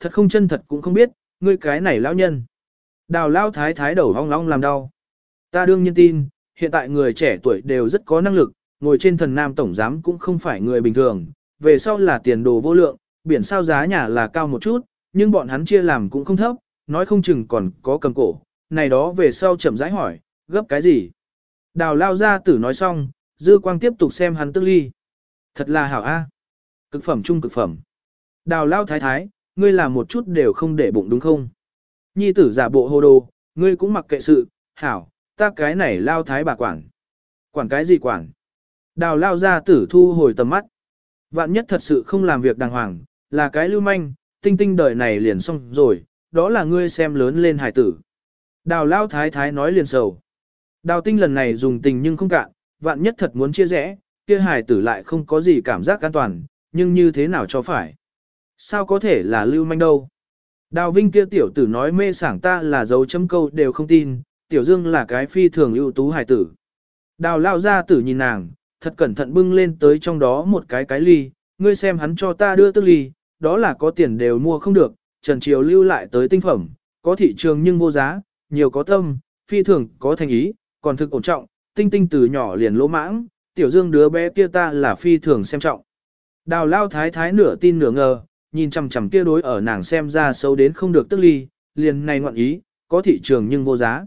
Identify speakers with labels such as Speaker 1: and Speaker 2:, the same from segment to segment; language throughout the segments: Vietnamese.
Speaker 1: thật không chân thật cũng không biết, ngươi cái này lão nhân. Đào lao thái thái đầu hong long làm đau. Ta đương nhiên tin, hiện tại người trẻ tuổi đều rất có năng lực, ngồi trên thần nam tổng giám cũng không phải người bình thường, về sau là tiền đồ vô lượng, biển sao giá nhà là cao một chút, nhưng bọn hắn chia làm cũng không thấp, nói không chừng còn có cầm cổ, này đó về sau chậm rãi hỏi, gấp cái gì. Đào lao ra tử nói xong, dư quang tiếp tục xem hắn tức ly. Thật là hảo a, Cực phẩm chung cực phẩm. Đào lao thái thái, ngươi làm một chút đều không để bụng đúng không? Nhi tử giả bộ hồ đồ, ngươi cũng mặc kệ sự, hảo, ta cái này lao thái bà quản. Quản cái gì quản? Đào lao ra tử thu hồi tầm mắt. Vạn nhất thật sự không làm việc đàng hoàng, là cái lưu manh, tinh tinh đời này liền xong rồi, đó là ngươi xem lớn lên hải tử. Đào lao thái thái nói liền sầu. Đào tinh lần này dùng tình nhưng không cạn, vạn nhất thật muốn chia rẽ, kia hải tử lại không có gì cảm giác an toàn, nhưng như thế nào cho phải. Sao có thể là lưu manh đâu? Đào Vinh kia tiểu tử nói mê sảng ta là dấu chấm câu đều không tin, tiểu dương là cái phi thường ưu tú hải tử. Đào lao ra tử nhìn nàng, thật cẩn thận bưng lên tới trong đó một cái cái ly, ngươi xem hắn cho ta đưa tức ly, đó là có tiền đều mua không được, Trần Triều lưu lại tới tinh phẩm, có thị trường nhưng vô giá, nhiều có tâm, phi thường có thành ý, còn thực ổn trọng, tinh tinh từ nhỏ liền lỗ mãng, tiểu dương đứa bé kia ta là phi thường xem trọng. Đào lao thái thái nửa tin nửa ngờ, nhìn chằm chằm kia đối ở nàng xem ra xấu đến không được tức ly, liền này ngoạn ý, có thị trường nhưng vô giá.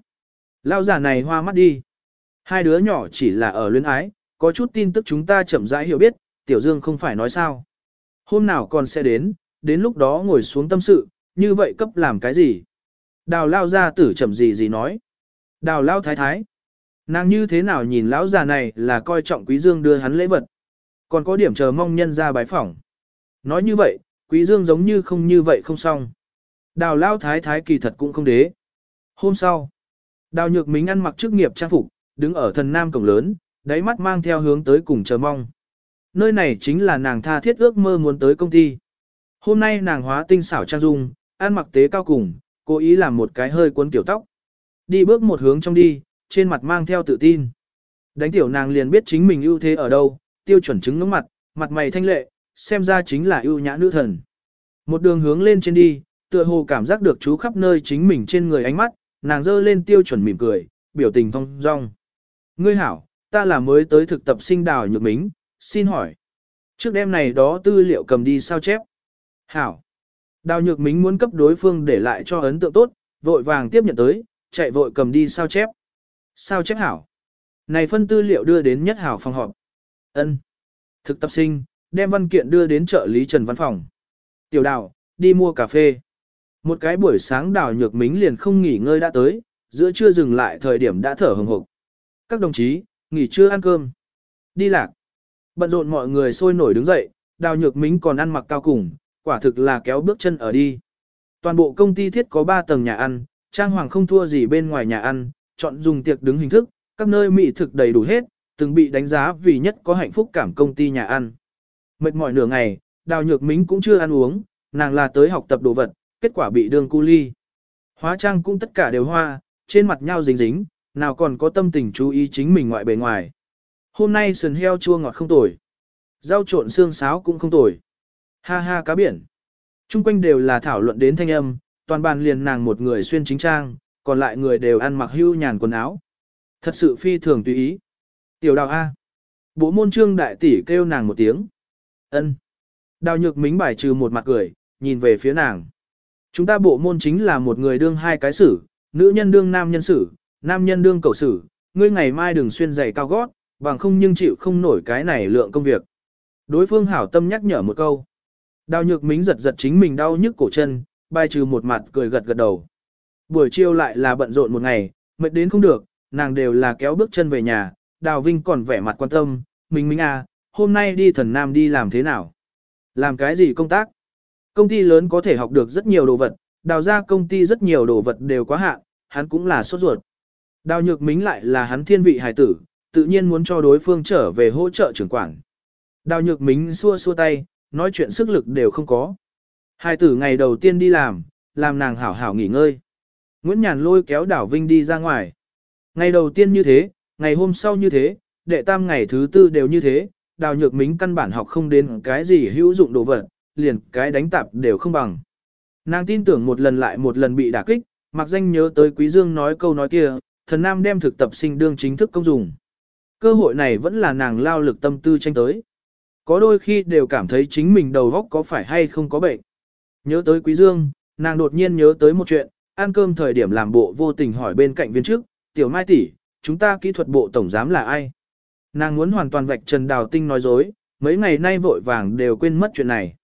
Speaker 1: Lao giả này hoa mắt đi. Hai đứa nhỏ chỉ là ở luyến ái, có chút tin tức chúng ta chậm rãi hiểu biết, tiểu dương không phải nói sao. Hôm nào còn sẽ đến, đến lúc đó ngồi xuống tâm sự, như vậy cấp làm cái gì? Đào lao ra tử chậm gì gì nói. Đào lao thái thái. Nàng như thế nào nhìn lão già này là coi trọng quý dương đưa hắn lễ vật. Còn có điểm chờ mong nhân ra bái phỏng. Nói như vậy, quý dương giống như không như vậy không xong. Đào lao thái thái kỳ thật cũng không đế. Hôm sau, đào nhược mính ăn mặc chức nghiệp trang phục, đứng ở thần nam cổng lớn, đáy mắt mang theo hướng tới cùng chờ mong. Nơi này chính là nàng tha thiết ước mơ muốn tới công ty. Hôm nay nàng hóa tinh xảo trang dung, ăn mặc tế cao cùng, cố ý làm một cái hơi cuốn kiểu tóc. Đi bước một hướng trong đi, trên mặt mang theo tự tin. Đánh tiểu nàng liền biết chính mình ưu thế ở đâu, tiêu chuẩn chứng ngưỡng mặt, mặt mày thanh lệ, xem ra chính là ưu nhã nữ thần. Một đường hướng lên trên đi, tựa hồ cảm giác được chú khắp nơi chính mình trên người ánh mắt, nàng dơ lên tiêu chuẩn mỉm cười, biểu tình thong dong. Ngươi hảo, ta là mới tới thực tập sinh đào nhược mính, xin hỏi. Trước đêm này đó tư liệu cầm đi sao chép. Hảo. Đào nhược mính muốn cấp đối phương để lại cho ấn tượng tốt, vội vàng tiếp nhận tới, chạy vội cầm đi sao chép. Sao chép hảo. Này phân tư liệu đưa đến nhất hảo phòng họp. ân Thực tập sinh, đem văn kiện đưa đến trợ lý Trần Văn Phòng. Tiểu đào, đi mua cà phê. Một cái buổi sáng đào nhược mính liền không nghỉ ngơi đã tới, giữa trưa dừng lại thời điểm đã thở hừng hực. Các đồng chí, nghỉ trưa ăn cơm. Đi lạc. Bận rộn mọi người sôi nổi đứng dậy, đào nhược mính còn ăn mặc cao cùng, quả thực là kéo bước chân ở đi. Toàn bộ công ty thiết có 3 tầng nhà ăn, trang hoàng không thua gì bên ngoài nhà ăn, chọn dùng tiệc đứng hình thức, các nơi mỹ thực đầy đủ hết, từng bị đánh giá vì nhất có hạnh phúc cảm công ty nhà ăn. Mệt mỏi nửa ngày, đào nhược mính cũng chưa ăn uống, nàng là tới học tập đồ vật, kết quả bị đường cu ly. Hóa trang cũng tất cả đều hoa, trên mặt nhau dính dính, nào còn có tâm tình chú ý chính mình ngoại bề ngoài. Hôm nay sườn heo chua ngọt không tồi. Rau trộn xương sáo cũng không tồi. Ha ha cá biển. Trung quanh đều là thảo luận đến thanh âm, toàn bàn liền nàng một người xuyên chính trang, còn lại người đều ăn mặc hưu nhàn quần áo. Thật sự phi thường tùy ý. Tiểu đào A. Bộ môn trương đại tỷ kêu nàng một tiếng ân Đào nhược mính bài trừ một mặt cười, nhìn về phía nàng. Chúng ta bộ môn chính là một người đương hai cái xử, nữ nhân đương nam nhân xử, nam nhân đương cầu xử, ngươi ngày mai đừng xuyên giày cao gót, bằng không nhưng chịu không nổi cái này lượng công việc. Đối phương hảo tâm nhắc nhở một câu. Đào nhược mính giật giật chính mình đau nhức cổ chân, bài trừ một mặt cười gật gật đầu. Buổi chiều lại là bận rộn một ngày, mệt đến không được, nàng đều là kéo bước chân về nhà, Đào Vinh còn vẻ mặt quan tâm, mình mình à, hôm nay đi thần nam đi làm thế nào? Làm cái gì công tác? Công ty lớn có thể học được rất nhiều đồ vật, đào ra công ty rất nhiều đồ vật đều quá hạn, hắn cũng là sốt ruột. Đào nhược mính lại là hắn thiên vị hài tử, tự nhiên muốn cho đối phương trở về hỗ trợ trưởng quản. Đào nhược mính xua xua tay, nói chuyện sức lực đều không có. Hài tử ngày đầu tiên đi làm, làm nàng hảo hảo nghỉ ngơi. Nguyễn Nhàn lôi kéo đảo Vinh đi ra ngoài. Ngày đầu tiên như thế, ngày hôm sau như thế, đệ tam ngày thứ tư đều như thế, đào nhược mính căn bản học không đến cái gì hữu dụng đồ vật, liền cái đánh tạp đều không bằng. Nàng tin tưởng một lần lại một lần bị đả kích, mặc danh nhớ tới Quý Dương nói câu nói kia, thần nam đem thực tập sinh đương chính thức công dùng. Cơ hội này vẫn là nàng lao lực tâm tư tranh tới. Có đôi khi đều cảm thấy chính mình đầu óc có phải hay không có bệnh. Nhớ tới Quý Dương, nàng đột nhiên nhớ tới một chuyện, ăn cơm thời điểm làm bộ vô tình hỏi bên cạnh viên trước, tiểu mai tỷ, chúng ta kỹ thuật bộ tổng giám là ai? Nàng muốn hoàn toàn vạch Trần Đào Tinh nói dối, mấy ngày nay vội vàng đều quên mất chuyện này.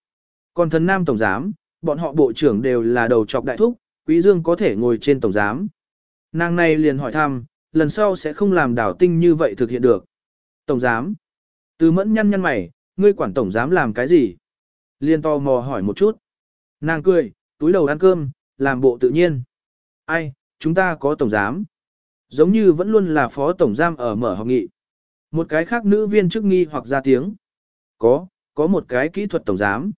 Speaker 1: Còn thần nam tổng giám, bọn họ bộ trưởng đều là đầu trọc đại thúc, Quý Dương có thể ngồi trên tổng giám. Nàng này liền hỏi thăm, lần sau sẽ không làm đào tinh như vậy thực hiện được. Tổng giám. Từ mẫn nhăn nhăn mày, ngươi quản tổng giám làm cái gì? Liên to mò hỏi một chút. Nàng cười, túi đầu ăn cơm, làm bộ tự nhiên. Ai, chúng ta có tổng giám. Giống như vẫn luôn là phó tổng giám ở mở học nghị. Một cái khác nữ viên chức nghi hoặc ra tiếng. Có, có một cái kỹ thuật tổng giám.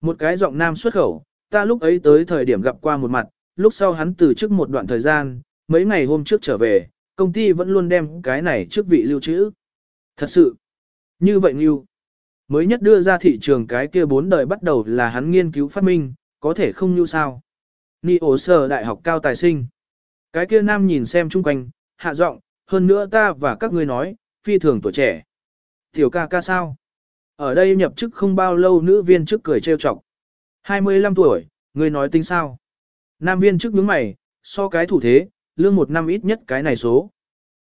Speaker 1: Một cái giọng nam xuất khẩu, ta lúc ấy tới thời điểm gặp qua một mặt, lúc sau hắn từ trước một đoạn thời gian, mấy ngày hôm trước trở về, công ty vẫn luôn đem cái này trước vị lưu trữ. Thật sự, như vậy như, mới nhất đưa ra thị trường cái kia bốn đời bắt đầu là hắn nghiên cứu phát minh, có thể không như sao. Nhi ổ sở đại học cao tài sinh. Cái kia nam nhìn xem chung quanh, hạ giọng, hơn nữa ta và các ngươi nói, phi thường tuổi trẻ. Tiểu ca ca sao? Ở đây nhập chức không bao lâu nữ viên chức cười trêu chọc. 25 tuổi, ngươi nói tính sao? Nam viên chức nhướng mày, so cái thủ thế, lương một năm ít nhất cái này số.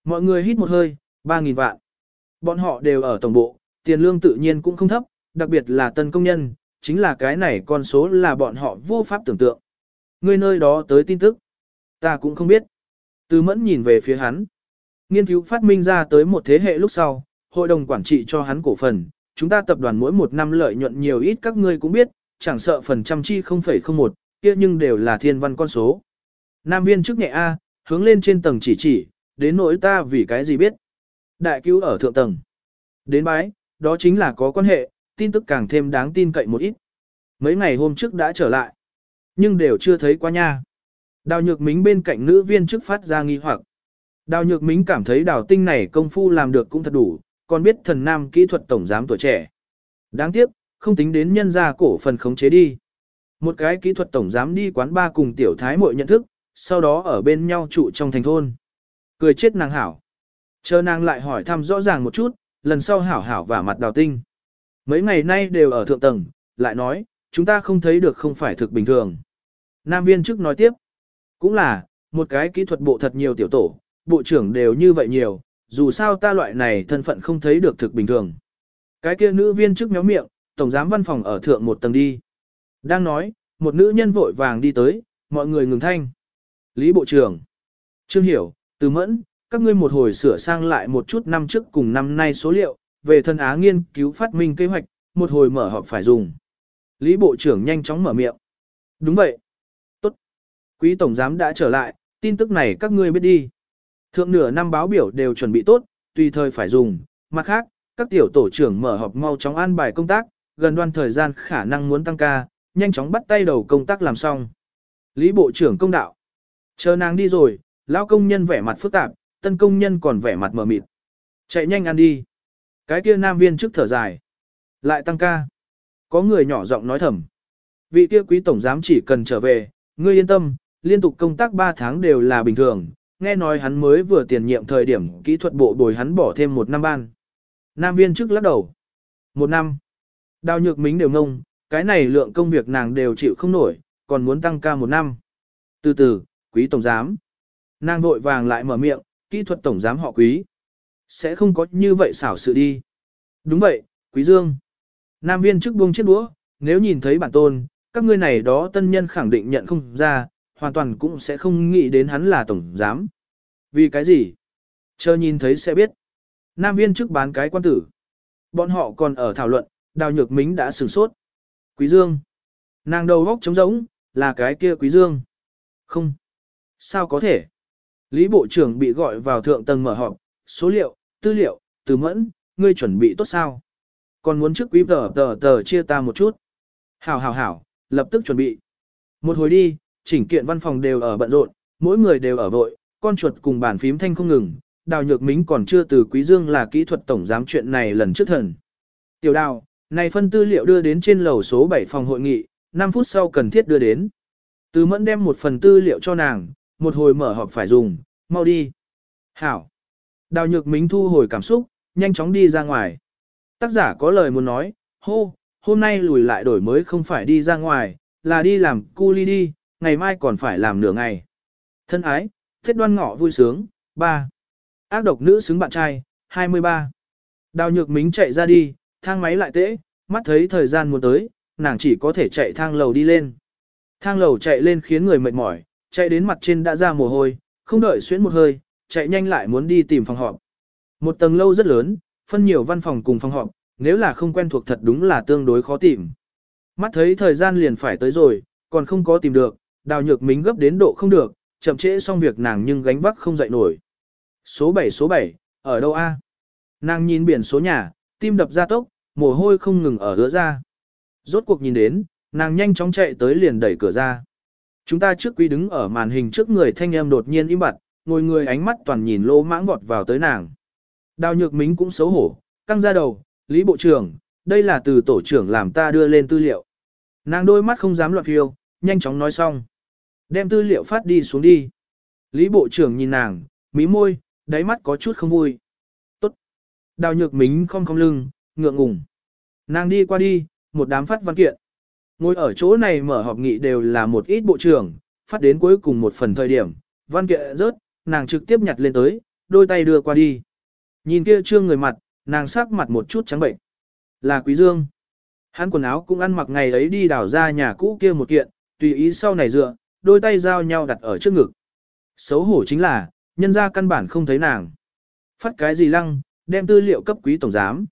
Speaker 1: Mọi người hít một hơi, 3.000 vạn. Bọn họ đều ở tổng bộ, tiền lương tự nhiên cũng không thấp, đặc biệt là tân công nhân, chính là cái này con số là bọn họ vô pháp tưởng tượng. Người nơi đó tới tin tức, ta cũng không biết. Từ mẫn nhìn về phía hắn. Nghiên cứu phát minh ra tới một thế hệ lúc sau, hội đồng quản trị cho hắn cổ phần, chúng ta tập đoàn mỗi một năm lợi nhuận nhiều ít các ngươi cũng biết, chẳng sợ phần trăm chi 0,01, kia nhưng đều là thiên văn con số. Nam viên trước nhẹ A, hướng lên trên tầng chỉ chỉ, đến nỗi ta vì cái gì biết. Đại cứu ở thượng tầng. Đến bái, đó chính là có quan hệ, tin tức càng thêm đáng tin cậy một ít. Mấy ngày hôm trước đã trở lại, nhưng đều chưa thấy qua nha. Đào nhược mính bên cạnh nữ viên trước phát ra nghi hoặc. Đào nhược mính cảm thấy đào tinh này công phu làm được cũng thật đủ, còn biết thần nam kỹ thuật tổng giám tuổi trẻ. Đáng tiếc, không tính đến nhân gia cổ phần khống chế đi. Một cái kỹ thuật tổng giám đi quán ba cùng tiểu thái muội nhận thức, sau đó ở bên nhau trụ trong thành thôn. Cười chết nàng hảo. Chờ nàng lại hỏi thăm rõ ràng một chút, lần sau hảo hảo và mặt đào tinh. Mấy ngày nay đều ở thượng tầng, lại nói, chúng ta không thấy được không phải thực bình thường. Nam viên chức nói tiếp, cũng là, một cái kỹ thuật bộ thật nhiều tiểu tổ, bộ trưởng đều như vậy nhiều, dù sao ta loại này thân phận không thấy được thực bình thường. Cái kia nữ viên chức méo miệng, tổng giám văn phòng ở thượng một tầng đi. Đang nói, một nữ nhân vội vàng đi tới, mọi người ngừng thanh. Lý Bộ trưởng, Trương Hiểu, Từ Mẫn, các ngươi một hồi sửa sang lại một chút năm trước cùng năm nay số liệu, về thân á nghiên cứu phát minh kế hoạch, một hồi mở họp phải dùng. Lý Bộ trưởng nhanh chóng mở miệng. Đúng vậy. Tốt. Quý Tổng Giám đã trở lại, tin tức này các ngươi biết đi. Thượng nửa năm báo biểu đều chuẩn bị tốt, tùy thời phải dùng. Mặt khác, các tiểu tổ trưởng mở họp mau chóng an bài công tác, gần đoan thời gian khả năng muốn tăng ca, nhanh chóng bắt tay đầu công tác làm xong. Lý Bộ trưởng công đạo. Chờ nàng đi rồi, lão công nhân vẻ mặt phức tạp, tân công nhân còn vẻ mặt mờ mịt. Chạy nhanh ăn đi. Cái kia nam viên trước thở dài. Lại tăng ca. Có người nhỏ giọng nói thầm. Vị kia quý tổng giám chỉ cần trở về, ngươi yên tâm, liên tục công tác 3 tháng đều là bình thường. Nghe nói hắn mới vừa tiền nhiệm thời điểm kỹ thuật bộ bồi hắn bỏ thêm một năm ban. Nam viên trước lắc đầu. Một năm. Đào nhược mính đều ngông, cái này lượng công việc nàng đều chịu không nổi, còn muốn tăng ca một năm. Từ từ, quý tổng giám. Nàng vội vàng lại mở miệng, kỹ thuật tổng giám họ quý. Sẽ không có như vậy xảo sự đi. Đúng vậy, quý dương. Nam viên trước buông chiếc đũa, nếu nhìn thấy bản tôn, các ngươi này đó tân nhân khẳng định nhận không ra, hoàn toàn cũng sẽ không nghĩ đến hắn là tổng giám. Vì cái gì? Chờ nhìn thấy sẽ biết. Nam viên trước bán cái quan tử. Bọn họ còn ở thảo luận, đào nhược mính đã sửng sốt. Quý dương. Nàng đầu góc trống rỗng, là cái kia quý dương. Không. Sao có thể? Lý Bộ trưởng bị gọi vào thượng tầng mở họp, số liệu, tư liệu, từ mẫn, ngươi chuẩn bị tốt sao? Còn muốn trước quý tờ tờ tờ chia ta một chút. Hảo hảo hảo, lập tức chuẩn bị. Một hồi đi, chỉnh kiện văn phòng đều ở bận rộn, mỗi người đều ở vội, con chuột cùng bàn phím thanh không ngừng. Đào Nhược Mính còn chưa từ Quý Dương là kỹ thuật tổng giám chuyện này lần trước thần. Tiểu Đào, này phân tư liệu đưa đến trên lầu số 7 phòng hội nghị, 5 phút sau cần thiết đưa đến. Từ mẫn đem một phần tư liệu cho nàng, một hồi mở họp phải dùng, mau đi. Hảo. Đào nhược mính thu hồi cảm xúc, nhanh chóng đi ra ngoài. Tác giả có lời muốn nói, hô, hôm nay lùi lại đổi mới không phải đi ra ngoài, là đi làm cu ly đi, ngày mai còn phải làm nửa ngày. Thân ái, thiết đoan ngọ vui sướng, 3. Ác độc nữ xứng bạn trai, 23. Đào nhược mính chạy ra đi, thang máy lại tễ, mắt thấy thời gian muốn tới, nàng chỉ có thể chạy thang lầu đi lên. Thang lầu chạy lên khiến người mệt mỏi, chạy đến mặt trên đã ra mồ hôi, không đợi xuyến một hơi, chạy nhanh lại muốn đi tìm phòng họp. Một tầng lâu rất lớn, phân nhiều văn phòng cùng phòng họp, nếu là không quen thuộc thật đúng là tương đối khó tìm. Mắt thấy thời gian liền phải tới rồi, còn không có tìm được, đào nhược mính gấp đến độ không được, chậm trễ xong việc nàng nhưng gánh vác không dậy nổi. Số 7 số 7, ở đâu a? Nàng nhìn biển số nhà, tim đập ra tốc, mồ hôi không ngừng ở hứa ra. Rốt cuộc nhìn đến, nàng nhanh chóng chạy tới liền đẩy cửa ra. Chúng ta trước quý đứng ở màn hình trước người thanh em đột nhiên im bặt, ngồi người ánh mắt toàn nhìn lô mãng vọt vào tới nàng. Đào nhược mính cũng xấu hổ, căng ra đầu, Lý Bộ trưởng, đây là từ tổ trưởng làm ta đưa lên tư liệu. Nàng đôi mắt không dám loạn phiêu, nhanh chóng nói xong. Đem tư liệu phát đi xuống đi. Lý Bộ trưởng nhìn nàng, mí môi, đáy mắt có chút không vui. Tốt. Đào nhược mính không không lưng, ngượng ngùng. Nàng đi qua đi, một đám phát văn kiện. Ngồi ở chỗ này mở họp nghị đều là một ít bộ trưởng, phát đến cuối cùng một phần thời điểm, văn kiện rớt, nàng trực tiếp nhặt lên tới, đôi tay đưa qua đi. Nhìn kia trương người mặt, nàng sắc mặt một chút trắng bệnh. Là Quý Dương. Hắn quần áo cũng ăn mặc ngày ấy đi đào ra nhà cũ kia một kiện, tùy ý sau này dựa, đôi tay giao nhau đặt ở trước ngực. Xấu hổ chính là, nhân ra căn bản không thấy nàng. Phát cái gì lăng, đem tư liệu cấp quý tổng giám.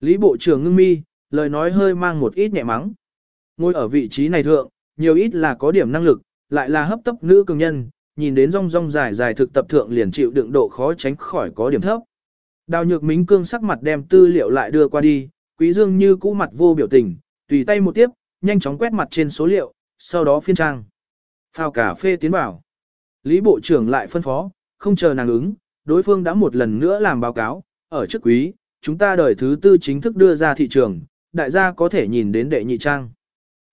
Speaker 1: Lý Bộ trưởng ngưng mi, lời nói hơi mang một ít nhẹ mắng. Ngồi ở vị trí này thượng, nhiều ít là có điểm năng lực, lại là hấp tấp nữ cường nhân, nhìn đến rong rong dài dài thực tập thượng liền chịu đựng độ khó tránh khỏi có điểm thấp. Đào nhược mính cương sắc mặt đem tư liệu lại đưa qua đi, quý dương như cũ mặt vô biểu tình, tùy tay một tiếp, nhanh chóng quét mặt trên số liệu, sau đó phiên trang. Phao cà phê tiến vào. Lý Bộ trưởng lại phân phó, không chờ nàng ứng, đối phương đã một lần nữa làm báo cáo, ở trước quý, chúng ta đời thứ tư chính thức đưa ra thị trường, đại gia có thể nhìn đến đệ nhị trang.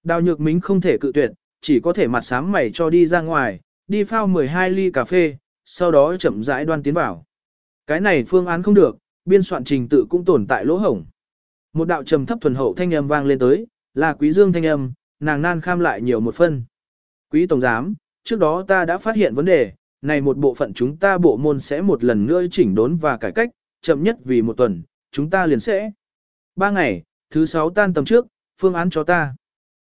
Speaker 1: Đào nhược mính không thể cự tuyệt, chỉ có thể mặt sám mày cho đi ra ngoài, đi phao 12 ly cà phê, sau đó chậm rãi đoan tiến vào. Cái này phương án không được, biên soạn trình tự cũng tồn tại lỗ hổng. Một đạo trầm thấp thuần hậu thanh âm vang lên tới, là quý dương thanh âm, nàng nan kham lại nhiều một phân. Quý tổng giám, trước đó ta đã phát hiện vấn đề, này một bộ phận chúng ta bộ môn sẽ một lần nữa chỉnh đốn và cải cách, chậm nhất vì một tuần, chúng ta liền sẽ. Ba ngày, thứ sáu tan tầm trước, phương án cho ta.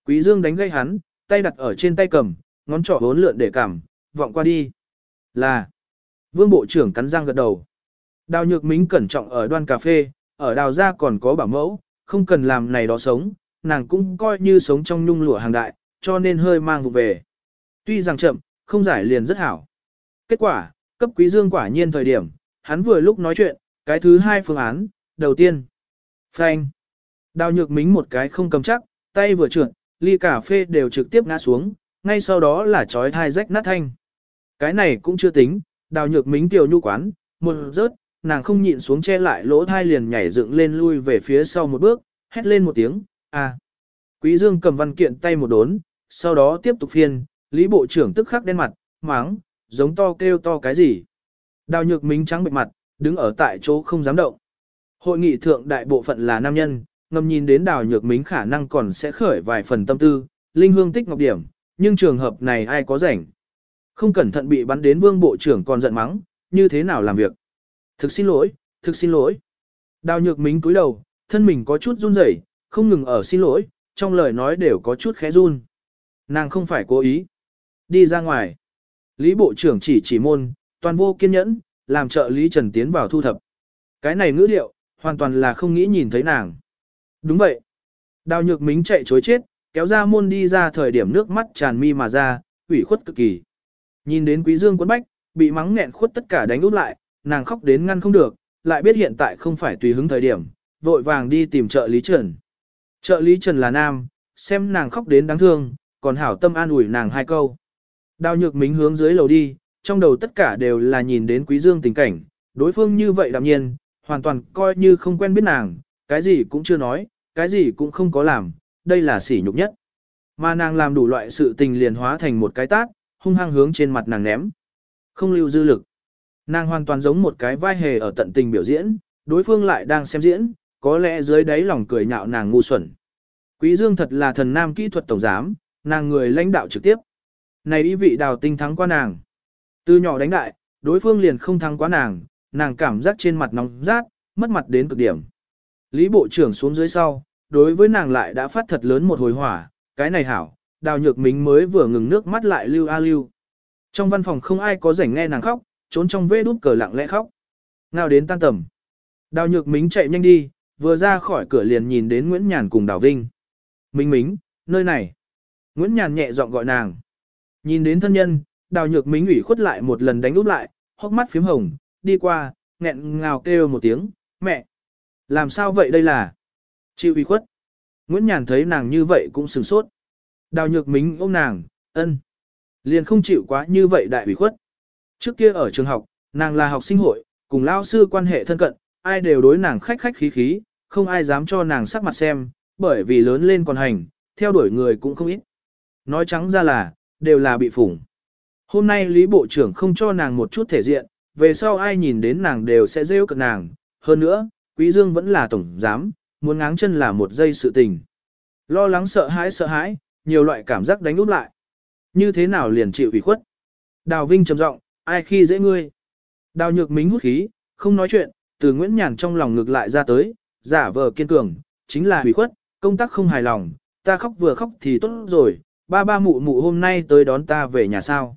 Speaker 1: Quý Dương đánh gây hắn, tay đặt ở trên tay cầm, ngón trỏ hốn lượn để cảm, vọng qua đi. Là. Vương Bộ trưởng cắn răng gật đầu. Đào nhược mính cẩn trọng ở đoan cà phê, ở đào ra còn có bảo mẫu, không cần làm này đó sống, nàng cũng coi như sống trong nhung lụa hàng đại, cho nên hơi mang vụ về. Tuy rằng chậm, không giải liền rất hảo. Kết quả, cấp quý dương quả nhiên thời điểm, hắn vừa lúc nói chuyện, cái thứ hai phương án, đầu tiên. Phanh. Đào nhược mính một cái không cầm chắc, tay vừa trượt, ly cà phê đều trực tiếp ngã xuống, ngay sau đó là chói thai rách nát thanh. Cái này cũng chưa tính, đào nhược mính tiểu nhu quán, một rớt, nàng không nhịn xuống che lại lỗ thai liền nhảy dựng lên lui về phía sau một bước, hét lên một tiếng, à. Quý Dương cầm văn kiện tay một đốn, sau đó tiếp tục phiên, Lý Bộ trưởng tức khắc đen mặt, máng, giống to kêu to cái gì. Đào nhược mính trắng bệch mặt, đứng ở tại chỗ không dám động. Hội nghị thượng đại bộ phận là nam nhân, ngầm nhìn đến đào nhược mính khả năng còn sẽ khởi vài phần tâm tư, linh hương tích ngọc điểm, nhưng trường hợp này ai có rảnh. Không cẩn thận bị bắn đến vương bộ trưởng còn giận mắng, như thế nào làm việc. Thực xin lỗi, thực xin lỗi. Đào nhược mính cúi đầu, thân mình có chút run rẩy, không ngừng ở xin lỗi, trong lời nói đều có chút khẽ run. Nàng không phải cố ý. Đi ra ngoài. Lý bộ trưởng chỉ chỉ môn, toàn vô kiên nhẫn, làm trợ lý Trần tiến vào thu thập. Cái này ngữ điệu, hoàn toàn là không nghĩ nhìn thấy nàng. Đúng vậy. Đào nhược mính chạy chối chết, kéo ra môn đi ra thời điểm nước mắt tràn mi mà ra, ủy khuất cực kỳ. Nhìn đến quý dương quấn bách, bị mắng nghẹn khuất tất cả đánh út lại, nàng khóc đến ngăn không được, lại biết hiện tại không phải tùy hứng thời điểm, vội vàng đi tìm trợ lý Trần. Trợ lý Trần là nam, xem nàng khóc đến đáng thương, còn hảo tâm an ủi nàng hai câu. Đào nhược mính hướng dưới lầu đi, trong đầu tất cả đều là nhìn đến quý dương tình cảnh, đối phương như vậy đạm nhiên, hoàn toàn coi như không quen biết nàng, cái gì cũng chưa nói, cái gì cũng không có làm, đây là sỉ nhục nhất. Mà nàng làm đủ loại sự tình liền hóa thành một cái tát, hung hăng hướng trên mặt nàng ném. Không lưu dư lực. Nàng hoàn toàn giống một cái vai hề ở tận tình biểu diễn, đối phương lại đang xem diễn, có lẽ dưới đáy lòng cười nhạo nàng ngu xuẩn. Quý Dương thật là thần nam kỹ thuật tổng giám, nàng người lãnh đạo trực tiếp. Này ý vị đào tinh thắng qua nàng. Từ nhỏ đánh đại, đối phương liền không thắng quá nàng, nàng cảm giác trên mặt nóng rát, mất mặt đến cực điểm. Lý bộ trưởng xuống dưới sau, đối với nàng lại đã phát thật lớn một hồi hỏa, cái này hảo, đào nhược mính mới vừa ngừng nước mắt lại lưu a lưu. Trong văn phòng không ai có rảnh nghe nàng khóc, trốn trong vê đút cờ lặng lẽ khóc. Ngao đến tan tầm. Đào nhược mính chạy nhanh đi, vừa ra khỏi cửa liền nhìn đến Nguyễn Nhàn cùng Đào Vinh. Mính mính, nơi này. Nguyễn Nhàn nhẹ giọng gọi nàng. Nhìn đến thân nhân, đào nhược mính ủy khuất lại một lần đánh úp lại, hốc mắt phím hồng, đi qua, nghẹn ngào kêu một tiếng, mẹ. Làm sao vậy đây là? Chịu ủy khuất. Nguyễn Nhàn thấy nàng như vậy cũng sửng sốt. Đào nhược mính ôm nàng, ân. Liền không chịu quá như vậy đại ủy khuất. Trước kia ở trường học, nàng là học sinh hội, cùng lao sư quan hệ thân cận, ai đều đối nàng khách khách khí khí, không ai dám cho nàng sắc mặt xem, bởi vì lớn lên còn hành, theo đuổi người cũng không ít. Nói trắng ra là, đều là bị phủng. Hôm nay Lý Bộ trưởng không cho nàng một chút thể diện, về sau ai nhìn đến nàng đều sẽ rêu cực nàng. Hơn nữa, Quý Dương vẫn là tổng giám, muốn ngáng chân là một giây sự tình. Lo lắng sợ hãi sợ hãi, nhiều loại cảm giác đánh úp lại. Như thế nào liền chịu ủy khuất. Đào Vinh trầm giọng, ai khi dễ ngươi. Đào nhược mính hút khí, không nói chuyện, từ Nguyễn Nhàn trong lòng ngược lại ra tới, giả vờ kiên cường, chính là ủy khuất, công tác không hài lòng, ta khóc vừa khóc thì tốt rồi, ba ba mụ mụ hôm nay tới đón ta về nhà sao.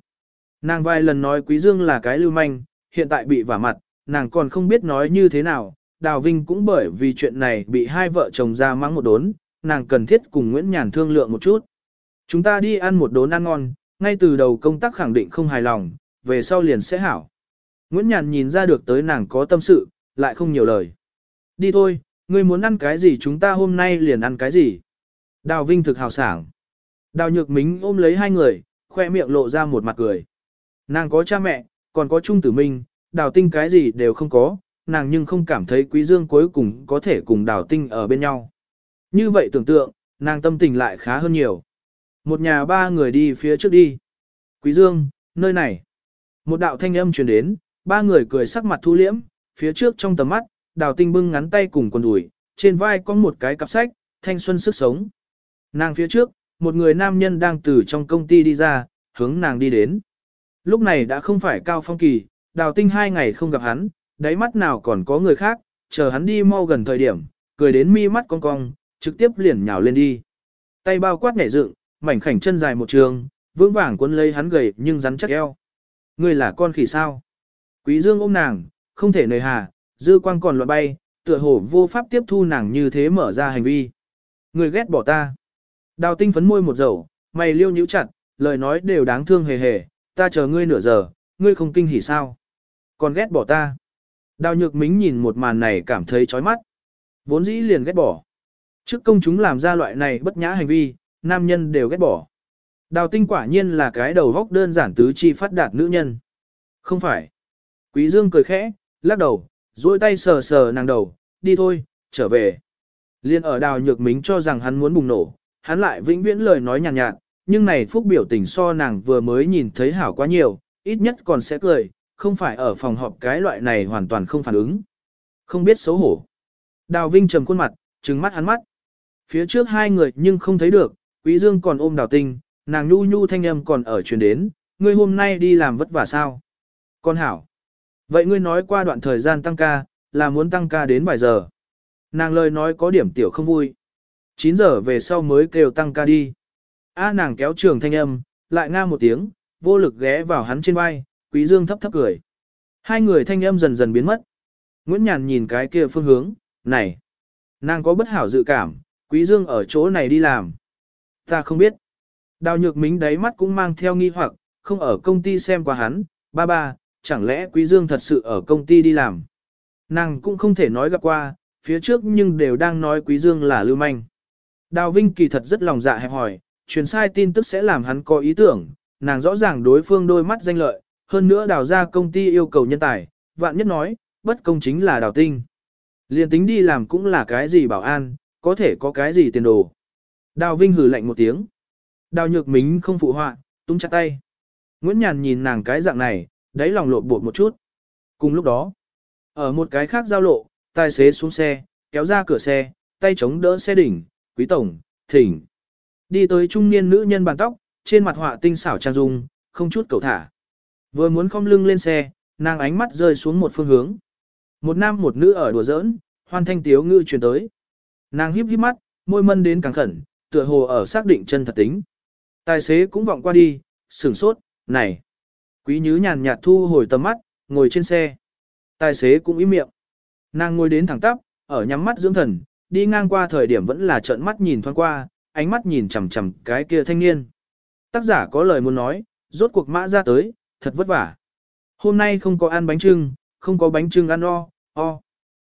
Speaker 1: Nàng vài lần nói Quý Dương là cái lưu manh, hiện tại bị vả mặt, nàng còn không biết nói như thế nào, Đào Vinh cũng bởi vì chuyện này bị hai vợ chồng ra mắng một đốn, nàng cần thiết cùng Nguyễn Nhàn thương lượng một chút. Chúng ta đi ăn một đốn ăn ngon, ngay từ đầu công tác khẳng định không hài lòng, về sau liền sẽ hảo. Nguyễn Nhàn nhìn ra được tới nàng có tâm sự, lại không nhiều lời. Đi thôi, ngươi muốn ăn cái gì chúng ta hôm nay liền ăn cái gì. Đào Vinh thực hào sảng. Đào Nhược Mính ôm lấy hai người, khoe miệng lộ ra một mặt cười. Nàng có cha mẹ, còn có Trung Tử Minh, Đào Tinh cái gì đều không có, nàng nhưng không cảm thấy Quý Dương cuối cùng có thể cùng Đào Tinh ở bên nhau. Như vậy tưởng tượng, nàng tâm tình lại khá hơn nhiều. Một nhà ba người đi phía trước đi. Quý Dương, nơi này. Một đạo thanh âm truyền đến, ba người cười sắc mặt thu liễm, phía trước trong tầm mắt, Đào Tinh bưng ngắn tay cùng quần đùi, trên vai có một cái cặp sách, thanh xuân sức sống. Nàng phía trước, một người nam nhân đang từ trong công ty đi ra, hướng nàng đi đến. Lúc này đã không phải Cao Phong Kỳ, đào tinh hai ngày không gặp hắn, đáy mắt nào còn có người khác, chờ hắn đi mau gần thời điểm, cười đến mi mắt cong cong, trực tiếp liền nhào lên đi. Tay bao quát nhảy dựng, mảnh khảnh chân dài một trường, vững vàng cuốn lấy hắn gầy nhưng rắn chắc eo. Người là con khỉ sao? Quý Dương ôm nàng, không thể nời hà, dư quang còn loạn bay, tựa hồ vô pháp tiếp thu nàng như thế mở ra hành vi. Người ghét bỏ ta. Đào tinh phấn môi một dầu, mày liêu nhíu chặt, lời nói đều đáng thương hề hề, ta chờ ngươi nửa giờ, ngươi không kinh hỉ sao? Còn ghét bỏ ta. Đào nhược mính nhìn một màn này cảm thấy chói mắt. Vốn dĩ liền ghét bỏ. Trước công chúng làm ra loại này bất nhã hành vi, nam nhân đều ghét bỏ. Đào tinh quả nhiên là cái đầu góc đơn giản tứ chi phát đạt nữ nhân. Không phải. Quý dương cười khẽ, lắc đầu, duỗi tay sờ sờ nàng đầu, đi thôi, trở về. Liên ở đào nhược mính cho rằng hắn muốn bùng nổ, hắn lại vĩnh viễn lời nói nhàn nhạt, nhạt, nhưng này phúc biểu tình so nàng vừa mới nhìn thấy hảo quá nhiều, ít nhất còn sẽ cười, không phải ở phòng họp cái loại này hoàn toàn không phản ứng. Không biết xấu hổ. Đào Vinh trầm khuôn mặt, trừng mắt hắn mắt. Phía trước hai người nhưng không thấy được, Quý Dương còn ôm Đào Tinh, nàng nhu nhu thanh âm còn ở truyền đến, ngươi hôm nay đi làm vất vả sao? Con hảo. Vậy ngươi nói qua đoạn thời gian tăng ca, là muốn tăng ca đến vài giờ. Nàng lời nói có điểm tiểu không vui. 9 giờ về sau mới kêu tăng ca đi. A nàng kéo trường thanh âm, lại nga một tiếng, vô lực ghé vào hắn trên vai, quý dương thấp thấp cười. Hai người thanh âm dần dần biến mất. Nguyễn Nhàn nhìn cái kia phương hướng, này. Nàng có bất hảo dự cảm, quý dương ở chỗ này đi làm. Ta không biết. Đào nhược mính đáy mắt cũng mang theo nghi hoặc, không ở công ty xem qua hắn, ba ba, chẳng lẽ quý dương thật sự ở công ty đi làm. Nàng cũng không thể nói gặp qua, phía trước nhưng đều đang nói quý dương là lưu manh. Đào Vinh kỳ thật rất lòng dạ hẹp hỏi, truyền sai tin tức sẽ làm hắn có ý tưởng, nàng rõ ràng đối phương đôi mắt danh lợi, hơn nữa đào ra công ty yêu cầu nhân tài, vạn nhất nói, bất công chính là đào tinh. Liên tính đi làm cũng là cái gì bảo an, có thể có cái gì tiền đồ. Đào Vinh hử lạnh một tiếng. Đào nhược mính không phụ họa, tung chặt tay. Nguyễn Nhàn nhìn nàng cái dạng này, đáy lòng lộn bột một chút. Cùng lúc đó, ở một cái khác giao lộ, tài xế xuống xe, kéo ra cửa xe, tay chống đỡ xe đỉnh, quý tổng, thỉnh. Đi tới trung niên nữ nhân bàn tóc, trên mặt họa tinh xảo trang dung, không chút cầu thả. Vừa muốn khom lưng lên xe, nàng ánh mắt rơi xuống một phương hướng. Một nam một nữ ở đùa giỡn, hoan thanh tiếu ngư truyền tới. Nàng híp híp mắt, môi mân đến càng khẩn, tựa hồ ở xác định chân thật tính. Tài xế cũng vọng qua đi, sửng sốt, này. Quý nhứ nhàn nhạt thu hồi tầm mắt, ngồi trên xe. Tài xế cũng im miệng. Nàng ngồi đến thẳng tắp, ở nhắm mắt dưỡng thần, đi ngang qua thời điểm vẫn là trợn mắt nhìn thoáng qua, ánh mắt nhìn chằm chằm cái kia thanh niên. Tác giả có lời muốn nói, rốt cuộc mã ra tới, thật vất vả. Hôm nay không có ăn bánh trưng, không có bánh trưng ăn o, o.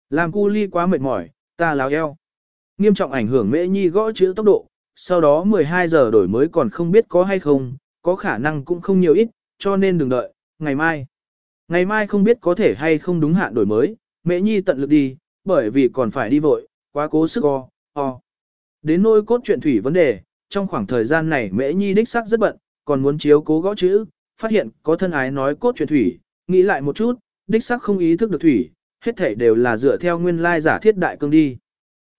Speaker 1: Làm cu ly quá mệt mỏi, ta láo eo. Nghiêm trọng ảnh hưởng mễ nhi gõ chữ tốc độ, sau đó 12 giờ đổi mới còn không biết có hay không, có khả năng cũng không nhiều ít, cho nên đừng đợi, ngày mai. Ngày mai không biết có thể hay không đúng hạn đổi mới, mễ nhi tận lực đi, bởi vì còn phải đi vội, quá cố sức o, o. Đến nôi cốt truyện thủy vấn đề, trong khoảng thời gian này mễ nhi đích sắc rất bận, còn muốn chiếu cố gõ chữ, phát hiện có thân ái nói cốt truyện thủy, nghĩ lại một chút, đích sắc không ý thức được thủy, hết thảy đều là dựa theo nguyên lai giả thiết đại cương đi.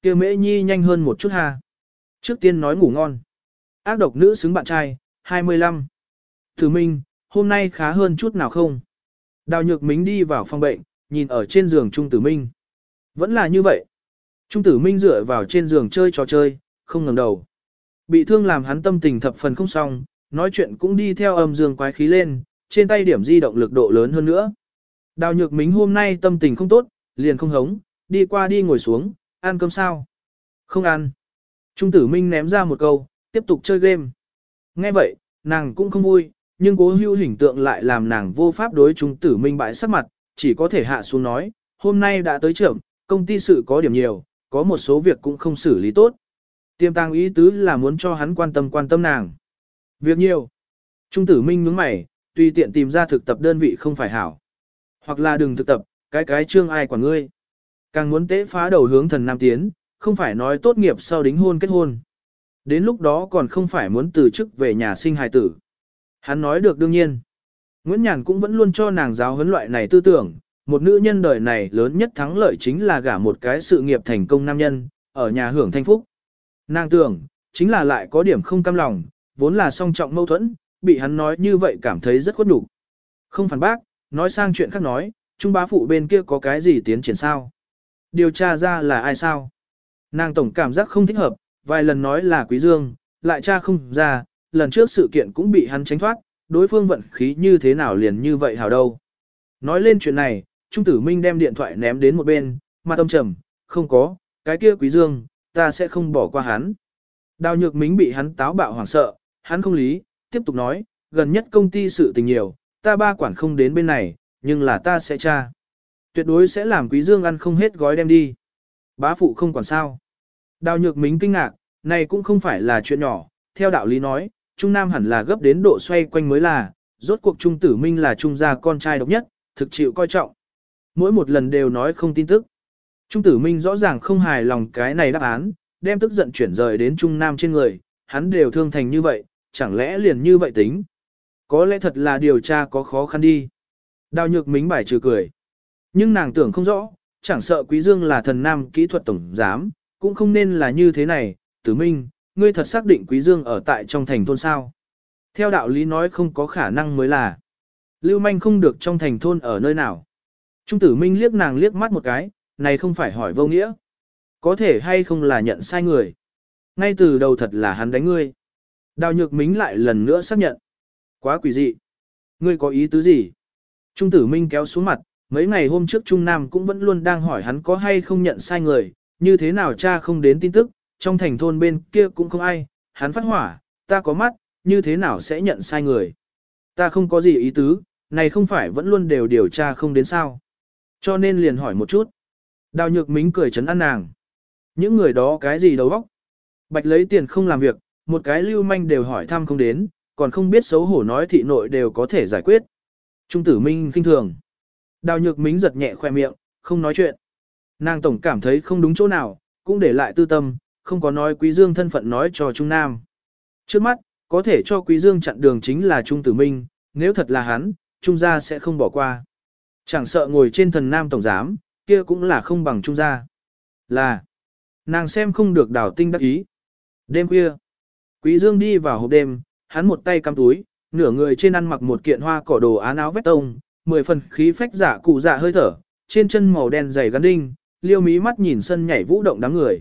Speaker 1: kia mễ nhi nhanh hơn một chút ha. Trước tiên nói ngủ ngon. Ác độc nữ xứng bạn trai, 25. Thử Minh, hôm nay khá hơn chút nào không? Đào Nhược Mính đi vào phòng bệnh, nhìn ở trên giường Trung Tử Minh. Vẫn là như vậy. Trung Tử Minh dựa vào trên giường chơi trò chơi, không ngẩng đầu. Bị thương làm hắn tâm tình thập phần không xong, nói chuyện cũng đi theo âm dương quái khí lên, trên tay điểm di động lực độ lớn hơn nữa. Đào Nhược Mính hôm nay tâm tình không tốt, liền không hống, đi qua đi ngồi xuống, ăn cơm sao? Không ăn. Trung tử Minh ném ra một câu, tiếp tục chơi game. Nghe vậy, nàng cũng không vui, nhưng cố hưu hình tượng lại làm nàng vô pháp đối Trung tử Minh bại sắc mặt, chỉ có thể hạ xuống nói, hôm nay đã tới trưởng, công ty sự có điểm nhiều, có một số việc cũng không xử lý tốt. Tiêm tăng ý tứ là muốn cho hắn quan tâm quan tâm nàng. Việc nhiều. Trung tử Minh nhướng mày, tùy tiện tìm ra thực tập đơn vị không phải hảo. Hoặc là đừng thực tập, cái cái trương ai quản ngươi. Càng muốn tế phá đầu hướng thần nam tiến, không phải nói tốt nghiệp sau đính hôn kết hôn. Đến lúc đó còn không phải muốn từ chức về nhà sinh hài tử. Hắn nói được đương nhiên. Nguyễn Nhàn cũng vẫn luôn cho nàng giáo huấn loại này tư tưởng, một nữ nhân đời này lớn nhất thắng lợi chính là gả một cái sự nghiệp thành công nam nhân, ở nhà hưởng thanh phúc. Nàng tưởng, chính là lại có điểm không cam lòng, vốn là song trọng mâu thuẫn, bị hắn nói như vậy cảm thấy rất khuất nhục. Không phản bác, nói sang chuyện khác nói, trung bá phụ bên kia có cái gì tiến triển sao? Điều tra ra là ai sao? Nàng tổng cảm giác không thích hợp, vài lần nói là quý dương, lại tra không ra, lần trước sự kiện cũng bị hắn tránh thoát, đối phương vận khí như thế nào liền như vậy hào đâu. Nói lên chuyện này, Trung Tử Minh đem điện thoại ném đến một bên, mặt tâm trầm, không có, cái kia quý dương, ta sẽ không bỏ qua hắn. Đào nhược mính bị hắn táo bạo hoảng sợ, hắn không lý, tiếp tục nói, gần nhất công ty sự tình nhiều, ta ba quản không đến bên này, nhưng là ta sẽ tra. Tuyệt đối sẽ làm quý dương ăn không hết gói đem đi. Bá phụ không quản sao. Đào nhược mính kinh ngạc, này cũng không phải là chuyện nhỏ, theo đạo lý nói, Trung Nam hẳn là gấp đến độ xoay quanh mới là, rốt cuộc Trung Tử Minh là Trung gia con trai độc nhất, thực chịu coi trọng. Mỗi một lần đều nói không tin tức. Trung Tử Minh rõ ràng không hài lòng cái này đáp án, đem tức giận chuyển rời đến Trung Nam trên người, hắn đều thương thành như vậy, chẳng lẽ liền như vậy tính. Có lẽ thật là điều tra có khó khăn đi. Đào nhược mính bài trừ cười. Nhưng nàng tưởng không rõ, chẳng sợ Quý Dương là thần nam kỹ thuật tổng giám, cũng không nên là như thế này, tử minh, ngươi thật xác định Quý Dương ở tại trong thành thôn sao. Theo đạo lý nói không có khả năng mới là. Lưu manh không được trong thành thôn ở nơi nào. Trung tử minh liếc nàng liếc mắt một cái, này không phải hỏi vô nghĩa. Có thể hay không là nhận sai người. Ngay từ đầu thật là hắn đánh ngươi. Đào nhược mính lại lần nữa xác nhận. Quá quỷ dị. Ngươi có ý tứ gì? Trung tử minh kéo xuống mặt, mấy ngày hôm trước Trung Nam cũng vẫn luôn đang hỏi hắn có hay không nhận sai người, như thế nào cha không đến tin tức, trong thành thôn bên kia cũng không ai, hắn phát hỏa, ta có mắt, như thế nào sẽ nhận sai người. Ta không có gì ý tứ, này không phải vẫn luôn đều điều tra không đến sao. Cho nên liền hỏi một chút. Đào nhược mính cười chấn an nàng. Những người đó cái gì đầu óc? Bạch lấy tiền không làm việc, một cái lưu manh đều hỏi thăm không đến, còn không biết xấu hổ nói thị nội đều có thể giải quyết. Trung tử minh kinh thường. Đào nhược mính giật nhẹ khoe miệng, không nói chuyện. Nàng tổng cảm thấy không đúng chỗ nào, cũng để lại tư tâm, không có nói quý dương thân phận nói cho Trung Nam. Trước mắt, Có thể cho Quý Dương chặn đường chính là Trung Tử Minh, nếu thật là hắn, Trung gia sẽ không bỏ qua. Chẳng sợ ngồi trên thần nam tổng giám, kia cũng là không bằng Trung gia. Là, nàng xem không được đảo tinh đắc ý. Đêm khuya, Quý Dương đi vào hộp đêm, hắn một tay cắm túi, nửa người trên ăn mặc một kiện hoa cỏ đồ án áo vét tông, mười phần khí phách giả cụ dạ hơi thở, trên chân màu đen dày gắn đinh, liêu mí mắt nhìn sân nhảy vũ động đám người.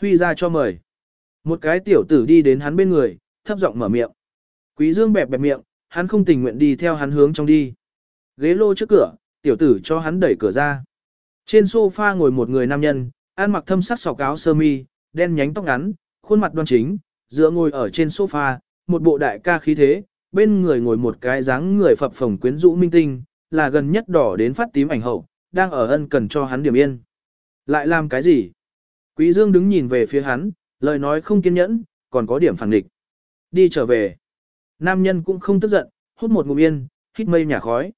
Speaker 1: Huy ra cho mời. Một cái tiểu tử đi đến hắn bên người, thấp giọng mở miệng. Quý Dương bẹp bẹp miệng, hắn không tình nguyện đi theo hắn hướng trong đi. Ghế lô trước cửa, tiểu tử cho hắn đẩy cửa ra. Trên sofa ngồi một người nam nhân, ăn mặc thâm sắc sọc áo sơ mi, đen nhánh tóc ngắn, khuôn mặt đoan chính, dựa ngồi ở trên sofa, một bộ đại ca khí thế, bên người ngồi một cái dáng người phập phồng quyến rũ minh tinh, là gần nhất đỏ đến phát tím ảnh hậu, đang ở ân cần cho hắn điểm yên. Lại làm cái gì? Quý Dương đứng nhìn về phía hắn, lời nói không kiên nhẫn, còn có điểm phản địch. Đi trở về. Nam nhân cũng không tức giận, hút một ngụm yên, hít mây nhà khói.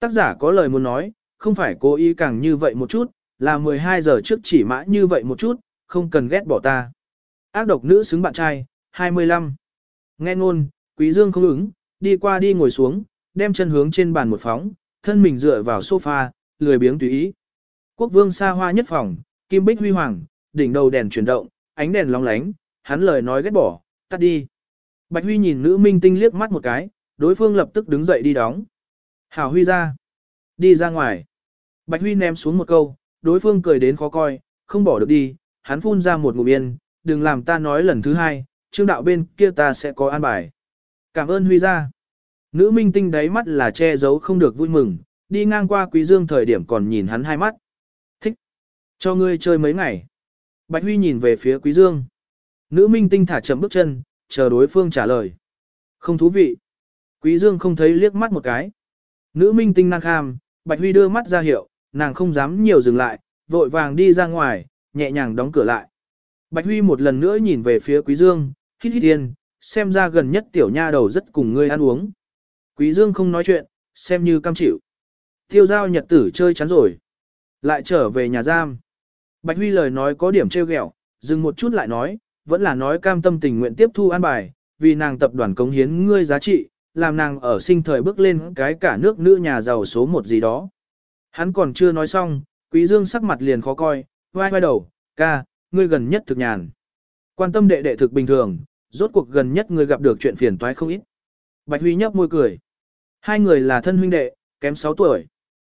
Speaker 1: Tác giả có lời muốn nói, không phải cố ý càng như vậy một chút, là 12 giờ trước chỉ mã như vậy một chút, không cần ghét bỏ ta. Ác độc nữ xứng bạn trai, 25. Nghe ngôn, quý dương không ứng, đi qua đi ngồi xuống, đem chân hướng trên bàn một phóng, thân mình dựa vào sofa, lười biếng tùy ý. Quốc vương xa hoa nhất phòng, kim bích huy hoàng, đỉnh đầu đèn chuyển động, ánh đèn long lánh, hắn lời nói ghét bỏ, tắt đi. Bạch Huy nhìn nữ minh tinh liếc mắt một cái, đối phương lập tức đứng dậy đi đóng. Hảo Huy ra. Đi ra ngoài. Bạch Huy ném xuống một câu, đối phương cười đến khó coi, không bỏ được đi, hắn phun ra một ngụm yên, đừng làm ta nói lần thứ hai, trương đạo bên kia ta sẽ có an bài. Cảm ơn Huy ra. Nữ minh tinh đáy mắt là che giấu không được vui mừng, đi ngang qua quý dương thời điểm còn nhìn hắn hai mắt. Thích. Cho ngươi chơi mấy ngày. Bạch Huy nhìn về phía quý dương. Nữ minh tinh thả chậm bước chân, chờ đối phương trả lời. Không thú vị. Quý dương không thấy liếc mắt một cái. Nữ minh tinh năng kham, Bạch Huy đưa mắt ra hiệu, nàng không dám nhiều dừng lại, vội vàng đi ra ngoài, nhẹ nhàng đóng cửa lại. Bạch Huy một lần nữa nhìn về phía Quý Dương, hít hít yên, xem ra gần nhất tiểu nha đầu rất cùng ngươi ăn uống. Quý Dương không nói chuyện, xem như cam chịu. Tiêu giao nhật tử chơi chán rồi. Lại trở về nhà giam. Bạch Huy lời nói có điểm trêu ghẹo, dừng một chút lại nói, vẫn là nói cam tâm tình nguyện tiếp thu an bài, vì nàng tập đoàn cống hiến ngươi giá trị, làm nàng ở sinh thời bước lên cái cả nước nữ nhà giàu số một gì đó. Hắn còn chưa nói xong, Quý Dương sắc mặt liền khó coi, vai vai đầu, ca, ngươi gần nhất thực nhàn. Quan tâm đệ đệ thực bình thường, rốt cuộc gần nhất ngươi gặp được chuyện phiền toái không ít. Bạch Huy nhấp môi cười. Hai người là thân huynh đệ, kém 6 tuổi.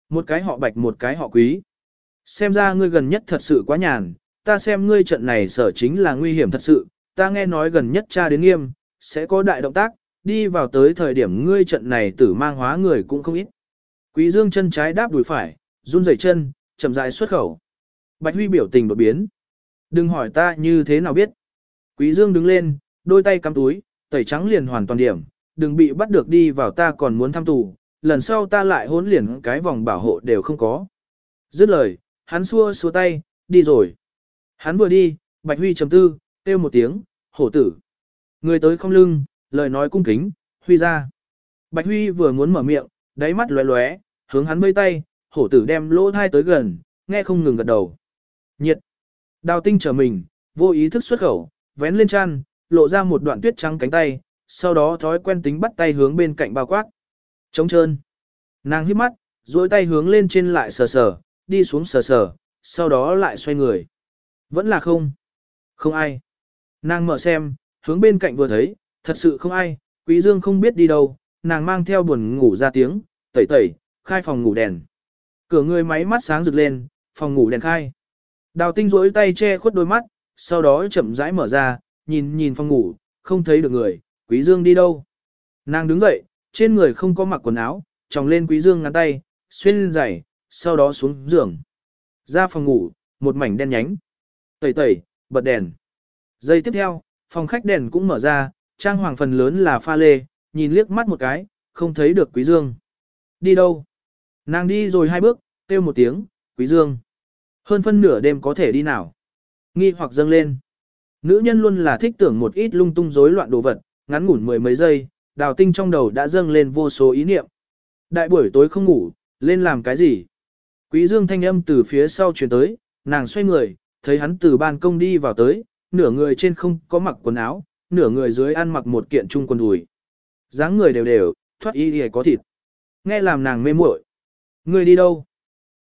Speaker 1: Một cái họ Bạch một cái họ Quý. Xem ra ngươi gần nhất thật sự quá nhàn, ta xem ngươi trận này sở chính là nguy hiểm thật sự, ta nghe nói gần nhất cha đến nghiêm, sẽ có đại động tác, đi vào tới thời điểm ngươi trận này tử mang hóa người cũng không ít. Quý Dương chân trái đáp đùi phải, run rẩy chân, chậm rãi xuất khẩu. Bạch Huy biểu tình đột biến. Đừng hỏi ta như thế nào biết. Quý Dương đứng lên, đôi tay cắm túi, tẩy trắng liền hoàn toàn điểm, đừng bị bắt được đi vào ta còn muốn thăm tù, lần sau ta lại hỗn liền cái vòng bảo hộ đều không có. Dứt lời, hắn xua xua tay, đi rồi. Hắn vừa đi, Bạch Huy chấm tư, kêu một tiếng, hổ tử. Người tới không lưng, lời nói cung kính, Huy ra. Bạch Huy vừa muốn mở miệng, đáy mắt lóe lóe, hướng hắn vây tay, hổ tử đem lỗ thai tới gần, nghe không ngừng gật đầu. Nhiệt. Đào tinh trở mình, vô ý thức xuất khẩu, vén lên chăn, lộ ra một đoạn tuyết trắng cánh tay, sau đó thói quen tính bắt tay hướng bên cạnh bao quát. Trống trơn. Nàng hít mắt, duỗi tay hướng lên trên lại sờ sờ, đi xuống sờ sờ, sau đó lại xoay người. Vẫn là không. Không ai. Nàng mở xem, hướng bên cạnh vừa thấy, thật sự không ai, quý dương không biết đi đâu, nàng mang theo buồn ngủ ra tiếng, tẩy tẩy, khai phòng ngủ đèn. Cửa người máy mắt sáng rực lên, phòng ngủ đèn khai. Đào tinh rỗi tay che khuất đôi mắt, sau đó chậm rãi mở ra, nhìn nhìn phòng ngủ, không thấy được người, quý dương đi đâu. Nàng đứng dậy, trên người không có mặc quần áo, tròng lên quý dương ngắn tay, xuyên giày, sau đó xuống giường. Ra phòng ngủ, một mảnh đen nhánh. Tẩy tẩy, bật đèn. Giây tiếp theo, phòng khách đèn cũng mở ra, trang hoàng phần lớn là pha lê, nhìn liếc mắt một cái, không thấy được quý dương. Đi đâu? Nàng đi rồi hai bước, kêu một tiếng, quý dương. Hơn phân nửa đêm có thể đi nào? Nghi hoặc dâng lên. Nữ nhân luôn là thích tưởng một ít lung tung rối loạn đồ vật, ngắn ngủn mười mấy giây, đào tinh trong đầu đã dâng lên vô số ý niệm. Đại buổi tối không ngủ, lên làm cái gì? Quý dương thanh âm từ phía sau truyền tới, nàng xoay người, thấy hắn từ ban công đi vào tới, nửa người trên không có mặc quần áo, nửa người dưới ăn mặc một kiện trung quần đùi. dáng người đều đều, thoát y thì có thịt. Nghe làm nàng mê muội. Người đi đâu?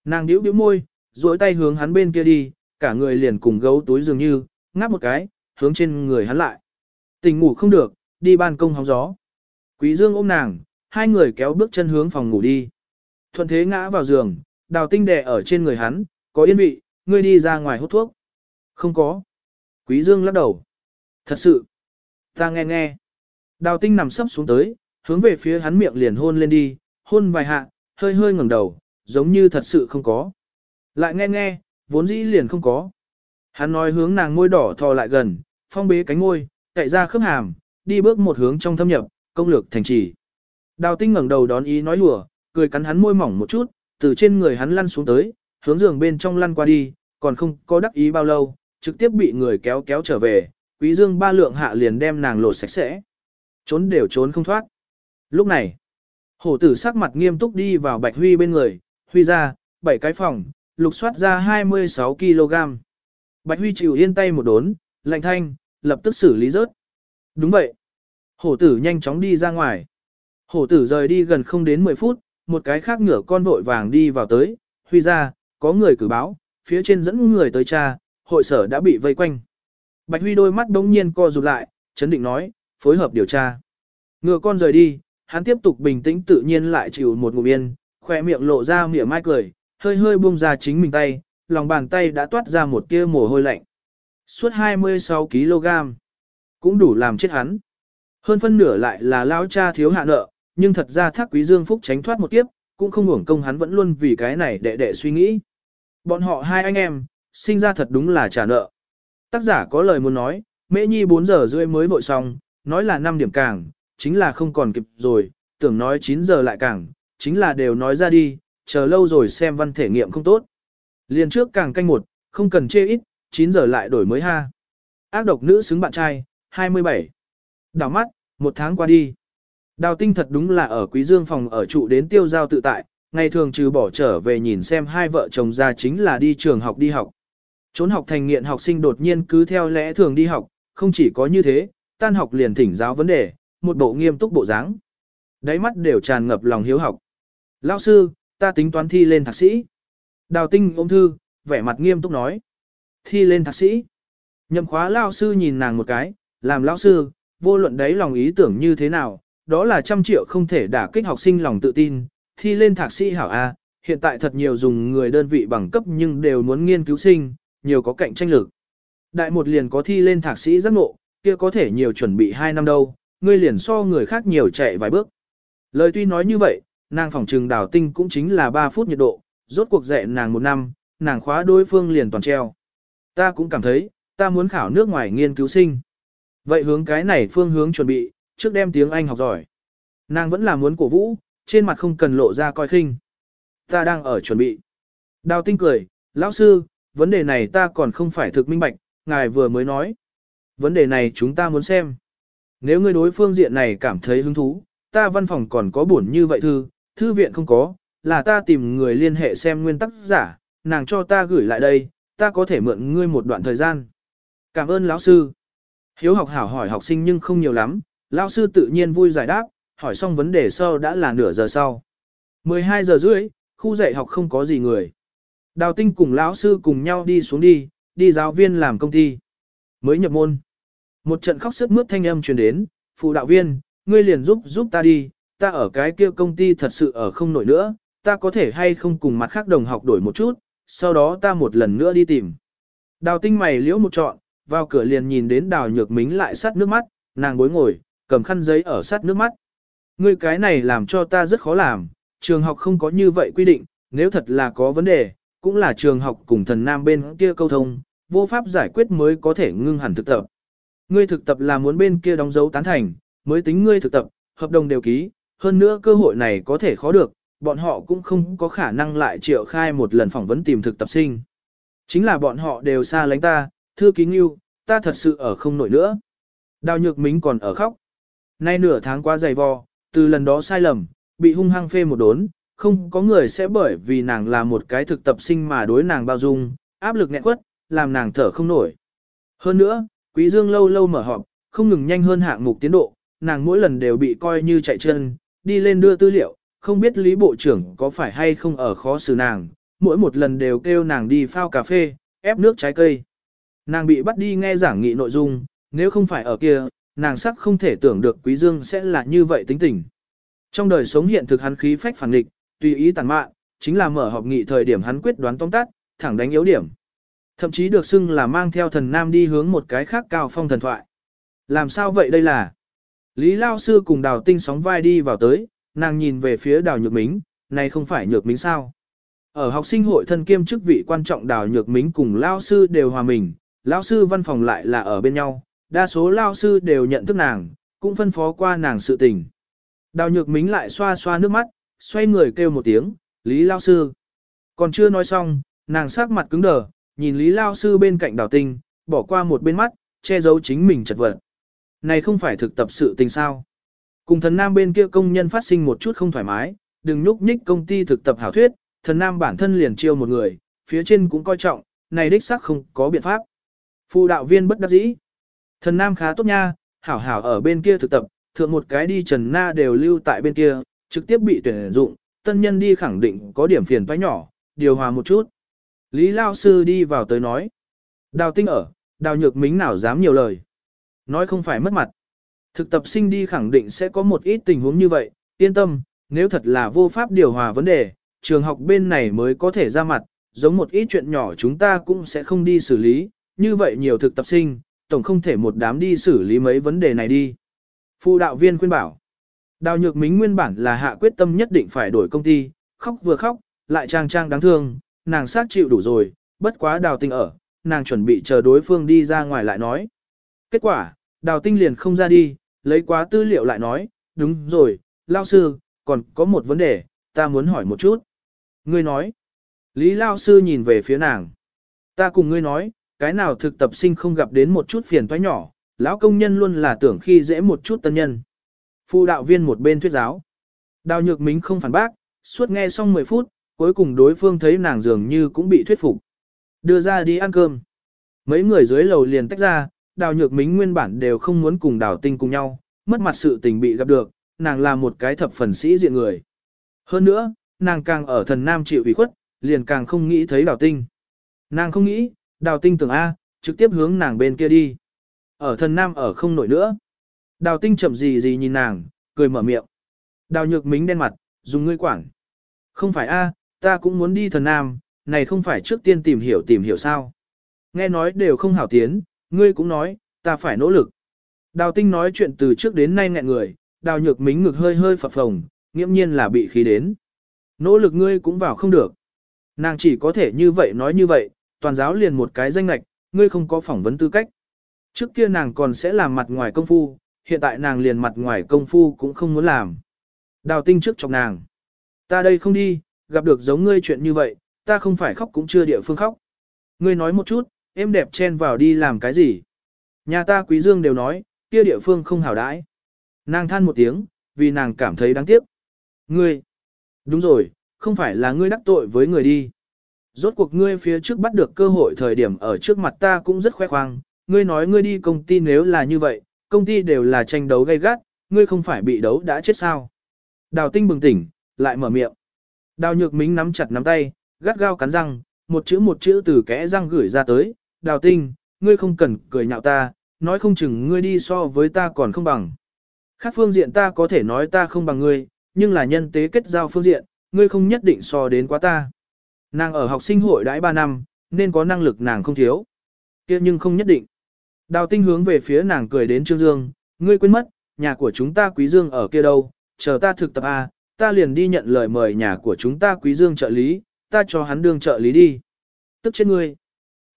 Speaker 1: Nàng điếu điếu môi, duỗi tay hướng hắn bên kia đi, cả người liền cùng gấu túi dường như, ngáp một cái, hướng trên người hắn lại. Tình ngủ không được, đi ban công hóng gió. Quý Dương ôm nàng, hai người kéo bước chân hướng phòng ngủ đi. Thuận thế ngã vào giường, đào tinh đè ở trên người hắn, có yên vị, ngươi đi ra ngoài hút thuốc. Không có. Quý Dương lắc đầu. Thật sự. Ta nghe nghe. Đào tinh nằm sấp xuống tới, hướng về phía hắn miệng liền hôn lên đi, hôn vài hạ, hơi hơi ngẩng đầu, giống như thật sự không có. Lại nghe nghe, vốn dĩ liền không có. Hắn nói hướng nàng môi đỏ thò lại gần, phong bế cánh môi, cậy ra khớp hàm, đi bước một hướng trong thâm nhập, công lược thành trì. Đào tinh ngẩng đầu đón ý nói lùa, cười cắn hắn môi mỏng một chút, từ trên người hắn lăn xuống tới, hướng giường bên trong lăn qua đi, còn không có đắc ý bao lâu, trực tiếp bị người kéo kéo trở về, quý dương ba lượng hạ liền đem nàng lột sạch sẽ. Trốn đều trốn không thoát. Lúc này, hổ tử sắc mặt nghiêm túc đi vào Bạch Huy bên người, Huy ra, bảy cái phòng, lục soát ra 26 kg. Bạch Huy chịu yên tay một đốn, lạnh thanh, lập tức xử lý rớt. Đúng vậy. Hổ tử nhanh chóng đi ra ngoài. Hổ tử rời đi gần không đến 10 phút, một cái khác ngửa con vội vàng đi vào tới, Huy ra, có người cử báo, phía trên dẫn người tới cha, hội sở đã bị vây quanh. Bạch Huy đôi mắt đống nhiên co rụt lại, chấn định nói, phối hợp điều tra. Ngựa con rời đi, hắn tiếp tục bình tĩnh tự nhiên lại chịu một ngụm yên, khỏe miệng lộ ra mỉa mai cười, hơi hơi buông ra chính mình tay, lòng bàn tay đã toát ra một tia mồ hôi lạnh. Suốt 26 kg, cũng đủ làm chết hắn. Hơn phân nửa lại là lão cha thiếu hạ nợ, nhưng thật ra thác quý dương phúc tránh thoát một kiếp, cũng không hưởng công hắn vẫn luôn vì cái này đệ đệ suy nghĩ. Bọn họ hai anh em, sinh ra thật đúng là trả nợ. Tác giả có lời muốn nói, mễ nhi 4 giờ rưỡi mới vội xong, nói là 5 điểm càng, chính là không còn kịp rồi, tưởng nói 9 giờ lại càng, chính là đều nói ra đi, chờ lâu rồi xem văn thể nghiệm không tốt. Liền trước càng canh một, không cần chê ít, 9 giờ lại đổi mới ha. Ác độc nữ xứng bạn trai, 27. Đào mắt, một tháng qua đi. Đào tinh thật đúng là ở quý dương phòng ở trụ đến tiêu giao tự tại, ngày thường trừ bỏ trở về nhìn xem hai vợ chồng ra chính là đi trường học đi học. Trốn học thành nghiện học sinh đột nhiên cứ theo lẽ thường đi học, không chỉ có như thế, tan học liền thỉnh giáo vấn đề, một bộ nghiêm túc bộ dáng. Đáy mắt đều tràn ngập lòng hiếu học. Lão sư, ta tính toán thi lên thạc sĩ. Đào tinh ôm thư, vẻ mặt nghiêm túc nói. Thi lên thạc sĩ. Nhậm khóa lão sư nhìn nàng một cái, làm lão sư, vô luận đấy lòng ý tưởng như thế nào, đó là trăm triệu không thể đả kích học sinh lòng tự tin, thi lên thạc sĩ hảo A, hiện tại thật nhiều dùng người đơn vị bằng cấp nhưng đều muốn nghiên cứu sinh, nhiều có cạnh tranh lực. Đại một liền có thi lên thạc sĩ giác ngộ, kia có thể nhiều chuẩn bị 2 năm đâu, ngươi liền so người khác nhiều chạy vài bước. Lời tuy nói như vậy, nàng phòng trừng đào tinh cũng chính là 3 phút nhiệt độ, rốt cuộc dạy nàng một năm, nàng khóa đối phương liền toàn treo. Ta cũng cảm thấy, ta muốn khảo nước ngoài nghiên cứu sinh. Vậy hướng cái này phương hướng chuẩn bị, trước đem tiếng Anh học giỏi. Nàng vẫn là muốn cổ vũ, trên mặt không cần lộ ra coi khinh. Ta đang ở chuẩn bị. Đào tinh cười, lão sư, vấn đề này ta còn không phải thực minh bạch, ngài vừa mới nói. Vấn đề này chúng ta muốn xem. Nếu ngươi đối phương diện này cảm thấy hứng thú, ta văn phòng còn có buồn như vậy thư, thư viện không có, là ta tìm người liên hệ xem nguyên tắc giả, nàng cho ta gửi lại đây, ta có thể mượn ngươi một đoạn thời gian. Cảm ơn lão sư. Hiếu học hảo hỏi học sinh nhưng không nhiều lắm, lão sư tự nhiên vui giải đáp, hỏi xong vấn đề sau đã là nửa giờ sau. 12 giờ rưỡi, khu dạy học không có gì người. Đào tinh cùng lão sư cùng nhau đi xuống đi, đi giáo viên làm công ty. Mới nhập môn. Một trận khóc sức mướt thanh âm truyền đến, phụ đạo viên, ngươi liền giúp giúp ta đi, ta ở cái kia công ty thật sự ở không nổi nữa, ta có thể hay không cùng mặt khác đồng học đổi một chút, sau đó ta một lần nữa đi tìm. Đào tinh mày liễu một trọn, vào cửa liền nhìn đến đào nhược mính lại sát nước mắt, nàng bối ngồi, cầm khăn giấy ở sát nước mắt. Ngươi cái này làm cho ta rất khó làm, trường học không có như vậy quy định, nếu thật là có vấn đề, cũng là trường học cùng thần nam bên kia câu thông, vô pháp giải quyết mới có thể ngưng hẳn thực tập. Ngươi thực tập là muốn bên kia đóng dấu tán thành, mới tính ngươi thực tập, hợp đồng đều ký, hơn nữa cơ hội này có thể khó được, bọn họ cũng không có khả năng lại triệu khai một lần phỏng vấn tìm thực tập sinh. Chính là bọn họ đều xa lánh ta, thưa ký nghiêu, ta thật sự ở không nổi nữa. Đào nhược mính còn ở khóc. Nay nửa tháng qua dày vò, từ lần đó sai lầm, bị hung hăng phê một đốn, không có người sẽ bởi vì nàng là một cái thực tập sinh mà đối nàng bao dung, áp lực nghẹn quất, làm nàng thở không nổi. Hơn nữa, Quý Dương lâu lâu mở họp, không ngừng nhanh hơn hạng mục tiến độ, nàng mỗi lần đều bị coi như chạy chân, đi lên đưa tư liệu, không biết Lý Bộ trưởng có phải hay không ở khó xử nàng, mỗi một lần đều kêu nàng đi phao cà phê, ép nước trái cây. Nàng bị bắt đi nghe giảng nghị nội dung, nếu không phải ở kia, nàng sắc không thể tưởng được Quý Dương sẽ là như vậy tính tình. Trong đời sống hiện thực hắn khí phách phản nghịch, tùy ý tàn mạn, chính là mở họp nghị thời điểm hắn quyết đoán tóm tắt, thẳng đánh yếu điểm. Thậm chí được xưng là mang theo thần nam đi hướng một cái khác cao phong thần thoại. Làm sao vậy đây là? Lý Lao Sư cùng đào tinh sóng vai đi vào tới, nàng nhìn về phía đào nhược mính, này không phải nhược mính sao? Ở học sinh hội thân kiêm chức vị quan trọng đào nhược mính cùng Lao Sư đều hòa mình, Lao Sư văn phòng lại là ở bên nhau, đa số Lao Sư đều nhận thức nàng, cũng phân phó qua nàng sự tình. Đào nhược mính lại xoa xoa nước mắt, xoay người kêu một tiếng, Lý Lao Sư. Còn chưa nói xong, nàng sắc mặt cứng đờ, nhìn Lý Lao Sư bên cạnh đào tinh, bỏ qua một bên mắt, che giấu chính mình chật vật. Này không phải thực tập sự tình sao. Cùng thần nam bên kia công nhân phát sinh một chút không thoải mái, đừng nhúc nhích công ty thực tập hảo thuyết, thần nam bản thân liền chiêu một người, phía trên cũng coi trọng, này đích xác không có biện pháp. Phụ đạo viên bất đắc dĩ. Thần nam khá tốt nha, hảo hảo ở bên kia thực tập, thượng một cái đi trần na đều lưu tại bên kia, trực tiếp bị tuyển dụng, tân nhân đi khẳng định có điểm phiền toái nhỏ, điều hòa một chút. Lý Lao Sư đi vào tới nói. Đào tinh ở, đào nhược mính nào dám nhiều lời. Nói không phải mất mặt. Thực tập sinh đi khẳng định sẽ có một ít tình huống như vậy, yên tâm, nếu thật là vô pháp điều hòa vấn đề, trường học bên này mới có thể ra mặt, giống một ít chuyện nhỏ chúng ta cũng sẽ không đi xử lý, như vậy nhiều thực tập sinh, tổng không thể một đám đi xử lý mấy vấn đề này đi. Phụ đạo viên khuyên bảo, đào nhược mính nguyên bản là hạ quyết tâm nhất định phải đổi công ty, khóc vừa khóc, lại trang trang đáng thương, nàng sát chịu đủ rồi, bất quá đào tinh ở, nàng chuẩn bị chờ đối phương đi ra ngoài lại nói. Kết quả, đào tinh liền không ra đi, lấy quá tư liệu lại nói, đúng rồi, lao sư, còn có một vấn đề, ta muốn hỏi một chút. Ngươi nói, Lý lao sư nhìn về phía nàng. Ta cùng ngươi nói, cái nào thực tập sinh không gặp đến một chút phiền toái nhỏ, lão công nhân luôn là tưởng khi dễ một chút tân nhân. Phụ đạo viên một bên thuyết giáo. Đào nhược mính không phản bác, suốt nghe xong 10 phút, cuối cùng đối phương thấy nàng dường như cũng bị thuyết phục. Đưa ra đi ăn cơm. Mấy người dưới lầu liền tách ra, đào nhược mính nguyên bản đều không muốn cùng đào tinh cùng nhau, mất mặt sự tình bị gặp được, nàng là một cái thập phần sĩ diện người. Hơn nữa, nàng càng ở thần nam chịu ủy khuất, liền càng không nghĩ thấy đào tinh. Nàng không nghĩ, đào tinh tưởng A, trực tiếp hướng nàng bên kia đi. Ở thần nam ở không nổi nữa. Đào tinh chậm gì gì nhìn nàng, cười mở miệng. Đào nhược mính đen mặt, dùng ngươi quản. Không phải A, ta cũng muốn đi thần nam, này không phải trước tiên tìm hiểu tìm hiểu sao. Nghe nói đều không hảo tiến, ngươi cũng nói, ta phải nỗ lực. Đào tinh nói chuyện từ trước đến nay nghẹn người, đào nhược mính ngực hơi hơi phập phồng, nghiễm nhiên là bị khí đến. Nỗ lực ngươi cũng vào không được. Nàng chỉ có thể như vậy nói như vậy, toàn giáo liền một cái danh lạch, ngươi không có phỏng vấn tư cách. Trước kia nàng còn sẽ làm mặt ngoài công phu, hiện tại nàng liền mặt ngoài công phu cũng không muốn làm. Đào tinh trước chọc nàng. Ta đây không đi, gặp được giống ngươi chuyện như vậy, ta không phải khóc cũng chưa địa phương khóc. Ngươi nói một chút, em đẹp chen vào đi làm cái gì? Nhà ta quý dương đều nói, kia địa phương không hảo đãi. Nàng than một tiếng, vì nàng cảm thấy đáng tiếc. Ngươi, đúng rồi, không phải là ngươi đắc tội với người đi. Rốt cuộc ngươi phía trước bắt được cơ hội thời điểm ở trước mặt ta cũng rất khoe khoang, ngươi nói ngươi đi công ty nếu là như vậy, công ty đều là tranh đấu gay gắt, ngươi không phải bị đấu đã chết sao. Đào tinh bừng tỉnh, lại mở miệng. Đào nhược mính nắm chặt nắm tay, gắt gao cắn răng, một chữ một chữ từ kẽ răng gửi ra tới, đào tinh, ngươi không cần cười nhạo ta, nói không chừng ngươi đi so với ta còn không bằng. Khác phương diện ta có thể nói ta không bằng ngươi, nhưng là nhân tế kết giao phương diện, ngươi không nhất định so đến quá ta. Nàng ở học sinh hội đãi 3 năm, nên có năng lực nàng không thiếu. kia nhưng không nhất định. Đào tinh hướng về phía nàng cười đến Trương Dương, ngươi quên mất, nhà của chúng ta Quý Dương ở kia đâu, chờ ta thực tập A, ta liền đi nhận lời mời nhà của chúng ta Quý Dương trợ lý, ta cho hắn đương trợ lý đi. Tức chết ngươi.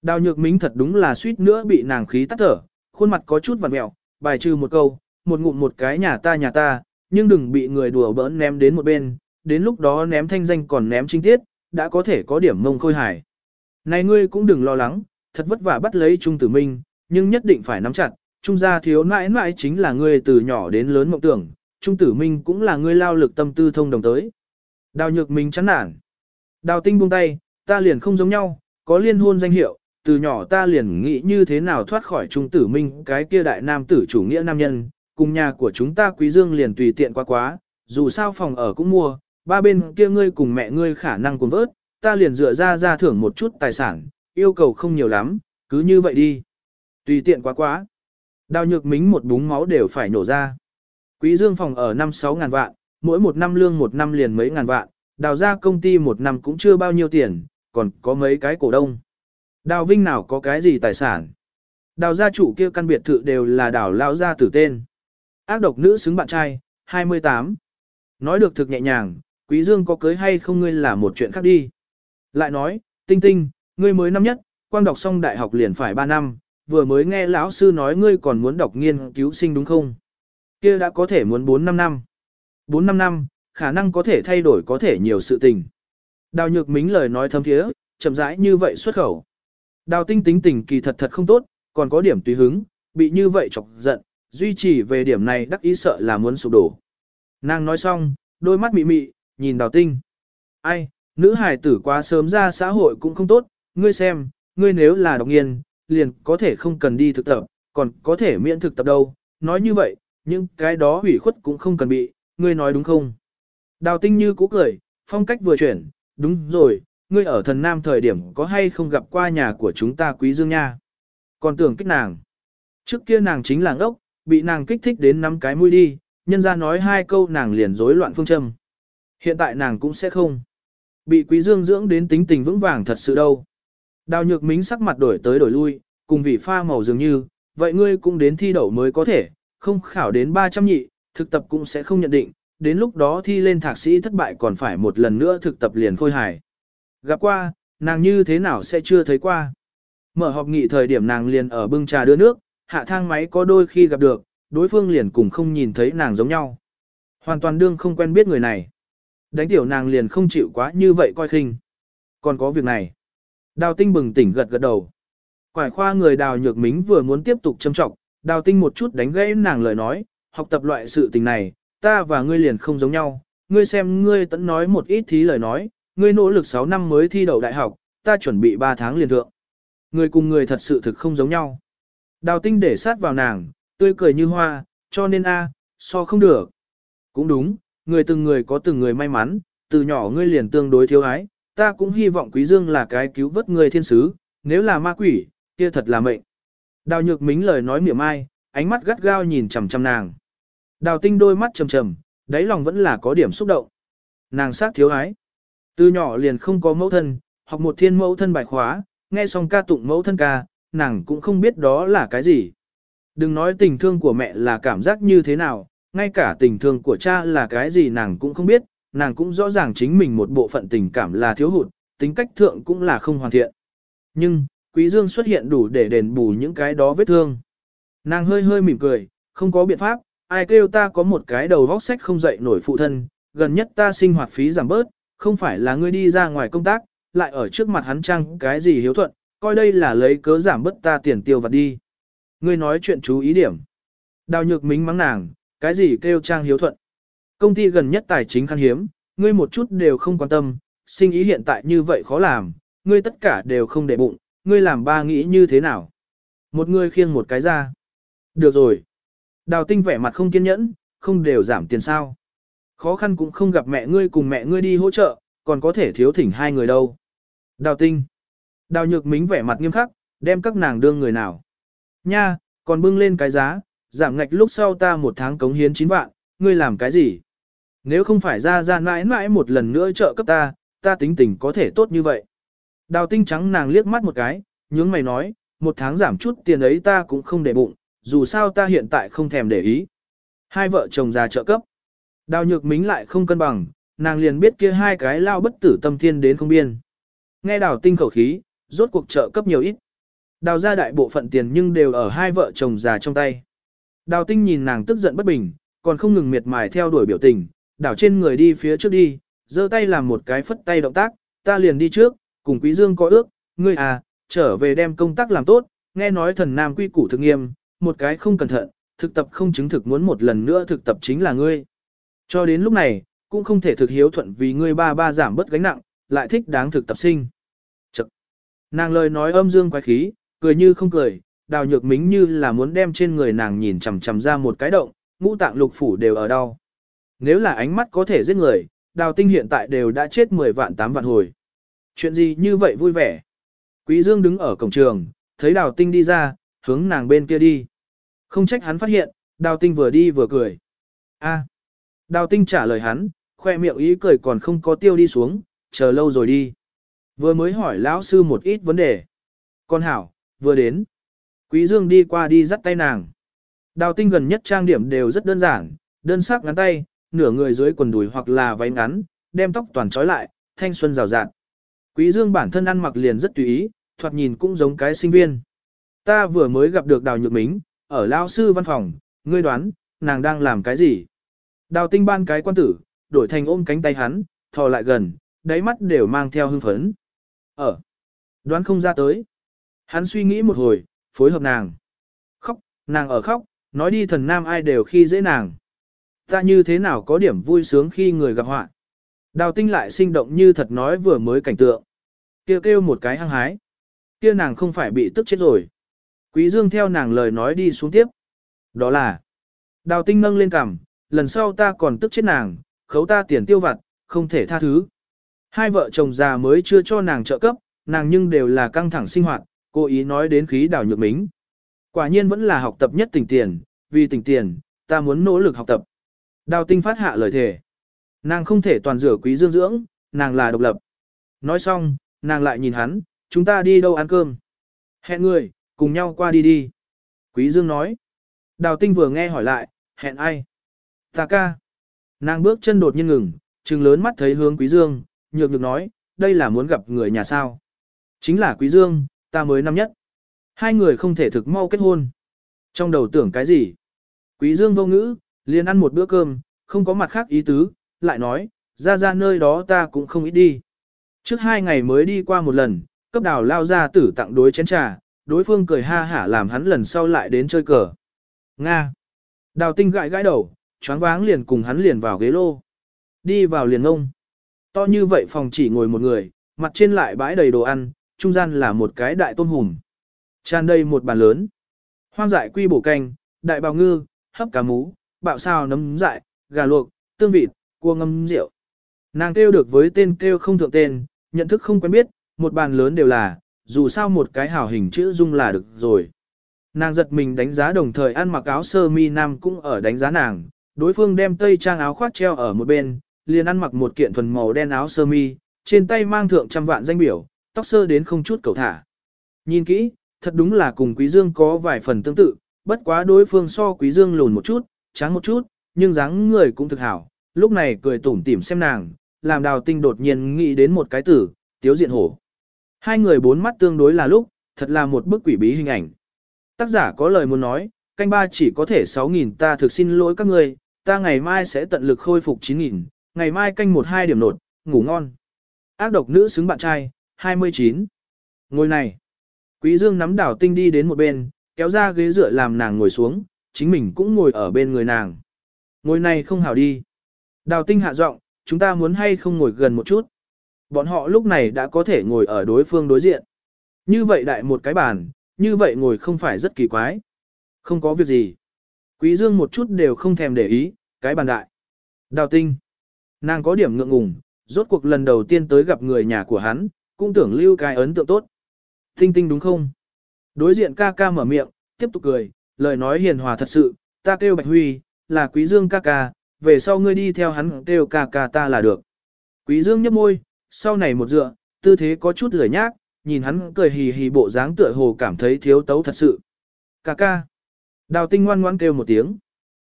Speaker 1: Đào nhược mính thật đúng là suýt nữa bị nàng khí tắt thở, khuôn mặt có chút vặn mẹo, bài trừ một câu, một ngụm một cái nhà ta nhà ta, nhưng đừng bị người đùa bỡn ném đến một bên, đến lúc đó ném thanh danh còn ném trinh tiết, đã có thể có điểm mông khôi hải. Này ngươi cũng đừng lo lắng, thật vất vả bắt lấy Trung Tử Minh, nhưng nhất định phải nắm chặt, Trung gia thiếu nãi nãi chính là ngươi từ nhỏ đến lớn mộng tưởng, Trung Tử Minh cũng là ngươi lao lực tâm tư thông đồng tới. Đào nhược minh chán nản. Đào tinh buông tay, ta liền không giống nhau, có liên hôn danh hiệu, từ nhỏ ta liền nghĩ như thế nào thoát khỏi trung tử minh cái kia đại nam tử chủ nghĩa nam nhân, cùng nhà của chúng ta quý dương liền tùy tiện quá quá, dù sao phòng ở cũng mua, ba bên kia ngươi cùng mẹ ngươi khả năng cùng vớt, ta liền dựa ra ra thưởng một chút tài sản, yêu cầu không nhiều lắm, cứ như vậy đi. Tùy tiện quá quá. Đào nhược mính một búng máu đều phải nổ ra. Quý dương phòng ở 5-6 ngàn vạn, mỗi một năm lương một năm liền mấy ngàn vạn, đào ra công ty một năm cũng chưa bao nhiêu tiền, còn có mấy cái cổ đông. Đào Vinh nào có cái gì tài sản. Đào gia chủ kia căn biệt thự đều là đào lao gia tử tên. Ác độc nữ xứng bạn trai, 28. Nói được thực nhẹ nhàng, Quý Dương có cưới hay không ngươi là một chuyện khác đi. Lại nói, tinh tinh, ngươi mới năm nhất, quang đọc xong đại học liền phải 3 năm, vừa mới nghe lão sư nói ngươi còn muốn đọc nghiên cứu sinh đúng không? Kia đã có thể muốn 4 năm năm. 4 năm năm, khả năng có thể thay đổi có thể nhiều sự tình. Đào nhược mính lời nói thâm thiế, chậm rãi như vậy xuất khẩu. Đào tinh tính tình kỳ thật thật không tốt, còn có điểm tùy hứng, bị như vậy chọc giận, duy trì về điểm này đắc ý sợ là muốn sụp đổ. Nàng nói xong, đôi mắt mị mị, nhìn đào tinh. Ai, nữ hài tử quá sớm ra xã hội cũng không tốt, ngươi xem, ngươi nếu là độc nghiên, liền có thể không cần đi thực tập, còn có thể miễn thực tập đâu. Nói như vậy, những cái đó hủy khuất cũng không cần bị, ngươi nói đúng không? Đào tinh như cũ cười, phong cách vừa chuyển, đúng rồi, ngươi ở thần nam thời điểm có hay không gặp qua nhà của chúng ta quý dương nha. Còn tưởng kích nàng. Trước kia nàng chính là ngốc, bị nàng kích thích đến năm cái mũi đi, nhân ra nói hai câu nàng liền rối loạn phương châm. Hiện tại nàng cũng sẽ không. Bị quý dương dưỡng đến tính tình vững vàng thật sự đâu. Đào nhược mính sắc mặt đổi tới đổi lui, cùng vị pha màu dường như, vậy ngươi cũng đến thi đậu mới có thể, không khảo đến 300 nhị, thực tập cũng sẽ không nhận định, đến lúc đó thi lên thạc sĩ thất bại còn phải một lần nữa thực tập liền khôi hài. Gặp qua, nàng như thế nào sẽ chưa thấy qua. Mở họp nghị thời điểm nàng liền ở bưng trà đưa nước, hạ thang máy có đôi khi gặp được, đối phương liền cùng không nhìn thấy nàng giống nhau. Hoàn toàn đương không quen biết người này. Đánh tiểu nàng liền không chịu quá như vậy coi khinh. Còn có việc này. Đào tinh bừng tỉnh gật gật đầu. Quải khoa người đào nhược mính vừa muốn tiếp tục châm trọng, đào tinh một chút đánh gãy nàng lời nói, học tập loại sự tình này, ta và ngươi liền không giống nhau, ngươi xem ngươi tẫn nói một ít thí lời nói, ngươi nỗ lực 6 năm mới thi đậu đại học, ta chuẩn bị 3 tháng liền thượng. Người cùng người thật sự thực không giống nhau. Đào tinh để sát vào nàng, tươi cười như hoa, cho nên a, so không được. Cũng đúng, người từng người có từng người may mắn, từ nhỏ ngươi liền tương đối thiếu ái, ta cũng hy vọng quý dương là cái cứu vớt người thiên sứ, nếu là ma quỷ, kia thật là mệnh. Đào nhược mính lời nói miệng ai, ánh mắt gắt gao nhìn chằm chằm nàng. Đào tinh đôi mắt trầm trầm, đáy lòng vẫn là có điểm xúc động. Nàng sát thiếu ái. Từ nhỏ liền không có mẫu thân, học một thiên mẫu thân bài khóa, nghe xong ca tụng mẫu thân ca, nàng cũng không biết đó là cái gì. Đừng nói tình thương của mẹ là cảm giác như thế nào, ngay cả tình thương của cha là cái gì nàng cũng không biết, nàng cũng rõ ràng chính mình một bộ phận tình cảm là thiếu hụt, tính cách thượng cũng là không hoàn thiện. Nhưng, Quý Dương xuất hiện đủ để đền bù những cái đó vết thương. Nàng hơi hơi mỉm cười, không có biện pháp, ai kêu ta có một cái đầu vóc sách không dậy nổi phụ thân, gần nhất ta sinh hoạt phí giảm bớt, không phải là ngươi đi ra ngoài công tác, lại ở trước mặt hắn trang cái gì hiếu thuận, coi đây là lấy cớ giảm bớt ta tiền tiêu vặt đi. Ngươi nói chuyện chú ý điểm. Đào nhược mính mắng nàng, cái gì kêu trang hiếu thuận. Công ty gần nhất tài chính khan hiếm, ngươi một chút đều không quan tâm, sinh ý hiện tại như vậy khó làm, ngươi tất cả đều không để bụng, ngươi làm ba nghĩ như thế nào. Một người khiêng một cái ra. Được rồi. Đào tinh vẻ mặt không kiên nhẫn, không đều giảm tiền sao. Khó khăn cũng không gặp mẹ ngươi cùng mẹ ngươi đi hỗ trợ, còn có thể thiếu thỉnh hai người đâu. Đào tinh. Đào nhược mính vẻ mặt nghiêm khắc, đem các nàng đương người nào. Nha, còn bưng lên cái giá, giảm ngạch lúc sau ta một tháng cống hiến 9 vạn, ngươi làm cái gì? Nếu không phải ra ra mãi mãi một lần nữa trợ cấp ta, ta tính tình có thể tốt như vậy. Đào tinh trắng nàng liếc mắt một cái, nhướng mày nói, một tháng giảm chút tiền ấy ta cũng không để bụng, dù sao ta hiện tại không thèm để ý. Hai vợ chồng già trợ cấp. Đào nhược mính lại không cân bằng, nàng liền biết kia hai cái lao bất tử tâm thiên đến không biên. Nghe đào tinh khẩu khí, rốt cuộc trợ cấp nhiều ít. Đào ra đại bộ phận tiền nhưng đều ở hai vợ chồng già trong tay. Đào tinh nhìn nàng tức giận bất bình, còn không ngừng miệt mài theo đuổi biểu tình, đảo trên người đi phía trước đi, giơ tay làm một cái phất tay động tác, ta liền đi trước, cùng quý dương có ước, ngươi à, trở về đem công tác làm tốt, nghe nói thần nam quy củ thực nghiêm, một cái không cẩn thận, thực tập không chứng thực muốn một lần nữa thực tập chính là ngươi. Cho đến lúc này, cũng không thể thực hiếu thuận vì ngươi ba ba giảm bớt gánh nặng, lại thích đáng thực tập sinh. Chậc. Nàng lời nói âm dương quái khí, cười như không cười, đào nhược mính như là muốn đem trên người nàng nhìn chằm chằm ra một cái động, ngũ tạng lục phủ đều ở đau. Nếu là ánh mắt có thể giết người, đào tinh hiện tại đều đã chết 10 vạn 8 vạn hồi. Chuyện gì như vậy vui vẻ? Quý Dương đứng ở cổng trường, thấy đào tinh đi ra, hướng nàng bên kia đi. Không trách hắn phát hiện, đào tinh vừa đi vừa cười. a đào tinh trả lời hắn, khoe miệng ý cười còn không có tiêu đi xuống, chờ lâu rồi đi. Vừa mới hỏi lão sư một ít vấn đề. Con hảo, vừa đến. Quý Dương đi qua đi dắt tay nàng. Đào tinh gần nhất trang điểm đều rất đơn giản, đơn sắc ngắn tay, nửa người dưới quần đùi hoặc là váy ngắn, đem tóc toàn trói lại, thanh xuân rào rạt. Quý Dương bản thân ăn mặc liền rất tùy ý, thoạt nhìn cũng giống cái sinh viên. Ta vừa mới gặp được Đào Nhược Mính, ở lao sư văn phòng, ngươi đoán, nàng đang làm cái gì? Đào tinh ban cái quan tử, đổi thành ôm cánh tay hắn, thò lại gần, đáy mắt đều mang theo hưng phấn. Ở, đoán không ra tới. Hắn suy nghĩ một hồi, phối hợp nàng. Khóc, nàng ở khóc, nói đi thần nam ai đều khi dễ nàng. Ta như thế nào có điểm vui sướng khi người gặp họa. Đào tinh lại sinh động như thật nói vừa mới cảnh tượng. Kêu kêu một cái hăng hái. Kia nàng không phải bị tức chết rồi. Quý Dương theo nàng lời nói đi xuống tiếp. Đó là. Đào tinh nâng lên cằm, lần sau ta còn tức chết nàng, khấu ta tiền tiêu vặt, không thể tha thứ. Hai vợ chồng già mới chưa cho nàng trợ cấp, nàng nhưng đều là căng thẳng sinh hoạt, cố ý nói đến khí đào nhược mính. Quả nhiên vẫn là học tập nhất tình tiền, vì tình tiền, ta muốn nỗ lực học tập. Đào tinh phát hạ lời thề. Nàng không thể toàn rửa quý dương dưỡng, nàng là độc lập. Nói xong, nàng lại nhìn hắn, chúng ta đi đâu ăn cơm. Hẹn người, cùng nhau qua đi đi. Quý dương nói. Đào tinh vừa nghe hỏi lại, hẹn ai? Ta ca. Nàng bước chân đột nhiên ngừng, trừng lớn mắt thấy hướng quý dương, nhược nhược nói, đây là muốn gặp người nhà sao. Chính là quý dương, ta mới năm nhất. Hai người không thể thực mau kết hôn. Trong đầu tưởng cái gì? Quý dương vô ngữ, liền ăn một bữa cơm, không có mặt khác ý tứ, lại nói, ra ra nơi đó ta cũng không ít đi. Trước hai ngày mới đi qua một lần, cấp đào lao ra tử tặng đối chén trà, đối phương cười ha hả làm hắn lần sau lại đến chơi cờ. Nga. Đào tinh gãi gãi đầu, choáng váng liền cùng hắn liền vào ghế lô. Đi vào liền ngông. To như vậy phòng chỉ ngồi một người, mặt trên lại bãi đầy đồ ăn, trung gian là một cái đại tôm hùm. Tràn đầy một bàn lớn. Hoang dại quy bổ canh, đại bào ngư, hấp cá mú, bạo sao nấm dại, gà luộc, tương vịt, cua ngâm rượu. Nàng kêu được với tên kêu không thượng tên, nhận thức không quen biết, một bàn lớn đều là, dù sao một cái hảo hình chữ dung là được rồi. Nàng giật mình đánh giá đồng thời ăn mặc áo sơ mi nam cũng ở đánh giá nàng, đối phương đem tây trang áo khoác treo ở một bên, liền ăn mặc một kiện thuần màu đen áo sơ mi, trên tay mang thượng trăm vạn danh biểu, tóc sơ đến không chút cầu thả. Nhìn kỹ, thật đúng là cùng Quý Dương có vài phần tương tự, bất quá đối phương so Quý Dương lùn một chút, trắng một chút, nhưng dáng người cũng thực hảo, lúc này cười tủm tỉm xem nàng, làm đào tinh đột nhiên nghĩ đến một cái tử, tiếu diện hổ. Hai người bốn mắt tương đối là lúc, thật là một bức quỷ bí hình ảnh. Tác giả có lời muốn nói, canh ba chỉ có thể 6.000 ta thực xin lỗi các người, ta ngày mai sẽ tận lực khôi phục 9.000, ngày mai canh một hai điểm nột, ngủ ngon. Ác độc nữ xứng bạn trai, 29. Ngồi này. Quý Dương nắm đảo tinh đi đến một bên, kéo ra ghế dựa làm nàng ngồi xuống, chính mình cũng ngồi ở bên người nàng. Ngồi này không hảo đi. Đào tinh hạ giọng, chúng ta muốn hay không ngồi gần một chút. Bọn họ lúc này đã có thể ngồi ở đối phương đối diện. Như vậy đại một cái bàn, như vậy ngồi không phải rất kỳ quái. Không có việc gì. Quý Dương một chút đều không thèm để ý, cái bàn đại. Đào tinh. Nàng có điểm ngượng ngùng, rốt cuộc lần đầu tiên tới gặp người nhà của hắn, cũng tưởng lưu cái ấn tượng tốt. Tinh tinh đúng không? Đối diện ca ca mở miệng, tiếp tục cười, lời nói hiền hòa thật sự, ta kêu Bạch Huy, là Quý Dương ca ca, về sau ngươi đi theo hắn kêu ca ca ta là được. Quý Dương nhếch môi, sau này một dựa, tư thế có chút lười nhác, nhìn hắn cười hì hì bộ dáng tựa hồ cảm thấy thiếu tấu thật sự. Ca ca. Đào tinh ngoan ngoãn kêu một tiếng.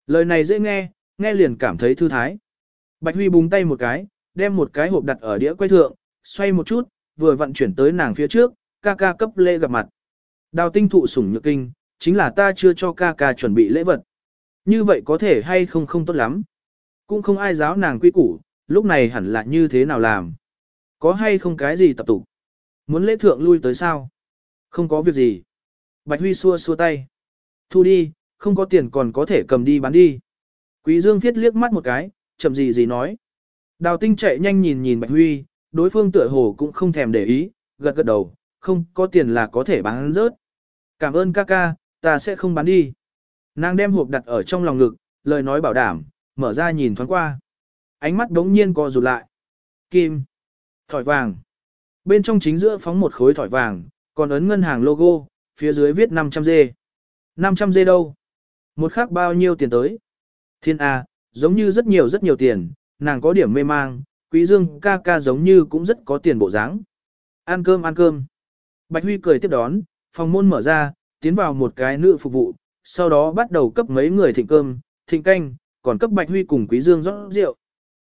Speaker 1: Lời này dễ nghe, nghe liền cảm thấy thư thái. Bạch Huy búng tay một cái, đem một cái hộp đặt ở đĩa quay thượng, xoay một chút, vừa vận chuyển tới nàng phía trước, ca ca cấp lễ gặp mặt. Đào tinh thụ sủng nhược kinh, chính là ta chưa cho ca ca chuẩn bị lễ vật. Như vậy có thể hay không không tốt lắm. Cũng không ai giáo nàng quy củ, lúc này hẳn là như thế nào làm. Có hay không cái gì tập tục. Muốn lễ thượng lui tới sao? Không có việc gì. Bạch Huy xua xua tay. Thu đi, không có tiền còn có thể cầm đi bán đi. Quý Dương Thiết liếc mắt một cái, chậm gì gì nói. Đào tinh chạy nhanh nhìn nhìn Bạch Huy, đối phương tựa hồ cũng không thèm để ý, gật gật đầu, không có tiền là có thể bán rớt. Cảm ơn ca ca, ta sẽ không bán đi. Nàng đem hộp đặt ở trong lòng ngực, lời nói bảo đảm, mở ra nhìn thoáng qua. Ánh mắt đống nhiên co rụt lại. Kim. Thỏi vàng. Bên trong chính giữa phóng một khối thỏi vàng, còn ấn ngân hàng logo, phía dưới viết 500G. 500G đâu? Một khắc bao nhiêu tiền tới? Thiên A, giống như rất nhiều rất nhiều tiền, nàng có điểm mê mang, quý dương ca ca giống như cũng rất có tiền bộ dáng. Ăn cơm ăn cơm. Bạch Huy cười tiếp đón, phòng môn mở ra, tiến vào một cái nữ phục vụ, sau đó bắt đầu cấp mấy người thịnh cơm, thịnh canh, còn cấp Bạch Huy cùng Quý Dương rót rượu.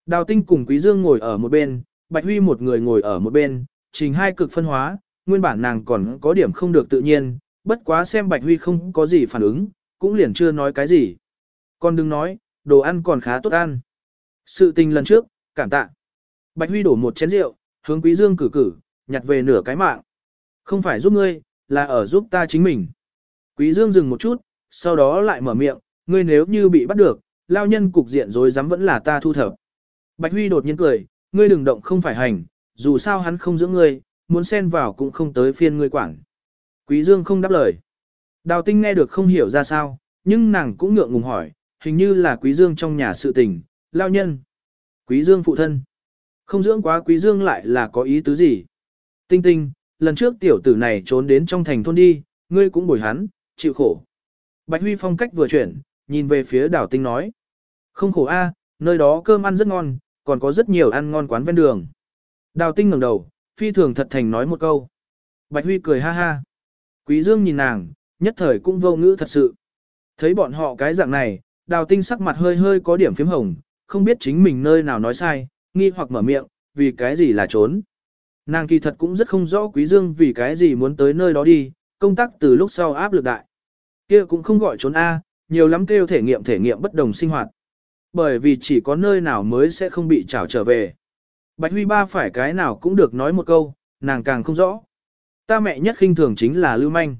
Speaker 1: Đào Tinh cùng Quý Dương ngồi ở một bên, Bạch Huy một người ngồi ở một bên, trình hai cực phân hóa, nguyên bản nàng còn có điểm không được tự nhiên, bất quá xem Bạch Huy không có gì phản ứng, cũng liền chưa nói cái gì. Còn đừng nói, đồ ăn còn khá tốt ăn. Sự tình lần trước, cảm tạ. Bạch Huy đổ một chén rượu, hướng Quý Dương cử cử, nhặt về nửa cái mạng. Không phải giúp ngươi, là ở giúp ta chính mình. Quý Dương dừng một chút, sau đó lại mở miệng, ngươi nếu như bị bắt được, lao nhân cục diện rồi dám vẫn là ta thu thập. Bạch Huy đột nhiên cười, ngươi đừng động không phải hành, dù sao hắn không giữ ngươi, muốn xen vào cũng không tới phiên ngươi quản. Quý Dương không đáp lời. Đào tinh nghe được không hiểu ra sao, nhưng nàng cũng ngượng ngùng hỏi, hình như là Quý Dương trong nhà sự tình, lao nhân. Quý Dương phụ thân. Không dưỡng quá Quý Dương lại là có ý tứ gì. Tinh tinh, lần trước tiểu tử này trốn đến trong thành thôn đi, ngươi cũng bồi hắn, chịu khổ. Bạch Huy phong cách vừa chuyển, nhìn về phía đảo tinh nói. Không khổ a, nơi đó cơm ăn rất ngon, còn có rất nhiều ăn ngon quán ven đường. Đào tinh ngẩng đầu, phi thường thật thành nói một câu. Bạch Huy cười ha ha. Quý Dương nhìn nàng, nhất thời cũng vô ngữ thật sự. Thấy bọn họ cái dạng này, đào tinh sắc mặt hơi hơi có điểm phím hồng, không biết chính mình nơi nào nói sai, nghi hoặc mở miệng, vì cái gì là trốn. Nàng kỳ thật cũng rất không rõ Quý Dương vì cái gì muốn tới nơi đó đi, công tác từ lúc sau áp lực đại. Kia cũng không gọi trốn A, nhiều lắm kêu thể nghiệm thể nghiệm bất đồng sinh hoạt. Bởi vì chỉ có nơi nào mới sẽ không bị trảo trở về. Bạch Huy Ba phải cái nào cũng được nói một câu, nàng càng không rõ. Ta mẹ nhất khinh thường chính là Lưu Manh.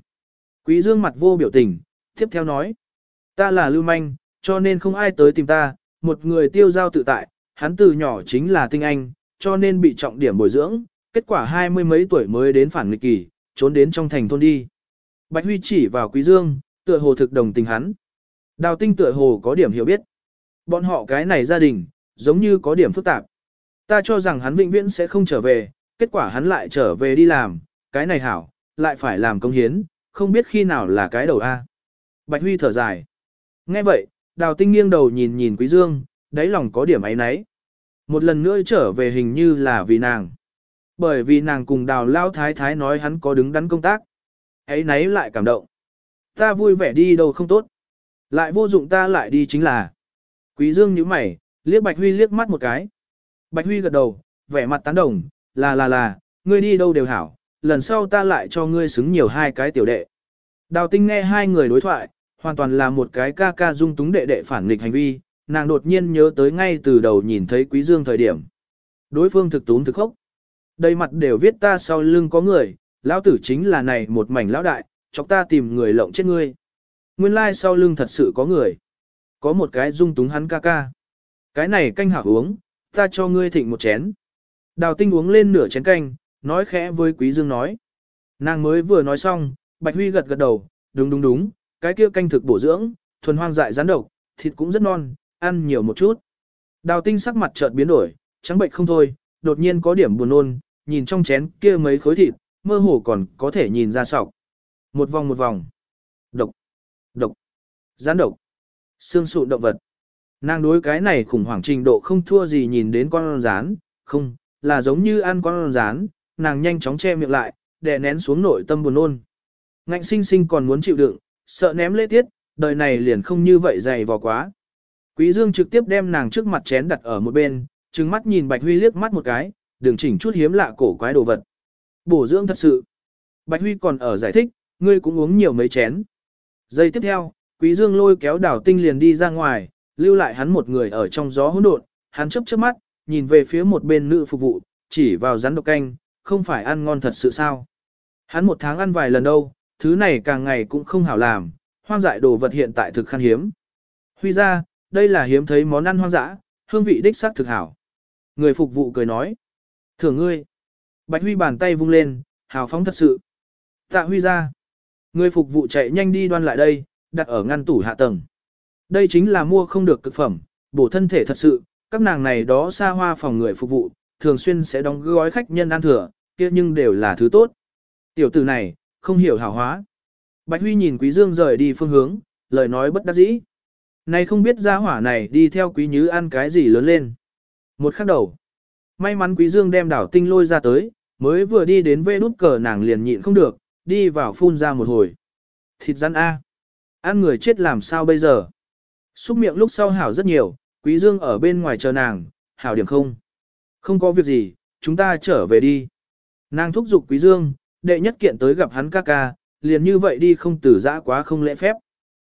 Speaker 1: Quý Dương mặt vô biểu tình, tiếp theo nói. Ta là Lưu Manh, cho nên không ai tới tìm ta, một người tiêu giao tự tại, hắn từ nhỏ chính là tinh anh, cho nên bị trọng điểm bồi dưỡng, kết quả hai mươi mấy tuổi mới đến phản nghịch kỳ, trốn đến trong thành thôn đi. Bạch Huy chỉ vào Quý Dương, tựa hồ thực đồng tình hắn. Đào tinh tựa hồ có điểm hiểu biết. Bọn họ cái này gia đình, giống như có điểm phức tạp. Ta cho rằng hắn vĩnh viễn sẽ không trở về, kết quả hắn lại trở về đi làm, cái này hảo, lại phải làm công hiến, không biết khi nào là cái đầu A. Bạch Huy thở dài. Nghe vậy, đào tinh nghiêng đầu nhìn nhìn Quý Dương, đáy lòng có điểm ấy nấy. Một lần nữa trở về hình như là vì nàng. Bởi vì nàng cùng đào lao thái thái nói hắn có đứng đắn công tác. Ấy nấy lại cảm động. Ta vui vẻ đi đâu không tốt. Lại vô dụng ta lại đi chính là. Quý Dương nhíu mày, liếc Bạch Huy liếc mắt một cái. Bạch Huy gật đầu, vẻ mặt tán đồng, là là là, ngươi đi đâu đều hảo, lần sau ta lại cho ngươi xứng nhiều hai cái tiểu đệ. Đào tinh nghe hai người đối thoại, hoàn toàn là một cái ca ca dung túng đệ đệ phản nghịch hành vi, nàng đột nhiên nhớ tới ngay từ đầu nhìn thấy Quý Dương thời điểm. Đối phương thực tún thực khốc. Đầy mặt đều viết ta sau lưng có người, lão tử chính là này một mảnh lão đại, chọc ta tìm người lộng chết ngươi. Nguyên lai like sau lưng thật sự có người. Có một cái dung túng hắn ca ca. Cái này canh hảo uống, ta cho ngươi thịnh một chén. Đào tinh uống lên nửa chén canh, nói khẽ với Quý Dương nói. Nàng mới vừa nói xong, Bạch Huy gật gật đầu, đúng đúng đúng, cái kia canh thực bổ dưỡng, thuần hoang dại rắn độc, thịt cũng rất non, ăn nhiều một chút. Đào tinh sắc mặt chợt biến đổi, trắng bệnh không thôi, đột nhiên có điểm buồn nôn, nhìn trong chén kia mấy khối thịt, mơ hồ còn có thể nhìn ra sọc. Một vòng một vòng. Độc. Độc. Gián độc. Xương sụn động vật. Nàng đối cái này khủng hoảng trình độ không thua gì nhìn đến con rán, không, là giống như ăn con rán, nàng nhanh chóng che miệng lại, đè nén xuống nội tâm buồn nôn. Ngạnh sinh sinh còn muốn chịu đựng, sợ ném lễ tiết, đời này liền không như vậy dày vò quá. Quý Dương trực tiếp đem nàng trước mặt chén đặt ở một bên, trừng mắt nhìn Bạch Huy liếc mắt một cái, đừng chỉnh chút hiếm lạ cổ quái đồ vật. Bổ dưỡng thật sự. Bạch Huy còn ở giải thích, ngươi cũng uống nhiều mấy chén. Giây tiếp theo, Quý Dương lôi kéo đảo tinh liền đi ra ngoài, lưu lại hắn một người ở trong gió hỗn độn, hắn chớp chớp mắt, nhìn về phía một bên nữ phục vụ, chỉ vào rắn độc canh, không phải ăn ngon thật sự sao. Hắn một tháng ăn vài lần đâu, thứ này càng ngày cũng không hảo làm, hoang dại đồ vật hiện tại thực khan hiếm. Huy ra, đây là hiếm thấy món ăn hoang dã, hương vị đích xác thực hảo. Người phục vụ cười nói, thưởng ngươi. Bạch Huy bàn tay vung lên, hào phóng thật sự. Tạ huy ra. Người phục vụ chạy nhanh đi đoan lại đây, đặt ở ngăn tủ hạ tầng. Đây chính là mua không được cực phẩm, bổ thân thể thật sự, các nàng này đó xa hoa phòng người phục vụ, thường xuyên sẽ đóng gói khách nhân ăn thừa, kia nhưng đều là thứ tốt. Tiểu tử này, không hiểu hảo hóa. Bạch Huy nhìn Quý Dương rời đi phương hướng, lời nói bất đắc dĩ. Này không biết gia hỏa này đi theo Quý Nhứ ăn cái gì lớn lên. Một khắc đầu. May mắn Quý Dương đem đảo tinh lôi ra tới, mới vừa đi đến vê nút cờ nàng liền nhịn không được, đi vào phun ra một hồi. Thịt rắn A. Ăn người chết làm sao bây giờ? Xúc miệng lúc sau hảo rất nhiều, Quý Dương ở bên ngoài chờ nàng, hảo điểm không? Không có việc gì, chúng ta trở về đi. Nàng thúc giục Quý Dương, đệ nhất kiện tới gặp hắn ca ca, liền như vậy đi không tử dã quá không lễ phép.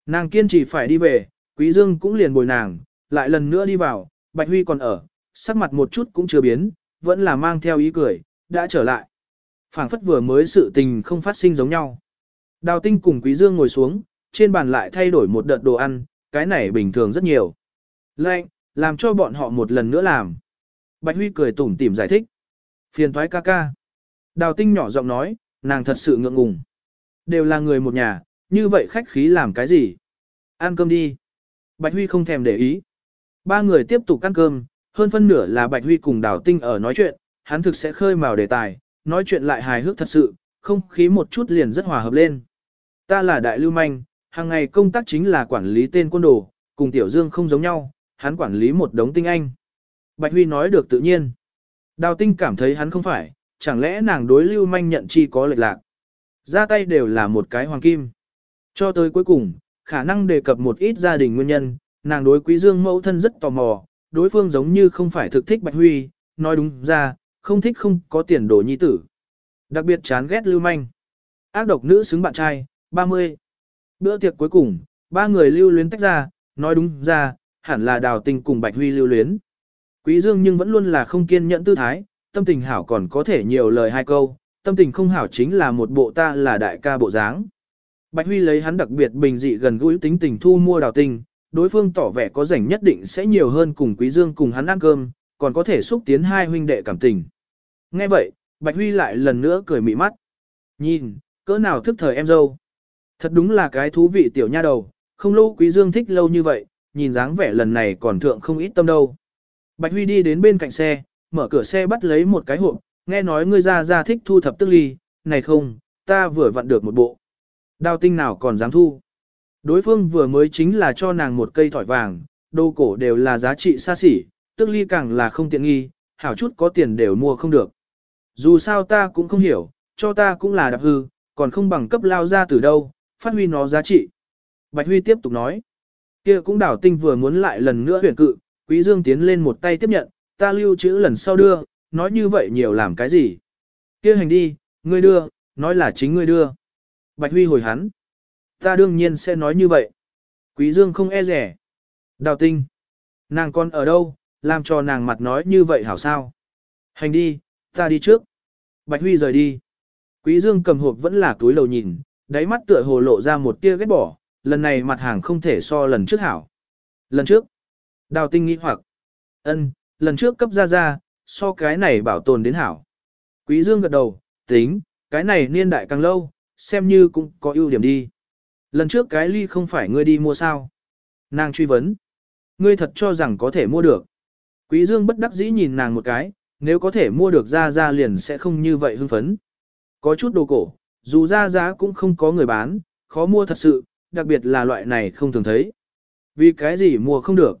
Speaker 1: Nàng kiên trì phải đi về, Quý Dương cũng liền bồi nàng, lại lần nữa đi vào, Bạch Huy còn ở, sắc mặt một chút cũng chưa biến, vẫn là mang theo ý cười, đã trở lại phảng phất vừa mới sự tình không phát sinh giống nhau. Đào tinh cùng Quý Dương ngồi xuống, trên bàn lại thay đổi một đợt đồ ăn, cái này bình thường rất nhiều. Lệnh, làm cho bọn họ một lần nữa làm. Bạch Huy cười tủm tỉm giải thích. Phiền thoái ca ca. Đào tinh nhỏ giọng nói, nàng thật sự ngượng ngùng. Đều là người một nhà, như vậy khách khí làm cái gì? Ăn cơm đi. Bạch Huy không thèm để ý. Ba người tiếp tục ăn cơm, hơn phân nửa là Bạch Huy cùng Đào Tinh ở nói chuyện, hắn thực sẽ khơi mào đề tài, nói chuyện lại hài hước thật sự, không khí một chút liền rất hòa hợp lên. Ta là đại lưu manh, hàng ngày công tác chính là quản lý tên quân đồ, cùng Tiểu Dương không giống nhau, hắn quản lý một đống tinh anh. Bạch Huy nói được tự nhiên. Đào Tinh cảm thấy hắn không phải, chẳng lẽ nàng đối lưu manh nhận chi có lệch lạc. Ra tay đều là một cái hoàng kim. Cho tới cuối cùng, khả năng đề cập một ít gia đình nguyên nhân, nàng đối quý dương mẫu thân rất tò mò, đối phương giống như không phải thực thích Bạch Huy, nói đúng ra, không thích không có tiền đồ nhi tử. Đặc biệt chán ghét lưu manh. Ác độc nữ xứng bạn trai, 30. Bữa tiệc cuối cùng, ba người lưu luyến tách ra, nói đúng ra, hẳn là đào tình cùng Bạch Huy lưu luyến. Quý dương nhưng vẫn luôn là không kiên nhẫn tư thái, tâm tình hảo còn có thể nhiều lời hai câu, tâm tình không hảo chính là một bộ ta là đại ca bộ dáng. Bạch Huy lấy hắn đặc biệt bình dị gần gũi tính tình thu mua đào tình, đối phương tỏ vẻ có rảnh nhất định sẽ nhiều hơn cùng Quý Dương cùng hắn ăn cơm, còn có thể xúc tiến hai huynh đệ cảm tình. Nghe vậy, Bạch Huy lại lần nữa cười mị mắt. Nhìn, cỡ nào thức thời em dâu. Thật đúng là cái thú vị tiểu nha đầu, không lâu Quý Dương thích lâu như vậy, nhìn dáng vẻ lần này còn thượng không ít tâm đâu. Bạch Huy đi đến bên cạnh xe, mở cửa xe bắt lấy một cái hộp, nghe nói ngươi ra ra thích thu thập tức ly, này không, ta vừa vặn được một bộ. Đào tinh nào còn dám thu. Đối phương vừa mới chính là cho nàng một cây thỏi vàng, đồ cổ đều là giá trị xa xỉ, tức ly càng là không tiện nghi, hảo chút có tiền đều mua không được. Dù sao ta cũng không hiểu, cho ta cũng là đạp hư, còn không bằng cấp lao ra từ đâu, phát huy nó giá trị. Bạch Huy tiếp tục nói, kia cũng đảo tinh vừa muốn lại lần nữa huyền cự, Quý Dương tiến lên một tay tiếp nhận, ta lưu trữ lần sau đưa, nói như vậy nhiều làm cái gì. kia hành đi, ngươi đưa, nói là chính ngươi đưa. Bạch Huy hồi hắn. Ta đương nhiên sẽ nói như vậy. Quý Dương không e rẻ. Đào tinh. Nàng con ở đâu, làm cho nàng mặt nói như vậy hảo sao. Hành đi, ta đi trước. Bạch Huy rời đi. Quý Dương cầm hộp vẫn là túi lầu nhìn, đáy mắt tựa hồ lộ ra một tia ghét bỏ, lần này mặt hàng không thể so lần trước hảo. Lần trước, đào tinh nghĩ hoặc, ân, lần trước cấp ra ra, so cái này bảo tồn đến hảo. Quý Dương gật đầu, tính, cái này niên đại càng lâu, xem như cũng có ưu điểm đi. Lần trước cái ly không phải ngươi đi mua sao? Nàng truy vấn. Ngươi thật cho rằng có thể mua được. Quý Dương bất đắc dĩ nhìn nàng một cái, nếu có thể mua được ra ra liền sẽ không như vậy hưng phấn. Có chút đồ cổ, dù ra giá cũng không có người bán, khó mua thật sự, đặc biệt là loại này không thường thấy. Vì cái gì mua không được?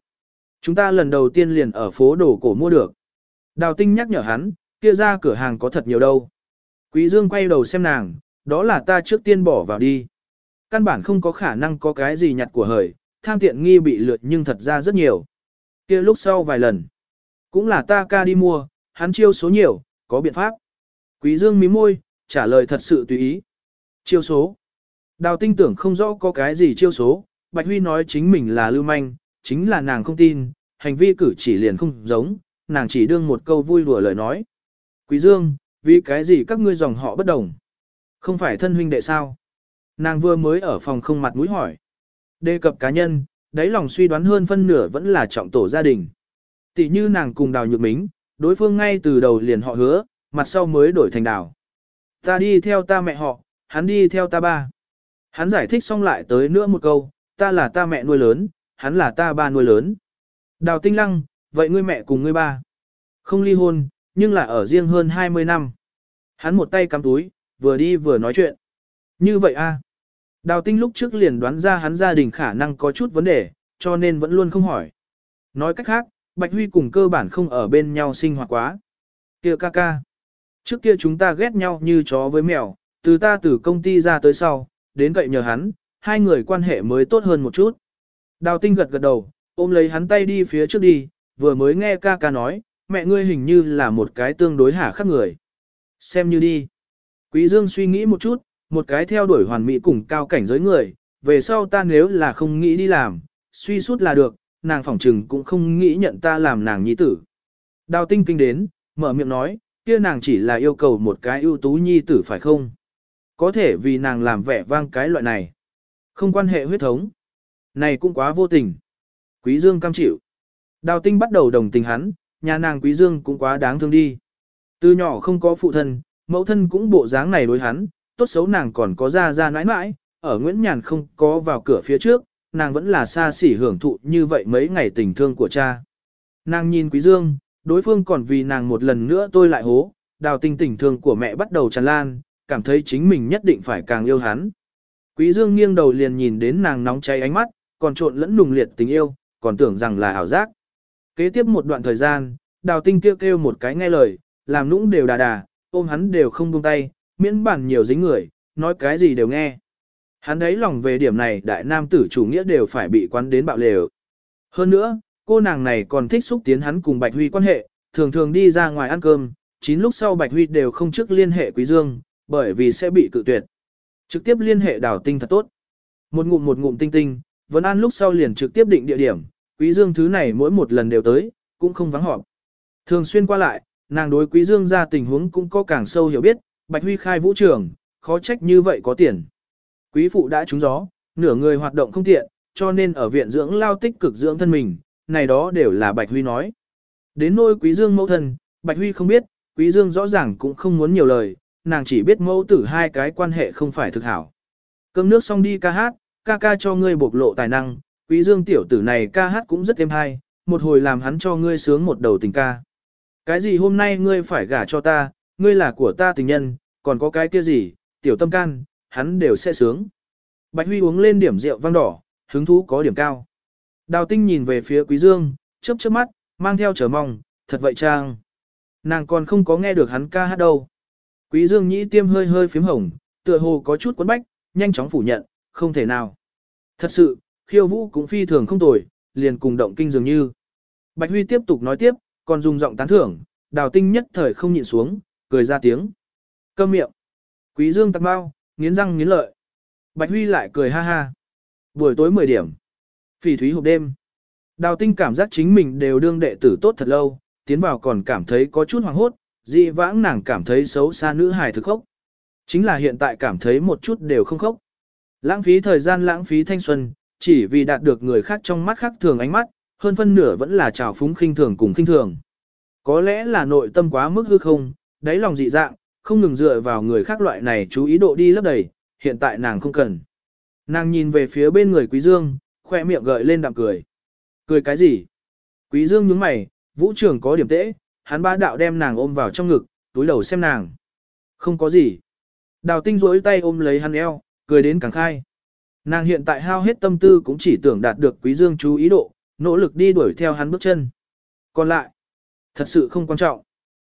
Speaker 1: Chúng ta lần đầu tiên liền ở phố đồ cổ mua được. Đào tinh nhắc nhở hắn, kia ra cửa hàng có thật nhiều đâu. Quý Dương quay đầu xem nàng, đó là ta trước tiên bỏ vào đi. Căn bản không có khả năng có cái gì nhặt của hời, tham tiện nghi bị lượt nhưng thật ra rất nhiều. kia lúc sau vài lần, cũng là ta ca đi mua, hắn chiêu số nhiều, có biện pháp. Quý Dương mím môi, trả lời thật sự tùy ý. Chiêu số. Đào tinh tưởng không rõ có cái gì chiêu số, Bạch Huy nói chính mình là lưu manh, chính là nàng không tin, hành vi cử chỉ liền không giống, nàng chỉ đương một câu vui đùa lời nói. Quý Dương, vì cái gì các ngươi dòng họ bất đồng? Không phải thân huynh đệ sao? Nàng vừa mới ở phòng không mặt mũi hỏi. Đề cập cá nhân, đáy lòng suy đoán hơn phân nửa vẫn là trọng tổ gia đình. Tỷ như nàng cùng đào nhược mính, đối phương ngay từ đầu liền họ hứa, mặt sau mới đổi thành đào. Ta đi theo ta mẹ họ, hắn đi theo ta ba. Hắn giải thích xong lại tới nữa một câu, ta là ta mẹ nuôi lớn, hắn là ta ba nuôi lớn. Đào tinh lăng, vậy ngươi mẹ cùng ngươi ba. Không ly hôn, nhưng là ở riêng hơn 20 năm. Hắn một tay cắm túi, vừa đi vừa nói chuyện. Như vậy a Đào tinh lúc trước liền đoán ra hắn gia đình khả năng có chút vấn đề, cho nên vẫn luôn không hỏi. Nói cách khác, Bạch Huy cùng cơ bản không ở bên nhau sinh hoạt quá. kia ca ca. Trước kia chúng ta ghét nhau như chó với mèo, từ ta từ công ty ra tới sau, đến cậy nhờ hắn, hai người quan hệ mới tốt hơn một chút. Đào tinh gật gật đầu, ôm lấy hắn tay đi phía trước đi, vừa mới nghe ca ca nói, mẹ ngươi hình như là một cái tương đối hả khắc người. Xem như đi. Quý Dương suy nghĩ một chút, một cái theo đuổi hoàn mỹ cùng cao cảnh giới người, về sau ta nếu là không nghĩ đi làm, suy suốt là được, nàng phỏng trừng cũng không nghĩ nhận ta làm nàng nhi tử. Đào tinh kinh đến, mở miệng nói, kia nàng chỉ là yêu cầu một cái ưu tú nhi tử phải không? Có thể vì nàng làm vẻ vang cái loại này. Không quan hệ huyết thống. Này cũng quá vô tình. Quý Dương cam chịu. Đào tinh bắt đầu đồng tình hắn, nhà nàng quý dương cũng quá đáng thương đi. Từ nhỏ không có phụ thân, mẫu thân cũng bộ dáng này đối hắn, tốt xấu nàng còn có ra ra nãi nãi, ở Nguyễn Nhàn không có vào cửa phía trước, nàng vẫn là xa xỉ hưởng thụ như vậy mấy ngày tình thương của cha. Nàng nhìn quý dương, đối phương còn vì nàng một lần nữa tôi lại hố, đào tinh tình thương của mẹ bắt đầu tràn lan, cảm thấy chính mình nhất định phải càng yêu hắn. Quý dương nghiêng đầu liền nhìn đến nàng nóng cháy ánh mắt, còn trộn lẫn nùng liệt tình yêu, còn tưởng rằng là ảo giác. Kế tiếp một đoạn thời gian, đào tinh kêu kêu một cái nghe lời, làm nũng đều đà đà, ôm hắn đều không buông tay, miễn bản nhiều dính người, nói cái gì đều nghe. Hắn đấy lòng về điểm này đại nam tử chủ nghĩa đều phải bị quán đến bạo lều. Hơn nữa, cô nàng này còn thích xúc tiến hắn cùng Bạch Huy quan hệ, thường thường đi ra ngoài ăn cơm, chín lúc sau Bạch Huy đều không trước liên hệ Quý Dương, bởi vì sẽ bị cự tuyệt. Trực tiếp liên hệ đào tinh thật tốt. Một ngụm một ngụm tinh tinh, vẫn ăn lúc sau liền trực tiếp định địa điểm, Quý Dương thứ này mỗi một lần đều tới, cũng không vắng họp. Thường xuyên qua lại, nàng đối Quý Dương ra tình huống cũng có càng sâu hiểu biết, Bạch Huy khai vũ trường, khó trách như vậy có tiền. Quý phụ đã trúng gió, nửa người hoạt động không tiện, cho nên ở viện dưỡng lao tích cực dưỡng thân mình, này đó đều là Bạch Huy nói. Đến nôi Quý Dương mẫu thân, Bạch Huy không biết, Quý Dương rõ ràng cũng không muốn nhiều lời, nàng chỉ biết mẫu tử hai cái quan hệ không phải thực hảo. Cơm nước xong đi ca hát, ca ca cho ngươi bộc lộ tài năng, Quý Dương tiểu tử này ca hát cũng rất êm hay, một hồi làm hắn cho ngươi sướng một đầu tình ca. Cái gì hôm nay ngươi phải gả cho ta, ngươi là của ta tình nhân, còn có cái kia gì, tiểu tâm can, hắn đều sẽ sướng. Bạch Huy uống lên điểm rượu vang đỏ, hứng thú có điểm cao. Đào tinh nhìn về phía Quý Dương, chớp chớp mắt, mang theo chờ mong, thật vậy trang. Nàng còn không có nghe được hắn ca hát đâu. Quý Dương nhĩ tiêm hơi hơi phím hồng, tựa hồ có chút quấn bách, nhanh chóng phủ nhận, không thể nào. Thật sự, khiêu vũ cũng phi thường không tồi, liền cùng động kinh dường như. Bạch Huy tiếp tục nói tiếp, còn dùng giọng tán thưởng, đào tinh nhất thời không nhịn xuống, cười ra tiếng. Câm miệng. Quý Dương tặc bao, nghiến răng nghiến lợi. Bạch Huy lại cười ha ha. Buổi tối 10 điểm. Phỉ thúy hộp đêm. Đào tinh cảm giác chính mình đều đương đệ tử tốt thật lâu, tiến vào còn cảm thấy có chút hoàng hốt, dị vãng nàng cảm thấy xấu xa nữ hài thực khốc. Chính là hiện tại cảm thấy một chút đều không khốc. Lãng phí thời gian lãng phí thanh xuân, chỉ vì đạt được người khác trong mắt khác thường ánh mắt, hơn phân nửa vẫn là trào phúng khinh thường cùng khinh thường. Có lẽ là nội tâm quá mức hư không, đáy lòng dị dạng, không ngừng dựa vào người khác loại này chú ý độ đi lấp đầy, hiện tại nàng không cần. Nàng nhìn về phía bên người Quý Dương, khoe miệng gợi lên đạm cười. Cười cái gì? Quý Dương nhướng mày, vũ trường có điểm tễ, hắn ba đạo đem nàng ôm vào trong ngực, túi đầu xem nàng. Không có gì. Đào tinh rỗi tay ôm lấy hắn eo, cười đến càng khai. Nàng hiện tại hao hết tâm tư cũng chỉ tưởng đạt được quý dương chú ý độ, nỗ lực đi đuổi theo hắn bước chân. Còn lại, thật sự không quan trọng.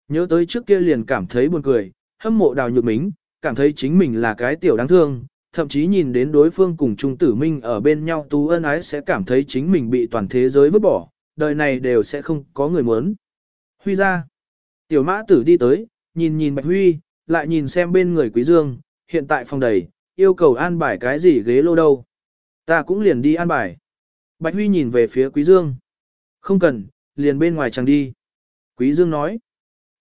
Speaker 1: Nhớ tới trước kia liền cảm thấy buồn cười, hâm mộ đào nhược mính, cảm thấy chính mình là cái tiểu đáng thương, thậm chí nhìn đến đối phương cùng Trung Tử Minh ở bên nhau tú ân ái sẽ cảm thấy chính mình bị toàn thế giới vứt bỏ, đời này đều sẽ không có người muốn. Huy ra, tiểu mã tử đi tới, nhìn nhìn Bạch Huy, lại nhìn xem bên người Quý Dương, hiện tại phòng đầy, yêu cầu an bài cái gì ghế lô đâu. Ta cũng liền đi an bài. Bạch Huy nhìn về phía Quý Dương. Không cần, liền bên ngoài chẳng đi. Quý Dương nói.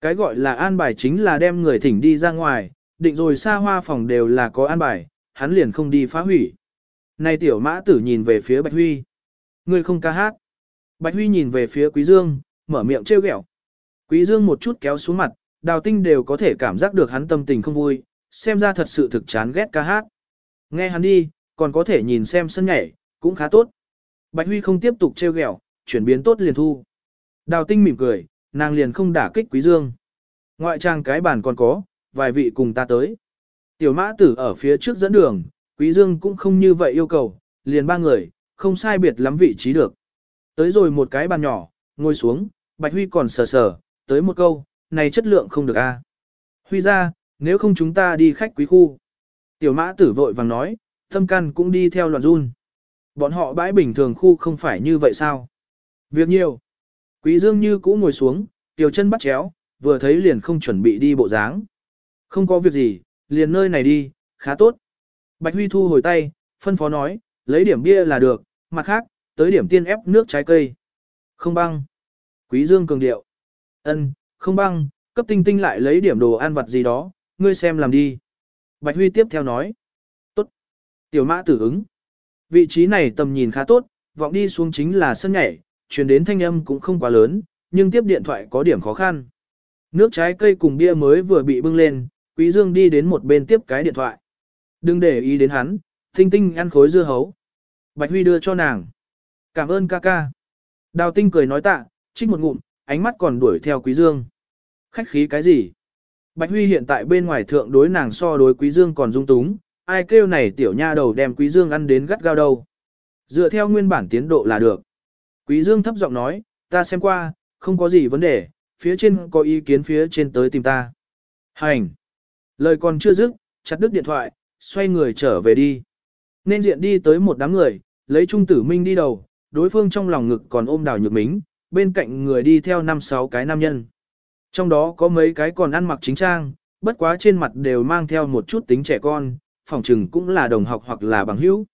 Speaker 1: Cái gọi là an bài chính là đem người thỉnh đi ra ngoài, định rồi xa hoa phòng đều là có an bài, hắn liền không đi phá hủy. Này tiểu mã tử nhìn về phía Bạch Huy. Ngươi không ca hát. Bạch Huy nhìn về phía Quý Dương, mở miệng trêu ghẹo. Quý Dương một chút kéo xuống mặt, đào tinh đều có thể cảm giác được hắn tâm tình không vui, xem ra thật sự thực chán ghét ca hát. Nghe hắn đi, còn có thể nhìn xem sân nhảy, cũng khá tốt. Bạch Huy không tiếp tục trêu ghẹo, chuyển biến tốt liền thu. Đào tinh mỉm cười, nàng liền không đả kích quý dương. Ngoại trang cái bàn còn có, vài vị cùng ta tới. Tiểu mã tử ở phía trước dẫn đường, quý dương cũng không như vậy yêu cầu, liền ba người, không sai biệt lắm vị trí được. Tới rồi một cái bàn nhỏ, ngồi xuống, Bạch Huy còn sờ sờ, tới một câu, này chất lượng không được a. Huy ra, nếu không chúng ta đi khách quý khu. Tiểu mã tử vội vàng nói, thâm căn cũng đi theo loạn run. Bọn họ bãi bình thường khu không phải như vậy sao? Việc nhiều. Quý dương như cũ ngồi xuống, tiểu chân bắt chéo, vừa thấy liền không chuẩn bị đi bộ dáng. Không có việc gì, liền nơi này đi, khá tốt. Bạch Huy thu hồi tay, phân phó nói, lấy điểm bia là được, mặt khác, tới điểm tiên ép nước trái cây. Không băng. Quý Dương cường điệu. Ân, không băng, cấp tinh tinh lại lấy điểm đồ ăn vặt gì đó, ngươi xem làm đi. Bạch Huy tiếp theo nói. Tốt. Tiểu mã tử ứng. Vị trí này tầm nhìn khá tốt, vọng đi xuống chính là sân nhảy, truyền đến thanh âm cũng không quá lớn, nhưng tiếp điện thoại có điểm khó khăn. Nước trái cây cùng bia mới vừa bị bưng lên, Quý Dương đi đến một bên tiếp cái điện thoại. Đừng để ý đến hắn, tinh tinh ăn khối dưa hấu. Bạch Huy đưa cho nàng. Cảm ơn ca ca. Đào tinh cười nói tạ, trích một ngụm, ánh mắt còn đuổi theo Quý Dương. Khách khí cái gì? Bạch Huy hiện tại bên ngoài thượng đối nàng so đối Quý Dương còn dung túng, ai kêu này tiểu nha đầu đem Quý Dương ăn đến gắt gao đâu. Dựa theo nguyên bản tiến độ là được. Quý Dương thấp giọng nói, ta xem qua, không có gì vấn đề, phía trên có ý kiến phía trên tới tìm ta. Hành. Lời còn chưa dứt, chặt đứt điện thoại, xoay người trở về đi. Nên diện đi tới một đám người, lấy Trung Tử Minh đi đầu, đối phương trong lòng ngực còn ôm đào nhược mính, bên cạnh người đi theo năm sáu cái nam nhân. Trong đó có mấy cái còn ăn mặc chính trang, bất quá trên mặt đều mang theo một chút tính trẻ con, phòng trừng cũng là đồng học hoặc là bằng hữu.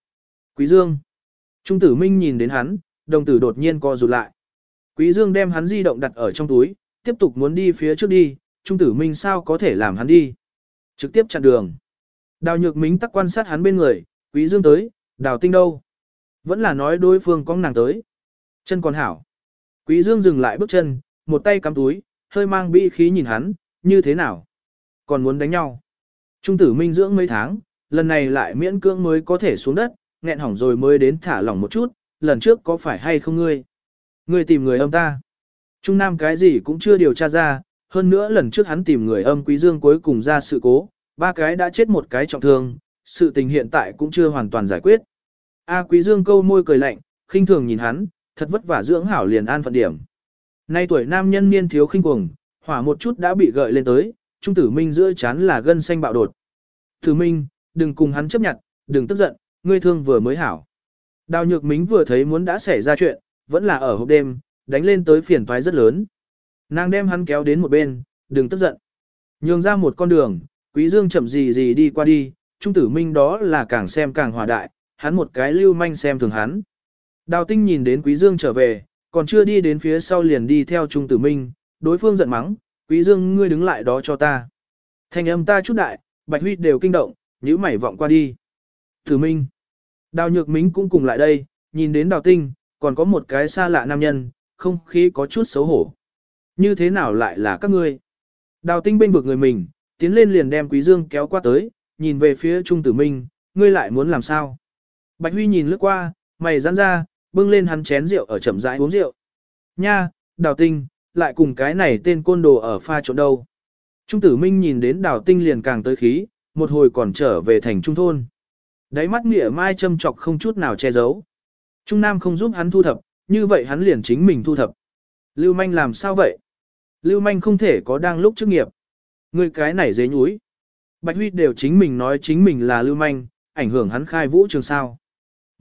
Speaker 1: Quý Dương. Trung Tử Minh nhìn đến hắn, đồng tử đột nhiên co rụt lại. Quý Dương đem hắn di động đặt ở trong túi, tiếp tục muốn đi phía trước đi, Trung Tử Minh sao có thể làm hắn đi. Trực tiếp chặn đường. Đào Nhược Mính tắc quan sát hắn bên người, Quý Dương tới, Đào Tinh đâu? Vẫn là nói đối phương có nàng tới. Chân còn hảo. Quý Dương dừng lại bước chân, một tay cắm túi, hơi mang bi khí nhìn hắn, như thế nào? Còn muốn đánh nhau. Trung tử minh dưỡng mấy tháng, lần này lại miễn cưỡng mới có thể xuống đất, nghẹn hỏng rồi mới đến thả lỏng một chút, lần trước có phải hay không ngươi? Ngươi tìm người âm ta. Trung Nam cái gì cũng chưa điều tra ra, hơn nữa lần trước hắn tìm người âm Quý Dương cuối cùng ra sự cố, ba cái đã chết một cái trọng thương, sự tình hiện tại cũng chưa hoàn toàn giải quyết. A Quý Dương câu môi cười lạnh, khinh thường nhìn hắn, thật vất vả dưỡng hảo liền an phận điểm. Nay tuổi nam nhân niên thiếu khinh cuồng, hỏa một chút đã bị gợi lên tới, Trung Tử Minh giữa chán là gân xanh bạo đột. Tử Minh, đừng cùng hắn chấp nhận, đừng tức giận, ngươi thương vừa mới hảo. Đào Nhược Mính vừa thấy muốn đã xảy ra chuyện, vẫn là ở hộp đêm, đánh lên tới phiền toái rất lớn. Nàng đem hắn kéo đến một bên, đừng tức giận. Nhường ra một con đường, Quý Dương chậm gì gì đi qua đi, Trung Tử Minh đó là càng xem càng hòa đại, hắn một cái lưu manh xem thường hắn. Đào Tinh nhìn đến Quý Dương trở về, còn chưa đi đến phía sau liền đi theo Trung Tử Minh, đối phương giận mắng, Quý Dương ngươi đứng lại đó cho ta. Thanh âm ta chút đại, Bạch Huy đều kinh động, nhíu mày vọng qua đi. Tử Minh. Đào Nhược Mính cũng cùng lại đây, nhìn đến Đào Tinh, còn có một cái xa lạ nam nhân, không khí có chút xấu hổ. Như thế nào lại là các ngươi? Đào Tinh bên vực người mình, tiến lên liền đem Quý Dương kéo qua tới, nhìn về phía Trung Tử Minh, ngươi lại muốn làm sao? Bạch Huy nhìn lướt qua, mày giãn ra, bưng lên hắn chén rượu ở chậm rãi uống rượu. Nha, đào tinh, lại cùng cái này tên côn đồ ở pha chỗ đâu. Trung tử minh nhìn đến đào tinh liền càng tới khí, một hồi còn trở về thành trung thôn. Đáy mắt mỉa mai châm chọc không chút nào che giấu. Trung Nam không giúp hắn thu thập, như vậy hắn liền chính mình thu thập. Lưu manh làm sao vậy? Lưu manh không thể có đang lúc chức nghiệp. Người cái này dế nhúi. Bạch Huy đều chính mình nói chính mình là lưu manh, ảnh hưởng hắn khai vũ trường sao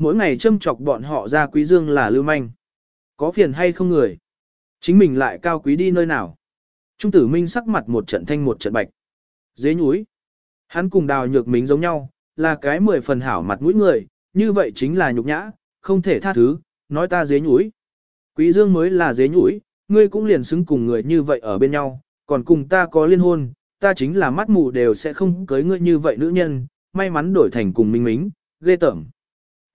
Speaker 1: mỗi ngày châm chọc bọn họ ra quý dương là lưu manh. Có phiền hay không người? Chính mình lại cao quý đi nơi nào? Trung tử minh sắc mặt một trận thanh một trận bạch. Dế nhúi. Hắn cùng đào nhược mính giống nhau, là cái mười phần hảo mặt mũi người, như vậy chính là nhục nhã, không thể tha thứ, nói ta dế nhũi. Quý dương mới là dế nhũi, ngươi cũng liền xứng cùng người như vậy ở bên nhau, còn cùng ta có liên hôn, ta chính là mắt mù đều sẽ không cưới ngươi như vậy nữ nhân, may mắn đổi thành cùng minh mính, ghê tởm.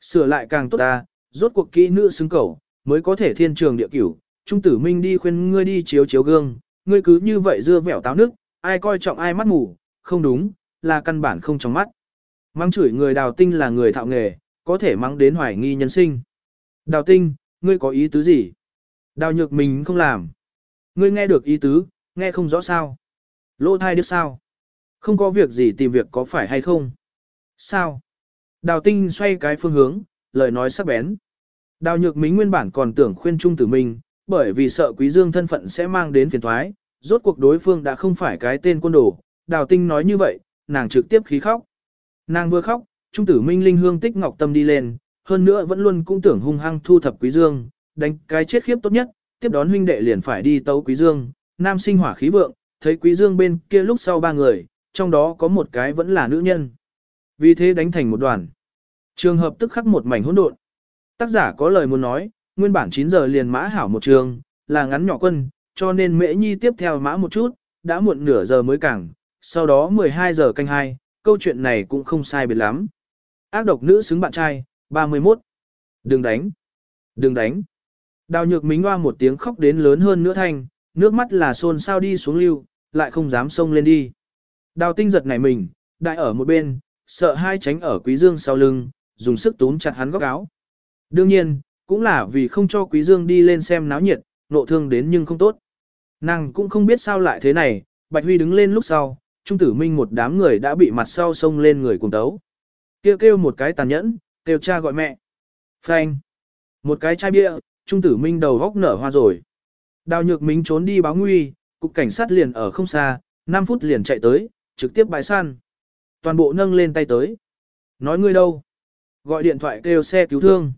Speaker 1: Sửa lại càng tốt ta, rốt cuộc kỹ nữ xứng cầu, mới có thể thiên trường địa cửu. Trung tử minh đi khuyên ngươi đi chiếu chiếu gương, ngươi cứ như vậy dưa vẻo táo nước, ai coi trọng ai mắt mù, không đúng, là căn bản không trong mắt. Mang chửi người đào tinh là người thạo nghề, có thể mang đến hoài nghi nhân sinh. Đào tinh, ngươi có ý tứ gì? Đào nhược mình không làm. Ngươi nghe được ý tứ, nghe không rõ sao. Lô thai đứa sao? Không có việc gì tìm việc có phải hay không? Sao? Đào tinh xoay cái phương hướng, lời nói sắc bén. Đào nhược mính nguyên bản còn tưởng khuyên trung tử mình, bởi vì sợ quý dương thân phận sẽ mang đến phiền thoái, rốt cuộc đối phương đã không phải cái tên quân đồ. Đào tinh nói như vậy, nàng trực tiếp khí khóc. Nàng vừa khóc, trung tử minh linh hương tích ngọc tâm đi lên, hơn nữa vẫn luôn cũng tưởng hung hăng thu thập quý dương, đánh cái chết khiếp tốt nhất, tiếp đón huynh đệ liền phải đi tấu quý dương, nam sinh hỏa khí vượng, thấy quý dương bên kia lúc sau ba người, trong đó có một cái vẫn là nữ nhân. Vì thế đánh thành một đoàn. Trường hợp tức khắc một mảnh hỗn độn. Tác giả có lời muốn nói, nguyên bản 9 giờ liền mã hảo một trường, là ngắn nhỏ quân, cho nên mễ nhi tiếp theo mã một chút, đã muộn nửa giờ mới cảng, sau đó 12 giờ canh hai, câu chuyện này cũng không sai biệt lắm. Ác độc nữ xứng bạn trai, 31. Đừng đánh. Đừng đánh. Đào nhược mính hoa một tiếng khóc đến lớn hơn nữa thanh, nước mắt là xôn sao đi xuống lưu, lại không dám xông lên đi. Đào tinh giật nảy mình, đại ở một bên, sợ hai tránh ở quý dương sau lưng, dùng sức túm chặt hắn góc áo. Đương nhiên, cũng là vì không cho quý dương đi lên xem náo nhiệt, nộ thương đến nhưng không tốt. Nàng cũng không biết sao lại thế này, Bạch Huy đứng lên lúc sau, Trung Tử Minh một đám người đã bị mặt sau xông lên người cùng tấu. Kêu kêu một cái tàn nhẫn, kêu cha gọi mẹ. Phanh. Một cái chai bia, Trung Tử Minh đầu góc nở hoa rồi. Đào Nhược Minh trốn đi báo nguy, cục cảnh sát liền ở không xa, 5 phút liền chạy tới, trực tiếp bãi săn. Toàn bộ nâng lên tay tới. Nói ngươi đâu? Gọi điện thoại kêu xe cứu thương.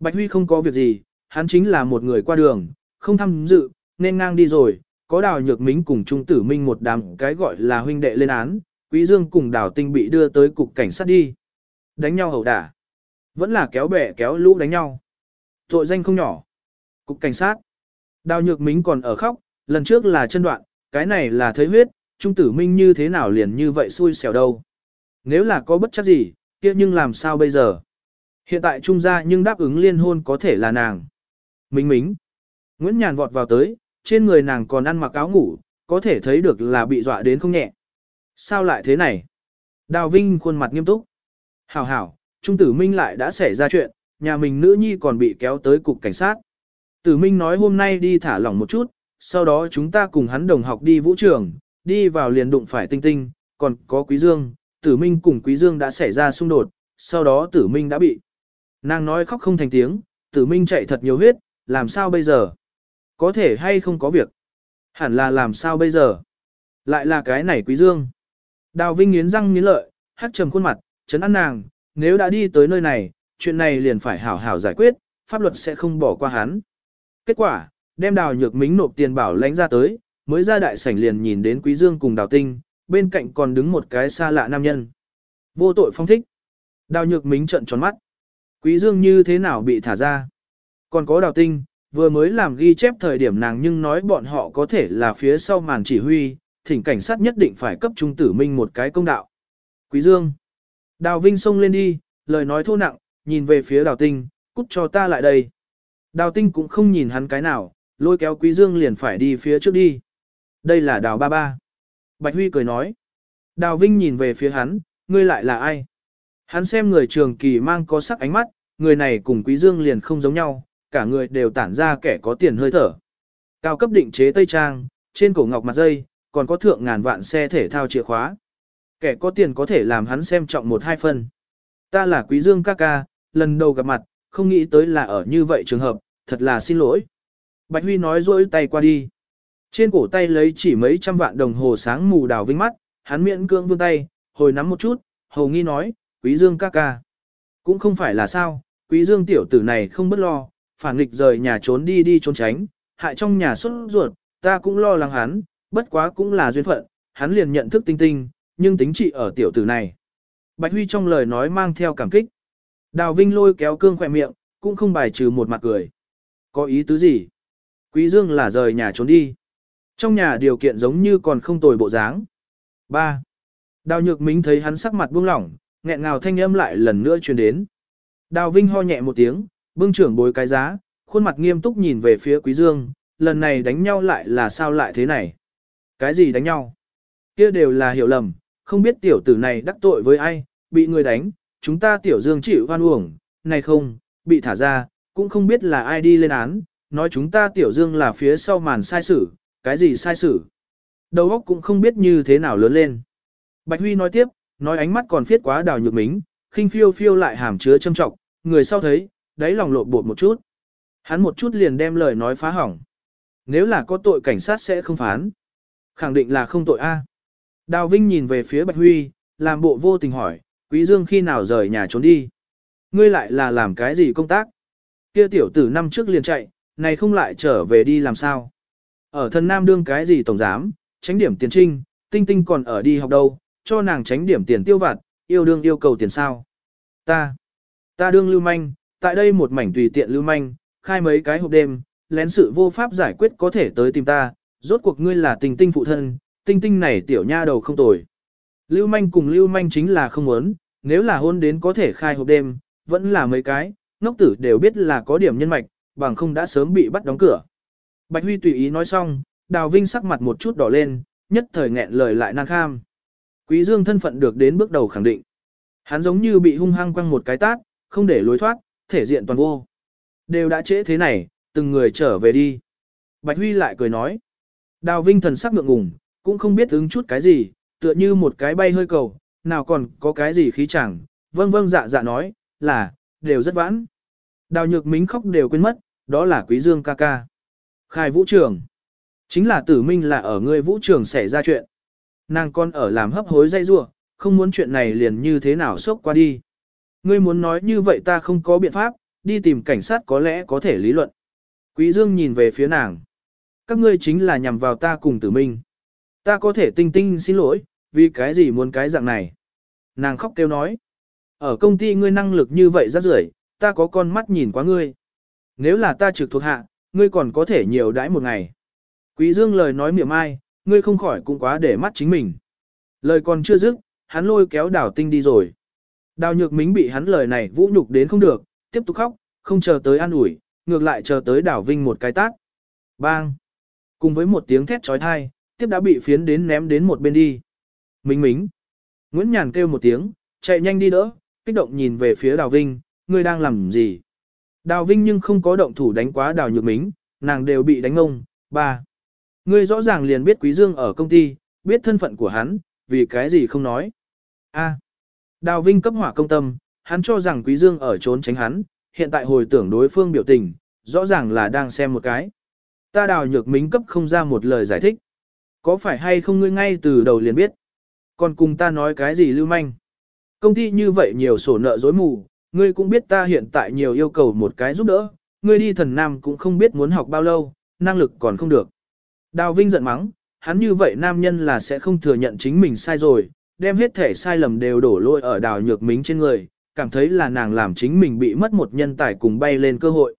Speaker 1: Bạch Huy không có việc gì, hắn chính là một người qua đường, không tham dự, nên ngang đi rồi. Có đào nhược mính cùng trung tử minh một đám cái gọi là huynh đệ lên án, quý dương cùng đào tinh bị đưa tới cục cảnh sát đi. Đánh nhau hầu đả. Vẫn là kéo bè kéo lũ đánh nhau. Tội danh không nhỏ. Cục cảnh sát. Đào nhược mính còn ở khóc, lần trước là chân đoạn, cái này là thấy huyết, trung tử minh như thế nào liền như vậy xui xẻo đâu. Nếu là có bất chắc gì, kia nhưng làm sao bây giờ? Hiện tại trung gia nhưng đáp ứng liên hôn có thể là nàng. Mính mính. Nguyễn Nhàn vọt vào tới, trên người nàng còn ăn mặc áo ngủ, có thể thấy được là bị dọa đến không nhẹ. Sao lại thế này? Đào Vinh khuôn mặt nghiêm túc. Hảo hảo, Trung tử Minh lại đã xảy ra chuyện, nhà mình nữ nhi còn bị kéo tới cục cảnh sát. Tử Minh nói hôm nay đi thả lỏng một chút, sau đó chúng ta cùng hắn đồng học đi vũ trường, đi vào liền đụng phải tinh tinh, còn có Quý Dương, Tử Minh cùng Quý Dương đã xảy ra xung đột, sau đó Tử Minh đã bị. Nàng nói khóc không thành tiếng, Tử Minh chạy thật nhiều huyết, làm sao bây giờ? Có thể hay không có việc? Hẳn là làm sao bây giờ? Lại là cái này Quý Dương. Đào Vinh nghiến răng nghiến lợi, hắt trầm khuôn mặt, chấn an nàng, nếu đã đi tới nơi này, chuyện này liền phải hảo hảo giải quyết, pháp luật sẽ không bỏ qua hắn. Kết quả, đem đào nhược mính nộp tiền bảo lãnh ra tới, mới ra đại sảnh liền nhìn đến Quý Dương cùng đào tinh, bên cạnh còn đứng một cái xa lạ nam nhân. Vô tội phong thích. Đào nhược mính trợn tròn mắt. Quý Dương như thế nào bị thả ra? Còn có đào tinh, vừa mới làm ghi chép thời điểm nàng nhưng nói bọn họ có thể là phía sau màn chỉ huy, thỉnh cảnh sát nhất định phải cấp trung tử minh một cái công đạo. Quý Dương. Đào Vinh xông lên đi, lời nói thô nặng, nhìn về phía đào tinh, cút cho ta lại đây. Đào tinh cũng không nhìn hắn cái nào, lôi kéo Quý Dương liền phải đi phía trước đi. Đây là đào ba ba. Bạch Huy cười nói. Đào Vinh nhìn về phía hắn, ngươi lại là ai? Hắn xem người trường kỳ mang có sắc ánh mắt, người này cùng Quý Dương liền không giống nhau, cả người đều tản ra kẻ có tiền hơi thở. Cao cấp định chế Tây Trang, trên cổ ngọc mặt dây, còn có thượng ngàn vạn xe thể thao chìa khóa. Kẻ có tiền có thể làm hắn xem trọng một hai phần Ta là Quý Dương ca ca, lần đầu gặp mặt, không nghĩ tới là ở như vậy trường hợp, thật là xin lỗi. Bạch Huy nói rỗi tay qua đi. Trên cổ tay lấy chỉ mấy trăm vạn đồng hồ sáng mù đào vinh mắt, hắn miễn cưỡng vươn tay, hồi nắm một chút, hầu nghi nói, quý dương ca ca. Cũng không phải là sao, quý dương tiểu tử này không bất lo, phản nghịch rời nhà trốn đi đi trốn tránh, hại trong nhà xuất ruột, ta cũng lo lắng hắn, bất quá cũng là duyên phận, hắn liền nhận thức tinh tinh, nhưng tính trị ở tiểu tử này. Bạch Huy trong lời nói mang theo cảm kích. Đào Vinh lôi kéo cương khỏe miệng, cũng không bài trừ một mặt cười. Có ý tứ gì? Quý Dương là rời nhà trốn đi. Trong nhà điều kiện giống như còn không tồi bộ dáng. 3. Đào Nhược Minh thấy hắn sắc mặt buông lỏng, nghẹn ngào thanh âm lại lần nữa truyền đến. Đào Vinh ho nhẹ một tiếng, bưng trưởng bối cái giá, khuôn mặt nghiêm túc nhìn về phía Quý Dương, lần này đánh nhau lại là sao lại thế này? Cái gì đánh nhau? Kia đều là hiểu lầm, không biết tiểu tử này đắc tội với ai, bị người đánh, chúng ta tiểu dương chịu hoan uổng, này không, bị thả ra, cũng không biết là ai đi lên án, nói chúng ta tiểu dương là phía sau màn sai sử, cái gì sai sử. Đầu óc cũng không biết như thế nào lớn lên. Bạch Huy nói tiếp, nói ánh mắt còn phiết quá đào nhược mính, khinh phiêu phiêu lại hàm chứa châm trọng, người sau thấy, đáy lòng lộn bột một chút. Hắn một chút liền đem lời nói phá hỏng. Nếu là có tội cảnh sát sẽ không phán. Khẳng định là không tội A. Đào Vinh nhìn về phía Bạch Huy, làm bộ vô tình hỏi, Quý Dương khi nào rời nhà trốn đi? Ngươi lại là làm cái gì công tác? Kia tiểu tử năm trước liền chạy, này không lại trở về đi làm sao? Ở Thần Nam đương cái gì tổng giám, tránh điểm tiền trinh, tinh tinh còn ở đi học đâu, cho nàng tránh điểm tiền tiêu vặt, yêu đương yêu cầu tiền sao? Ta, ta đương lưu manh, tại đây một mảnh tùy tiện lưu manh, khai mấy cái hộp đêm, lén sự vô pháp giải quyết có thể tới tìm ta, rốt cuộc ngươi là tình tinh phụ thân, tinh tinh này tiểu nha đầu không tồi. Lưu manh cùng lưu manh chính là không muốn, nếu là hôn đến có thể khai hộp đêm, vẫn là mấy cái, ngốc tử đều biết là có điểm nhân mạch, bằng không đã sớm bị bắt đóng cửa. Bạch Huy tùy ý nói xong, Đào Vinh sắc mặt một chút đỏ lên, nhất thời nghẹn lời lại nan kham. Quý Dương thân phận được đến bước đầu khẳng định. Hắn giống như bị hung hăng quăng một cái tát, không để lối thoát, thể diện toàn vô. Đều đã trễ thế này, từng người trở về đi. Bạch Huy lại cười nói. Đào Vinh thần sắc ngượng ngùng, cũng không biết ứng chút cái gì, tựa như một cái bay hơi cầu, nào còn có cái gì khí chẳng, vâng vâng dạ dạ nói, là, đều rất vãn. Đào nhược mính khóc đều quên mất, đó là quý dương ca ca. Khai vũ trường. Chính là tử minh là ở ngươi vũ trường xảy ra chuyện. Nàng con ở làm hấp hối dây rua, không muốn chuyện này liền như thế nào xốc qua đi. Ngươi muốn nói như vậy ta không có biện pháp, đi tìm cảnh sát có lẽ có thể lý luận. Quý dương nhìn về phía nàng. Các ngươi chính là nhằm vào ta cùng tử minh. Ta có thể tinh tinh xin lỗi, vì cái gì muốn cái dạng này. Nàng khóc kêu nói. Ở công ty ngươi năng lực như vậy rất rưởi, ta có con mắt nhìn quá ngươi. Nếu là ta trực thuộc hạ, ngươi còn có thể nhiều đãi một ngày. Quý Dương lời nói miệng ai, ngươi không khỏi cũng quá để mắt chính mình. Lời còn chưa dứt, hắn lôi kéo đào tinh đi rồi. Đào nhược mính bị hắn lời này vũ nhục đến không được, tiếp tục khóc, không chờ tới an ủi, ngược lại chờ tới đào vinh một cái tát. Bang! Cùng với một tiếng thét trói thai, tiếp đã bị phiến đến ném đến một bên đi. Mính mính! Nguyễn Nhàn kêu một tiếng, chạy nhanh đi đỡ, kích động nhìn về phía đào vinh, ngươi đang làm gì? Đào vinh nhưng không có động thủ đánh quá đào nhược mính, nàng đều bị đánh ông, ba. Ngươi rõ ràng liền biết Quý Dương ở công ty, biết thân phận của hắn, vì cái gì không nói. A. Đào Vinh cấp hỏa công tâm, hắn cho rằng Quý Dương ở trốn tránh hắn, hiện tại hồi tưởng đối phương biểu tình, rõ ràng là đang xem một cái. Ta đào nhược mính cấp không ra một lời giải thích. Có phải hay không ngươi ngay từ đầu liền biết. Còn cùng ta nói cái gì lưu manh. Công ty như vậy nhiều sổ nợ dối mù, ngươi cũng biết ta hiện tại nhiều yêu cầu một cái giúp đỡ, ngươi đi thần nam cũng không biết muốn học bao lâu, năng lực còn không được. Đào Vinh giận mắng, hắn như vậy nam nhân là sẽ không thừa nhận chính mình sai rồi, đem hết thể sai lầm đều đổ lỗi ở đào nhược mính trên người, cảm thấy là nàng làm chính mình bị mất một nhân tài cùng bay lên cơ hội.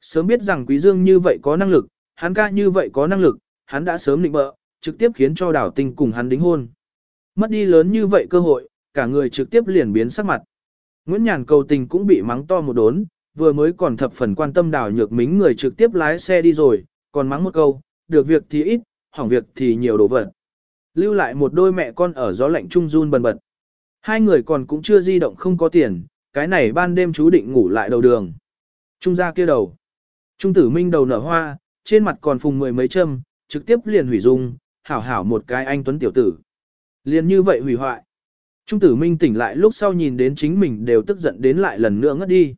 Speaker 1: Sớm biết rằng Quý Dương như vậy có năng lực, hắn ca như vậy có năng lực, hắn đã sớm định bợ, trực tiếp khiến cho đào tinh cùng hắn đính hôn. Mất đi lớn như vậy cơ hội, cả người trực tiếp liền biến sắc mặt. Nguyễn Nhàn cầu tình cũng bị mắng to một đốn, vừa mới còn thập phần quan tâm đào nhược mính người trực tiếp lái xe đi rồi, còn mắng một câu, được việc thì ít, hỏng việc thì nhiều đồ vật. Lưu lại một đôi mẹ con ở gió lạnh trung run bần bật. Hai người còn cũng chưa di động không có tiền, cái này ban đêm chú định ngủ lại đầu đường. Trung ra kia đầu. Trung tử minh đầu nở hoa, trên mặt còn phùng mười mấy châm, trực tiếp liền hủy dung, hảo hảo một cái anh tuấn tiểu tử. Liền như vậy hủy hoại. Trung tử minh tỉnh lại lúc sau nhìn đến chính mình đều tức giận đến lại lần nữa ngất đi.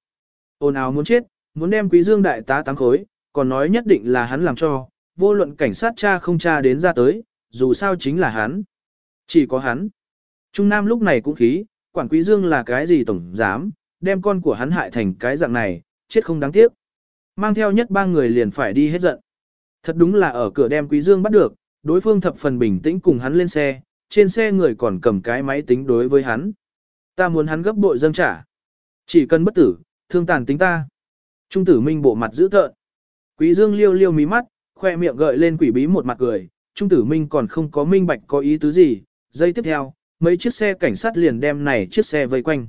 Speaker 1: Ôn ào muốn chết, muốn đem quý dương đại tá tăng khối, còn nói nhất định là hắn làm cho, vô luận cảnh sát cha không cha đến ra tới, dù sao chính là hắn. Chỉ có hắn. Trung Nam lúc này cũng khí, quản quý dương là cái gì tổng dám, đem con của hắn hại thành cái dạng này, chết không đáng tiếc. Mang theo nhất ba người liền phải đi hết giận. Thật đúng là ở cửa đem quý dương bắt được, đối phương thập phần bình tĩnh cùng hắn lên xe, trên xe người còn cầm cái máy tính đối với hắn. Ta muốn hắn gấp bội dâng trả. Chỉ cần bất tử, thương tàn tính ta. Trung tử minh bộ mặt giữ tợn. Quý dương liêu liêu mí mắt, khoe miệng gợi lên quỷ bí một mặt cười, Trung tử minh còn không có minh bạch có ý tứ gì. Giây tiếp theo, mấy chiếc xe cảnh sát liền đem này chiếc xe vây quanh.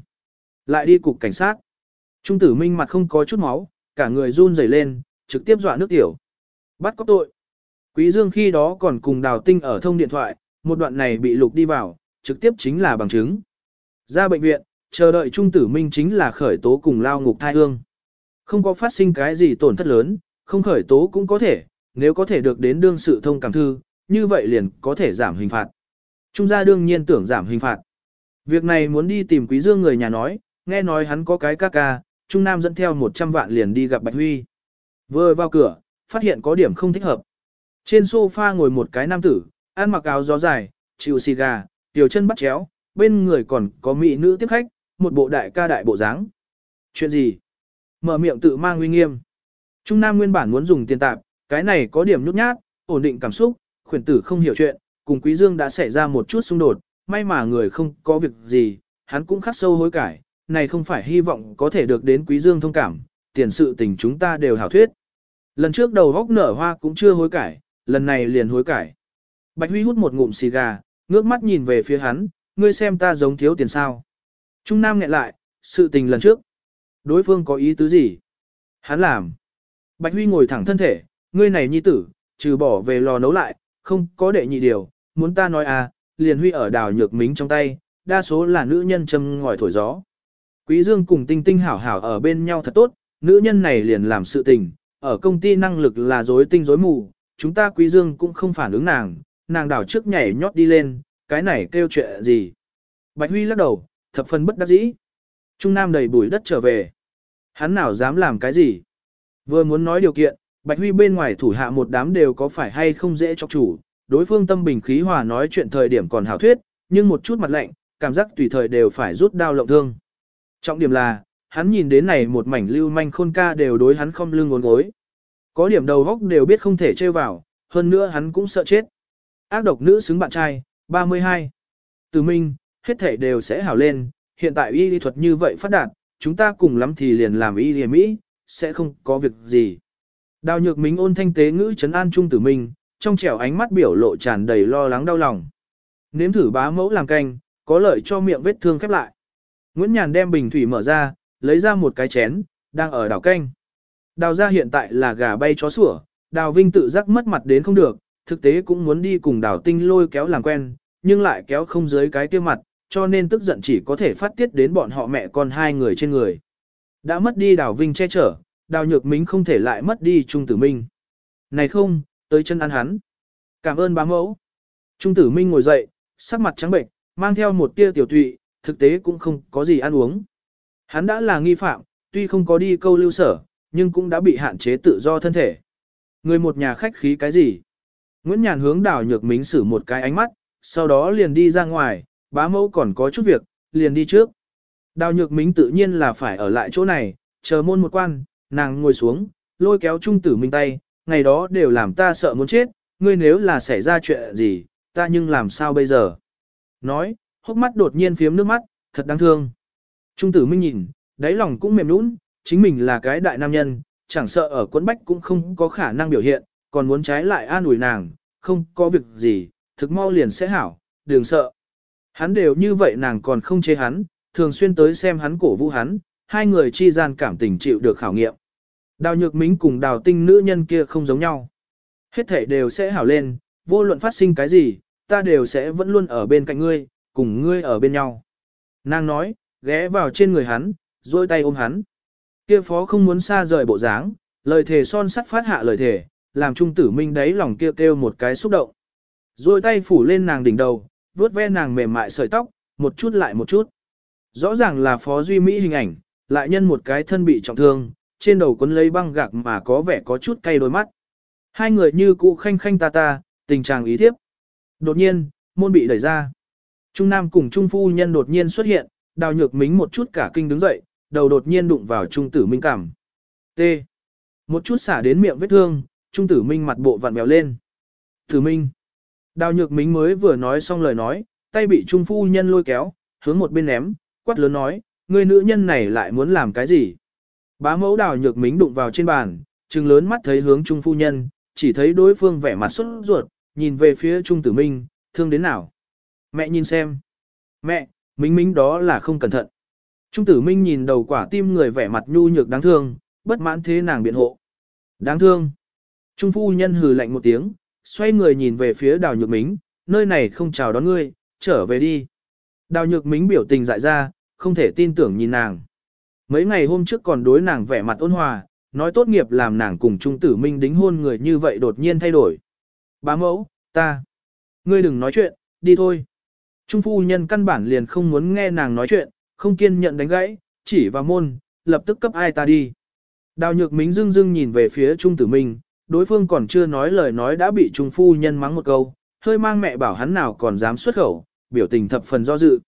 Speaker 1: Lại đi cục cảnh sát. Trung tử minh mặt không có chút máu, cả người run rẩy lên, trực tiếp dọa nước tiểu. Bắt có tội. Quý Dương khi đó còn cùng đào tinh ở thông điện thoại, một đoạn này bị lục đi vào, trực tiếp chính là bằng chứng. Ra bệnh viện, chờ đợi Trung Tử Minh chính là khởi tố cùng lao ngục thai hương. Không có phát sinh cái gì tổn thất lớn, không khởi tố cũng có thể, nếu có thể được đến đương sự thông cảm thư, như vậy liền có thể giảm hình phạt. Trung gia đương nhiên tưởng giảm hình phạt. Việc này muốn đi tìm Quý Dương người nhà nói, nghe nói hắn có cái ca ca, Trung Nam dẫn theo 100 vạn liền đi gặp Bạch Huy. Vừa vào cửa, phát hiện có điểm không thích hợp. Trên sofa ngồi một cái nam tử, ăn mặc áo gió dài, chịu xì gà, tiểu chân bắt chéo, bên người còn có mỹ nữ tiếp khách, một bộ đại ca đại bộ dáng. Chuyện gì? Mở miệng tự mang uy nghiêm. Trung Nam nguyên bản muốn dùng tiền tạp, cái này có điểm nhút nhát, ổn định cảm xúc, khuyển tử không hiểu chuyện, cùng Quý Dương đã xảy ra một chút xung đột, may mà người không có việc gì, hắn cũng khắc sâu hối cải, này không phải hy vọng có thể được đến Quý Dương thông cảm, tiền sự tình chúng ta đều hảo thuyết. Lần trước đầu góc nở hoa cũng chưa hối cải, lần này liền hối cải. Bạch Huy hút một ngụm xì gà, ngước mắt nhìn về phía hắn, ngươi xem ta giống thiếu tiền sao. Trung Nam nghẹn lại, sự tình lần trước. Đối phương có ý tứ gì? Hắn làm. Bạch Huy ngồi thẳng thân thể, ngươi này nhi tử, trừ bỏ về lò nấu lại, không có đệ nhị điều, muốn ta nói à, liền Huy ở đào nhược mính trong tay, đa số là nữ nhân châm ngòi thổi gió. Quý Dương cùng Tinh Tinh hảo hảo ở bên nhau thật tốt, nữ nhân này liền làm sự tình, ở công ty năng lực là rối tinh rối mù, chúng ta Quý Dương cũng không phản ứng nàng, nàng đảo trước nhảy nhót đi lên, cái này kêu chuyện gì. Bạch Huy lắc đầu, thập phần bất đắc dĩ. Trung Nam đầy bụi đất trở về. Hắn nào dám làm cái gì? Vừa muốn nói điều kiện, Bạch Huy bên ngoài thủ hạ một đám đều có phải hay không dễ cho chủ, đối phương tâm bình khí hòa nói chuyện thời điểm còn hảo thuyết, nhưng một chút mặt lạnh, cảm giác tùy thời đều phải rút đao lộng thương. Trọng điểm là, hắn nhìn đến này một mảnh lưu manh khôn ca đều đối hắn không lưng ngốn gối. Có điểm đầu góc đều biết không thể trêu vào, hơn nữa hắn cũng sợ chết. Ác độc nữ xứng bạn trai, 32. Từ minh, hết thể đều sẽ hảo lên, hiện tại y lý thuật như vậy phát đạt, chúng ta cùng lắm thì liền làm y lý Mỹ, sẽ không có việc gì. Đào nhược mính ôn thanh tế ngữ trấn an trung tử minh, trong trẻo ánh mắt biểu lộ tràn đầy lo lắng đau lòng. Nếm thử bá mẫu làm canh, có lợi cho miệng vết thương khép lại. Nguyễn Nhàn đem bình thủy mở ra, lấy ra một cái chén, đang ở đảo canh. Đào ra hiện tại là gà bay chó sủa, đào vinh tự giác mất mặt đến không được, thực tế cũng muốn đi cùng đào tinh lôi kéo làm quen, nhưng lại kéo không dưới cái tiêu mặt, cho nên tức giận chỉ có thể phát tiết đến bọn họ mẹ con hai người trên người. Đã mất đi đào vinh che chở, đào nhược mính không thể lại mất đi trung tử minh. Này không, tới chân ăn hắn. Cảm ơn bá mẫu. Trung tử minh ngồi dậy, sắc mặt trắng bệnh, mang theo một tia tiểu tụy, thực tế cũng không có gì ăn uống. Hắn đã là nghi phạm, tuy không có đi câu lưu sở, nhưng cũng đã bị hạn chế tự do thân thể. Người một nhà khách khí cái gì? Nguyễn Nhàn hướng đào nhược mính xử một cái ánh mắt, sau đó liền đi ra ngoài, bá mẫu còn có chút việc, liền đi trước. Đào nhược mính tự nhiên là phải ở lại chỗ này, chờ môn một quan, nàng ngồi xuống, lôi kéo trung tử minh tay, ngày đó đều làm ta sợ muốn chết, ngươi nếu là xảy ra chuyện gì, ta nhưng làm sao bây giờ? Nói, hốc mắt đột nhiên phiếm nước mắt, thật đáng thương. Trung tử minh nhìn, đáy lòng cũng mềm nũng, chính mình là cái đại nam nhân, chẳng sợ ở quấn bách cũng không có khả năng biểu hiện, còn muốn trái lại an ủi nàng, không có việc gì, thực mau liền sẽ hảo, đừng sợ. Hắn đều như vậy nàng còn không chế hắn, thường xuyên tới xem hắn cổ vũ hắn, hai người chi gian cảm tình chịu được khảo nghiệm. Đào nhược mính cùng đào tinh nữ nhân kia không giống nhau. Hết thể đều sẽ hảo lên, vô luận phát sinh cái gì, ta đều sẽ vẫn luôn ở bên cạnh ngươi, cùng ngươi ở bên nhau. Nàng nói, ghé vào trên người hắn, duỗi tay ôm hắn. Kia phó không muốn xa rời bộ dáng, lời thề son sắt phát hạ lời thề, làm trung tử minh đấy lòng kia kêu, kêu một cái xúc động. Rồi tay phủ lên nàng đỉnh đầu, vuốt ve nàng mềm mại sợi tóc, một chút lại một chút. Rõ ràng là phó duy mỹ hình ảnh, lại nhân một cái thân bị trọng thương, trên đầu quấn lấy băng gạc mà có vẻ có chút cay đôi mắt. Hai người như cũ khanh khanh ta ta, tình trạng ý thiếp. Đột nhiên, môn bị đẩy ra. Trung Nam cùng Trung Phu Nhân đột nhiên xuất hiện, đào nhược mính một chút cả kinh đứng dậy, đầu đột nhiên đụng vào Trung Tử Minh cảm. T. Một chút xả đến miệng vết thương, Trung Tử Minh mặt bộ vặn béo lên. Tử Minh. Đào nhược mính mới vừa nói xong lời nói, tay bị Trung Phu Nhân lôi kéo, hướng một bên ném, quát lớn nói, người nữ nhân này lại muốn làm cái gì? Bá mẫu đào nhược mính đụng vào trên bàn, trừng lớn mắt thấy hướng Trung Phu Nhân, chỉ thấy đối phương vẻ mặt xuất ruột, nhìn về phía Trung Tử Minh, thương đến nào? Mẹ nhìn xem. Mẹ, Minh Minh đó là không cẩn thận. Trung Tử Minh nhìn đầu quả tim người vẻ mặt nhu nhược đáng thương, bất mãn thế nàng biện hộ. Đáng thương. Trung Phu Nhân hừ lạnh một tiếng, xoay người nhìn về phía đào nhược mính, nơi này không chào đón ngươi, trở về đi. Đào nhược mính biểu tình dại ra, không thể tin tưởng nhìn nàng. Mấy ngày hôm trước còn đối nàng vẻ mặt ôn hòa, nói tốt nghiệp làm nàng cùng Trung Tử Minh đính hôn người như vậy đột nhiên thay đổi. Bá mẫu, ta. Ngươi đừng nói chuyện, đi thôi. Trung phu nhân căn bản liền không muốn nghe nàng nói chuyện, không kiên nhận đánh gãy, chỉ vào môn, lập tức cấp ai ta đi. Đào nhược mính dưng dưng nhìn về phía Trung Tử Minh, đối phương còn chưa nói lời nói đã bị Trung phu nhân mắng một câu, hơi mang mẹ bảo hắn nào còn dám xuất khẩu, biểu tình thập phần do dự.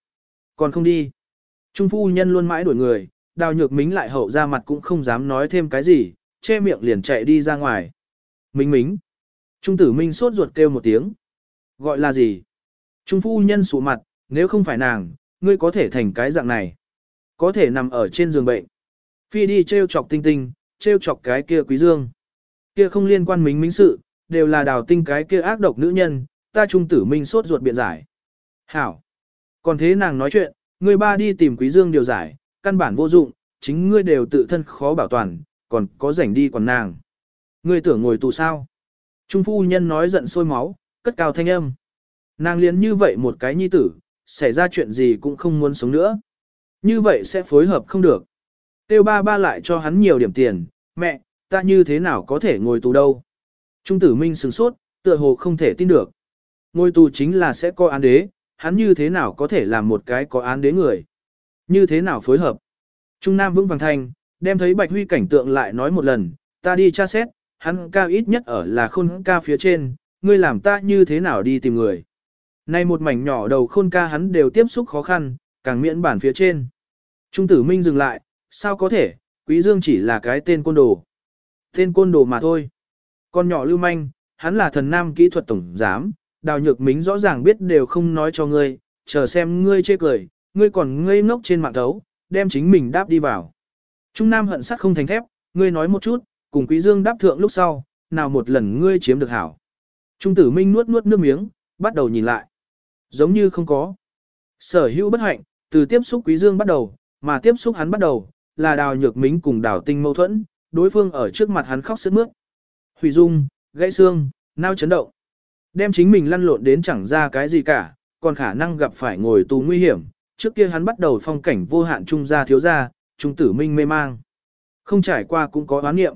Speaker 1: Còn không đi. Trung phu nhân luôn mãi đuổi người, đào nhược mính lại hậu ra mặt cũng không dám nói thêm cái gì, che miệng liền chạy đi ra ngoài. Mính mính. Trung tử minh sốt ruột kêu một tiếng. Gọi là gì? Trung phu nhân sụ mặt, nếu không phải nàng, ngươi có thể thành cái dạng này. Có thể nằm ở trên giường bệnh. Phi đi treo chọc tinh tinh, treo chọc cái kia quý dương. Kia không liên quan mính mính sự, đều là đào tinh cái kia ác độc nữ nhân, ta trung tử minh sốt ruột biện giải. Hảo. Còn thế nàng nói chuyện, người ba đi tìm quý dương điều giải, căn bản vô dụng, chính ngươi đều tự thân khó bảo toàn, còn có rảnh đi còn nàng. Ngươi tưởng ngồi tù sao? Trung phu nhân nói giận sôi máu, cất cao thanh âm. Nàng liền như vậy một cái nhi tử, xảy ra chuyện gì cũng không muốn sống nữa. Như vậy sẽ phối hợp không được. Tiêu ba ba lại cho hắn nhiều điểm tiền, mẹ, ta như thế nào có thể ngồi tù đâu. Trung tử minh sửng sốt, tựa hồ không thể tin được. Ngồi tù chính là sẽ có án đế, hắn như thế nào có thể làm một cái có án đế người. Như thế nào phối hợp. Trung Nam vững vàng thành, đem thấy Bạch Huy cảnh tượng lại nói một lần, ta đi tra xét, hắn cao ít nhất ở là khôn ca phía trên, ngươi làm ta như thế nào đi tìm người. Nay một mảnh nhỏ đầu khôn ca hắn đều tiếp xúc khó khăn, càng miễn bản phía trên. Trung tử Minh dừng lại, sao có thể, Quý Dương chỉ là cái tên côn đồ. Tên côn đồ mà thôi. Con nhỏ lưu manh, hắn là thần nam kỹ thuật tổng giám, đào nhược mính rõ ràng biết đều không nói cho ngươi, chờ xem ngươi chê cười, ngươi còn ngây ngốc trên mạng thấu, đem chính mình đáp đi vào. Trung Nam hận sắt không thành thép, ngươi nói một chút, cùng Quý Dương đáp thượng lúc sau, nào một lần ngươi chiếm được hảo. Trung tử Minh nuốt nuốt nước miếng, bắt đầu nhìn lại. Giống như không có. Sở hữu bất hạnh, từ tiếp xúc Quý Dương bắt đầu, mà tiếp xúc hắn bắt đầu, là đào nhược mính cùng đào tinh mâu thuẫn, đối phương ở trước mặt hắn khóc sướt mướt. Hủy dung, gãy xương, nao chấn động. Đem chính mình lăn lộn đến chẳng ra cái gì cả, còn khả năng gặp phải ngồi tù nguy hiểm, trước kia hắn bắt đầu phong cảnh vô hạn trung gia thiếu gia, trung tử minh mê mang. Không trải qua cũng có oán nghiệm.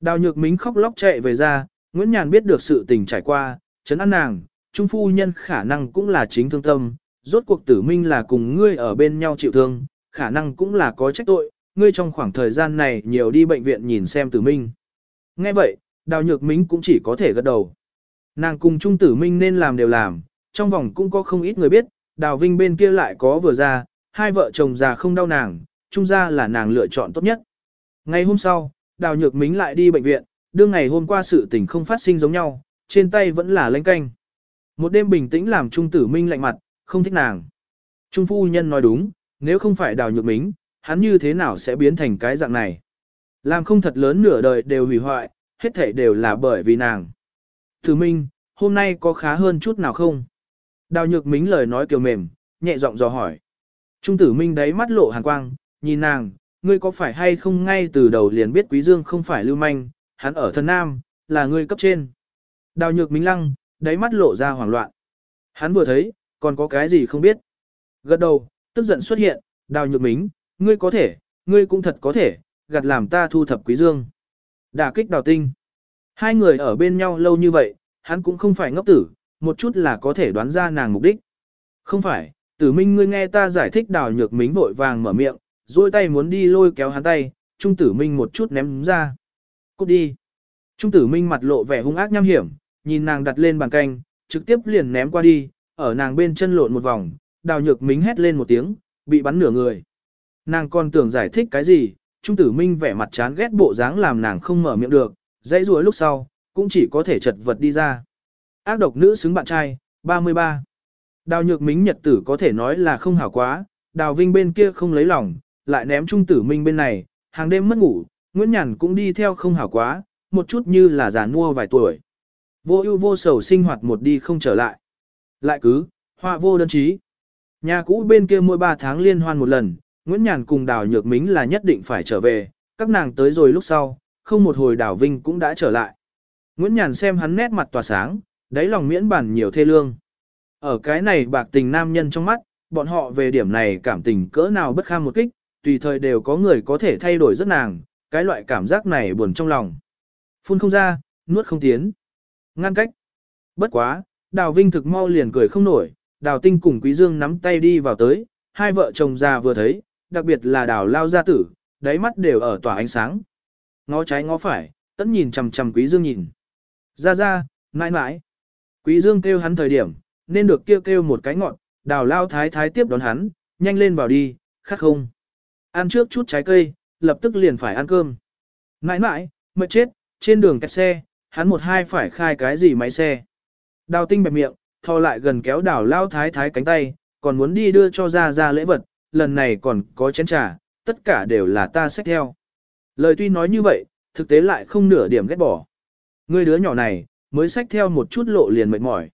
Speaker 1: Đào nhược mính khóc lóc chạy về ra, Nguyễn Nhàn biết được sự tình trải qua, chấn an nàng, trung phu nhân khả năng cũng là chính thương tâm, rốt cuộc tử minh là cùng ngươi ở bên nhau chịu thương, khả năng cũng là có trách tội, ngươi trong khoảng thời gian này nhiều đi bệnh viện nhìn xem tử minh. Nghe vậy, đào nhược mính cũng chỉ có thể gật đầu. Nàng cùng trung tử minh nên làm đều làm, trong vòng cũng có không ít người biết, đào vinh bên kia lại có vừa ra, hai vợ chồng già không đau nàng, trung ra là nàng lựa chọn tốt nhất. Ngày hôm sau, đào nhược mính lại đi bệnh viện, đương ngày hôm qua sự tình không phát sinh giống nhau, trên tay vẫn là lênh canh. Một đêm bình tĩnh làm trung tử minh lạnh mặt, không thích nàng. Trung phu nhân nói đúng, nếu không phải đào nhược mính, hắn như thế nào sẽ biến thành cái dạng này. Làm không thật lớn nửa đời đều hủy hoại, hết thảy đều là bởi vì nàng. Tử minh, hôm nay có khá hơn chút nào không? Đào nhược mính lời nói kiều mềm, nhẹ giọng dò hỏi. Trung tử minh đáy mắt lộ hàn quang, nhìn nàng, ngươi có phải hay không ngay từ đầu liền biết quý dương không phải lưu manh, hắn ở thân nam, là ngươi cấp trên. Đào nhược mính lăng, đáy mắt lộ ra hoảng loạn. Hắn vừa thấy, còn có cái gì không biết. Gật đầu, tức giận xuất hiện, đào nhược mính, ngươi có thể, ngươi cũng thật có thể, gạt làm ta thu thập quý dương. Đả kích đào tinh. Hai người ở bên nhau lâu như vậy, hắn cũng không phải ngốc tử, một chút là có thể đoán ra nàng mục đích. Không phải, tử minh ngươi nghe ta giải thích đào nhược mính vội vàng mở miệng, dôi tay muốn đi lôi kéo hắn tay, trung tử minh một chút ném ra. Cút đi. Trung tử minh mặt lộ vẻ hung ác nham hiểm, nhìn nàng đặt lên bàn canh, trực tiếp liền ném qua đi, ở nàng bên chân lộn một vòng, đào nhược mính hét lên một tiếng, bị bắn nửa người. Nàng còn tưởng giải thích cái gì, trung tử minh vẻ mặt chán ghét bộ dáng làm nàng không mở miệng được, dãy ruồi lúc sau, cũng chỉ có thể chật vật đi ra. Ác độc nữ xứng bạn trai, 33. Đào nhược mính nhật tử có thể nói là không hảo quá, đào vinh bên kia không lấy lòng, lại ném trung tử minh bên này, hàng đêm mất ngủ, Nguyễn Nhàn cũng đi theo không hảo quá, một chút như là già nua vài tuổi. Vô ưu vô sầu sinh hoạt một đi không trở lại. Lại cứ, họa vô đơn trí. Nhà cũ bên kia mỗi 3 tháng liên hoan một lần, Nguyễn Nhàn cùng Đào Nhược Mính là nhất định phải trở về, các nàng tới rồi lúc sau, không một hồi Đào Vinh cũng đã trở lại. Nguyễn Nhàn xem hắn nét mặt tỏa sáng, đáy lòng miễn bản nhiều thê lương. Ở cái này bạc tình nam nhân trong mắt, bọn họ về điểm này cảm tình cỡ nào bất kham một kích, tùy thời đều có người có thể thay đổi rất nàng, cái loại cảm giác này buồn trong lòng. Phun không ra, nuốt không tiến. Ngăn cách. Bất quá, Đào Vinh thực mau liền cười không nổi, Đào Tinh cùng Quý Dương nắm tay đi vào tới, hai vợ chồng già vừa thấy, đặc biệt là Đào Lao gia tử, đáy mắt đều ở tỏa ánh sáng. Ngó trái ngó phải, tất nhìn chằm chằm Quý Dương nhìn. Ra ra, mãi mãi. Quý Dương kêu hắn thời điểm, nên được kêu kêu một cái ngọn, Đào Lao thái thái tiếp đón hắn, nhanh lên vào đi, khát không. Ăn trước chút trái cây, lập tức liền phải ăn cơm. Mãi mãi, mệt chết, trên đường kẹt xe, hắn một hai phải khai cái gì máy xe. Đào tinh bẹp miệng, thò lại gần kéo đào lao thái thái cánh tay, còn muốn đi đưa cho ra ra lễ vật, lần này còn có chén trà, tất cả đều là ta xách theo. Lời tuy nói như vậy, thực tế lại không nửa điểm ghét bỏ. Người đứa nhỏ này, mới xách theo một chút lộ liền mệt mỏi.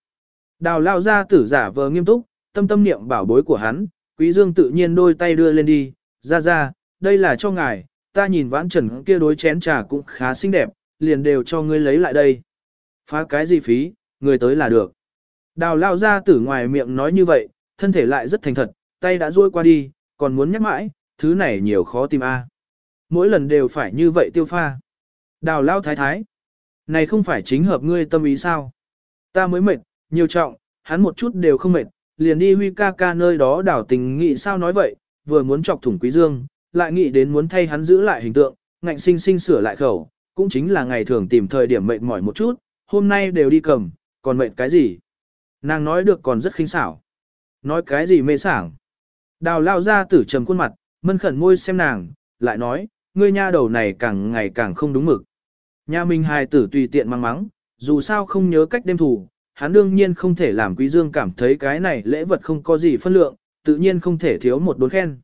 Speaker 1: Đào lao ra tử giả vờ nghiêm túc, tâm tâm niệm bảo bối của hắn, quý dương tự nhiên đôi tay đưa lên đi, ra ra, đây là cho ngài, ta nhìn vãn trần kia đối chén trà cũng khá xinh đẹp, liền đều cho ngươi lấy lại đây. Phá cái gì phí, người tới là được. Đào lao ra tử ngoài miệng nói như vậy, thân thể lại rất thành thật, tay đã duỗi qua đi, còn muốn nhắc mãi, thứ này nhiều khó tìm a. Mỗi lần đều phải như vậy tiêu pha. Đào lao thái thái. Này không phải chính hợp ngươi tâm ý sao? Ta mới mệt, nhiều trọng, hắn một chút đều không mệt, liền đi huy ca ca nơi đó đảo tình nghị sao nói vậy, vừa muốn chọc thủng quý dương, lại nghĩ đến muốn thay hắn giữ lại hình tượng, ngạnh sinh sinh sửa lại khẩu, cũng chính là ngày thường tìm thời điểm mệt mỏi một chút, hôm nay đều đi cầm, còn mệt cái gì? Nàng nói được còn rất khinh xảo. Nói cái gì mê sảng? Đào lao ra tử trầm khuôn mặt, mân khẩn môi xem nàng, lại nói, ngươi nha đầu này càng ngày càng không đúng mực. Nha minh hài tử tùy tiện mang mắng, dù sao không nhớ cách đêm thủ, hắn đương nhiên không thể làm quý dương cảm thấy cái này lễ vật không có gì phân lượng, tự nhiên không thể thiếu một đốn khen.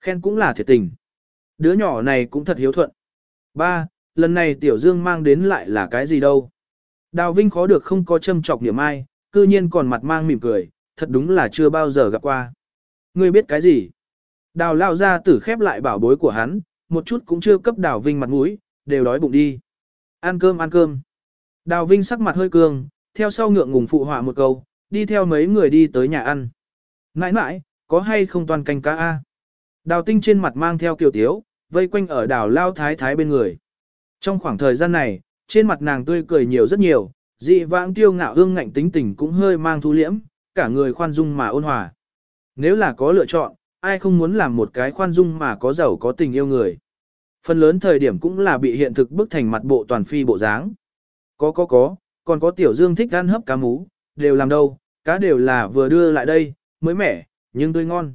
Speaker 1: Khen cũng là thiệt tình. Đứa nhỏ này cũng thật hiếu thuận. Ba, lần này tiểu dương mang đến lại là cái gì đâu. Đào Vinh khó được không có châm trọc niệm ai, cư nhiên còn mặt mang mỉm cười, thật đúng là chưa bao giờ gặp qua. Ngươi biết cái gì? Đào lao ra tử khép lại bảo bối của hắn, một chút cũng chưa cấp đào Vinh mặt mũi, đều đói bụng đi. Ăn cơm ăn cơm. Đào Vinh sắc mặt hơi cường, theo sau ngượng ngùng phụ họa một câu, đi theo mấy người đi tới nhà ăn. Nãi nãi, có hay không toàn canh cá A? Đào tinh trên mặt mang theo kiều tiếu, vây quanh ở đào lao thái thái bên người. Trong khoảng thời gian này, trên mặt nàng tươi cười nhiều rất nhiều, dị vãng tiêu ngạo hương ngạnh tính tình cũng hơi mang thu liễm, cả người khoan dung mà ôn hòa. Nếu là có lựa chọn, ai không muốn làm một cái khoan dung mà có giàu có tình yêu người. Phần lớn thời điểm cũng là bị hiện thực bức thành mặt bộ toàn phi bộ dáng. Có có có, còn có tiểu dương thích ăn hấp cá mú, đều làm đâu, cá đều là vừa đưa lại đây, mới mẻ, nhưng tươi ngon.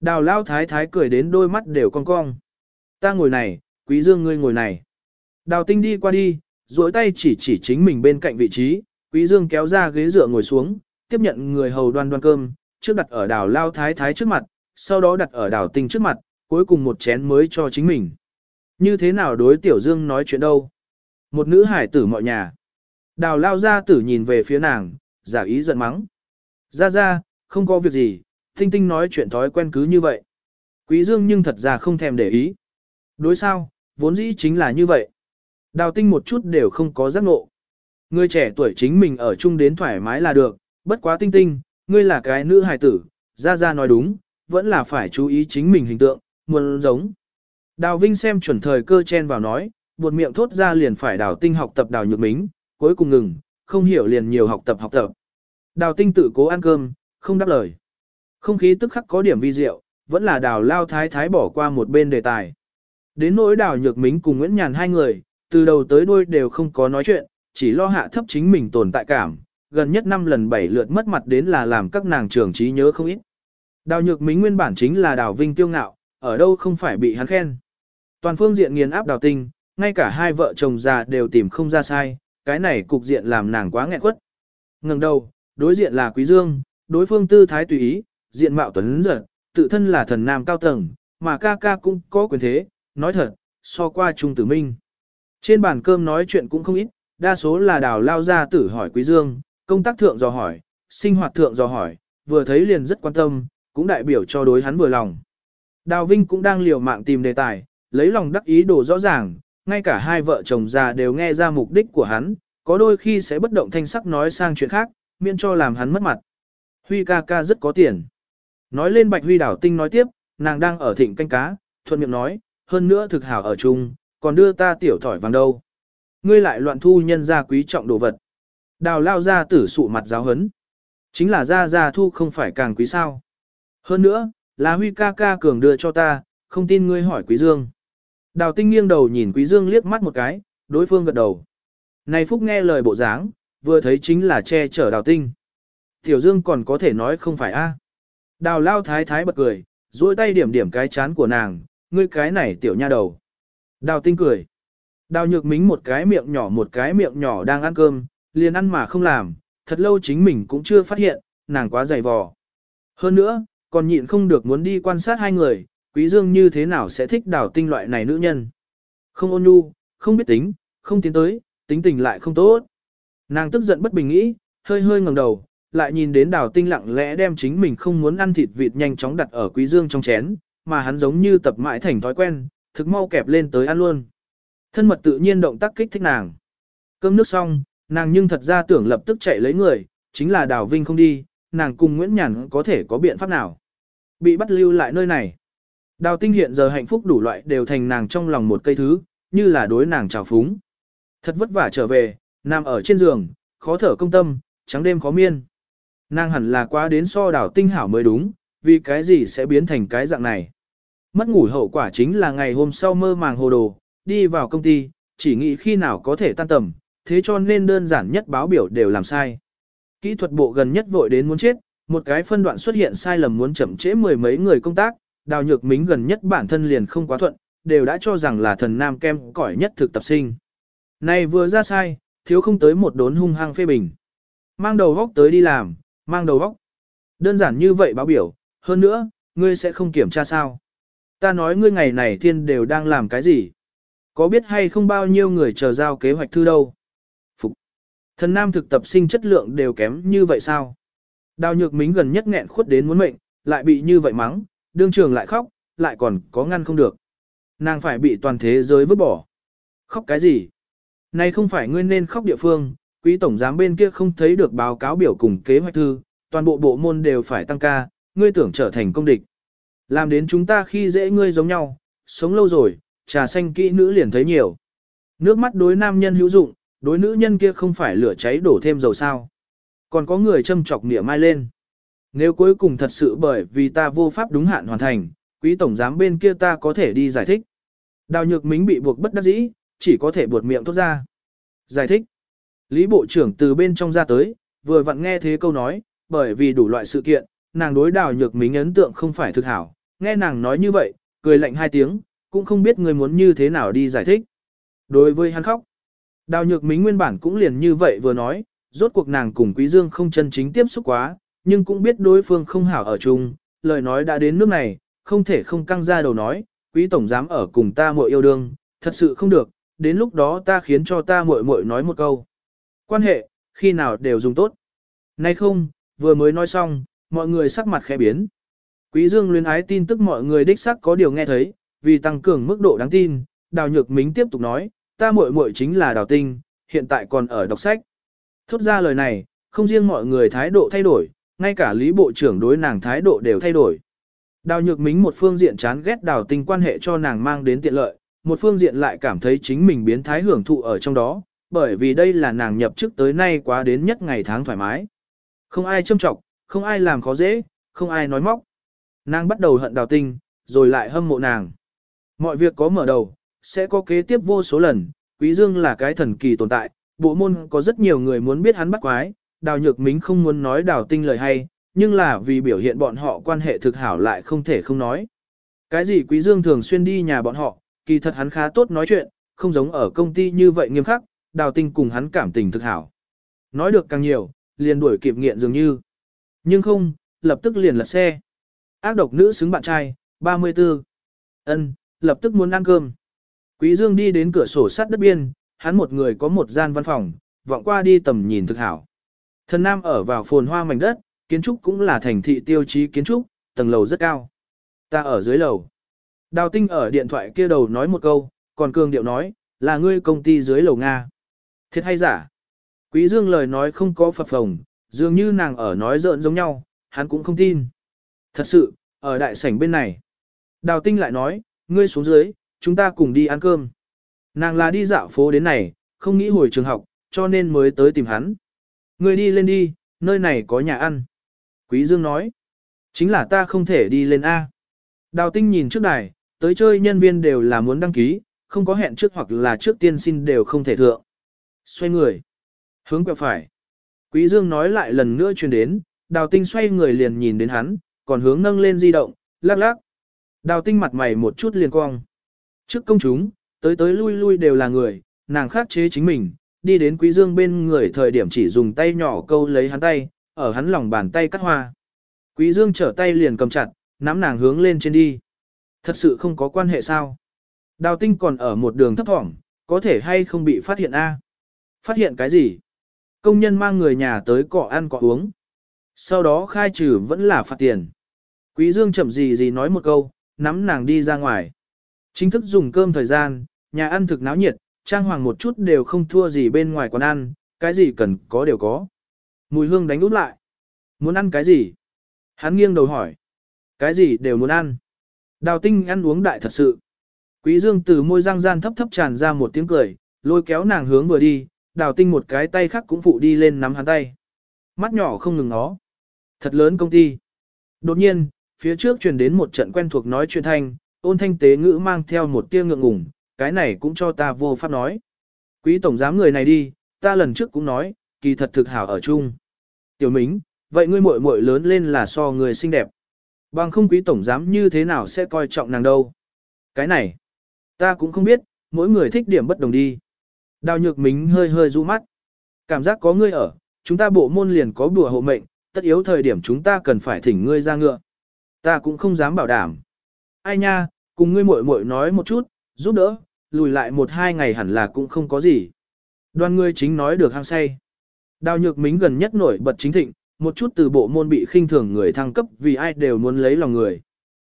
Speaker 1: Đào lao thái thái cười đến đôi mắt đều cong cong. Ta ngồi này, quý dương ngươi ngồi này. Đào tinh đi qua đi, duỗi tay chỉ chỉ chính mình bên cạnh vị trí, quý dương kéo ra ghế dựa ngồi xuống, tiếp nhận người hầu đoan đoan cơm, trước đặt ở đào lao thái thái trước mặt, sau đó đặt ở đào tinh trước mặt, cuối cùng một chén mới cho chính mình. Như thế nào đối tiểu dương nói chuyện đâu? Một nữ hải tử mọi nhà. Đào lao ra tử nhìn về phía nàng, giả ý giận mắng. Ra ra, không có việc gì, tinh tinh nói chuyện thói quen cứ như vậy. Quý dương nhưng thật ra không thèm để ý. Đối sao, vốn dĩ chính là như vậy. Đào tinh một chút đều không có giác ngộ. Người trẻ tuổi chính mình ở chung đến thoải mái là được, bất quá tinh tinh, ngươi là cái nữ hài tử, ra ra nói đúng, vẫn là phải chú ý chính mình hình tượng, muốn giống. Đào Vinh xem chuẩn thời cơ chen vào nói, buột miệng thốt ra liền phải đào tinh học tập đào nhược mính, cuối cùng ngừng, không hiểu liền nhiều học tập học tập. Đào tinh tự cố ăn cơm, không đáp lời. Không khí tức khắc có điểm vi diệu, vẫn là đào lao thái thái bỏ qua một bên đề tài. Đến nỗi đào nhược mính cùng Nguyễn Nhàn hai người, từ đầu tới đuôi đều không có nói chuyện, chỉ lo hạ thấp chính mình tồn tại cảm, gần nhất năm lần bảy lượt mất mặt đến là làm các nàng trưởng trí nhớ không ít. Đào nhược mính nguyên bản chính là đào vinh tiêu ngạo, ở đâu không phải bị hắn khen. Toàn phương diện nghiền áp đào tinh, ngay cả hai vợ chồng già đều tìm không ra sai, cái này cục diện làm nàng quá nghẹn quất. Ngừng đầu, đối diện là quý dương, đối phương tư thái tùy ý, diện mạo tuấn giật, tự thân là thần nam cao tầng, mà ca ca cũng có quyền thế, nói thật, so qua trung tử minh. Trên bàn cơm nói chuyện cũng không ít, đa số là đào lao ra tử hỏi quý dương, công tác thượng dò hỏi, sinh hoạt thượng dò hỏi, vừa thấy liền rất quan tâm, cũng đại biểu cho đối hắn vừa lòng. Đào Vinh cũng đang liều mạng tìm đề tài, lấy lòng đắc ý đồ rõ ràng, ngay cả hai vợ chồng già đều nghe ra mục đích của hắn, có đôi khi sẽ bất động thanh sắc nói sang chuyện khác, miễn cho làm hắn mất mặt. Huy ca ca rất có tiền. Nói lên Bạch Huy đảo tinh nói tiếp, nàng đang ở thịnh canh cá, thuận miệng nói, hơn nữa thực hảo ở chung, còn đưa ta tiểu thỏi vàng đâu. Ngươi lại loạn thu nhân ra quý trọng đồ vật. Đào lao ra tử sụ mặt giáo hấn. Chính là ra ra thu không phải càng quý sao. Hơn nữa, là Huy ca ca cường đưa cho ta, không tin ngươi hỏi Quý Dương. Đào tinh nghiêng đầu nhìn Quý Dương liếc mắt một cái, đối phương gật đầu. Này Phúc nghe lời bộ dáng, vừa thấy chính là che chở đào tinh. Tiểu Dương còn có thể nói không phải a. Đào lao thái thái bật cười, duỗi tay điểm điểm cái chán của nàng, ngươi cái này tiểu nha đầu. Đào tinh cười. Đào nhược mính một cái miệng nhỏ một cái miệng nhỏ đang ăn cơm, liền ăn mà không làm, thật lâu chính mình cũng chưa phát hiện, nàng quá dày vò. Hơn nữa, còn nhịn không được muốn đi quan sát hai người, quý dương như thế nào sẽ thích đào tinh loại này nữ nhân. Không ôn nhu, không biết tính, không tiến tới, tính tình lại không tốt. Nàng tức giận bất bình nghĩ, hơi hơi ngẩng đầu, lại nhìn đến đào tinh lặng lẽ đem chính mình không muốn ăn thịt vịt nhanh chóng đặt ở quý dương trong chén, mà hắn giống như tập mãi thành thói quen, thực mau kẹp lên tới ăn luôn. Thân mật tự nhiên động tác kích thích nàng. Cơm nước xong, nàng nhưng thật ra tưởng lập tức chạy lấy người, chính là đào vinh không đi, nàng cùng Nguyễn Nhàn có thể có biện pháp nào. Bị bắt lưu lại nơi này. Đào tinh hiện giờ hạnh phúc đủ loại đều thành nàng trong lòng một cây thứ, như là đối nàng trào phúng. Thật vất vả trở về, nằm ở trên giường, khó thở công tâm, trắng đêm khó miên. Nàng hẳn là quá đến so đào tinh hảo mới đúng, vì cái gì sẽ biến thành cái dạng này. Mất ngủ hậu quả chính là ngày hôm sau mơ màng hồ đồ, đi vào công ty, chỉ nghĩ khi nào có thể tan tầm, thế cho nên đơn giản nhất báo biểu đều làm sai. Kỹ thuật bộ gần nhất vội đến muốn chết, một cái phân đoạn xuất hiện sai lầm muốn chậm trễ mười mấy người công tác, đào nhược mính gần nhất bản thân liền không quá thuận, đều đã cho rằng là thần nam kem cỏi nhất thực tập sinh. Này vừa ra sai, thiếu không tới một đốn hung hăng phê bình. Mang đầu góc tới đi làm, mang đầu góc. Đơn giản như vậy báo biểu, hơn nữa, ngươi sẽ không kiểm tra sao. Ta nói ngươi ngày này thiên đều đang làm cái gì? Có biết hay không bao nhiêu người chờ giao kế hoạch thư đâu? Phục. Thần nam thực tập sinh chất lượng đều kém như vậy sao? Đào nhược mính gần nhất nghẹn khuất đến muốn mệnh, lại bị như vậy mắng, đương trường lại khóc, lại còn có ngăn không được. Nàng phải bị toàn thế giới vứt bỏ. Khóc cái gì? Này không phải ngươi nên khóc địa phương, quý tổng giám bên kia không thấy được báo cáo biểu cùng kế hoạch thư, toàn bộ bộ môn đều phải tăng ca, ngươi tưởng trở thành công địch. Làm đến chúng ta khi dễ ngươi giống nhau, sống lâu rồi, trà xanh kỹ nữ liền thấy nhiều. Nước mắt đối nam nhân hữu dụng, đối nữ nhân kia không phải lửa cháy đổ thêm dầu sao. Còn có người châm chọc nỉa mai lên. Nếu cuối cùng thật sự bởi vì ta vô pháp đúng hạn hoàn thành, quý tổng giám bên kia ta có thể đi giải thích. Đào nhược mính bị buộc bất đắc dĩ, chỉ có thể buột miệng tốt ra. Giải thích. Lý Bộ trưởng từ bên trong ra tới, vừa vặn nghe thế câu nói, bởi vì đủ loại sự kiện, nàng đối đào nhược mính ấn tượng không phải thực hảo. Nghe nàng nói như vậy, cười lạnh hai tiếng, cũng không biết người muốn như thế nào đi giải thích. Đối với hắn khóc, đào nhược mính nguyên bản cũng liền như vậy vừa nói, rốt cuộc nàng cùng Quý Dương không chân chính tiếp xúc quá, nhưng cũng biết đối phương không hảo ở chung, lời nói đã đến nước này, không thể không căng ra đầu nói, Quý tổng dám ở cùng ta muội yêu đương, thật sự không được, đến lúc đó ta khiến cho ta muội muội nói một câu. Quan hệ, khi nào đều dùng tốt. Nay không, vừa mới nói xong, mọi người sắc mặt khẽ biến. Quý Dương luyến ái tin tức mọi người đích xác có điều nghe thấy, vì tăng cường mức độ đáng tin, Đào Nhược Mính tiếp tục nói, ta muội muội chính là Đào Tinh, hiện tại còn ở đọc sách. Thốt ra lời này, không riêng mọi người thái độ thay đổi, ngay cả Lý Bộ trưởng đối nàng thái độ đều thay đổi. Đào Nhược Mính một phương diện chán ghét Đào Tinh quan hệ cho nàng mang đến tiện lợi, một phương diện lại cảm thấy chính mình biến thái hưởng thụ ở trong đó, bởi vì đây là nàng nhập chức tới nay quá đến nhất ngày tháng thoải mái. Không ai châm trọng, không ai làm khó dễ, không ai nói móc. Nàng bắt đầu hận Đào Tinh, rồi lại hâm mộ nàng. Mọi việc có mở đầu, sẽ có kế tiếp vô số lần, Quý Dương là cái thần kỳ tồn tại, bộ môn có rất nhiều người muốn biết hắn bắt quái, đào nhược mính không muốn nói đào tinh lời hay, nhưng là vì biểu hiện bọn họ quan hệ thực hảo lại không thể không nói. Cái gì Quý Dương thường xuyên đi nhà bọn họ, kỳ thật hắn khá tốt nói chuyện, không giống ở công ty như vậy nghiêm khắc, đào tinh cùng hắn cảm tình thực hảo. Nói được càng nhiều, liền đuổi kịp nghiện dường như. Nhưng không, lập tức liền lật xe. Ác độc nữ xứng bạn trai, 34. ân lập tức muốn ăn cơm. Quý Dương đi đến cửa sổ sắt đất biên, hắn một người có một gian văn phòng, vọng qua đi tầm nhìn thực hảo. Thần Nam ở vào phồn hoa mảnh đất, kiến trúc cũng là thành thị tiêu chí kiến trúc, tầng lầu rất cao. Ta ở dưới lầu. Đào tinh ở điện thoại kia đầu nói một câu, còn cường điệu nói, là ngươi công ty dưới lầu Nga. Thiệt hay giả? Quý Dương lời nói không có phập phồng, dường như nàng ở nói giỡn giống nhau, hắn cũng không tin. Thật sự, ở đại sảnh bên này. Đào tinh lại nói, ngươi xuống dưới, chúng ta cùng đi ăn cơm. Nàng là đi dạo phố đến này, không nghĩ hồi trường học, cho nên mới tới tìm hắn. Ngươi đi lên đi, nơi này có nhà ăn. Quý Dương nói, chính là ta không thể đi lên A. Đào tinh nhìn trước đài, tới chơi nhân viên đều là muốn đăng ký, không có hẹn trước hoặc là trước tiên xin đều không thể thượng. Xoay người, hướng quẹo phải. Quý Dương nói lại lần nữa truyền đến, đào tinh xoay người liền nhìn đến hắn, còn hướng nâng lên di động, lắc lắc. Đào tinh mặt mày một chút liền cong. Trước công chúng, tới tới lui lui đều là người, nàng khắc chế chính mình, đi đến quý dương bên người thời điểm chỉ dùng tay nhỏ câu lấy hắn tay, ở hắn lòng bàn tay cắt hoa. Quý dương trở tay liền cầm chặt, nắm nàng hướng lên trên đi. Thật sự không có quan hệ sao. Đào tinh còn ở một đường thấp thỏm, có thể hay không bị phát hiện a? Phát hiện cái gì? Công nhân mang người nhà tới cọ ăn cọ uống. Sau đó khai trừ vẫn là phạt tiền. Quý Dương chậm gì gì nói một câu, nắm nàng đi ra ngoài. Chính thức dùng cơm thời gian, nhà ăn thực náo nhiệt, trang hoàng một chút đều không thua gì bên ngoài quán ăn, cái gì cần có đều có. Mùi hương đánh út lại. Muốn ăn cái gì? Hắn nghiêng đầu hỏi. Cái gì đều muốn ăn. Đào tinh ăn uống đại thật sự. Quý dương từ môi răng gian thấp thấp tràn ra một tiếng cười, lôi kéo nàng hướng vừa đi, đào tinh một cái tay khác cũng phụ đi lên nắm hắn tay. Mắt nhỏ không ngừng nó. Thật lớn công ty. Đột nhiên, phía trước truyền đến một trận quen thuộc nói chuyện thanh, ôn thanh tế ngữ mang theo một tia ngượng ngùng, cái này cũng cho ta vô pháp nói. Quý tổng giám người này đi, ta lần trước cũng nói, kỳ thật thực hảo ở chung. Tiểu Mính, vậy ngươi muội muội lớn lên là so người xinh đẹp. Bằng không quý tổng giám như thế nào sẽ coi trọng nàng đâu. Cái này, ta cũng không biết, mỗi người thích điểm bất đồng đi. Đào nhược mính hơi hơi ru mắt. Cảm giác có ngươi ở, chúng ta bộ môn liền có bùa hộ mệnh, tất yếu thời điểm chúng ta cần phải thỉnh ngươi ra ngựa. Ta cũng không dám bảo đảm. Ai nha, cùng ngươi muội muội nói một chút, giúp đỡ, lùi lại một hai ngày hẳn là cũng không có gì. Đoàn ngươi chính nói được hăng say. Đào nhược mính gần nhất nổi bật chính thịnh, một chút từ bộ môn bị khinh thường người thăng cấp vì ai đều muốn lấy lòng người.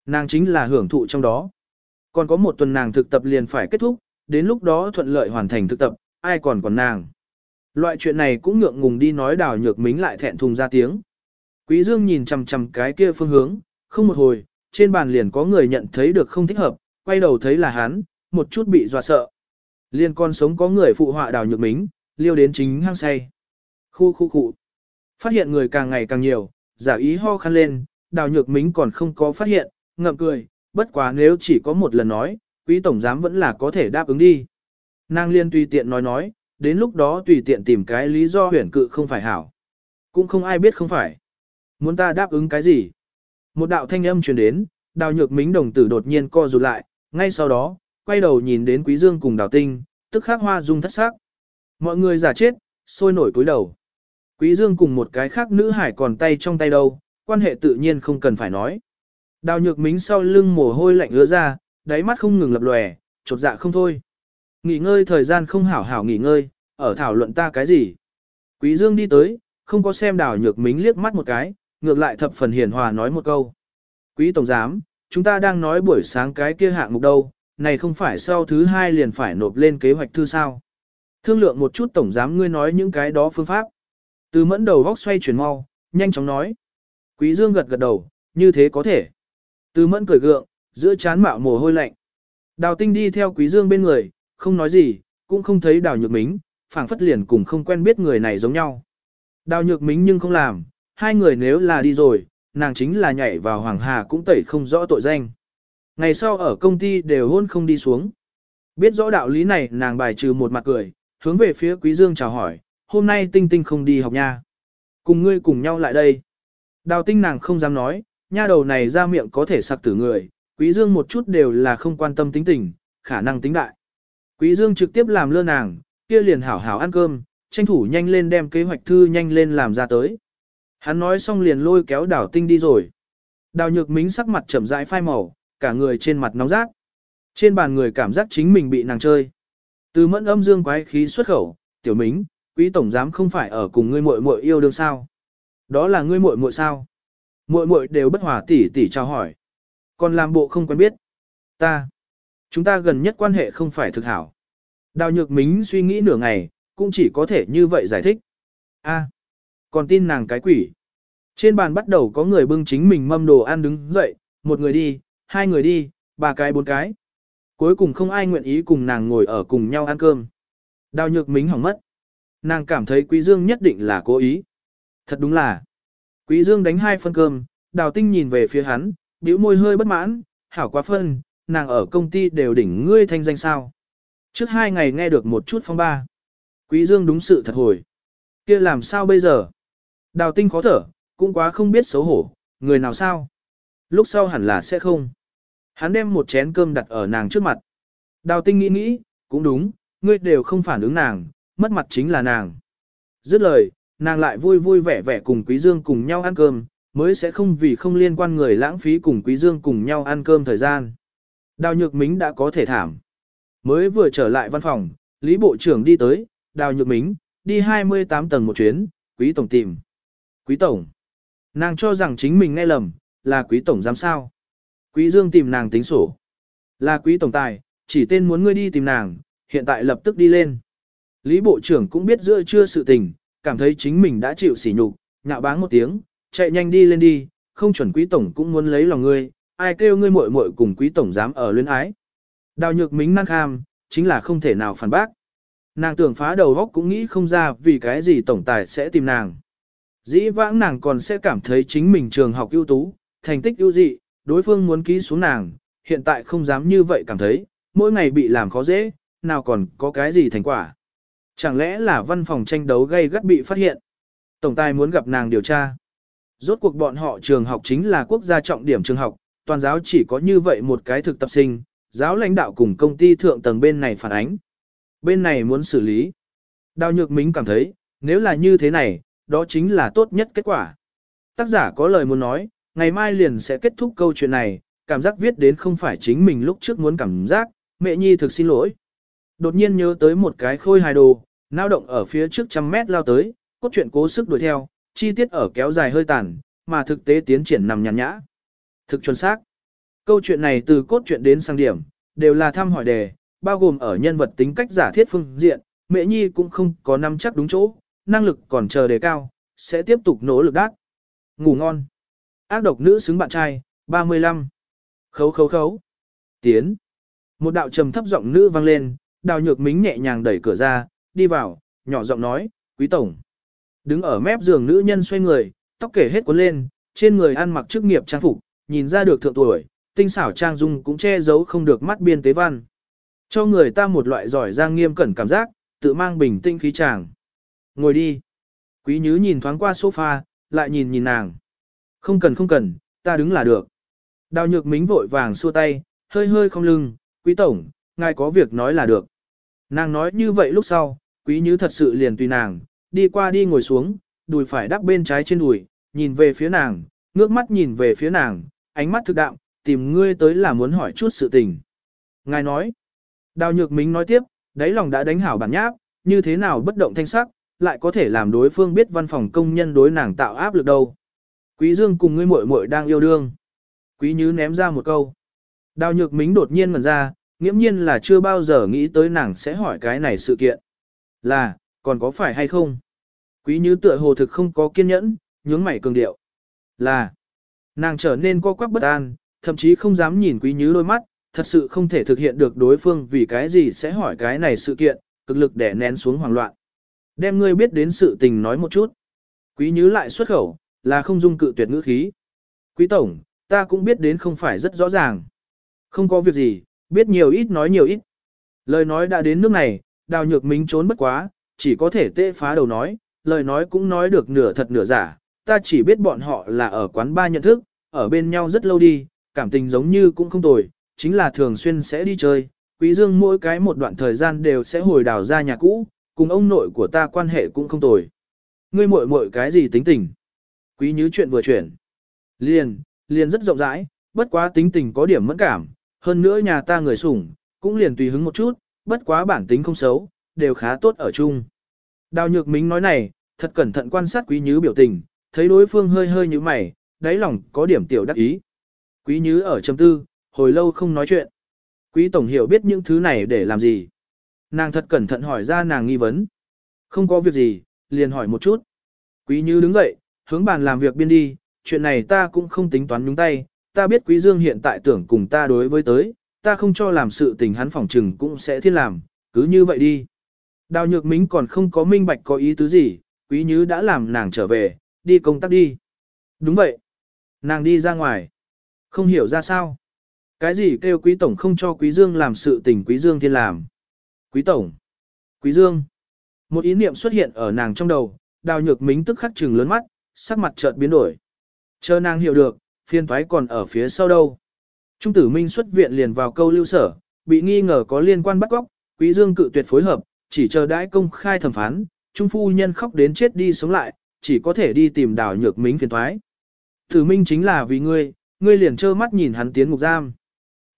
Speaker 1: Nàng chính là hưởng thụ trong đó. Còn có một tuần nàng thực tập liền phải kết thúc, đến lúc đó thuận lợi hoàn thành thực tập, ai còn còn nàng. Loại chuyện này cũng ngượng ngùng đi nói đào nhược mính lại thẹn thùng ra tiếng. Quý Dương nhìn chằm chằm cái kia phương hướng, không một hồi, trên bàn liền có người nhận thấy được không thích hợp, quay đầu thấy là hắn, một chút bị dọa sợ. Liên con sống có người phụ họa đào nhược mính, liêu đến chính hang say. Khu khu khu. Phát hiện người càng ngày càng nhiều, giả ý ho khăn lên, đào nhược mính còn không có phát hiện, ngậm cười, bất quá nếu chỉ có một lần nói, quý tổng giám vẫn là có thể đáp ứng đi. Nàng liên tùy tiện nói nói, đến lúc đó tùy tiện tìm cái lý do huyền cự không phải hảo. Cũng không ai biết không phải. Muốn ta đáp ứng cái gì? Một đạo thanh âm truyền đến, đào nhược mính đồng tử đột nhiên co rụt lại, ngay sau đó, quay đầu nhìn đến quý dương cùng đào tinh, tức khắc hoa dung thất sắc. Mọi người giả chết, sôi nổi cúi đầu. Quý dương cùng một cái khác nữ hải còn tay trong tay đâu, quan hệ tự nhiên không cần phải nói. Đào nhược mính sau lưng mồ hôi lạnh ứa ra, đáy mắt không ngừng lập lòe, chột dạ không thôi. Nghỉ ngơi thời gian không hảo hảo nghỉ ngơi, ở thảo luận ta cái gì. Quý dương đi tới, không có xem đào nhược mính liếc mắt một cái, ngược lại thập phần hiền hòa nói một câu. Quý Tổng Giám, chúng ta đang nói buổi sáng cái kia hạng mục đâu, này không phải sau thứ hai liền phải nộp lên kế hoạch thư sao. Thương lượng một chút Tổng Giám ngươi nói những cái đó phương pháp. Từ mẫn đầu vóc xoay chuyển mau, nhanh chóng nói. Quý Dương gật gật đầu, như thế có thể. Từ mẫn cười gượng, giữa chán mạo mồ hôi lạnh. Đào tinh đi theo Quý Dương bên người, không nói gì, cũng không thấy đào nhược mính, phảng phất liền cùng không quen biết người này giống nhau. Đào nhược mính nhưng không làm, hai người nếu là đi rồi, nàng chính là nhảy vào Hoàng Hà cũng tẩy không rõ tội danh. Ngày sau ở công ty đều hôn không đi xuống. Biết rõ đạo lý này nàng bài trừ một mặt cười, hướng về phía Quý Dương chào hỏi, hôm nay tinh tinh không đi học nha. Cùng ngươi cùng nhau lại đây. Đào tinh nàng không dám nói, nha đầu này ra miệng có thể sặc tử người, Quý Dương một chút đều là không quan tâm tính tình, khả năng tính đại. Quý Dương trực tiếp làm lơ nàng, kia liền hảo hảo ăn cơm, tranh thủ nhanh lên đem kế hoạch thư nhanh lên làm ra tới. Hắn nói xong liền lôi kéo đào tinh đi rồi. Đào nhược mính sắc mặt chậm rãi phai màu, cả người trên mặt nóng rát. Trên bàn người cảm giác chính mình bị nàng chơi. Từ mẫn âm dương quái khí xuất khẩu, tiểu mính, quý tổng giám không phải ở cùng ngươi muội muội yêu đương sao. Đó là ngươi muội muội sao. Muội muội đều bất hòa tỉ tỉ chào hỏi. Còn làm bộ không quen biết. Ta. Chúng ta gần nhất quan hệ không phải thực hảo. Đào nhược mính suy nghĩ nửa ngày, cũng chỉ có thể như vậy giải thích. A. Còn tin nàng cái quỷ. Trên bàn bắt đầu có người bưng chính mình mâm đồ ăn đứng dậy, một người đi, hai người đi, ba cái bốn cái. Cuối cùng không ai nguyện ý cùng nàng ngồi ở cùng nhau ăn cơm. Đào nhược mính hỏng mất. Nàng cảm thấy Quý Dương nhất định là cố ý. Thật đúng là. Quý Dương đánh hai phân cơm, đào tinh nhìn về phía hắn, bĩu môi hơi bất mãn, hảo quá phân, nàng ở công ty đều đỉnh ngươi thanh danh sao. Trước hai ngày nghe được một chút phong ba. Quý Dương đúng sự thật hồi. kia làm sao bây giờ? Đào tinh khó thở, cũng quá không biết xấu hổ, người nào sao? Lúc sau hẳn là sẽ không. Hắn đem một chén cơm đặt ở nàng trước mặt. Đào tinh nghĩ nghĩ, cũng đúng, ngươi đều không phản ứng nàng, mất mặt chính là nàng. Dứt lời, nàng lại vui vui vẻ vẻ cùng Quý Dương cùng nhau ăn cơm, mới sẽ không vì không liên quan người lãng phí cùng Quý Dương cùng nhau ăn cơm thời gian. Đào Nhược Mính đã có thể thảm. Mới vừa trở lại văn phòng, Lý Bộ trưởng đi tới, Đào Nhược Mính, đi 28 tầng một chuyến, Quý Tổng tìm. Quý Tổng. Nàng cho rằng chính mình nghe lầm, là Quý Tổng giám sao. Quý Dương tìm nàng tính sổ. Là Quý Tổng tài, chỉ tên muốn ngươi đi tìm nàng, hiện tại lập tức đi lên. Lý Bộ trưởng cũng biết giữa chưa sự tình, cảm thấy chính mình đã chịu sỉ nhục, nhạo báng một tiếng, chạy nhanh đi lên đi, không chuẩn quý tổng cũng muốn lấy lòng ngươi, ai kêu ngươi muội muội cùng quý tổng dám ở luyến ái. Đào nhược mính năng kham, chính là không thể nào phản bác. Nàng tưởng phá đầu góc cũng nghĩ không ra vì cái gì tổng tài sẽ tìm nàng. Dĩ vãng nàng còn sẽ cảm thấy chính mình trường học ưu tú, thành tích ưu dị, đối phương muốn ký xuống nàng, hiện tại không dám như vậy cảm thấy, mỗi ngày bị làm khó dễ, nào còn có cái gì thành quả. Chẳng lẽ là văn phòng tranh đấu gây gắt bị phát hiện? Tổng tài muốn gặp nàng điều tra. Rốt cuộc bọn họ trường học chính là quốc gia trọng điểm trường học, toàn giáo chỉ có như vậy một cái thực tập sinh, giáo lãnh đạo cùng công ty thượng tầng bên này phản ánh. Bên này muốn xử lý. Đào Nhược Mính cảm thấy, nếu là như thế này, đó chính là tốt nhất kết quả. Tác giả có lời muốn nói, ngày mai liền sẽ kết thúc câu chuyện này, cảm giác viết đến không phải chính mình lúc trước muốn cảm giác, mẹ nhi thực xin lỗi. Đột nhiên nhớ tới một cái khôi hài đồ, nao động ở phía trước trăm mét lao tới, cốt truyện cố sức đuổi theo, chi tiết ở kéo dài hơi tàn, mà thực tế tiến triển nằm nhàn nhã. Thực chuẩn xác. Câu chuyện này từ cốt truyện đến sang điểm, đều là thăm hỏi đề, bao gồm ở nhân vật tính cách giả thiết phương diện, mẹ nhi cũng không có nắm chắc đúng chỗ, năng lực còn chờ đề cao, sẽ tiếp tục nỗ lực đát. Ngủ ngon. Ác độc nữ xứng bạn trai, 35. Khấu khấu khấu. Tiến. Một đạo trầm thấp giọng nữ vang lên, đào nhược mính nhẹ nhàng đẩy cửa ra, đi vào, nhỏ giọng nói, quý tổng. Đứng ở mép giường nữ nhân xoay người, tóc kể hết cuốn lên, trên người ăn mặc chức nghiệp trang phục, nhìn ra được thượng tuổi, tinh xảo trang dung cũng che giấu không được mắt biên tế văn. Cho người ta một loại giỏi giang nghiêm cẩn cảm giác, tự mang bình tĩnh khí chàng. Ngồi đi. Quý nhứ nhìn thoáng qua sofa, lại nhìn nhìn nàng. Không cần không cần, ta đứng là được. Đào nhược mính vội vàng xua tay, hơi hơi không lưng, quý tổng, ngài có việc nói là được. Nàng nói như vậy lúc sau, quý như thật sự liền tùy nàng, đi qua đi ngồi xuống, đùi phải đắp bên trái trên đùi, nhìn về phía nàng, ngước mắt nhìn về phía nàng, ánh mắt thực đạm, tìm ngươi tới là muốn hỏi chút sự tình. Ngài nói, đào nhược mính nói tiếp, đáy lòng đã đánh hảo bản nháp, như thế nào bất động thanh sắc, lại có thể làm đối phương biết văn phòng công nhân đối nàng tạo áp lực đâu. Quý Dương cùng ngươi muội muội đang yêu đương. Quý Như ném ra một câu. Đào Nhược Mính đột nhiên ngẩn ra, nghiễm nhiên là chưa bao giờ nghĩ tới nàng sẽ hỏi cái này sự kiện. Là, còn có phải hay không? Quý Như tựa hồ thực không có kiên nhẫn, nhướng mày cường điệu. Là, nàng trở nên co quắc bất an, thậm chí không dám nhìn Quý Như đôi mắt, thật sự không thể thực hiện được đối phương vì cái gì sẽ hỏi cái này sự kiện, cực lực để nén xuống hoảng loạn. Đem ngươi biết đến sự tình nói một chút. Quý Như lại xuất khẩu, là không dung cự tuyệt ngữ khí. Quý Tổng, ta cũng biết đến không phải rất rõ ràng. Không có việc gì, biết nhiều ít nói nhiều ít. Lời nói đã đến nước này, đào nhược minh trốn bất quá, chỉ có thể tê phá đầu nói, lời nói cũng nói được nửa thật nửa giả, ta chỉ biết bọn họ là ở quán ba nhận thức, ở bên nhau rất lâu đi, cảm tình giống như cũng không tồi, chính là thường xuyên sẽ đi chơi, quý dương mỗi cái một đoạn thời gian đều sẽ hồi đào ra nhà cũ, cùng ông nội của ta quan hệ cũng không tồi. Ngươi muội muội cái gì tính tình? Quý như chuyện vừa chuyển. Liền, liền rất rộng rãi, bất quá tính tình có điểm mẫn cảm, hơn nữa nhà ta người sủng, cũng liền tùy hứng một chút, bất quá bản tính không xấu, đều khá tốt ở chung. Đào nhược mính nói này, thật cẩn thận quan sát quý nhứ biểu tình, thấy đối phương hơi hơi như mày, đáy lòng có điểm tiểu đắc ý. Quý nhứ ở trầm tư, hồi lâu không nói chuyện. Quý tổng hiểu biết những thứ này để làm gì. Nàng thật cẩn thận hỏi ra nàng nghi vấn. Không có việc gì, liền hỏi một chút. Quý Như đứng dậy, hướng bàn làm việc biên đi, chuyện này ta cũng không tính toán nhúng tay, ta biết Quý Dương hiện tại tưởng cùng ta đối với tới, ta không cho làm sự tình hắn phỏng trừng cũng sẽ thiên làm, cứ như vậy đi. Đào nhược mính còn không có minh bạch có ý tứ gì, quý nhứ đã làm nàng trở về, đi công tác đi. Đúng vậy. Nàng đi ra ngoài. Không hiểu ra sao. Cái gì kêu quý tổng không cho quý dương làm sự tình quý dương thiên làm. Quý tổng. Quý dương. Một ý niệm xuất hiện ở nàng trong đầu, đào nhược mính tức khắc trừng lớn mắt, sắc mặt chợt biến đổi. Chờ nàng hiểu được, phiên thoái còn ở phía sau đâu. Trung tử minh xuất viện liền vào câu lưu sở, bị nghi ngờ có liên quan bắt cóc, quý dương cự tuyệt phối hợp, chỉ chờ đãi công khai thẩm phán, trung phu nhân khóc đến chết đi sống lại, chỉ có thể đi tìm đảo nhược mính phiền thoái. Tử minh chính là vì ngươi, ngươi liền trơ mắt nhìn hắn tiến ngục giam.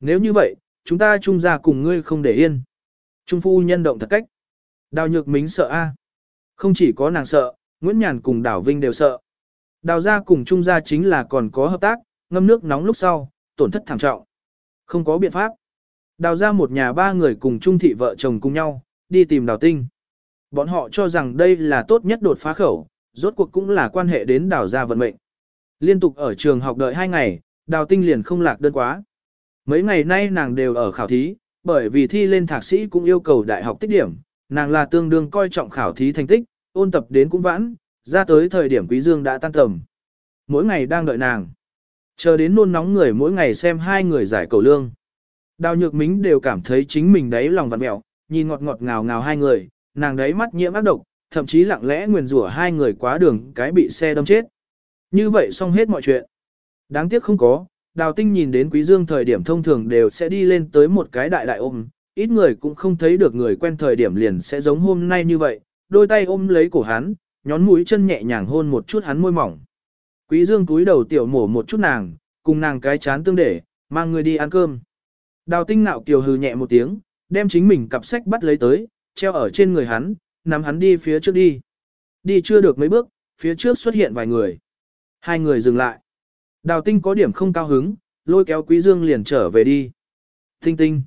Speaker 1: Nếu như vậy, chúng ta chung ra cùng ngươi không để yên. Trung phu nhân động thật cách. Đào nhược mính sợ a, Không chỉ có nàng sợ, Nguyễn Nhàn cùng đảo Vinh đều sợ. Đào gia cùng Trung gia chính là còn có hợp tác, ngâm nước nóng lúc sau, tổn thất thảm trọng. Không có biện pháp. Đào ra một nhà ba người cùng Trung thị vợ chồng cùng nhau, đi tìm đào tinh. Bọn họ cho rằng đây là tốt nhất đột phá khẩu, rốt cuộc cũng là quan hệ đến đào gia vận mệnh. Liên tục ở trường học đợi hai ngày, đào tinh liền không lạc đơn quá. Mấy ngày nay nàng đều ở khảo thí, bởi vì thi lên thạc sĩ cũng yêu cầu đại học tích điểm, nàng là tương đương coi trọng khảo thí thành tích, ôn tập đến cũng vãn, ra tới thời điểm quý dương đã tan tầm. Mỗi ngày đang đợi nàng. Chờ đến nôn nóng người mỗi ngày xem hai người giải cầu lương. Đào nhược mính đều cảm thấy chính mình đấy lòng vặn mẹo, nhìn ngọt ngọt ngào ngào hai người, nàng đấy mắt nhiễm ác độc, thậm chí lặng lẽ nguyền rủa hai người quá đường cái bị xe đâm chết. Như vậy xong hết mọi chuyện. Đáng tiếc không có, đào tinh nhìn đến quý dương thời điểm thông thường đều sẽ đi lên tới một cái đại đại ôm, ít người cũng không thấy được người quen thời điểm liền sẽ giống hôm nay như vậy, đôi tay ôm lấy cổ hắn, nhón mũi chân nhẹ nhàng hôn một chút hắn môi mỏng. Quý dương túi đầu tiểu mổ một chút nàng, cùng nàng cái chán tương để, mang người đi ăn cơm. Đào tinh nạo kiều hừ nhẹ một tiếng, đem chính mình cặp sách bắt lấy tới, treo ở trên người hắn, nắm hắn đi phía trước đi. Đi chưa được mấy bước, phía trước xuất hiện vài người. Hai người dừng lại. Đào tinh có điểm không cao hứng, lôi kéo quý dương liền trở về đi. Tinh tinh.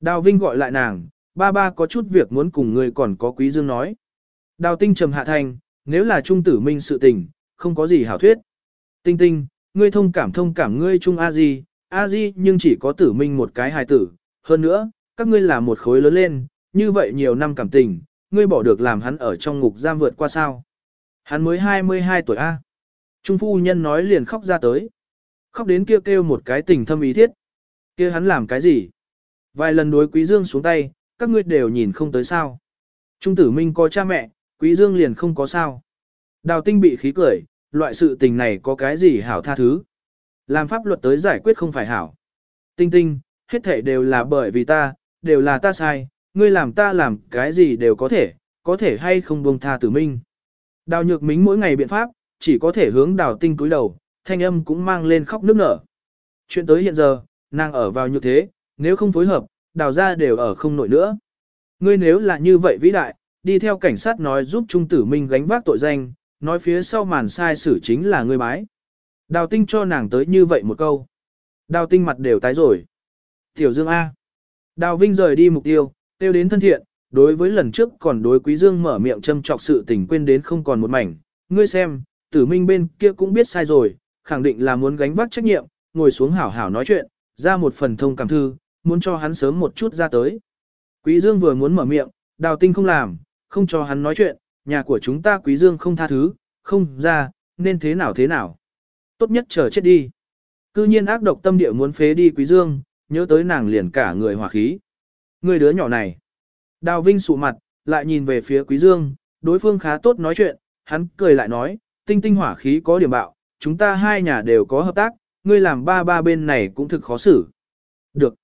Speaker 1: Đào Vinh gọi lại nàng, ba ba có chút việc muốn cùng người còn có quý dương nói. Đào tinh trầm hạ thành, nếu là trung tử minh sự tình, không có gì hảo thuyết. Tinh tinh, ngươi thông cảm thông cảm ngươi trung a di, a di nhưng chỉ có tử minh một cái hài tử. Hơn nữa, các ngươi là một khối lớn lên, như vậy nhiều năm cảm tình, ngươi bỏ được làm hắn ở trong ngục giam vượt qua sao. Hắn mới 22 tuổi A. Trung phu nhân nói liền khóc ra tới. Khóc đến kia kêu, kêu một cái tình thâm ý thiết. kia hắn làm cái gì? Vài lần đối quý dương xuống tay, các ngươi đều nhìn không tới sao. Trung tử minh có cha mẹ, quý dương liền không có sao. Đào tinh bị khí cười, loại sự tình này có cái gì hảo tha thứ. Làm pháp luật tới giải quyết không phải hảo. Tinh tinh, hết thể đều là bởi vì ta, đều là ta sai, ngươi làm ta làm cái gì đều có thể, có thể hay không buông tha tử minh. Đào nhược mính mỗi ngày biện pháp, chỉ có thể hướng đào tinh cúi đầu, thanh âm cũng mang lên khóc nước nở. Chuyện tới hiện giờ, nàng ở vào như thế, nếu không phối hợp, đào ra đều ở không nổi nữa. Ngươi nếu là như vậy vĩ đại, đi theo cảnh sát nói giúp Trung Tử Minh gánh vác tội danh, nói phía sau màn sai xử chính là người bái. Đào tinh cho nàng tới như vậy một câu. Đào tinh mặt đều tái rồi. Tiểu Dương A. Đào Vinh rời đi mục tiêu, tiêu đến thân thiện, đối với lần trước còn đối Quý Dương mở miệng châm chọc sự tình quên đến không còn một mảnh. Ngươi xem, tử minh bên kia cũng biết sai rồi, khẳng định là muốn gánh vác trách nhiệm, ngồi xuống hảo hảo nói chuyện, ra một phần thông cảm thư, muốn cho hắn sớm một chút ra tới. Quý Dương vừa muốn mở miệng, đào tinh không làm, không cho hắn nói chuyện, nhà của chúng ta Quý Dương không tha thứ, không ra, nên thế nào thế nào. Tốt nhất chờ chết đi. Cư nhiên ác độc tâm địa muốn phế đi Quý Dương, nhớ tới nàng liền cả người hỏa khí. Người đứa nhỏ này. Đào Vinh sụ mặt, lại nhìn về phía Quý Dương, đối phương khá tốt nói chuyện, hắn cười lại nói, tinh tinh hỏa khí có điểm bạo, chúng ta hai nhà đều có hợp tác, ngươi làm ba ba bên này cũng thực khó xử. Được.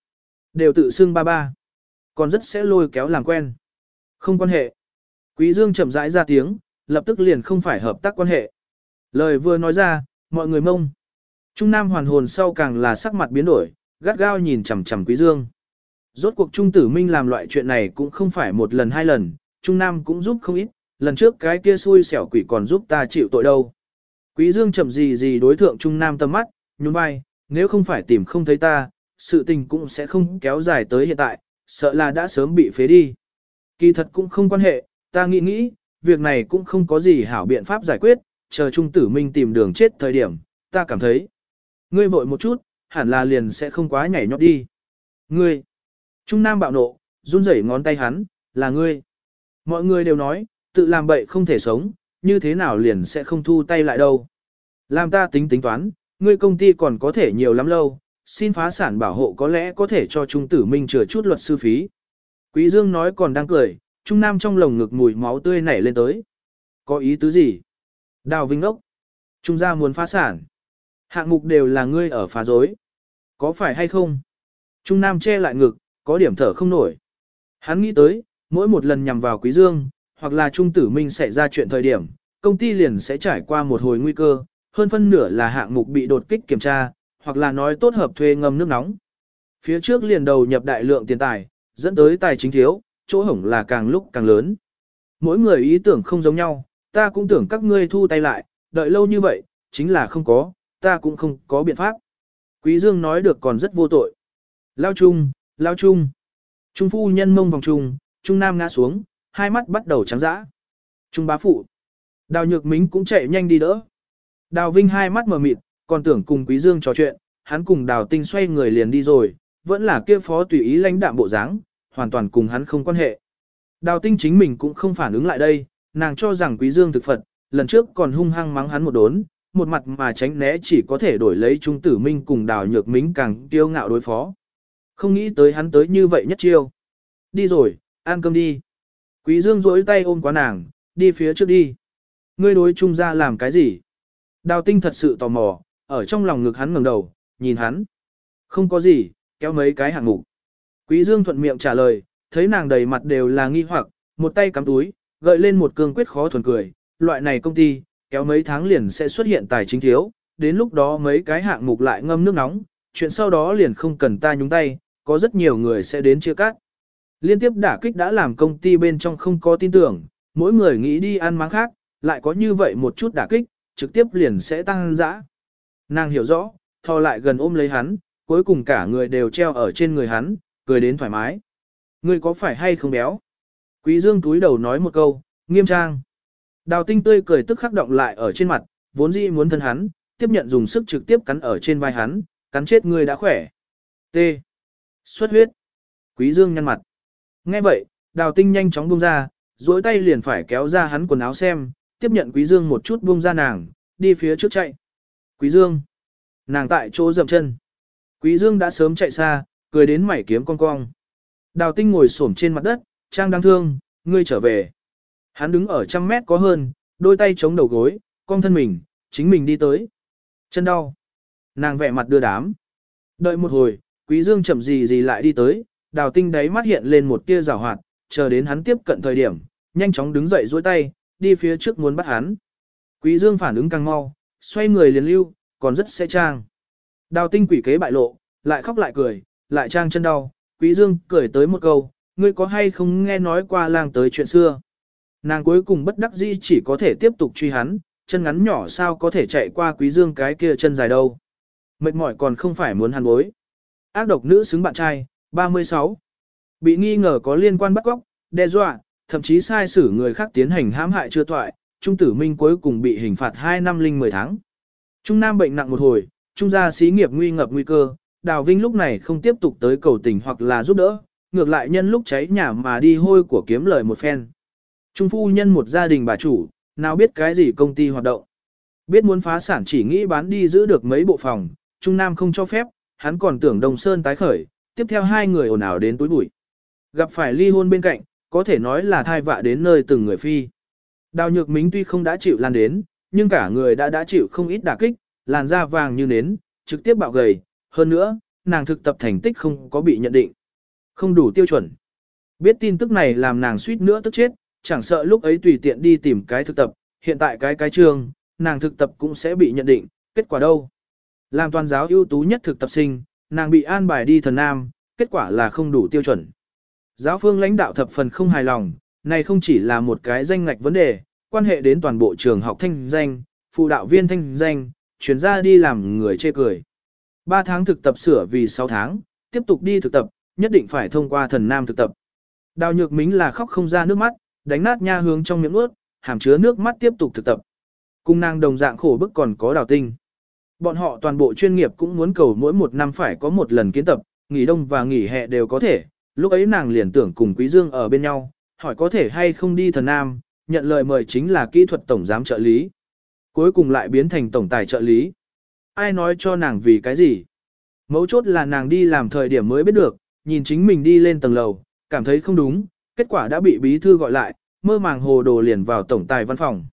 Speaker 1: Đều tự xưng ba ba. Còn rất sẽ lôi kéo làm quen. Không quan hệ. Quý Dương chậm rãi ra tiếng, lập tức liền không phải hợp tác quan hệ. Lời vừa nói ra, mọi người mông. Trung Nam hoàn hồn sau càng là sắc mặt biến đổi, gắt gao nhìn chằm chằm Quý Dương. Rốt cuộc Trung Tử Minh làm loại chuyện này cũng không phải một lần hai lần, Trung Nam cũng giúp không ít, lần trước cái kia xui xẻo quỷ còn giúp ta chịu tội đâu. Quý Dương chậm gì gì đối thượng Trung Nam tâm mắt, nhún vai, nếu không phải tìm không thấy ta, sự tình cũng sẽ không kéo dài tới hiện tại, sợ là đã sớm bị phế đi. Kỳ thật cũng không quan hệ, ta nghĩ nghĩ, việc này cũng không có gì hảo biện pháp giải quyết, chờ Trung Tử Minh tìm đường chết thời điểm, ta cảm thấy. Ngươi vội một chút, hẳn là liền sẽ không quá nhảy nhót đi. Ngươi. Trung Nam bạo nộ, run rẩy ngón tay hắn, là ngươi. Mọi người đều nói, tự làm bậy không thể sống, như thế nào liền sẽ không thu tay lại đâu. Làm ta tính tính toán, ngươi công ty còn có thể nhiều lắm lâu, xin phá sản bảo hộ có lẽ có thể cho Trung Tử Minh chừa chút luật sư phí. Quý Dương nói còn đang cười, Trung Nam trong lồng ngực mùi máu tươi nảy lên tới. Có ý tứ gì? Đào Vinh Đốc. Trung gia muốn phá sản. Hạng mục đều là ngươi ở phá dối. Có phải hay không? Trung Nam che lại ngực, có điểm thở không nổi. Hắn nghĩ tới, mỗi một lần nhằm vào Quý Dương, hoặc là Trung Tử Minh xảy ra chuyện thời điểm, công ty liền sẽ trải qua một hồi nguy cơ, hơn phân nửa là hạng mục bị đột kích kiểm tra, hoặc là nói tốt hợp thuê ngâm nước nóng. Phía trước liền đầu nhập đại lượng tiền tài, dẫn tới tài chính thiếu, chỗ hổng là càng lúc càng lớn. Mỗi người ý tưởng không giống nhau, ta cũng tưởng các ngươi thu tay lại, đợi lâu như vậy, chính là không có, ta cũng không có biện pháp. Quý Dương nói được còn rất vô tội. Lao chung, lao chung. Trung phu nhân mông vòng trung, trung nam ngã xuống, hai mắt bắt đầu trắng dã. Trung bá phụ. Đào nhược mính cũng chạy nhanh đi đỡ. Đào Vinh hai mắt mở mịt, còn tưởng cùng Quý Dương trò chuyện, hắn cùng Đào Tinh xoay người liền đi rồi, vẫn là kia phó tùy ý lãnh đạm bộ dáng, hoàn toàn cùng hắn không quan hệ. Đào Tinh chính mình cũng không phản ứng lại đây, nàng cho rằng Quý Dương thực Phật, lần trước còn hung hăng mắng hắn một đốn, một mặt mà tránh né chỉ có thể đổi lấy Trung Tử Minh cùng Đào Nhược Mính càng kiêu ngạo đối phó. Không nghĩ tới hắn tới như vậy nhất chiêu. Đi rồi, ăn cơm đi. Quý Dương duỗi tay ôm quá nàng, đi phía trước đi. Ngươi đối trung gia làm cái gì? Đào tinh thật sự tò mò, ở trong lòng ngực hắn ngẩng đầu, nhìn hắn. Không có gì, kéo mấy cái hạng mục. Quý Dương thuận miệng trả lời, thấy nàng đầy mặt đều là nghi hoặc, một tay cắm túi, gợi lên một cương quyết khó thuần cười. Loại này công ty, kéo mấy tháng liền sẽ xuất hiện tài chính thiếu, đến lúc đó mấy cái hạng mục lại ngâm nước nóng, chuyện sau đó liền không cần ta nhúng tay, có rất nhiều người sẽ đến chia cắt. Liên tiếp đả kích đã làm công ty bên trong không có tin tưởng, mỗi người nghĩ đi ăn máng khác, lại có như vậy một chút đả kích, trực tiếp liền sẽ tăng dã. Nàng hiểu rõ, thò lại gần ôm lấy hắn, cuối cùng cả người đều treo ở trên người hắn, cười đến thoải mái. Ngươi có phải hay không béo? Quý Dương túi đầu nói một câu, nghiêm trang. Đào tinh tươi cười tức khắc động lại ở trên mặt, vốn dĩ muốn thân hắn, tiếp nhận dùng sức trực tiếp cắn ở trên vai hắn, cắn chết ngươi đã khỏe. T. Xuất huyết. Quý Dương nhăn mặt. Nghe vậy, đào tinh nhanh chóng buông ra, duỗi tay liền phải kéo ra hắn quần áo xem, tiếp nhận Quý Dương một chút buông ra nàng, đi phía trước chạy. Quý Dương. Nàng tại chỗ dậm chân. Quý Dương đã sớm chạy xa, cười đến mảy kiếm cong cong. Đào tinh ngồi xổm trên mặt đất, trang đáng thương, ngươi trở về. Hắn đứng ở trăm mét có hơn, đôi tay chống đầu gối, cong thân mình, chính mình đi tới. Chân đau. Nàng vẻ mặt đưa đám. Đợi một hồi, Quý Dương chậm gì gì lại đi tới, đào tinh đáy mắt hiện lên một tia rào hoạt, chờ đến hắn tiếp cận thời điểm, nhanh chóng đứng dậy duỗi tay, đi phía trước muốn bắt hắn. Quý Dương phản ứng càng mau, xoay người liền lưu, còn rất sẽ trang. Đào tinh quỷ kế bại lộ, lại khóc lại cười, lại trang chân đau, Quý Dương cười tới một câu, ngươi có hay không nghe nói qua lang tới chuyện xưa. Nàng cuối cùng bất đắc dĩ chỉ có thể tiếp tục truy hắn, chân ngắn nhỏ sao có thể chạy qua Quý Dương cái kia chân dài đâu. Mệt mỏi còn không phải muốn hắn bối. Ác độc nữ xứng bạn trai, 36. Bị nghi ngờ có liên quan bắt cóc, đe dọa, thậm chí sai xử người khác tiến hành hãm hại chưa thoại, Trung Tử Minh cuối cùng bị hình phạt 2 năm linh 10 tháng. Trung Nam bệnh nặng một hồi, Trung gia xí nghiệp nguy ngập nguy cơ, Đào Vinh lúc này không tiếp tục tới cầu tình hoặc là giúp đỡ, ngược lại nhân lúc cháy nhà mà đi hôi của kiếm lời một phen. Trung phu nhân một gia đình bà chủ, nào biết cái gì công ty hoạt động. Biết muốn phá sản chỉ nghĩ bán đi giữ được mấy bộ phòng, Trung Nam không cho phép, hắn còn tưởng Đồng Sơn tái khởi, tiếp theo hai người ồn ào đến túi bụi. Gặp phải ly hôn bên cạnh, có thể nói là thai vạ đến nơi từng người phi. Đào nhược mính tuy không đã chịu lan đến, nhưng cả người đã đã chịu không ít đả kích, làn da vàng như nến, trực tiếp bạo gầy, hơn nữa, nàng thực tập thành tích không có bị nhận định. Không đủ tiêu chuẩn. Biết tin tức này làm nàng suýt nữa tức chết, chẳng sợ lúc ấy tùy tiện đi tìm cái thực tập, hiện tại cái cái trường, nàng thực tập cũng sẽ bị nhận định, kết quả đâu. Làm toàn giáo ưu tú nhất thực tập sinh, nàng bị an bài đi thần nam, kết quả là không đủ tiêu chuẩn. Giáo phương lãnh đạo thập phần không hài lòng, này không chỉ là một cái danh ngạch vấn đề, quan hệ đến toàn bộ trường học thanh danh, phụ đạo viên thanh danh, chuyển ra đi làm người chê cười. 3 tháng thực tập sửa vì 6 tháng, tiếp tục đi thực tập, nhất định phải thông qua thần nam thực tập. Đào nhược mính là khóc không ra nước mắt, đánh nát nha hướng trong miệng ướt, hàm chứa nước mắt tiếp tục thực tập. Cung nàng đồng dạng khổ bức còn có đào tinh. Bọn họ toàn bộ chuyên nghiệp cũng muốn cầu mỗi một năm phải có một lần kiến tập, nghỉ đông và nghỉ hè đều có thể. Lúc ấy nàng liền tưởng cùng Quý Dương ở bên nhau, hỏi có thể hay không đi thần Nam, nhận lời mời chính là kỹ thuật tổng giám trợ lý. Cuối cùng lại biến thành tổng tài trợ lý. Ai nói cho nàng vì cái gì? Mấu chốt là nàng đi làm thời điểm mới biết được, nhìn chính mình đi lên tầng lầu, cảm thấy không đúng, kết quả đã bị bí thư gọi lại, mơ màng hồ đồ liền vào tổng tài văn phòng.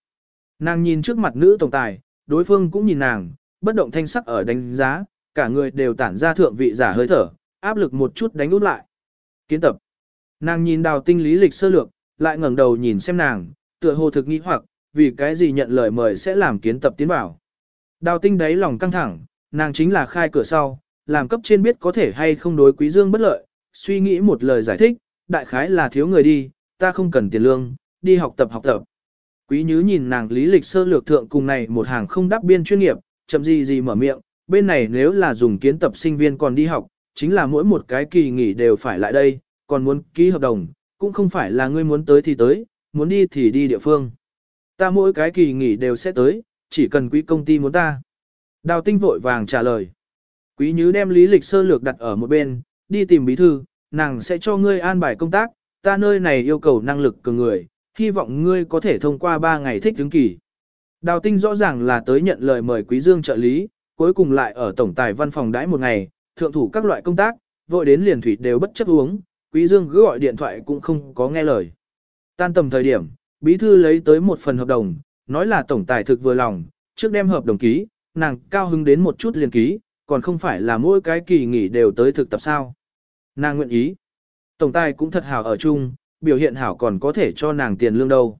Speaker 1: Nàng nhìn trước mặt nữ tổng tài, đối phương cũng nhìn nàng, bất động thanh sắc ở đánh giá, cả người đều tản ra thượng vị giả hơi thở, áp lực một chút đánh út lại. Kiến tập. Nàng nhìn đào tinh lý lịch sơ lược, lại ngẩng đầu nhìn xem nàng, tựa hồ thực nghĩ hoặc, vì cái gì nhận lời mời sẽ làm kiến tập tiến bảo. Đào tinh đấy lòng căng thẳng, nàng chính là khai cửa sau, làm cấp trên biết có thể hay không đối quý dương bất lợi, suy nghĩ một lời giải thích, đại khái là thiếu người đi, ta không cần tiền lương, đi học tập học tập. Quý nhứ nhìn nàng lý lịch sơ lược thượng cùng này một hàng không đáp biên chuyên nghiệp, chậm gì gì mở miệng, bên này nếu là dùng kiến tập sinh viên còn đi học, chính là mỗi một cái kỳ nghỉ đều phải lại đây, còn muốn ký hợp đồng, cũng không phải là ngươi muốn tới thì tới, muốn đi thì đi địa phương. Ta mỗi cái kỳ nghỉ đều sẽ tới, chỉ cần quý công ty muốn ta. Đào tinh vội vàng trả lời. Quý nhứ đem lý lịch sơ lược đặt ở một bên, đi tìm bí thư, nàng sẽ cho ngươi an bài công tác, ta nơi này yêu cầu năng lực cường người, hy vọng ngươi có thể thông qua 3 ngày thích ứng kỳ. Đào tinh rõ ràng là tới nhận lời mời quý dương trợ lý, cuối cùng lại ở tổng tài văn phòng đãi một ngày, thượng thủ các loại công tác, vội đến liền thủy đều bất chấp uống, quý dương cứ gọi điện thoại cũng không có nghe lời. Tan tầm thời điểm, bí thư lấy tới một phần hợp đồng, nói là tổng tài thực vừa lòng, trước đem hợp đồng ký, nàng cao hứng đến một chút liền ký, còn không phải là mỗi cái kỳ nghỉ đều tới thực tập sao. Nàng nguyện ý. Tổng tài cũng thật hảo ở chung, biểu hiện hảo còn có thể cho nàng tiền lương đâu.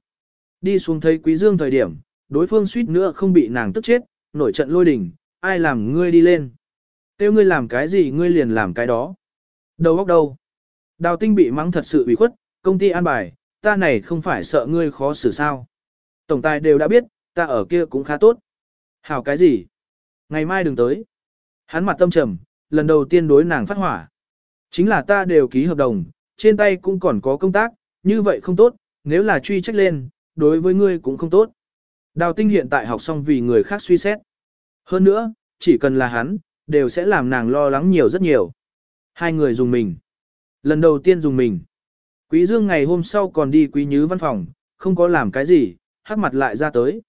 Speaker 1: Đi xuống thấy quý dương thời điểm, đối phương suýt nữa không bị nàng tức chết, nổi trận lôi đình, ai làm ngươi đi lên. Tiêu ngươi làm cái gì ngươi liền làm cái đó. Đầu óc đâu. Đào tinh bị mắng thật sự ủy khuất, công ty an bài, ta này không phải sợ ngươi khó xử sao. Tổng tài đều đã biết, ta ở kia cũng khá tốt. Hảo cái gì? Ngày mai đừng tới. Hắn mặt tâm trầm, lần đầu tiên đối nàng phát hỏa. Chính là ta đều ký hợp đồng, trên tay cũng còn có công tác, như vậy không tốt, nếu là truy trách lên, đối với ngươi cũng không tốt. Đào tinh hiện tại học xong vì người khác suy xét. Hơn nữa, chỉ cần là hắn, đều sẽ làm nàng lo lắng nhiều rất nhiều. Hai người dùng mình. Lần đầu tiên dùng mình. Quý Dương ngày hôm sau còn đi quý nhứ văn phòng, không có làm cái gì, hắc mặt lại ra tới.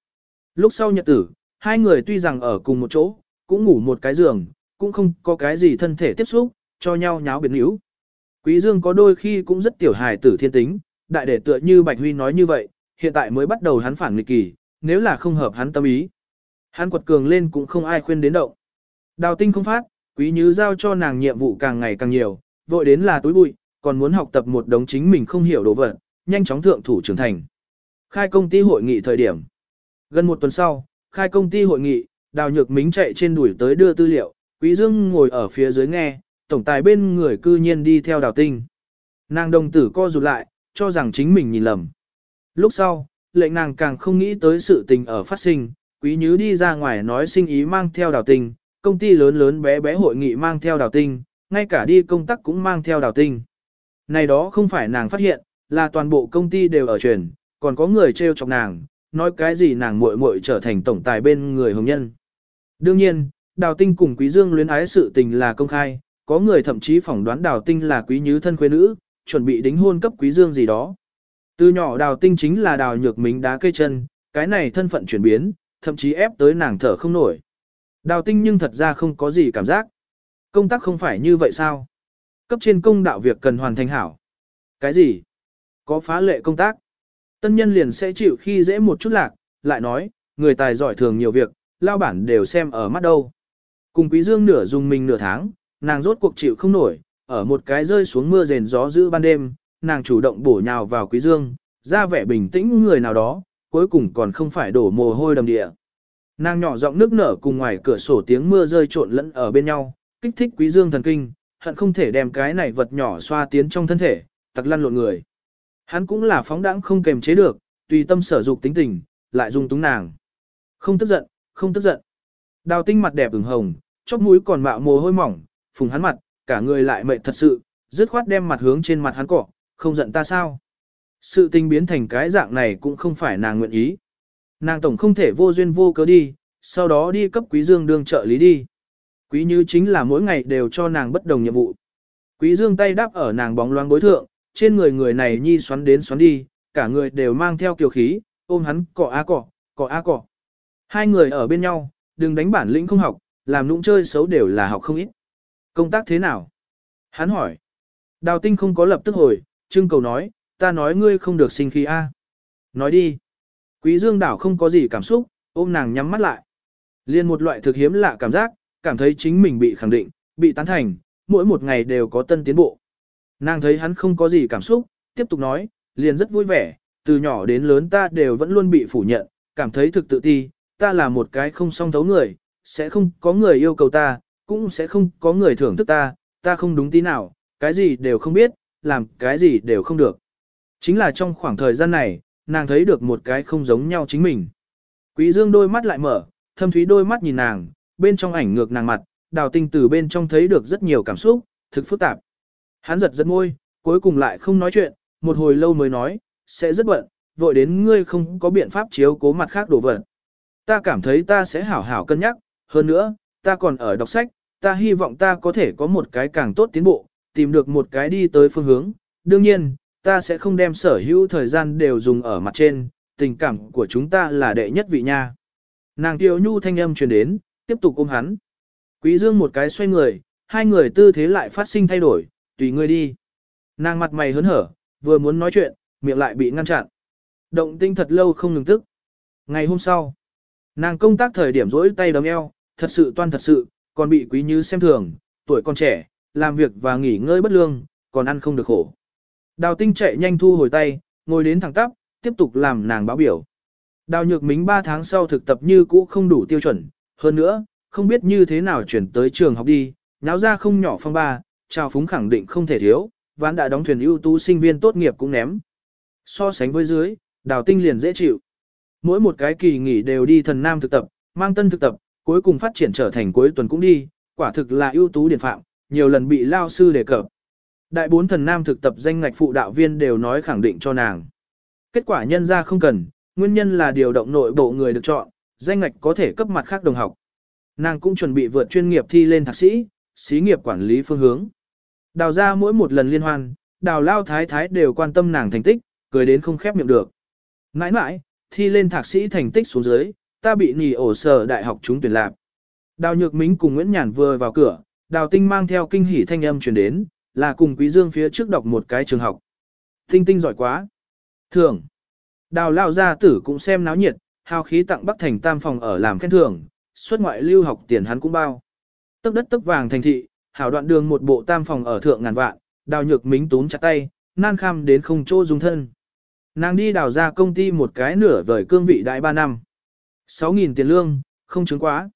Speaker 1: Lúc sau nhật tử, hai người tuy rằng ở cùng một chỗ, cũng ngủ một cái giường, cũng không có cái gì thân thể tiếp xúc, cho nhau nháo biến yếu. Quý Dương có đôi khi cũng rất tiểu hài tử thiên tính, đại để tựa như Bạch Huy nói như vậy, hiện tại mới bắt đầu hắn phản nghịch kỳ, nếu là không hợp hắn tâm ý. Hắn quật cường lên cũng không ai khuyên đến động. Đào tinh không phát, quý như giao cho nàng nhiệm vụ càng ngày càng nhiều, vội đến là túi bụi, còn muốn học tập một đống chính mình không hiểu đồ vật, nhanh chóng thượng thủ trưởng thành. Khai công ty hội nghị thời điểm. Gần một tuần sau, khai công ty hội nghị, đào nhược mính chạy trên đuổi tới đưa tư liệu, quý dương ngồi ở phía dưới nghe, tổng tài bên người cư nhiên đi theo đào tinh. Nàng đồng tử co rụt lại, cho rằng chính mình nhìn lầm. Lúc sau, lệnh nàng càng không nghĩ tới sự tình ở phát sinh, quý nhứ đi ra ngoài nói sinh ý mang theo đào tinh, công ty lớn lớn bé bé hội nghị mang theo đào tinh, ngay cả đi công tác cũng mang theo đào tinh. Này đó không phải nàng phát hiện, là toàn bộ công ty đều ở truyền, còn có người trêu chọc nàng, nói cái gì nàng muội muội trở thành tổng tài bên người hồng nhân. Đương nhiên, đào tinh cùng quý dương luyến ái sự tình là công khai, có người thậm chí phỏng đoán đào tinh là quý nhứ thân khuê nữ, chuẩn bị đính hôn cấp quý dương gì đó. Từ nhỏ đào tinh chính là đào nhược mính đá cây chân, cái này thân phận chuyển biến, thậm chí ép tới nàng thở không nổi. Đào tinh nhưng thật ra không có gì cảm giác. Công tác không phải như vậy sao? Cấp trên công đạo việc cần hoàn thành hảo. Cái gì? Có phá lệ công tác. Tân nhân liền sẽ chịu khi dễ một chút lạc, lại nói, người tài giỏi thường nhiều việc, lao bản đều xem ở mắt đâu. Cùng quý dương nửa dùng mình nửa tháng, nàng rốt cuộc chịu không nổi, ở một cái rơi xuống mưa rền gió giữ ban đêm, nàng chủ động bổ nhào vào quý dương, ra vẻ bình tĩnh người nào đó, cuối cùng còn không phải đổ mồ hôi đầm địa. Nàng nhỏ giọng nước nở cùng ngoài cửa sổ tiếng mưa rơi trộn lẫn ở bên nhau, kích thích quý dương thần kinh, hận không thể đem cái này vật nhỏ xoa tiến trong thân thể, tặc lăn lộn người. Hắn cũng là phóng đãng không kềm chế được, tùy tâm sở dục tính tình, lại dung túng nàng. Không tức giận, không tức giận. Đào tinh mặt đẹp ửng hồng, chóp mũi còn mạo mồ hôi mỏng, phùng hắn mặt, cả người lại mệt thật sự, dứt khoát đem mặt hướng trên mặt hắn cọ, không giận ta sao. Sự tình biến thành cái dạng này cũng không phải nàng nguyện ý. Nàng tổng không thể vô duyên vô cớ đi, sau đó đi cấp Quý Dương đương trợ lý đi. Quý Như chính là mỗi ngày đều cho nàng bất đồng nhiệm vụ. Quý Dương tay đáp ở nàng bóng loáng bối thượng, trên người người này nhi xoắn đến xoắn đi, cả người đều mang theo kiều khí, ôm hắn cọ á cọ, cọ á cọ. Hai người ở bên nhau, đừng đánh bản lĩnh không học, làm nũng chơi xấu đều là học không ít. Công tác thế nào? Hắn hỏi. Đào tinh không có lập tức hồi, trưng cầu nói, ta nói ngươi không được sinh khí a. Nói đi. Quý dương đảo không có gì cảm xúc, ôm nàng nhắm mắt lại. Liên một loại thực hiếm lạ cảm giác, cảm thấy chính mình bị khẳng định, bị tán thành, mỗi một ngày đều có tân tiến bộ. Nàng thấy hắn không có gì cảm xúc, tiếp tục nói, liền rất vui vẻ, từ nhỏ đến lớn ta đều vẫn luôn bị phủ nhận, cảm thấy thực tự ti, ta là một cái không song thấu người, sẽ không có người yêu cầu ta, cũng sẽ không có người thưởng thức ta, ta không đúng tí nào, cái gì đều không biết, làm cái gì đều không được. Chính là trong khoảng thời gian này, nàng thấy được một cái không giống nhau chính mình. Quý dương đôi mắt lại mở, thâm thúy đôi mắt nhìn nàng, bên trong ảnh ngược nàng mặt, đào tinh từ bên trong thấy được rất nhiều cảm xúc, thực phức tạp. Hắn giật giật môi, cuối cùng lại không nói chuyện, một hồi lâu mới nói, sẽ rất bận, vội đến ngươi không có biện pháp chiếu cố mặt khác đổ vật. Ta cảm thấy ta sẽ hảo hảo cân nhắc, hơn nữa, ta còn ở đọc sách, ta hy vọng ta có thể có một cái càng tốt tiến bộ, tìm được một cái đi tới phương hướng. Đương nhiên, ta sẽ không đem sở hữu thời gian đều dùng ở mặt trên, tình cảm của chúng ta là đệ nhất vị nha. Nàng tiêu nhu thanh âm truyền đến, tiếp tục ôm hắn. Quý dương một cái xoay người, hai người tư thế lại phát sinh thay đổi, tùy ngươi đi. Nàng mặt mày hớn hở, vừa muốn nói chuyện, miệng lại bị ngăn chặn. Động tinh thật lâu không ngừng tức. Ngày hôm sau, nàng công tác thời điểm rỗi tay đấm eo, thật sự toan thật sự, còn bị quý như xem thường, tuổi còn trẻ, làm việc và nghỉ ngơi bất lương, còn ăn không được khổ. Đào tinh chạy nhanh thu hồi tay, ngồi đến thẳng tắp, tiếp tục làm nàng báo biểu. Đào nhược mính 3 tháng sau thực tập như cũ không đủ tiêu chuẩn, hơn nữa, không biết như thế nào chuyển tới trường học đi, nháo ra không nhỏ phong ba, trao phúng khẳng định không thể thiếu, ván đã đóng thuyền ưu tú sinh viên tốt nghiệp cũng ném. So sánh với dưới, đào tinh liền dễ chịu. Mỗi một cái kỳ nghỉ đều đi thần nam thực tập, mang tân thực tập, cuối cùng phát triển trở thành cuối tuần cũng đi, quả thực là ưu tú điển phạm, nhiều lần bị lao sư đề cập. Đại bốn thần nam thực tập danh ngạch phụ đạo viên đều nói khẳng định cho nàng. Kết quả nhân ra không cần, nguyên nhân là điều động nội bộ người được chọn, danh ngạch có thể cấp mặt khác đồng học. Nàng cũng chuẩn bị vượt chuyên nghiệp thi lên thạc sĩ, xí nghiệp quản lý phương hướng. Đào ra mỗi một lần liên hoan, đào lao thái thái đều quan tâm nàng thành tích, cười đến không khép miệng được. Mãi mãi, thi lên thạc sĩ thành tích xuống dưới, ta bị nỉ ổ sở đại học chúng tuyển lạc. Đào Nhược Mính cùng Nguyễn Nhàn vừa vào cửa, Đào Tinh mang theo kinh hỉ thanh âm truyền đến, là cùng Quý Dương phía trước đọc một cái trường học. Tinh Tinh giỏi quá. Thưởng. Đào lao gia tử cũng xem náo nhiệt, hào khí tặng Bắc Thành tam phòng ở làm khen thưởng, xuất ngoại lưu học tiền hắn cũng bao. Tức đất tức vàng thành thị, hảo đoạn đường một bộ tam phòng ở thượng ngàn vạn, đào nhược mính tún chặt tay, nan kham đến không chỗ dung thân. Nàng đi đào ra công ty một cái nửa vời cương vị đại ba năm. 6.000 tiền lương, không chứng quá.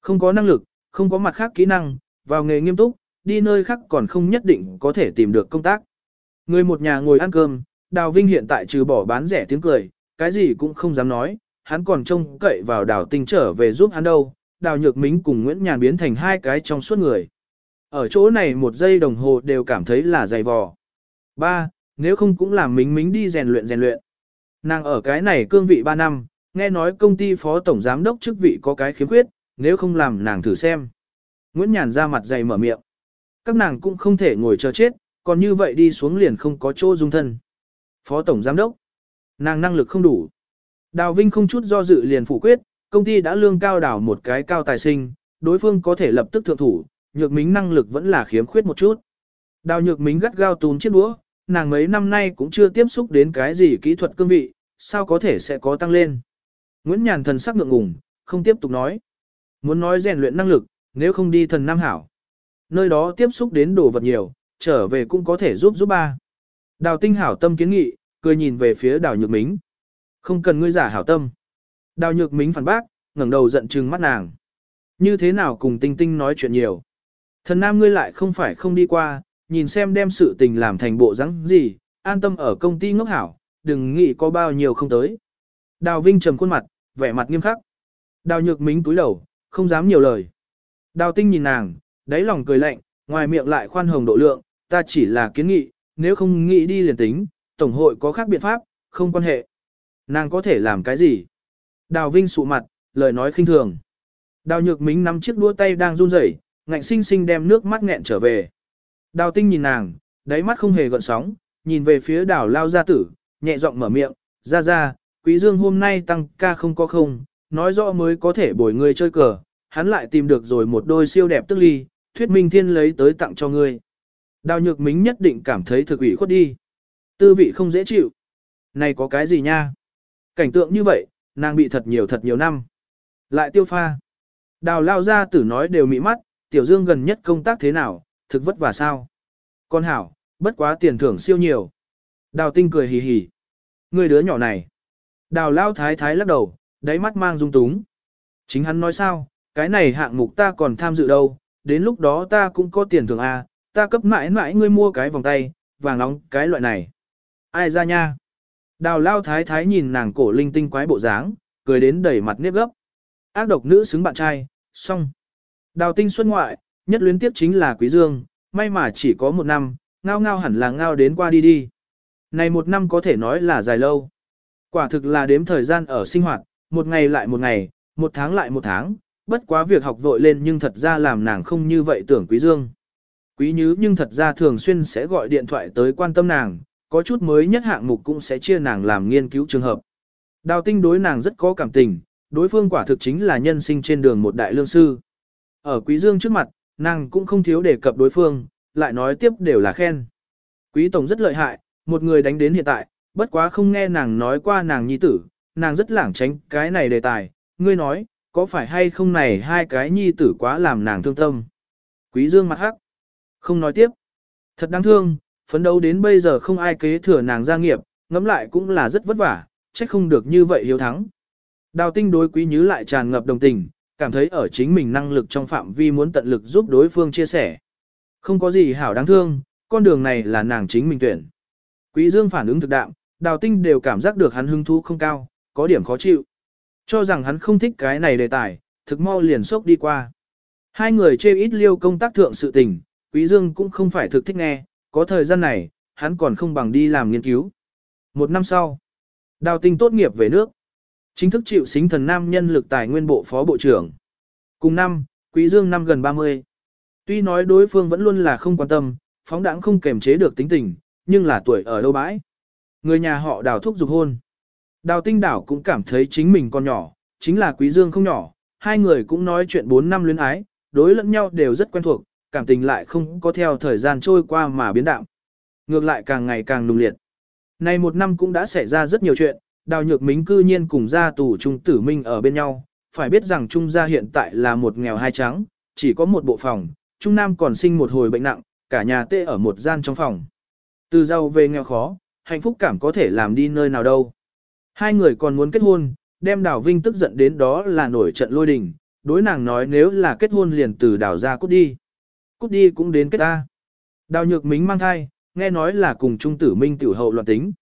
Speaker 1: Không có năng lực, không có mặt khác kỹ năng, vào nghề nghiêm túc, đi nơi khác còn không nhất định có thể tìm được công tác. Người một nhà ngồi ăn cơm, Đào Vinh hiện tại trừ bỏ bán rẻ tiếng cười, cái gì cũng không dám nói, hắn còn trông cậy vào Đào Tinh trở về giúp hắn đâu. Đào Nhược Mính cùng Nguyễn Nhàn biến thành hai cái trong suốt người. Ở chỗ này một giây đồng hồ đều cảm thấy là dày vò. Ba, nếu không cũng làm Mính Mính đi rèn luyện rèn luyện. Nàng ở cái này cương vị 3 năm, nghe nói công ty phó tổng giám đốc chức vị có cái khiếm khuyết, nếu không làm nàng thử xem. Nguyễn Nhàn ra mặt dày mở miệng. Các nàng cũng không thể ngồi chờ chết, còn như vậy đi xuống liền không có chỗ dung thân. Phó Tổng Giám Đốc. Nàng năng lực không đủ. Đào Vinh không chút do dự liền phủ quyết, công ty đã lương cao đảo một cái cao tài sinh, đối phương có thể lập tức thượng thủ, nhược mính năng lực vẫn là khiếm khuyết một chút. Đào nhược mính gắt gao tún chiếc đũa, nàng mấy năm nay cũng chưa tiếp xúc đến cái gì kỹ thuật cương vị, sao có thể sẽ có tăng lên. Nguyễn Nhàn thần sắc ngượng ngùng, không tiếp tục nói. Muốn nói rèn luyện năng lực, nếu không đi thần Nam Hảo. Nơi đó tiếp xúc đến đồ vật nhiều, trở về cũng có thể giúp giúp ba. Đào tinh hảo tâm kiến nghị, cười nhìn về phía đào nhược mính. Không cần ngươi giả hảo tâm. Đào nhược mính phản bác, ngẩng đầu giận trừng mắt nàng. Như thế nào cùng tinh tinh nói chuyện nhiều. Thần nam ngươi lại không phải không đi qua, nhìn xem đem sự tình làm thành bộ rắn gì, an tâm ở công ty ngốc hảo, đừng nghĩ có bao nhiêu không tới. Đào Vinh trầm khuôn mặt, vẻ mặt nghiêm khắc. Đào nhược mính túi đầu, không dám nhiều lời. Đào tinh nhìn nàng, đáy lòng cười lạnh, ngoài miệng lại khoan hồng độ lượng, ta chỉ là kiến nghị, nếu không nghĩ đi liền tính, Tổng hội có khác biện pháp, không quan hệ. Nàng có thể làm cái gì? Đào Vinh sụ mặt, lời nói khinh thường. Đào Nhược Mính nắm chiếc đũa tay đang run rẩy, ngạnh sinh sinh đem nước mắt nghẹn trở về. Đào Tinh nhìn nàng, đáy mắt không hề gợn sóng, nhìn về phía đào lao gia tử, nhẹ giọng mở miệng, ra ra, quý dương hôm nay tăng ca không có không, nói rõ mới có thể bồi người chơi cờ, hắn lại tìm được rồi một đôi siêu đẹp tức ly, thuyết minh thiên lấy tới tặng cho ngươi. Đào nhược mính nhất định cảm thấy thực ủy khuất đi. Tư vị không dễ chịu. Này có cái gì nha? Cảnh tượng như vậy, nàng bị thật nhiều thật nhiều năm. Lại tiêu pha. Đào lao ra tử nói đều mị mắt, tiểu dương gần nhất công tác thế nào, thực vất vả sao? Con hảo, bất quá tiền thưởng siêu nhiều. Đào tinh cười hì hì. Người đứa nhỏ này. Đào lao thái thái lắc đầu, đáy mắt mang dung túng. Chính hắn nói sao, cái này hạng mục ta còn tham dự đâu, đến lúc đó ta cũng có tiền thưởng à? ta cấp mãi mãi ngươi mua cái vòng tay, vàng nóng, cái loại này. Ai ra nha? Đào lao thái thái nhìn nàng cổ linh tinh quái bộ dáng, cười đến đẩy mặt nếp gấp. Ác độc nữ xứng bạn trai, xong. Đào tinh xuân ngoại, nhất luyến tiếp chính là quý dương, may mà chỉ có một năm, ngao ngao hẳn là ngao đến qua đi đi. Này một năm có thể nói là dài lâu. Quả thực là đếm thời gian ở sinh hoạt, một ngày lại một ngày, một tháng lại một tháng, bất quá việc học vội lên nhưng thật ra làm nàng không như vậy tưởng quý dương. Quý Nhứ nhưng thật ra thường xuyên sẽ gọi điện thoại tới quan tâm nàng, có chút mới nhất hạng mục cũng sẽ chia nàng làm nghiên cứu trường hợp. Đào tinh đối nàng rất có cảm tình, đối phương quả thực chính là nhân sinh trên đường một đại lương sư. Ở Quý Dương trước mặt, nàng cũng không thiếu đề cập đối phương, lại nói tiếp đều là khen. Quý Tổng rất lợi hại, một người đánh đến hiện tại, bất quá không nghe nàng nói qua nàng nhi tử, nàng rất lảng tránh cái này đề tài, ngươi nói, có phải hay không này hai cái nhi tử quá làm nàng thương tâm. Quý Dương mặt hắc, không nói tiếp. Thật đáng thương, phấn đấu đến bây giờ không ai kế thừa nàng gia nghiệp, ngẫm lại cũng là rất vất vả, trách không được như vậy hiếu thắng. Đào tinh đối quý nhứ lại tràn ngập đồng tình, cảm thấy ở chính mình năng lực trong phạm vi muốn tận lực giúp đối phương chia sẻ. Không có gì hảo đáng thương, con đường này là nàng chính mình tuyển. Quý dương phản ứng thực đạm, đào tinh đều cảm giác được hắn hứng thú không cao, có điểm khó chịu. Cho rằng hắn không thích cái này đề tài, thực mau liền sốc đi qua. Hai người chê ít liêu công tác thượng sự tình, quý dương cũng không phải thực thích nghe, có thời gian này, hắn còn không bằng đi làm nghiên cứu. Một năm sau, đào tinh tốt nghiệp về nước. Chính thức chịu xính thần nam nhân lực tài nguyên bộ phó bộ trưởng. Cùng năm, quý dương năm gần 30. Tuy nói đối phương vẫn luôn là không quan tâm, phóng đãng không kềm chế được tính tình, nhưng là tuổi ở đâu bãi. Người nhà họ đào thúc dục hôn. Đào tinh đảo cũng cảm thấy chính mình còn nhỏ, chính là quý dương không nhỏ, hai người cũng nói chuyện 4 năm luyến ái, đối lẫn nhau đều rất quen thuộc, cảm tình lại không có theo thời gian trôi qua mà biến đạo. Ngược lại càng ngày càng nung liệt. Này một năm cũng đã xảy ra rất nhiều chuyện, đào nhược mính cư nhiên cùng gia tù trung tử minh ở bên nhau, phải biết rằng trung gia hiện tại là một nghèo hai trắng, chỉ có một bộ phòng, trung nam còn sinh một hồi bệnh nặng, cả nhà tê ở một gian trong phòng. Từ giàu về nghèo khó, hạnh phúc cảm có thể làm đi nơi nào đâu. Hai người còn muốn kết hôn, đem đào vinh tức giận đến đó là nổi trận lôi đình, đối nàng nói nếu là kết hôn liền từ đào ra cút đi. Cút đi cũng đến kết ta. Đào nhược mính mang thai, nghe nói là cùng trung tử minh tiểu hậu loạn tính.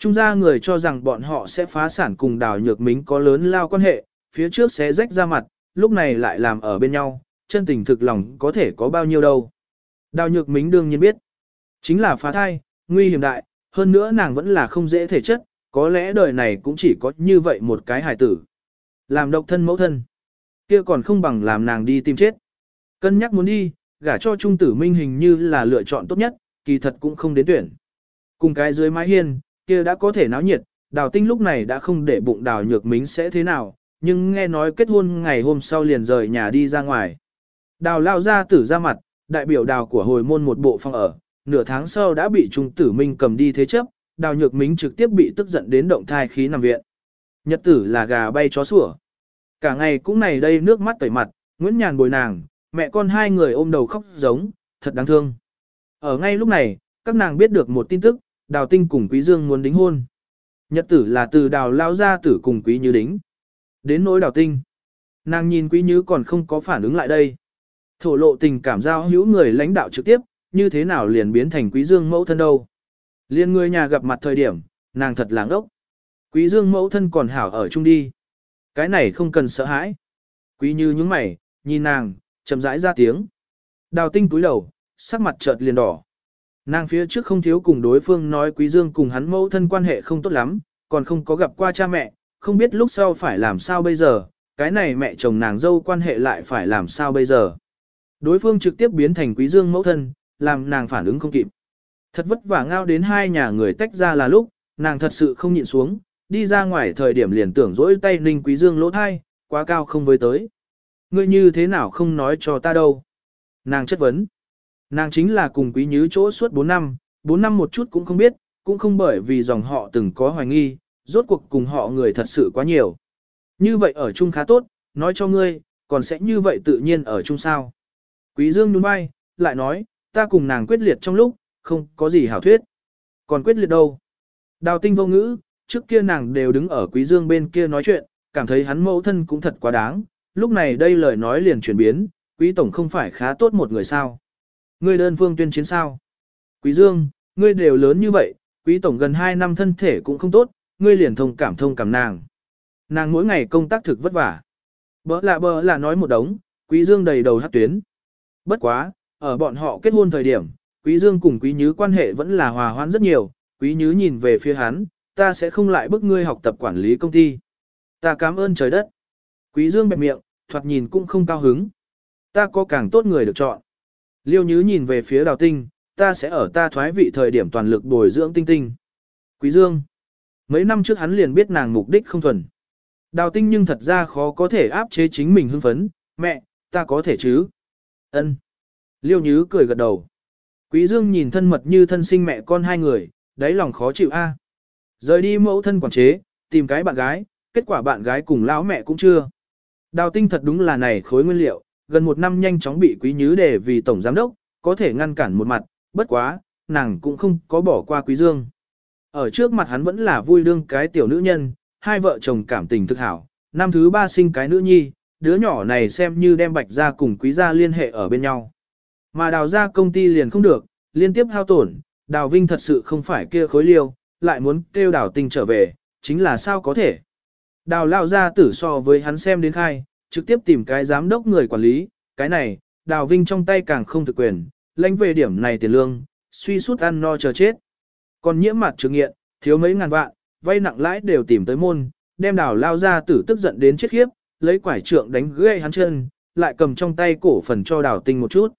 Speaker 1: Trung gia người cho rằng bọn họ sẽ phá sản cùng đào nhược mính có lớn lao quan hệ, phía trước sẽ rách ra mặt, lúc này lại làm ở bên nhau, chân tình thực lòng có thể có bao nhiêu đâu. Đào nhược mính đương nhiên biết, chính là phá thai, nguy hiểm đại, hơn nữa nàng vẫn là không dễ thể chất, có lẽ đời này cũng chỉ có như vậy một cái hài tử. Làm độc thân mẫu thân, kia còn không bằng làm nàng đi tìm chết. Cân nhắc muốn đi, gả cho trung tử minh hình như là lựa chọn tốt nhất, kỳ thật cũng không đến tuyển. Cùng cái dưới mái hiên, kia đã có thể náo nhiệt, đào tinh lúc này đã không để bụng đào nhược mính sẽ thế nào, nhưng nghe nói kết hôn ngày hôm sau liền rời nhà đi ra ngoài. Đào lao ra tử ra mặt, đại biểu đào của hồi môn một bộ phòng ở, nửa tháng sau đã bị trung tử minh cầm đi thế chấp, đào nhược mính trực tiếp bị tức giận đến động thai khí nằm viện. Nhật tử là gà bay chó sủa. Cả ngày cũng này đây nước mắt tẩy mặt, Nguyễn Nhàn bồi nàng, mẹ con hai người ôm đầu khóc giống, thật đáng thương. Ở ngay lúc này, các nàng biết được một tin tức, đào tinh cùng quý dương muốn đính hôn. Nhật tử là từ đào lao ra tử cùng quý như đính. Đến nỗi đào tinh. Nàng nhìn quý như còn không có phản ứng lại đây. Thổ lộ tình cảm giao hữu người lãnh đạo trực tiếp, như thế nào liền biến thành quý dương mẫu thân đâu. Liên người nhà gặp mặt thời điểm, nàng thật làng ốc. Quý dương mẫu thân còn hảo ở chung đi. Cái này không cần sợ hãi. Quý như những mày, nhìn nàng, chậm rãi ra tiếng. Đào tinh túi đầu, sắc mặt chợt liền đỏ. Nàng phía trước không thiếu cùng đối phương nói quý dương cùng hắn mẫu thân quan hệ không tốt lắm, còn không có gặp qua cha mẹ, không biết lúc sau phải làm sao bây giờ, cái này mẹ chồng nàng dâu quan hệ lại phải làm sao bây giờ. Đối phương trực tiếp biến thành quý dương mẫu thân, làm nàng phản ứng không kịp. Thật vất vả ngao đến hai nhà người tách ra là lúc, nàng thật sự không nhịn xuống, đi ra ngoài thời điểm liền tưởng dỗi tay ninh quý dương lỗ thai, quá cao không với tới. Ngươi như thế nào không nói cho ta đâu. Nàng chất vấn. Nàng chính là cùng quý nhứ chỗ suốt 4 năm, 4 năm một chút cũng không biết, cũng không bởi vì dòng họ từng có hoài nghi, rốt cuộc cùng họ người thật sự quá nhiều. Như vậy ở chung khá tốt, nói cho ngươi, còn sẽ như vậy tự nhiên ở chung sao. Quý Dương nhún vai, lại nói, ta cùng nàng quyết liệt trong lúc, không có gì hảo thuyết. Còn quyết liệt đâu? Đào tinh vô ngữ, trước kia nàng đều đứng ở quý dương bên kia nói chuyện, cảm thấy hắn mẫu thân cũng thật quá đáng, lúc này đây lời nói liền chuyển biến, quý tổng không phải khá tốt một người sao. Ngươi đơn phương tuyên chiến sao? Quý dương, ngươi đều lớn như vậy, quý tổng gần 2 năm thân thể cũng không tốt, ngươi liền thông cảm thông cảm nàng. Nàng mỗi ngày công tác thực vất vả. Bỡ lạ bỡ là nói một đống, quý dương đầy đầu hát tuyến. Bất quá, ở bọn họ kết hôn thời điểm, quý dương cùng quý nhứ quan hệ vẫn là hòa hoãn rất nhiều, quý nhứ nhìn về phía hắn, ta sẽ không lại bức ngươi học tập quản lý công ty. Ta cảm ơn trời đất. Quý dương bẹp miệng, thoạt nhìn cũng không cao hứng. Ta có càng tốt người được chọn. Liêu nhứ nhìn về phía đào tinh, ta sẽ ở ta thoái vị thời điểm toàn lực bồi dưỡng tinh tinh. Quý dương. Mấy năm trước hắn liền biết nàng mục đích không thuần. Đào tinh nhưng thật ra khó có thể áp chế chính mình hưng phấn, mẹ, ta có thể chứ. Ân. Liêu nhứ cười gật đầu. Quý dương nhìn thân mật như thân sinh mẹ con hai người, đáy lòng khó chịu a. Rời đi mẫu thân quản chế, tìm cái bạn gái, kết quả bạn gái cùng lão mẹ cũng chưa. Đào tinh thật đúng là này khối nguyên liệu, gần một năm nhanh chóng bị quý nhứ để vì tổng giám đốc, có thể ngăn cản một mặt, bất quá, nàng cũng không có bỏ qua quý dương. Ở trước mặt hắn vẫn là vui đương cái tiểu nữ nhân, hai vợ chồng cảm tình thực hảo, năm thứ ba sinh cái nữ nhi, đứa nhỏ này xem như đem bạch gia cùng quý gia liên hệ ở bên nhau. Mà đào ra công ty liền không được, liên tiếp hao tổn, đào vinh thật sự không phải kia khối liêu, lại muốn kêu đào tình trở về, chính là sao có thể. Đào lao ra tử so với hắn xem đến khai, trực tiếp tìm cái giám đốc người quản lý, cái này, đào vinh trong tay càng không thực quyền, lãnh về điểm này tiền lương, suy sút ăn no chờ chết. Còn nhiễm mặt trường nghiện, thiếu mấy ngàn vạn, vay nặng lãi đều tìm tới môn, đem đào lao ra tử tức giận đến chết khiếp, lấy quải trượng đánh gãy hắn chân, lại cầm trong tay cổ phần cho đào tinh một chút.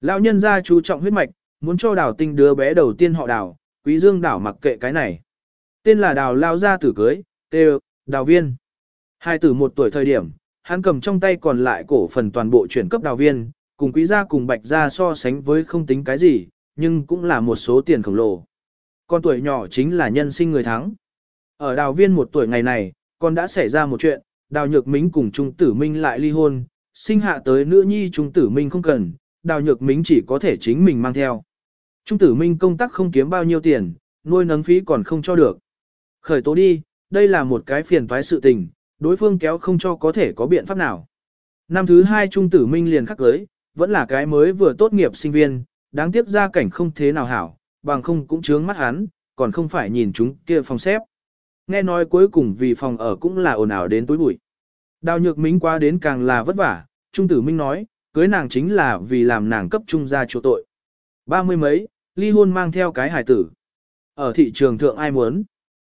Speaker 1: Lão nhân gia chú trọng huyết mạch, muốn cho đào tinh đứa bé đầu tiên họ đào, quý dương đảo mặc kệ cái này. Tên là đào lao gia tử cưới, tê đào viên. Hai tử một tuổi thời điểm, hắn cầm trong tay còn lại cổ phần toàn bộ chuyển cấp đào viên, cùng quý gia cùng bạch gia so sánh với không tính cái gì, nhưng cũng là một số tiền khổng lồ. Con tuổi nhỏ chính là nhân sinh người thắng. Ở đào viên một tuổi ngày này, con đã xảy ra một chuyện, đào nhược mính cùng Trung Tử Minh lại ly hôn, sinh hạ tới nữ nhi Trung Tử Minh không cần, đào nhược mính chỉ có thể chính mình mang theo. Trung Tử Minh công tác không kiếm bao nhiêu tiền, nuôi nấng phí còn không cho được. Khởi tố đi, đây là một cái phiền toái sự tình, đối phương kéo không cho có thể có biện pháp nào. Năm thứ hai Trung Tử Minh liền khắc cưới, vẫn là cái mới vừa tốt nghiệp sinh viên, đáng tiếc gia cảnh không thế nào hảo, bằng không cũng chướng mắt hắn, còn không phải nhìn chúng kia phòng xếp. Nghe nói cuối cùng vì phòng ở cũng là ồn ào đến tối bụi. Đào nhược minh qua đến càng là vất vả, Trung tử minh nói, cưới nàng chính là vì làm nàng cấp trung gia chỗ tội. Ba mươi mấy, ly hôn mang theo cái hài tử. Ở thị trường thượng ai muốn?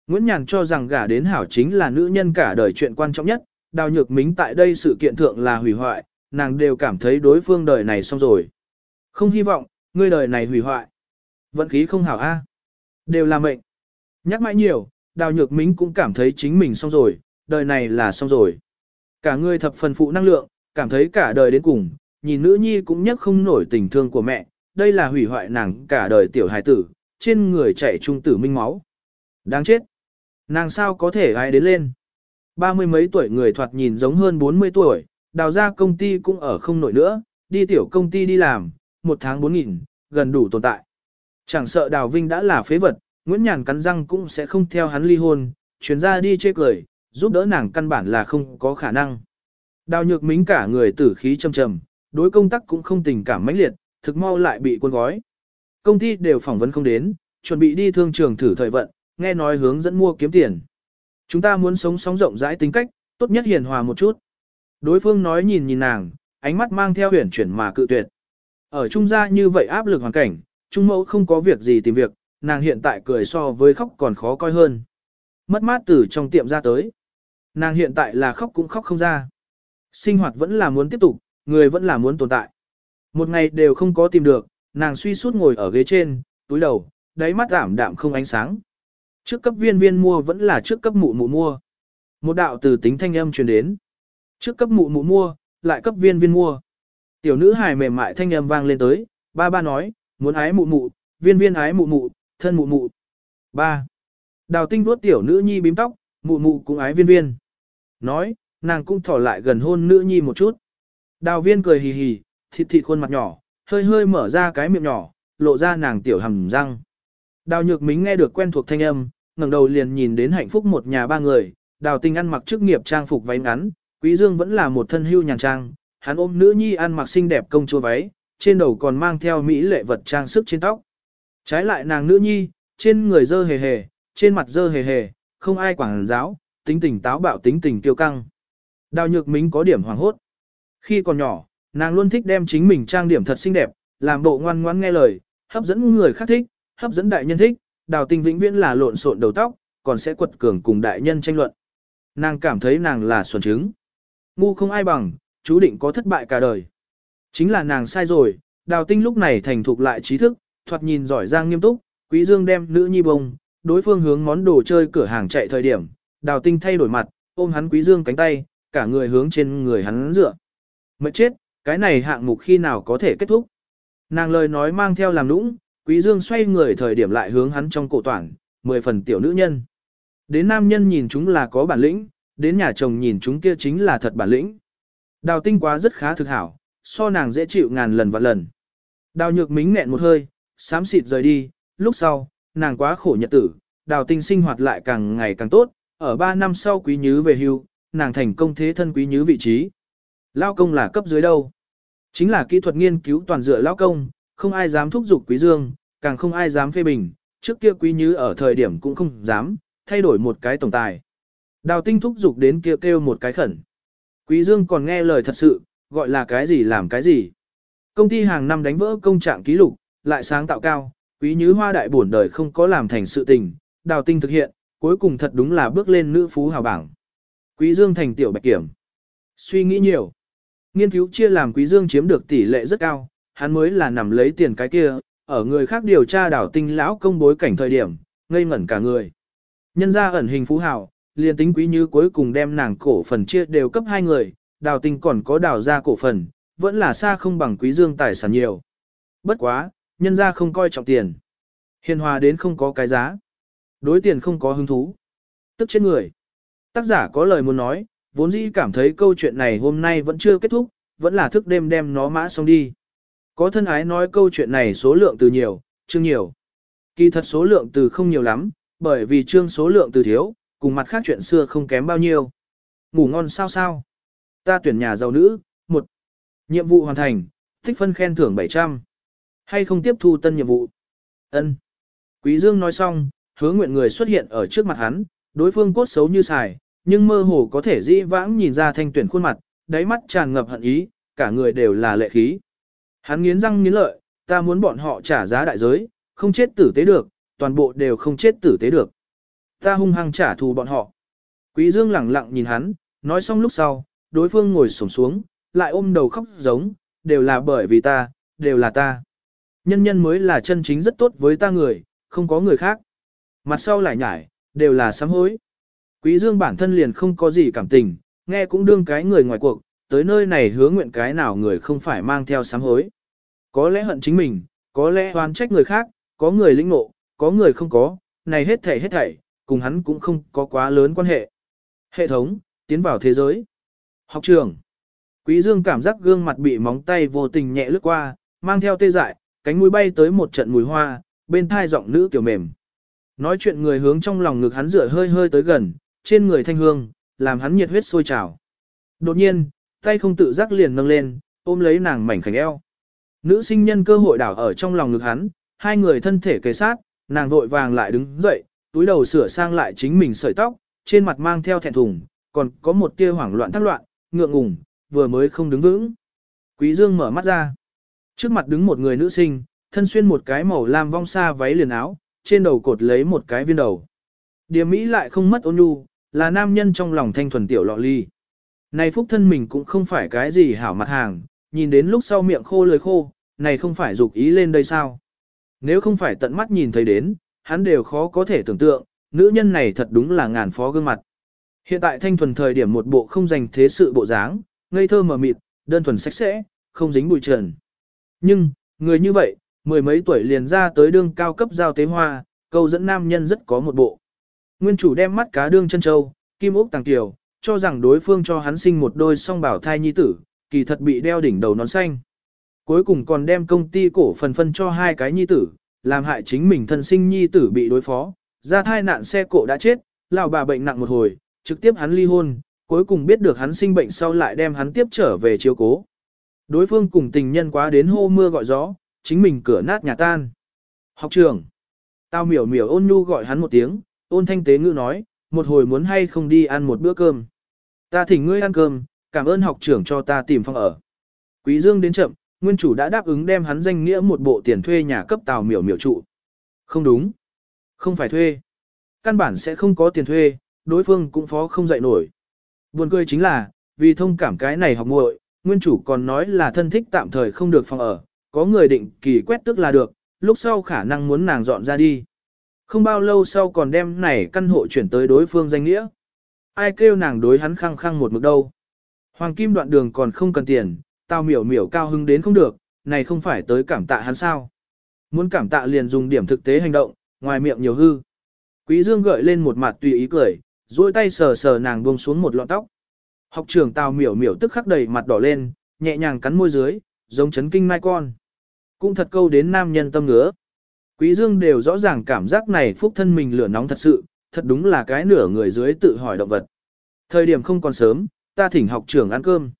Speaker 1: Nguyễn Nhàn cho rằng gả đến hảo chính là nữ nhân cả đời chuyện quan trọng nhất, đào nhược Mính tại đây sự kiện thượng là hủy hoại, nàng đều cảm thấy đối phương đời này xong rồi. Không hy vọng, ngươi đời này hủy hoại. Vận khí không hảo a, Đều là mệnh. Nhắc mãi nhiều, đào nhược mính cũng cảm thấy chính mình xong rồi, đời này là xong rồi. Cả người thập phần phụ năng lượng, cảm thấy cả đời đến cùng, nhìn nữ nhi cũng nhắc không nổi tình thương của mẹ, đây là hủy hoại nàng cả đời tiểu hài tử, trên người chạy trung tử minh máu. Đáng chết. Nàng sao có thể ai đến lên. Ba mươi mấy tuổi người thoạt nhìn giống hơn 40 tuổi, đào ra công ty cũng ở không nổi nữa, đi tiểu công ty đi làm, một tháng 4.000, gần đủ tồn tại. Chẳng sợ đào vinh đã là phế vật, Nguyễn Nhàn cắn răng cũng sẽ không theo hắn ly hôn, chuyển ra đi chê cười, giúp đỡ nàng căn bản là không có khả năng. Đào nhược mính cả người tử khí trầm trầm, đối công tác cũng không tình cảm mãnh liệt, thực mau lại bị cuốn gói. Công ty đều phỏng vấn không đến, chuẩn bị đi thương trường thử thời vận, nghe nói hướng dẫn mua kiếm tiền. Chúng ta muốn sống sóng rộng rãi tính cách, tốt nhất hiền hòa một chút. Đối phương nói nhìn nhìn nàng, ánh mắt mang theo huyền chuyển mà cự tuyệt. Ở trung gia như vậy áp lực hoàn cảnh, trung mẫu không có việc gì tìm việc, nàng hiện tại cười so với khóc còn khó coi hơn. Mất mát từ trong tiệm ra tới. Nàng hiện tại là khóc cũng khóc không ra. Sinh hoạt vẫn là muốn tiếp tục, người vẫn là muốn tồn tại. Một ngày đều không có tìm được, nàng suy suốt ngồi ở ghế trên, túi đầu, đáy mắt ảm đạm không ánh sáng. Trước cấp viên viên mua vẫn là trước cấp mụ mụ mua. Một đạo từ tính thanh âm truyền đến. Trước cấp mụ mụ mua, lại cấp viên viên mua. Tiểu nữ hài mềm mại thanh âm vang lên tới, ba ba nói, muốn ái mụ mụ, viên viên ái mụ mụ, thân mụ mụ. Ba. Đào tinh vuốt tiểu nữ nhi bím tóc, mụ mụ cũng ái viên viên. Nói, nàng cũng thỏ lại gần hôn nữ nhi một chút. Đào viên cười hì hì, thịt thịt khuôn mặt nhỏ, hơi hơi mở ra cái miệng nhỏ, lộ ra nàng tiểu hầm răng. Đào nhược mính nghe được quen thuộc thanh âm, ngẩng đầu liền nhìn đến hạnh phúc một nhà ba người, đào tinh ăn mặc chức nghiệp trang phục váy ngắn, quý dương vẫn là một thân hưu nhàn trang, hắn ôm nữ nhi ăn mặc xinh đẹp công chúa váy, trên đầu còn mang theo mỹ lệ vật trang sức trên tóc. Trái lại nàng nữ nhi, trên người dơ hề hề, trên mặt dơ hề hề, không ai quảng giáo, tính tình táo bạo tính tình kiêu căng. Đào nhược mính có điểm hoàng hốt. Khi còn nhỏ, nàng luôn thích đem chính mình trang điểm thật xinh đẹp, làm bộ ngoan ngoãn nghe lời, hấp dẫn người khác thích, hấp dẫn đại nhân thích, đào tinh vĩnh viễn là lộn xộn đầu tóc, còn sẽ quật cường cùng đại nhân tranh luận. Nàng cảm thấy nàng là xuẩn trứng. Ngu không ai bằng, chú định có thất bại cả đời. Chính là nàng sai rồi, đào tinh lúc này thành thục lại trí thức, thoạt nhìn giỏi giang nghiêm túc, quý dương đem nữ nhi bông, đối phương hướng món đồ chơi cửa hàng chạy thời điểm, đào tinh thay đổi mặt, ôm hắn quý dương cánh tay, cả người hướng trên người hắn dựa. Mệt chết, cái này hạng mục khi nào có thể kết thúc. Nàng lời nói mang theo làm nũng, quý dương xoay người thời điểm lại hướng hắn trong cổ toàn, mười phần tiểu nữ nhân. Đến nam nhân nhìn chúng là có bản lĩnh, đến nhà chồng nhìn chúng kia chính là thật bản lĩnh. Đào tinh quá rất khá thực hảo, so nàng dễ chịu ngàn lần vạn lần. Đào nhược mính nghẹn một hơi, sám xịt rời đi, lúc sau, nàng quá khổ nhật tử, đào tinh sinh hoạt lại càng ngày càng tốt, ở 3 năm sau quý nhứ về hưu, nàng thành công thế thân quý nhứ vị trí. Lao công là cấp dưới đâu? Chính là kỹ thuật nghiên cứu toàn dựa lao công, không ai dám thúc giục quý dương, càng không ai dám phê bình, trước kia quý Như ở thời điểm cũng không dám, thay đổi một cái tổng tài. Đào tinh thúc giục đến kia kêu, kêu một cái khẩn. Quý dương còn nghe lời thật sự, gọi là cái gì làm cái gì. Công ty hàng năm đánh vỡ công trạng ký lục, lại sáng tạo cao, quý Như hoa đại buồn đời không có làm thành sự tình, đào tinh thực hiện, cuối cùng thật đúng là bước lên nữ phú hào bảng. Quý dương thành tiểu bạch kiểm. Suy nghĩ nhiều. Nghiên cứu chia làm quý dương chiếm được tỷ lệ rất cao, hắn mới là nằm lấy tiền cái kia, ở người khác điều tra đảo tinh lão công bối cảnh thời điểm, ngây ngẩn cả người. Nhân ra ẩn hình phú hào, liền tính quý như cuối cùng đem nàng cổ phần chia đều cấp hai người, đào tinh còn có đào ra cổ phần, vẫn là xa không bằng quý dương tài sản nhiều. Bất quá, nhân ra không coi trọng tiền. Hiền hòa đến không có cái giá. Đối tiền không có hứng thú. Tức chết người. Tác giả có lời muốn nói, vốn dĩ cảm thấy câu chuyện này hôm nay vẫn chưa kết thúc, vẫn là thức đêm đem nó mã xong đi. Có thân ái nói câu chuyện này số lượng từ nhiều, chương nhiều. Kỳ thật số lượng từ không nhiều lắm, bởi vì chương số lượng từ thiếu, cùng mặt khác chuyện xưa không kém bao nhiêu. Ngủ ngon sao sao? Ta tuyển nhà giàu nữ, một Nhiệm vụ hoàn thành, thích phân khen thưởng 700. Hay không tiếp thu tân nhiệm vụ? Ân. Quý Dương nói xong, hứa nguyện người xuất hiện ở trước mặt hắn, đối phương cốt xấu như xài, nhưng mơ hồ có thể dĩ vãng nhìn ra thanh tuyển khuôn mặt, đáy mắt tràn ngập hận ý, cả người đều là lệ khí. Hắn nghiến răng nghiến lợi, ta muốn bọn họ trả giá đại giới, không chết tử tế được, toàn bộ đều không chết tử tế được. Ta hung hăng trả thù bọn họ. Quý Dương lẳng lặng nhìn hắn, nói xong lúc sau, đối phương ngồi xổm xuống, lại ôm đầu khóc giống, đều là bởi vì ta, đều là ta. Nhân nhân mới là chân chính rất tốt với ta người, không có người khác. Mặt sau lại nhải, đều là sám hối. Quý Dương bản thân liền không có gì cảm tình, nghe cũng đương cái người ngoài cuộc, tới nơi này hứa nguyện cái nào người không phải mang theo sám hối. Có lẽ hận chính mình, có lẽ oan trách người khác, có người lĩnh nộ, có người không có, này hết thảy hết thảy, cùng hắn cũng không có quá lớn quan hệ. Hệ thống, tiến vào thế giới. Học trường. Quý Dương cảm giác gương mặt bị móng tay vô tình nhẹ lướt qua, mang theo tê dại, cánh mũi bay tới một trận mùi hoa, bên thai giọng nữ kiểu mềm. Nói chuyện người hướng trong lòng ngực hắn rửa hơi hơi tới gần, trên người thanh hương, làm hắn nhiệt huyết sôi trào. Đột nhiên, tay không tự giác liền nâng lên, ôm lấy nàng mảnh khảnh eo. Nữ sinh nhân cơ hội đảo ở trong lòng ngực hắn, hai người thân thể kề sát, nàng vội vàng lại đứng dậy, túi đầu sửa sang lại chính mình sợi tóc, trên mặt mang theo thẹn thùng, còn có một tia hoảng loạn thắc loạn, ngượng ngùng, vừa mới không đứng vững. Quý Dương mở mắt ra. Trước mặt đứng một người nữ sinh, thân xuyên một cái màu lam vong xa váy liền áo, trên đầu cột lấy một cái viên đầu. Điềm Mỹ lại không mất ôn nhu, là nam nhân trong lòng thanh thuần tiểu lọ ly. Này phúc thân mình cũng không phải cái gì hảo mặt hàng, nhìn đến lúc sau miệng khô lời khô, này không phải dục ý lên đây sao. Nếu không phải tận mắt nhìn thấy đến, hắn đều khó có thể tưởng tượng, nữ nhân này thật đúng là ngàn phó gương mặt. Hiện tại thanh thuần thời điểm một bộ không dành thế sự bộ dáng, ngây thơ mờ mịt, đơn thuần sạch sẽ, không dính bụi trần. Nhưng, người như vậy, mười mấy tuổi liền ra tới đương cao cấp giao tế hoa, câu dẫn nam nhân rất có một bộ. Nguyên chủ đem mắt cá đương chân châu, kim ốc tàng tiểu, cho rằng đối phương cho hắn sinh một đôi song bảo thai nhi tử, kỳ thật bị đeo đỉnh đầu nón xanh. Cuối cùng còn đem công ty cổ phần phân cho hai cái nhi tử, làm hại chính mình thân sinh nhi tử bị đối phó, ra thai nạn xe cộ đã chết, lão bà bệnh nặng một hồi, trực tiếp hắn ly hôn, cuối cùng biết được hắn sinh bệnh sau lại đem hắn tiếp trở về chiếu cố. Đối phương cùng tình nhân quá đến hô mưa gọi gió, chính mình cửa nát nhà tan. Học trường. Tao miểu miểu ôn nhu gọi hắn một tiếng, ôn thanh tế ngữ nói, một hồi muốn hay không đi ăn một bữa cơm. Ta thỉnh ngươi ăn cơm, cảm ơn học trưởng cho ta tìm phòng ở. Quý Dương đến chậm, nguyên chủ đã đáp ứng đem hắn danh nghĩa một bộ tiền thuê nhà cấp tàu miểu miểu trụ. Không đúng. Không phải thuê. Căn bản sẽ không có tiền thuê, đối phương cũng phó không dậy nổi. Buồn cười chính là, vì thông cảm cái này học muội, nguyên chủ còn nói là thân thích tạm thời không được phòng ở, có người định kỳ quét tức là được, lúc sau khả năng muốn nàng dọn ra đi. Không bao lâu sau còn đem này căn hộ chuyển tới đối phương danh nghĩa. Ai kêu nàng đối hắn khăng khăng một mực đâu. Hoàng kim đoạn đường còn không cần tiền, tao miểu miểu cao hứng đến không được, này không phải tới cảm tạ hắn sao. Muốn cảm tạ liền dùng điểm thực tế hành động, ngoài miệng nhiều hư. Quý Dương gợi lên một mặt tùy ý cười, duỗi tay sờ sờ nàng buông xuống một lọn tóc. Học trưởng tao Miểu Miểu tức khắc đầy mặt đỏ lên, nhẹ nhàng cắn môi dưới, giống chấn kinh mai con. Cũng thật câu đến nam nhân tâm ngứa. Quý Dương đều rõ ràng cảm giác này phúc thân mình lửa nóng thật sự, thật đúng là cái nửa người dưới tự hỏi động vật. Thời điểm không còn sớm, ta thỉnh học trưởng ăn cơm.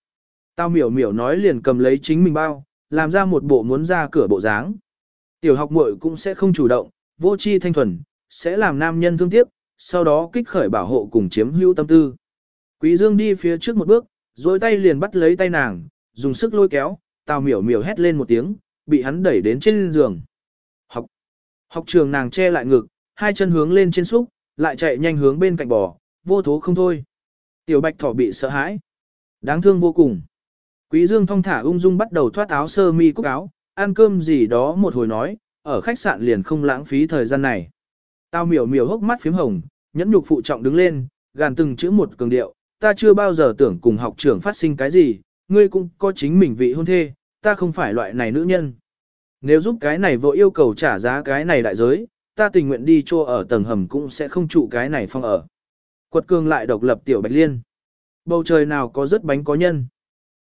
Speaker 1: Tao miểu miểu nói liền cầm lấy chính mình bao, làm ra một bộ muốn ra cửa bộ dáng. Tiểu học muội cũng sẽ không chủ động, vô chi thanh thuần, sẽ làm nam nhân thương tiếc, sau đó kích khởi bảo hộ cùng chiếm hữu tâm tư. Quý Dương đi phía trước một bước, rồi tay liền bắt lấy tay nàng, dùng sức lôi kéo, tào miểu miểu hét lên một tiếng, bị hắn đẩy đến trên giường. Học, học trường nàng che lại ngực, hai chân hướng lên trên xúc, lại chạy nhanh hướng bên cạnh bò, vô thố không thôi. Tiểu bạch thỏ bị sợ hãi. Đáng thương vô cùng. Quý Dương thong thả ung dung bắt đầu thoát áo sơ mi cúc áo, ăn cơm gì đó một hồi nói, ở khách sạn liền không lãng phí thời gian này. Tao miểu miểu hốc mắt phím hồng, nhẫn nhục phụ trọng đứng lên, gàn từng chữ một cường điệu, ta chưa bao giờ tưởng cùng học trưởng phát sinh cái gì, ngươi cũng có chính mình vị hôn thê, ta không phải loại này nữ nhân. Nếu giúp cái này vội yêu cầu trả giá cái này đại giới, ta tình nguyện đi cho ở tầng hầm cũng sẽ không trụ cái này phong ở. Quật cường lại độc lập tiểu bạch liên. Bầu trời nào có rất bánh có nhân.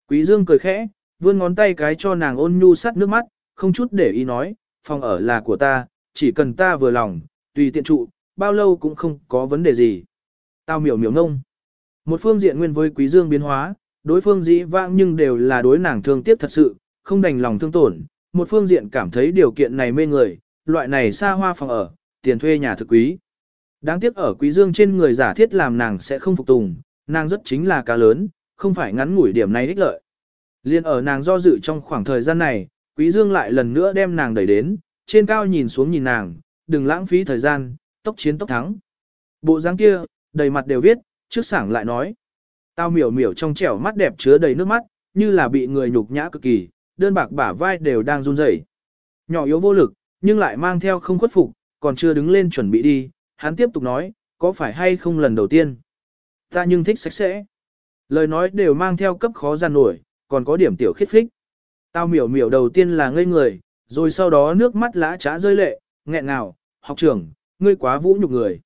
Speaker 1: Quý dương cười khẽ, vươn ngón tay cái cho nàng ôn nhu sắt nước mắt, không chút để ý nói, phòng ở là của ta, chỉ cần ta vừa lòng, tùy tiện trụ, bao lâu cũng không có vấn đề gì. Tao miểu miểu ngông. Một phương diện nguyên với quý dương biến hóa, đối phương dĩ vãng nhưng đều là đối nàng thương tiếc thật sự, không đành lòng thương tổn. Một phương diện cảm thấy điều kiện này mê người, loại này xa hoa phòng ở, tiền thuê nhà thực quý. Đáng tiếc ở quý dương trên người giả thiết làm nàng sẽ không phục tùng, nàng rất chính là cá lớn, không phải ngắn ngủi điểm này ích lợi. Liên ở nàng do dự trong khoảng thời gian này, quý dương lại lần nữa đem nàng đẩy đến, trên cao nhìn xuống nhìn nàng, đừng lãng phí thời gian, tốc chiến tốc thắng. Bộ dáng kia, đầy mặt đều viết, trước sảng lại nói. Tao miểu miểu trong trẻo mắt đẹp chứa đầy nước mắt, như là bị người nhục nhã cực kỳ, đơn bạc bả vai đều đang run rẩy. Nhỏ yếu vô lực, nhưng lại mang theo không khuất phục, còn chưa đứng lên chuẩn bị đi, hắn tiếp tục nói, có phải hay không lần đầu tiên. Ta nhưng thích sạch sẽ. Lời nói đều mang theo cấp khó gian nổi, còn có điểm tiểu khiết phích. Tao miểu miểu đầu tiên là ngây người, rồi sau đó nước mắt lã trá rơi lệ, nghẹn ngào, học trưởng, ngươi quá vũ nhục người.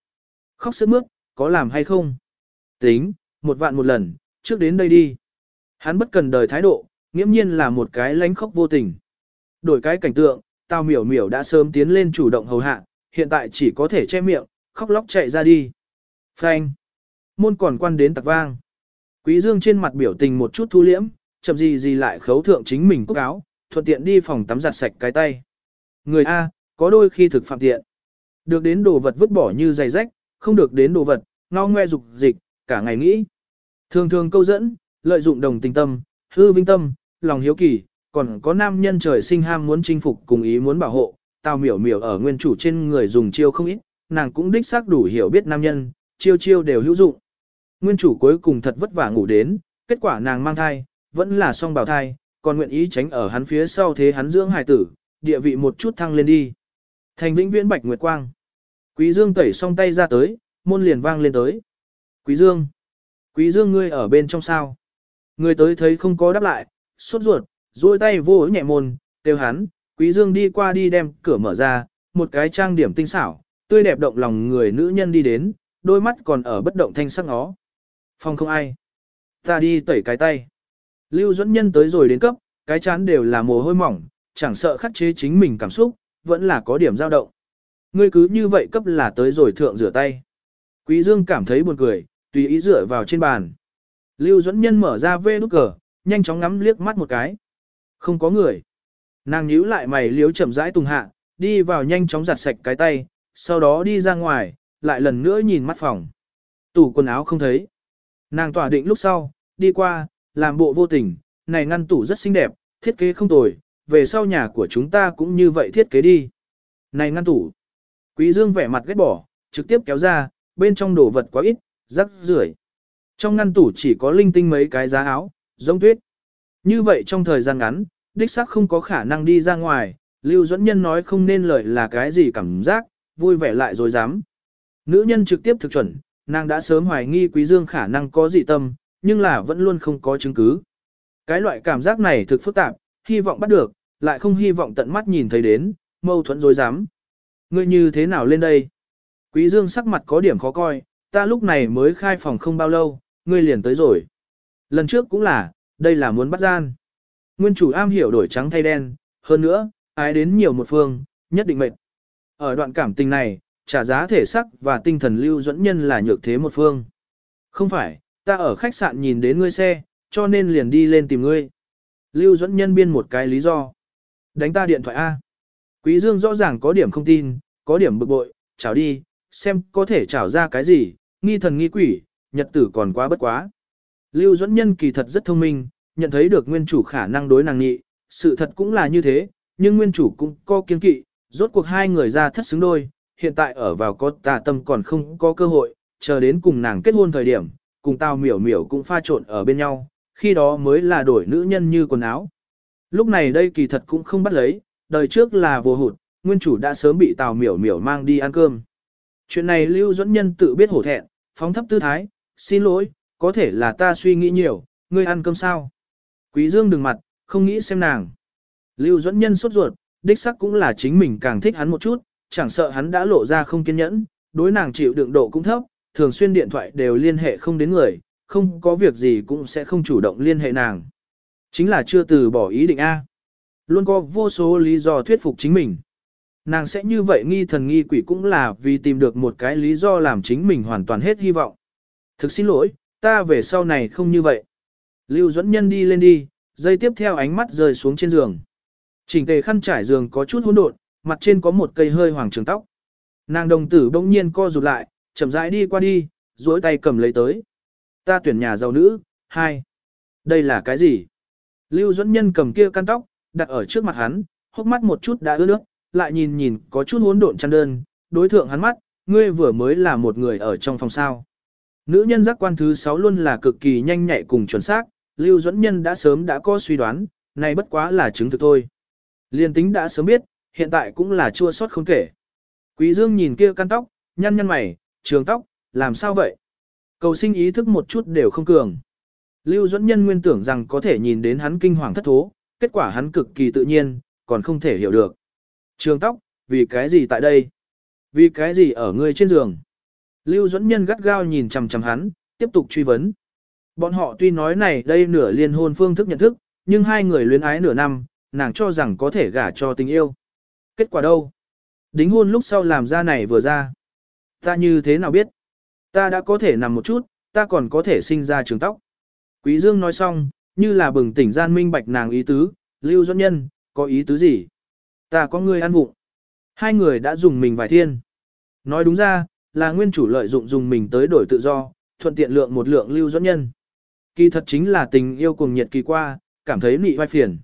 Speaker 1: Khóc sướt mướt, có làm hay không? Tính, một vạn một lần, trước đến đây đi. Hắn bất cần đời thái độ, nghiễm nhiên là một cái lánh khóc vô tình. Đổi cái cảnh tượng, tao miểu miểu đã sớm tiến lên chủ động hầu hạ, hiện tại chỉ có thể che miệng, khóc lóc chạy ra đi. Phanh. Môn còn quan đến tạc vang. Quý dương trên mặt biểu tình một chút thu liễm, chậm gì gì lại khấu thượng chính mình cúc áo, thuận tiện đi phòng tắm giặt sạch cái tay. Người A, có đôi khi thực phạm tiện. Được đến đồ vật vứt bỏ như giày rách, không được đến đồ vật, ngao ngoe dục dịch, cả ngày nghĩ. Thường thường câu dẫn, lợi dụng đồng tình tâm, hư vinh tâm, lòng hiếu kỳ, còn có nam nhân trời sinh ham muốn chinh phục cùng ý muốn bảo hộ, tao miểu miểu ở nguyên chủ trên người dùng chiêu không ít, nàng cũng đích xác đủ hiểu biết nam nhân, chiêu chiêu đều hữu dụng. Nguyên chủ cuối cùng thật vất vả ngủ đến, kết quả nàng mang thai, vẫn là song bào thai, còn nguyện ý tránh ở hắn phía sau thế hắn dưỡng hài tử, địa vị một chút thăng lên đi. Thành vĩnh viễn bạch nguyệt quang. Quý Dương tẩy xong tay ra tới, môn liền vang lên tới. Quý Dương. Quý Dương ngươi ở bên trong sao? Người tới thấy không có đáp lại, sốt ruột, duỗi tay vô nhẹ môn, kêu hắn, Quý Dương đi qua đi đem cửa mở ra, một cái trang điểm tinh xảo, tươi đẹp động lòng người nữ nhân đi đến, đôi mắt còn ở bất động thanh sắc nó. Phòng không ai. Ta đi tẩy cái tay. Lưu dẫn nhân tới rồi đến cấp, cái chán đều là mồ hôi mỏng, chẳng sợ khắc chế chính mình cảm xúc, vẫn là có điểm dao động. Ngươi cứ như vậy cấp là tới rồi thượng rửa tay. Quý Dương cảm thấy buồn cười, tùy ý dựa vào trên bàn. Lưu dẫn nhân mở ra vê nút cờ, nhanh chóng ngắm liếc mắt một cái. Không có người. Nàng nhíu lại mày liếu chậm rãi tùng hạ, đi vào nhanh chóng giặt sạch cái tay, sau đó đi ra ngoài, lại lần nữa nhìn mắt phòng. Tủ quần áo không thấy. Nàng tỏa định lúc sau, đi qua, làm bộ vô tình, này ngăn tủ rất xinh đẹp, thiết kế không tồi, về sau nhà của chúng ta cũng như vậy thiết kế đi. Này ngăn tủ. Quý Dương vẻ mặt ghét bỏ, trực tiếp kéo ra, bên trong đồ vật quá ít, rắc rưởi. Trong ngăn tủ chỉ có linh tinh mấy cái giá áo, giống tuyết. Như vậy trong thời gian ngắn, đích xác không có khả năng đi ra ngoài, Lưu Duẫn Nhân nói không nên lời là cái gì cảm giác, vui vẻ lại rồi dám. Nữ nhân trực tiếp thực chuẩn, nàng đã sớm hoài nghi Quý Dương khả năng có dị tâm, nhưng là vẫn luôn không có chứng cứ. Cái loại cảm giác này thực phức tạp, hy vọng bắt được, lại không hy vọng tận mắt nhìn thấy đến, mâu thuẫn rồi dám. Ngươi như thế nào lên đây? Quý Dương sắc mặt có điểm khó coi, ta lúc này mới khai phòng không bao lâu, ngươi liền tới rồi. Lần trước cũng là, đây là muốn bắt gian. Nguyên chủ am hiểu đổi trắng thay đen, hơn nữa, ái đến nhiều một phương, nhất định mệt. Ở đoạn cảm tình này, trả giá thể sắc và tinh thần lưu dẫn nhân là nhược thế một phương. Không phải, ta ở khách sạn nhìn đến ngươi xe, cho nên liền đi lên tìm ngươi. Lưu dẫn nhân biên một cái lý do. Đánh ta điện thoại A. Quý Dương rõ ràng có điểm không tin, có điểm bực bội, chào đi, xem có thể chào ra cái gì, nghi thần nghi quỷ, nhật tử còn quá bất quá. Lưu Duẫn nhân kỳ thật rất thông minh, nhận thấy được nguyên chủ khả năng đối nàng nghị, sự thật cũng là như thế, nhưng nguyên chủ cũng có kiên kỵ, rốt cuộc hai người ra thất xứng đôi, hiện tại ở vào có tà tâm còn không có cơ hội, chờ đến cùng nàng kết hôn thời điểm, cùng tao miểu miểu cũng pha trộn ở bên nhau, khi đó mới là đổi nữ nhân như quần áo. Lúc này đây kỳ thật cũng không bắt lấy, đời trước là vô hụt, nguyên chủ đã sớm bị tào miểu miểu mang đi ăn cơm. Chuyện này lưu Duẫn nhân tự biết hổ thẹn, phóng thấp tư thái, xin lỗi, có thể là ta suy nghĩ nhiều, ngươi ăn cơm sao? Quý dương đừng mặt, không nghĩ xem nàng. Lưu Duẫn nhân sốt ruột, đích sắc cũng là chính mình càng thích hắn một chút, chẳng sợ hắn đã lộ ra không kiên nhẫn, đối nàng chịu đựng độ cũng thấp, thường xuyên điện thoại đều liên hệ không đến người, không có việc gì cũng sẽ không chủ động liên hệ nàng. Chính là chưa từ bỏ ý định A. Luôn có vô số lý do thuyết phục chính mình. Nàng sẽ như vậy nghi thần nghi quỷ cũng là vì tìm được một cái lý do làm chính mình hoàn toàn hết hy vọng. Thực xin lỗi, ta về sau này không như vậy. Lưu dẫn nhân đi lên đi, dây tiếp theo ánh mắt rơi xuống trên giường. Chỉnh tề khăn trải giường có chút hỗn độn, mặt trên có một cây hơi hoàng trường tóc. Nàng đồng tử bỗng nhiên co rụt lại, chậm rãi đi qua đi, duỗi tay cầm lấy tới. Ta tuyển nhà giàu nữ, hai. Đây là cái gì? Lưu dẫn nhân cầm kia căn tóc, đặt ở trước mặt hắn, hốc mắt một chút đã ướt nước, lại nhìn nhìn có chút hỗn độn chăn đơn, đối thượng hắn mắt, ngươi vừa mới là một người ở trong phòng sao. Nữ nhân giác quan thứ 6 luôn là cực kỳ nhanh nhạy cùng chuẩn xác, Lưu Duẫn Nhân đã sớm đã có suy đoán, này bất quá là chứng thực thôi. Liên tính đã sớm biết, hiện tại cũng là chua sót không kể. Quý Dương nhìn kia căn tóc, nhăn nhăn mày, trường tóc, làm sao vậy? Cầu sinh ý thức một chút đều không cường. Lưu Duẫn Nhân nguyên tưởng rằng có thể nhìn đến hắn kinh hoàng thất thố, kết quả hắn cực kỳ tự nhiên, còn không thể hiểu được. Trường tóc, vì cái gì tại đây? Vì cái gì ở ngươi trên giường? Lưu Duẫn Nhân gắt gao nhìn chằm chằm hắn, tiếp tục truy vấn. Bọn họ tuy nói này đây nửa liên hôn phương thức nhận thức, nhưng hai người luyến ái nửa năm, nàng cho rằng có thể gả cho tình yêu. Kết quả đâu? Đính hôn lúc sau làm ra này vừa ra. Ta như thế nào biết? Ta đã có thể nằm một chút, ta còn có thể sinh ra trường tóc. Quý Dương nói xong, như là bừng tỉnh gian minh bạch nàng ý tứ, Lưu Duẫn Nhân, có ý tứ gì? Ta có người ăn vụng. Hai người đã dùng mình vài thiên. Nói đúng ra, là nguyên chủ lợi dụng dùng mình tới đổi tự do, thuận tiện lượng một lượng Lưu dẫn Nhân. Kỳ thật chính là tình yêu cùng nhiệt kỳ qua, cảm thấy nị vai phiền.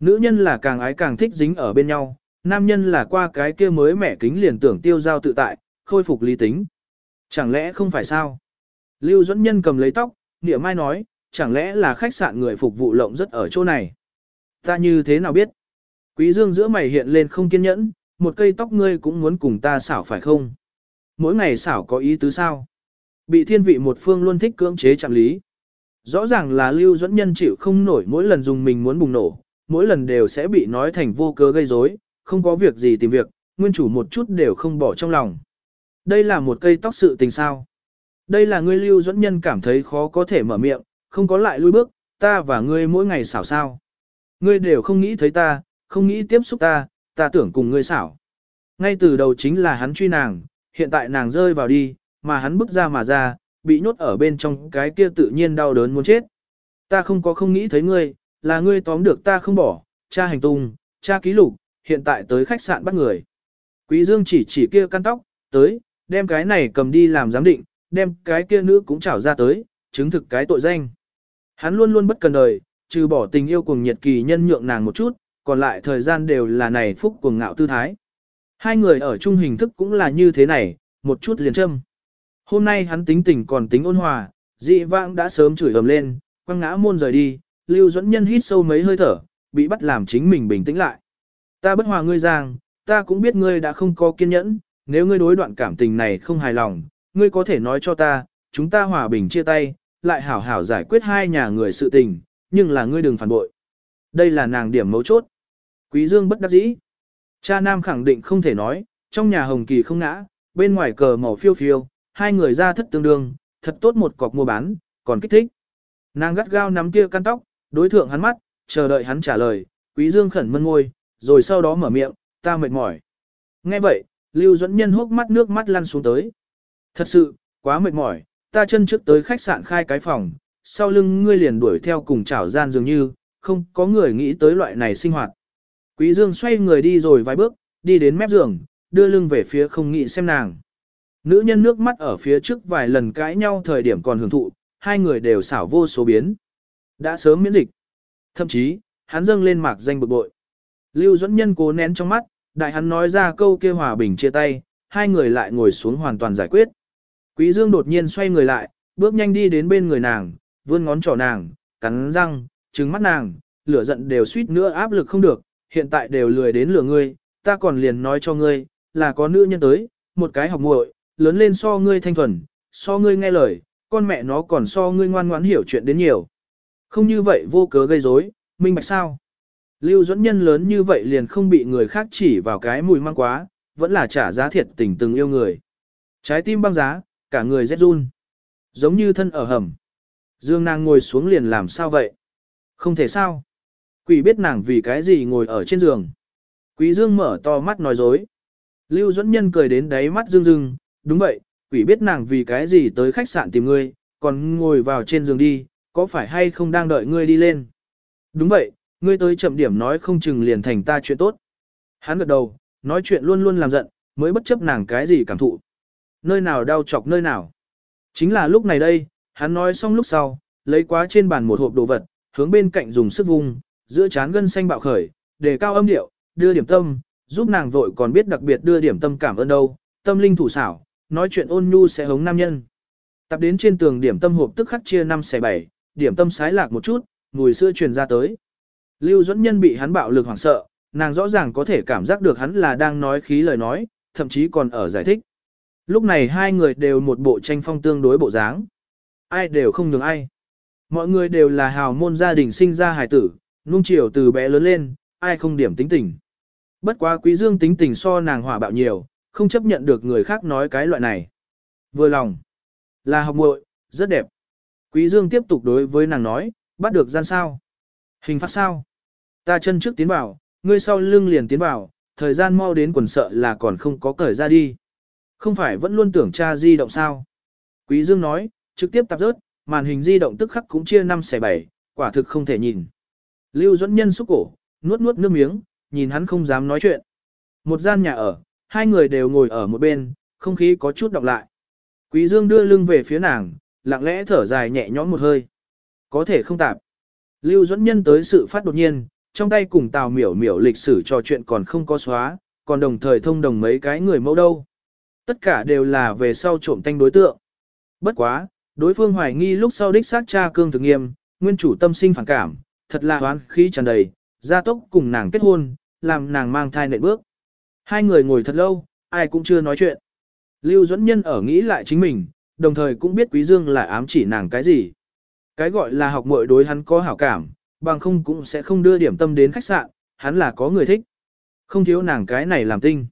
Speaker 1: Nữ nhân là càng ái càng thích dính ở bên nhau, nam nhân là qua cái kia mới mẻ kính liền tưởng tiêu giao tự tại, khôi phục lý tính. Chẳng lẽ không phải sao? Lưu dẫn Nhân cầm lấy tóc, nịa mai nói, chẳng lẽ là khách sạn người phục vụ lộng rất ở chỗ này. Ta như thế nào biết? Quý dương giữa mày hiện lên không kiên nhẫn, một cây tóc ngươi cũng muốn cùng ta xảo phải không? Mỗi ngày xảo có ý tứ sao? Bị thiên vị một phương luôn thích cưỡng chế chạm lý. Rõ ràng là lưu dẫn nhân chịu không nổi mỗi lần dùng mình muốn bùng nổ, mỗi lần đều sẽ bị nói thành vô cớ gây rối, không có việc gì tìm việc, nguyên chủ một chút đều không bỏ trong lòng. Đây là một cây tóc sự tình sao. Đây là ngươi lưu dẫn nhân cảm thấy khó có thể mở miệng, không có lại lui bước, ta và ngươi mỗi ngày xảo sao. Ngươi đều không nghĩ thấy ta, không nghĩ tiếp xúc ta, ta tưởng cùng ngươi xảo. Ngay từ đầu chính là hắn truy nàng, hiện tại nàng rơi vào đi, mà hắn bước ra mà ra, bị nhốt ở bên trong cái kia tự nhiên đau đớn muốn chết. Ta không có không nghĩ thấy ngươi, là ngươi tóm được ta không bỏ, cha hành tung, cha ký lục, hiện tại tới khách sạn bắt người. Quý Dương chỉ chỉ kia căn tóc, tới, đem cái này cầm đi làm giám định, đem cái kia nữ cũng trảo ra tới, chứng thực cái tội danh. Hắn luôn luôn bất cần đời, trừ bỏ tình yêu cùng nhiệt kỳ nhân nhượng nàng một chút, còn lại thời gian đều là này phúc cuồng ngạo tư thái. Hai người ở chung hình thức cũng là như thế này, một chút liền châm. Hôm nay hắn tính tình còn tính ôn hòa, dị vãng đã sớm chửi ầm lên, quăng ngã môn rời đi, lưu dẫn nhân hít sâu mấy hơi thở, bị bắt làm chính mình bình tĩnh lại. Ta bất hòa ngươi giang, ta cũng biết ngươi đã không có kiên nhẫn, nếu ngươi đối đoạn cảm tình này không hài lòng, ngươi có thể nói cho ta, chúng ta hòa bình chia tay, lại hảo hảo giải quyết hai nhà người sự tình, nhưng là ngươi đừng phản bội. Đây là nàng điểm mấu chốt. Quý Dương bất đắc dĩ. Cha nam khẳng định không thể nói, trong nhà hồng kỳ không ngã, bên ngoài cờ màu phiêu phiêu, hai người ra thất tương đương, thật tốt một cọc mua bán, còn kích thích. Nàng gắt gao nắm kia căn tóc, đối thượng hắn mắt, chờ đợi hắn trả lời, quý dương khẩn mân ngôi, rồi sau đó mở miệng, ta mệt mỏi. Nghe vậy, Lưu Duẫn Nhân hốc mắt nước mắt lăn xuống tới. Thật sự, quá mệt mỏi, ta chân trước tới khách sạn khai cái phòng, sau lưng ngươi liền đuổi theo cùng chảo gian dường như, không có người nghĩ tới loại này sinh hoạt. Quý Dương xoay người đi rồi vài bước, đi đến mép giường, đưa lưng về phía không nghĩ xem nàng. Nữ nhân nước mắt ở phía trước vài lần cãi nhau thời điểm còn hưởng thụ, hai người đều xảo vô số biến. Đã sớm miễn dịch. Thậm chí, hắn dâng lên mạc danh bực bội. Lưu dẫn Nhân cố nén trong mắt, đại hắn nói ra câu kia hòa bình chia tay, hai người lại ngồi xuống hoàn toàn giải quyết. Quý Dương đột nhiên xoay người lại, bước nhanh đi đến bên người nàng, vươn ngón trỏ nàng, cắn răng, trừng mắt nàng, lửa giận đều suýt nữa áp lực không được, hiện tại đều lười đến lửa ngươi, ta còn liền nói cho ngươi, là có nữ nhân tới, một cái học muội, lớn lên so ngươi thanh thuần, so ngươi nghe lời, con mẹ nó còn so ngươi ngoan ngoãn hiểu chuyện đến nhiều. Không như vậy vô cớ gây rối, minh bạch sao? Lưu dẫn nhân lớn như vậy liền không bị người khác chỉ vào cái mùi mang quá, vẫn là trả giá thiệt tình từng yêu người. Trái tim băng giá, cả người rét run. Giống như thân ở hầm. Dương nàng ngồi xuống liền làm sao vậy? Không thể sao? Quỷ biết nàng vì cái gì ngồi ở trên giường. Quý Dương mở to mắt nói dối. Lưu Duẫn nhân cười đến đáy mắt dương dương, đúng vậy, quỷ biết nàng vì cái gì tới khách sạn tìm ngươi, còn ngồi vào trên giường đi, có phải hay không đang đợi ngươi đi lên? Đúng vậy, ngươi tới chậm điểm nói không chừng liền thành ta chuyện tốt. Hắn gật đầu, nói chuyện luôn luôn làm giận, mới bất chấp nàng cái gì cảm thụ. Nơi nào đau chọc nơi nào. Chính là lúc này đây, hắn nói xong lúc sau, lấy quá trên bàn một hộp đồ vật, hướng bên cạnh dùng sức vung, giữa chán gân xanh bạo khởi, đề cao âm điệu, đưa điểm tâm, giúp nàng vội còn biết đặc biệt đưa điểm tâm cảm ơn đâu, tâm linh thủ xảo, nói chuyện ôn nhu sẽ hống nam nhân. Tập đến trên tường điểm tâm hộp tức khắc chia 5 xẻ 7, điểm tâm sái lạc một chút, mùi sữa truyền ra tới. Lưu Duẫn Nhân bị hắn bạo lực hoảng sợ, nàng rõ ràng có thể cảm giác được hắn là đang nói khí lời nói, thậm chí còn ở giải thích. Lúc này hai người đều một bộ tranh phong tương đối bộ dáng. Ai đều không nhường ai. Mọi người đều là hào môn gia đình sinh ra hài tử, nung chiều từ bé lớn lên, ai không điểm tính tình. Bất quá quý dương tính tình so nàng hỏa bạo nhiều, không chấp nhận được người khác nói cái loại này. Vừa lòng. Là học muội, rất đẹp. Quý dương tiếp tục đối với nàng nói, bắt được gian sao. Hình phạt sao. Ta chân trước tiến vào, ngươi sau lưng liền tiến vào, thời gian mau đến quần sợ là còn không có cởi ra đi. Không phải vẫn luôn tưởng tra di động sao. Quý dương nói, trực tiếp tạp rớt, màn hình di động tức khắc cũng chia 5 xẻ 7, quả thực không thể nhìn. Lưu Duẫn Nhân xúc cổ, nuốt nuốt nước miếng, nhìn hắn không dám nói chuyện. Một gian nhà ở, hai người đều ngồi ở một bên, không khí có chút đọc lại. Quý Dương đưa lưng về phía nàng, lặng lẽ thở dài nhẹ nhõm một hơi. Có thể không tạp. Lưu Duẫn Nhân tới sự phát đột nhiên, trong tay cùng Tào Miểu Miểu lịch sử trò chuyện còn không có xóa, còn đồng thời thông đồng mấy cái người mẫu đâu. Tất cả đều là về sau trộm tanh đối tượng. Bất quá, Đối phương hoài nghi lúc sau đích xác cha cương thực nghiêm, nguyên chủ tâm sinh phản cảm, thật là hoán khí tràn đầy, gia tốc cùng nàng kết hôn, làm nàng mang thai nệ bước. Hai người ngồi thật lâu, ai cũng chưa nói chuyện. Lưu Duẫn Nhân ở nghĩ lại chính mình, đồng thời cũng biết Quý Dương là ám chỉ nàng cái gì. Cái gọi là học muội đối hắn có hảo cảm, bằng không cũng sẽ không đưa điểm tâm đến khách sạn, hắn là có người thích. Không thiếu nàng cái này làm tinh.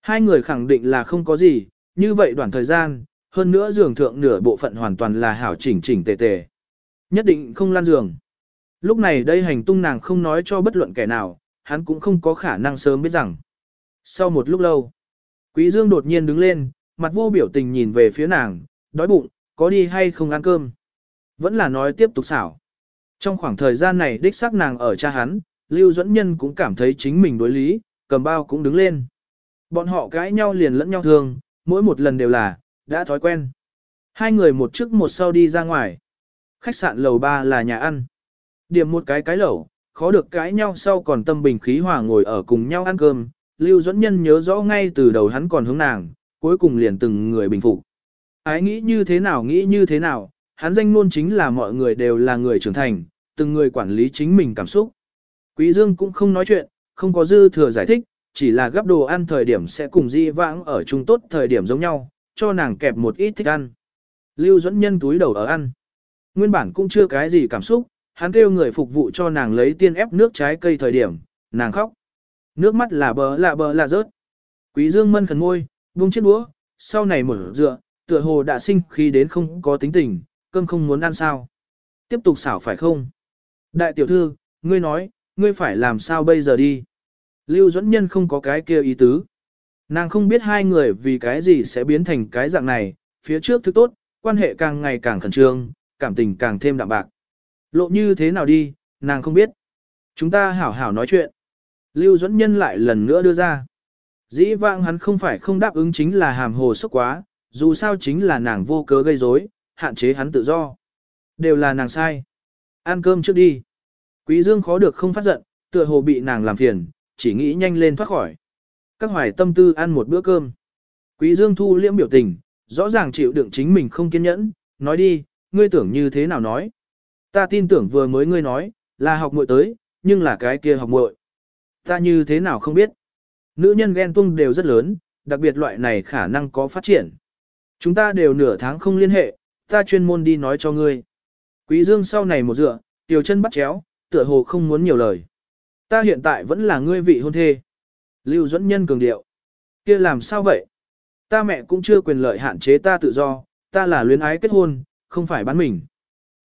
Speaker 1: Hai người khẳng định là không có gì, như vậy đoạn thời gian, hơn nữa giường thượng nửa bộ phận hoàn toàn là hảo chỉnh chỉnh tề tề. Nhất định không lan giường. Lúc này đây hành tung nàng không nói cho bất luận kẻ nào, hắn cũng không có khả năng sớm biết rằng. Sau một lúc lâu, Quý Dương đột nhiên đứng lên, mặt vô biểu tình nhìn về phía nàng, đói bụng, có đi hay không ăn cơm. Vẫn là nói tiếp tục xảo. Trong khoảng thời gian này đích xác nàng ở cha hắn, Lưu Duẫn Nhân cũng cảm thấy chính mình đối lý, cầm bao cũng đứng lên. Bọn họ cãi nhau liền lẫn nhau thường, mỗi một lần đều là, đã thói quen. Hai người một trước một sau đi ra ngoài. Khách sạn lầu ba là nhà ăn. Điểm một cái cái lẩu, khó được cãi nhau sau còn tâm bình khí hòa ngồi ở cùng nhau ăn cơm. Lưu Duẫn Nhân nhớ rõ ngay từ đầu hắn còn hướng nàng, cuối cùng liền từng người bình phục. Ái nghĩ như thế nào nghĩ như thế nào, hắn danh luôn chính là mọi người đều là người trưởng thành, từng người quản lý chính mình cảm xúc. Quý Dương cũng không nói chuyện, không có dư thừa giải thích, chỉ là gấp đồ ăn thời điểm sẽ cùng di vãng ở chung tốt thời điểm giống nhau, cho nàng kẹp một ít thích ăn. Lưu Duẫn nhân túi đầu ở ăn. Nguyên bản cũng chưa cái gì cảm xúc, hắn kêu người phục vụ cho nàng lấy tiên ép nước trái cây thời điểm, nàng khóc. Nước mắt là bờ lạ bờ lạ rớt. Quý Dương mân khẩn môi, buông chiếc đũa, sau này mở dựa, tựa hồ đã sinh khi đến không có tính tình, cơm không muốn ăn sao. Tiếp tục xảo phải không? Đại tiểu thư, ngươi nói, ngươi phải làm sao bây giờ đi? Lưu Duẫn Nhân không có cái kia ý tứ. Nàng không biết hai người vì cái gì sẽ biến thành cái dạng này, phía trước thứ tốt, quan hệ càng ngày càng khẩn trương, cảm tình càng thêm đạm bạc. Lộ như thế nào đi, nàng không biết. Chúng ta hảo hảo nói chuyện. Lưu Duẫn Nhân lại lần nữa đưa ra. Dĩ vãng hắn không phải không đáp ứng chính là hàm hồ sốc quá, dù sao chính là nàng vô cớ gây rối, hạn chế hắn tự do. Đều là nàng sai. Ăn cơm trước đi. Quý Dương khó được không phát giận, tựa hồ bị nàng làm phiền, chỉ nghĩ nhanh lên thoát khỏi. Các hoài tâm tư ăn một bữa cơm. Quý Dương thu liễm biểu tình, rõ ràng chịu đựng chính mình không kiên nhẫn, nói đi, ngươi tưởng như thế nào nói. Ta tin tưởng vừa mới ngươi nói, là học muội tới, nhưng là cái kia học muội. Ta như thế nào không biết. Nữ nhân ghen tuông đều rất lớn, đặc biệt loại này khả năng có phát triển. Chúng ta đều nửa tháng không liên hệ, ta chuyên môn đi nói cho ngươi. Quý Dương sau này một dựa, tiểu chân bắt chéo, tựa hồ không muốn nhiều lời. Ta hiện tại vẫn là ngươi vị hôn thê. Lưu Duẫn Nhân cường điệu. kia làm sao vậy? Ta mẹ cũng chưa quyền lợi hạn chế ta tự do, ta là luyến ái kết hôn, không phải bán mình.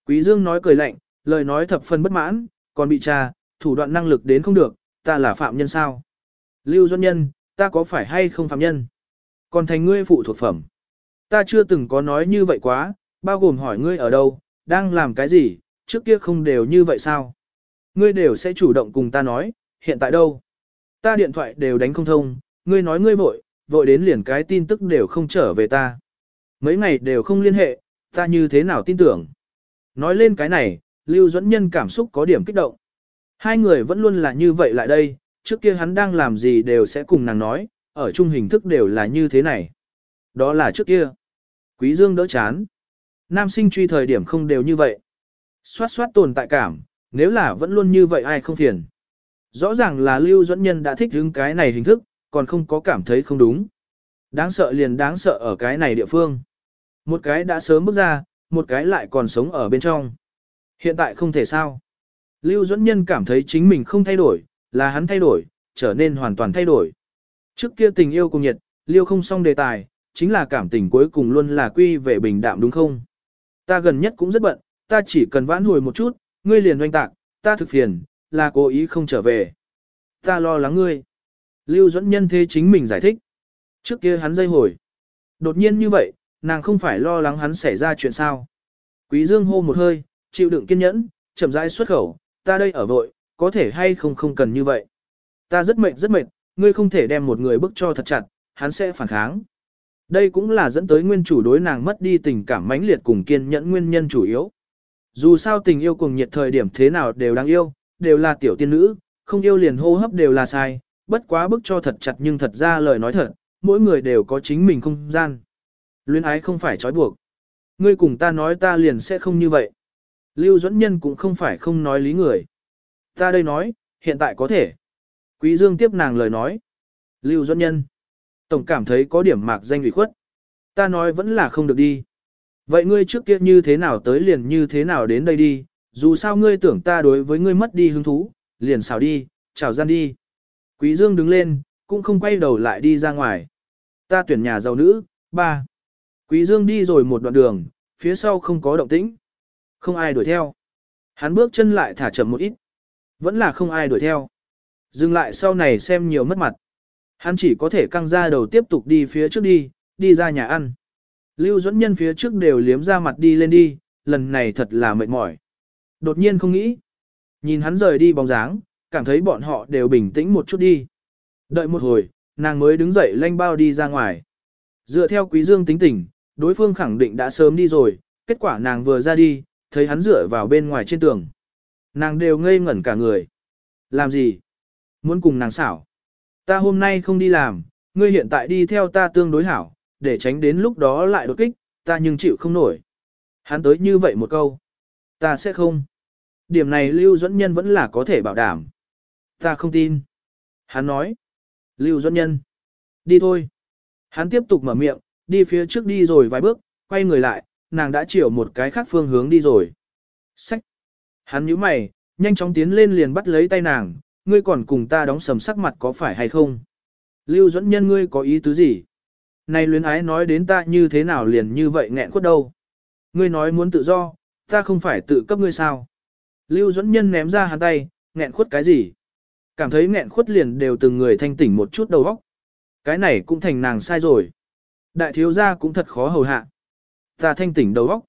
Speaker 1: Quý Dương nói cười lạnh, lời nói thập phần bất mãn, còn bị tra, thủ đoạn năng lực đến không được, ta là phạm nhân sao? Lưu Doãn Nhân, ta có phải hay không phạm nhân? Còn thành ngươi phụ thuộc phẩm. Ta chưa từng có nói như vậy quá, bao gồm hỏi ngươi ở đâu, đang làm cái gì, trước kia không đều như vậy sao? Ngươi đều sẽ chủ động cùng ta nói, hiện tại đâu? Ta điện thoại đều đánh không thông, ngươi nói ngươi vội, vội đến liền cái tin tức đều không trở về ta. Mấy ngày đều không liên hệ, ta như thế nào tin tưởng? Nói lên cái này, Lưu Duẫn Nhân cảm xúc có điểm kích động. Hai người vẫn luôn là như vậy lại đây, trước kia hắn đang làm gì đều sẽ cùng nàng nói, ở chung hình thức đều là như thế này. Đó là trước kia. Quý Dương đỡ chán. Nam sinh truy thời điểm không đều như vậy. Xoát xoát tồn tại cảm, nếu là vẫn luôn như vậy ai không phiền. Rõ ràng là Lưu Duẫn Nhân đã thích hứng cái này hình thức, còn không có cảm thấy không đúng. Đáng sợ liền đáng sợ ở cái này địa phương. Một cái đã sớm bước ra, một cái lại còn sống ở bên trong. Hiện tại không thể sao. Lưu Duẫn Nhân cảm thấy chính mình không thay đổi, là hắn thay đổi, trở nên hoàn toàn thay đổi. Trước kia tình yêu cùng nhiệt, Lưu không xong đề tài, chính là cảm tình cuối cùng luôn là quy về bình đạm đúng không? Ta gần nhất cũng rất bận, ta chỉ cần vãn hồi một chút, ngươi liền oanh tạc, ta thực phiền, là cố ý không trở về. Ta lo lắng ngươi. Lưu Duẫn Nhân thế chính mình giải thích. Trước kia hắn dây hồi. Đột nhiên như vậy, nàng không phải lo lắng hắn xảy ra chuyện sao. Quý Dương hô một hơi, chịu đựng kiên nhẫn, chậm rãi xuất khẩu, ta đây ở vội, có thể hay không không cần như vậy. Ta rất mệt rất mệt, ngươi không thể đem một người bức cho thật chặt, hắn sẽ phản kháng. Đây cũng là dẫn tới nguyên chủ đối nàng mất đi tình cảm mãnh liệt cùng kiên nhẫn nguyên nhân chủ yếu. Dù sao tình yêu cùng nhiệt thời điểm thế nào đều đáng yêu, đều là tiểu tiên nữ, không yêu liền hô hấp đều là sai, bất quá bức cho thật chặt nhưng thật ra lời nói thật, mỗi người đều có chính mình không gian. Luyến ái không phải trói buộc. ngươi cùng ta nói ta liền sẽ không như vậy. Lưu Duẫn Nhân cũng không phải không nói lý người. Ta đây nói, hiện tại có thể. Quý Dương tiếp nàng lời nói. Lưu Duẫn Nhân. Tổng cảm thấy có điểm mạc danh ủy khuất. Ta nói vẫn là không được đi. Vậy ngươi trước kia như thế nào tới liền như thế nào đến đây đi, dù sao ngươi tưởng ta đối với ngươi mất đi hứng thú, liền xào đi, chào gian đi. Quý Dương đứng lên, cũng không quay đầu lại đi ra ngoài. Ta tuyển nhà giàu nữ, ba. Quý Dương đi rồi một đoạn đường, phía sau không có động tĩnh. Không ai đuổi theo. Hắn bước chân lại thả chậm một ít. Vẫn là không ai đuổi theo. Dừng lại sau này xem nhiều mất mặt. Hắn chỉ có thể căng ra đầu tiếp tục đi phía trước đi, đi ra nhà ăn. Lưu dẫn nhân phía trước đều liếm ra mặt đi lên đi, lần này thật là mệt mỏi. Đột nhiên không nghĩ. Nhìn hắn rời đi bóng dáng, cảm thấy bọn họ đều bình tĩnh một chút đi. Đợi một hồi, nàng mới đứng dậy lanh bao đi ra ngoài. Dựa theo quý dương tính tình, đối phương khẳng định đã sớm đi rồi, kết quả nàng vừa ra đi, thấy hắn dựa vào bên ngoài trên tường. Nàng đều ngây ngẩn cả người. Làm gì? Muốn cùng nàng xảo. Ta hôm nay không đi làm, ngươi hiện tại đi theo ta tương đối hảo, để tránh đến lúc đó lại đột kích, ta nhưng chịu không nổi. Hắn tới như vậy một câu. Ta sẽ không. Điểm này Lưu Duẫn Nhân vẫn là có thể bảo đảm. Ta không tin. Hắn nói. Lưu Duẫn Nhân. Đi thôi. Hắn tiếp tục mở miệng, đi phía trước đi rồi vài bước, quay người lại, nàng đã chiều một cái khác phương hướng đi rồi. Sách. Hắn nhíu mày, nhanh chóng tiến lên liền bắt lấy tay nàng, ngươi còn cùng ta đóng sầm sắc mặt có phải hay không? Lưu Dẫn Nhân ngươi có ý tứ gì? Này luyến ái nói đến ta như thế nào liền như vậy nghẹn khuất đâu? Ngươi nói muốn tự do, ta không phải tự cấp ngươi sao? Lưu Dẫn Nhân ném ra hắn tay, nghẹn khuất cái gì? Cảm thấy nghẹn khuất liền đều từng người thanh tỉnh một chút đầu óc. Cái này cũng thành nàng sai rồi. Đại thiếu gia cũng thật khó hầu hạ. Ta thanh tỉnh đầu óc.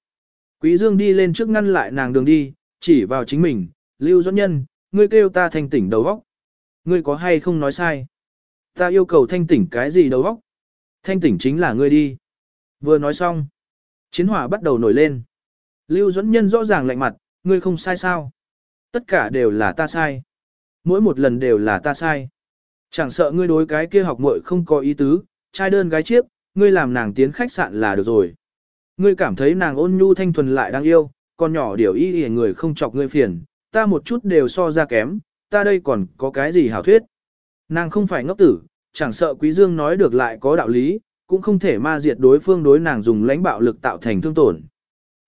Speaker 1: Quý Dương đi lên trước ngăn lại nàng đường đi, chỉ vào chính mình, Lưu Duẫn Nhân, ngươi kêu ta thanh tỉnh đầu óc. Ngươi có hay không nói sai? Ta yêu cầu thanh tỉnh cái gì đầu óc? Thanh tỉnh chính là ngươi đi. Vừa nói xong, chiến hỏa bắt đầu nổi lên. Lưu Duẫn Nhân rõ ràng lạnh mặt, ngươi không sai sao? Tất cả đều là ta sai. Mỗi một lần đều là ta sai. Chẳng sợ ngươi đối cái kia học muội không có ý tứ, trai đơn gái chiếc, ngươi làm nàng tiến khách sạn là được rồi. Ngươi cảm thấy nàng ôn nhu thanh thuần lại đang yêu, con nhỏ điều y y người không chọc ngươi phiền, ta một chút đều so ra kém, ta đây còn có cái gì hảo thuyết. Nàng không phải ngốc tử, chẳng sợ quý dương nói được lại có đạo lý, cũng không thể ma diệt đối phương đối nàng dùng lãnh bạo lực tạo thành thương tổn.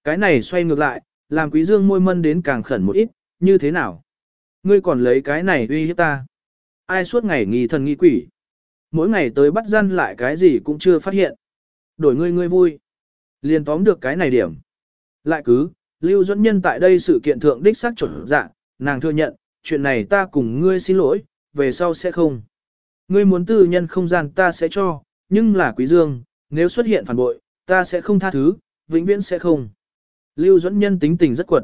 Speaker 1: Cái này xoay ngược lại, làm quý dương môi mân đến càng khẩn một ít, như thế nào? Ngươi còn lấy cái này uy hiếp ta. Ai suốt ngày nghi thần nghi quỷ. Mỗi ngày tới bắt gian lại cái gì cũng chưa phát hiện. Đổi ngươi ngươi vui. Liền tóm được cái này điểm. Lại cứ, Lưu Duẫn Nhân tại đây sự kiện thượng đích xác chuẩn dạng, nàng thừa nhận, chuyện này ta cùng ngươi xin lỗi, về sau sẽ không. Ngươi muốn tư nhân không gian ta sẽ cho, nhưng là quý dương, nếu xuất hiện phản bội, ta sẽ không tha thứ, vĩnh viễn sẽ không. Lưu Duẫn Nhân tính tình rất quật.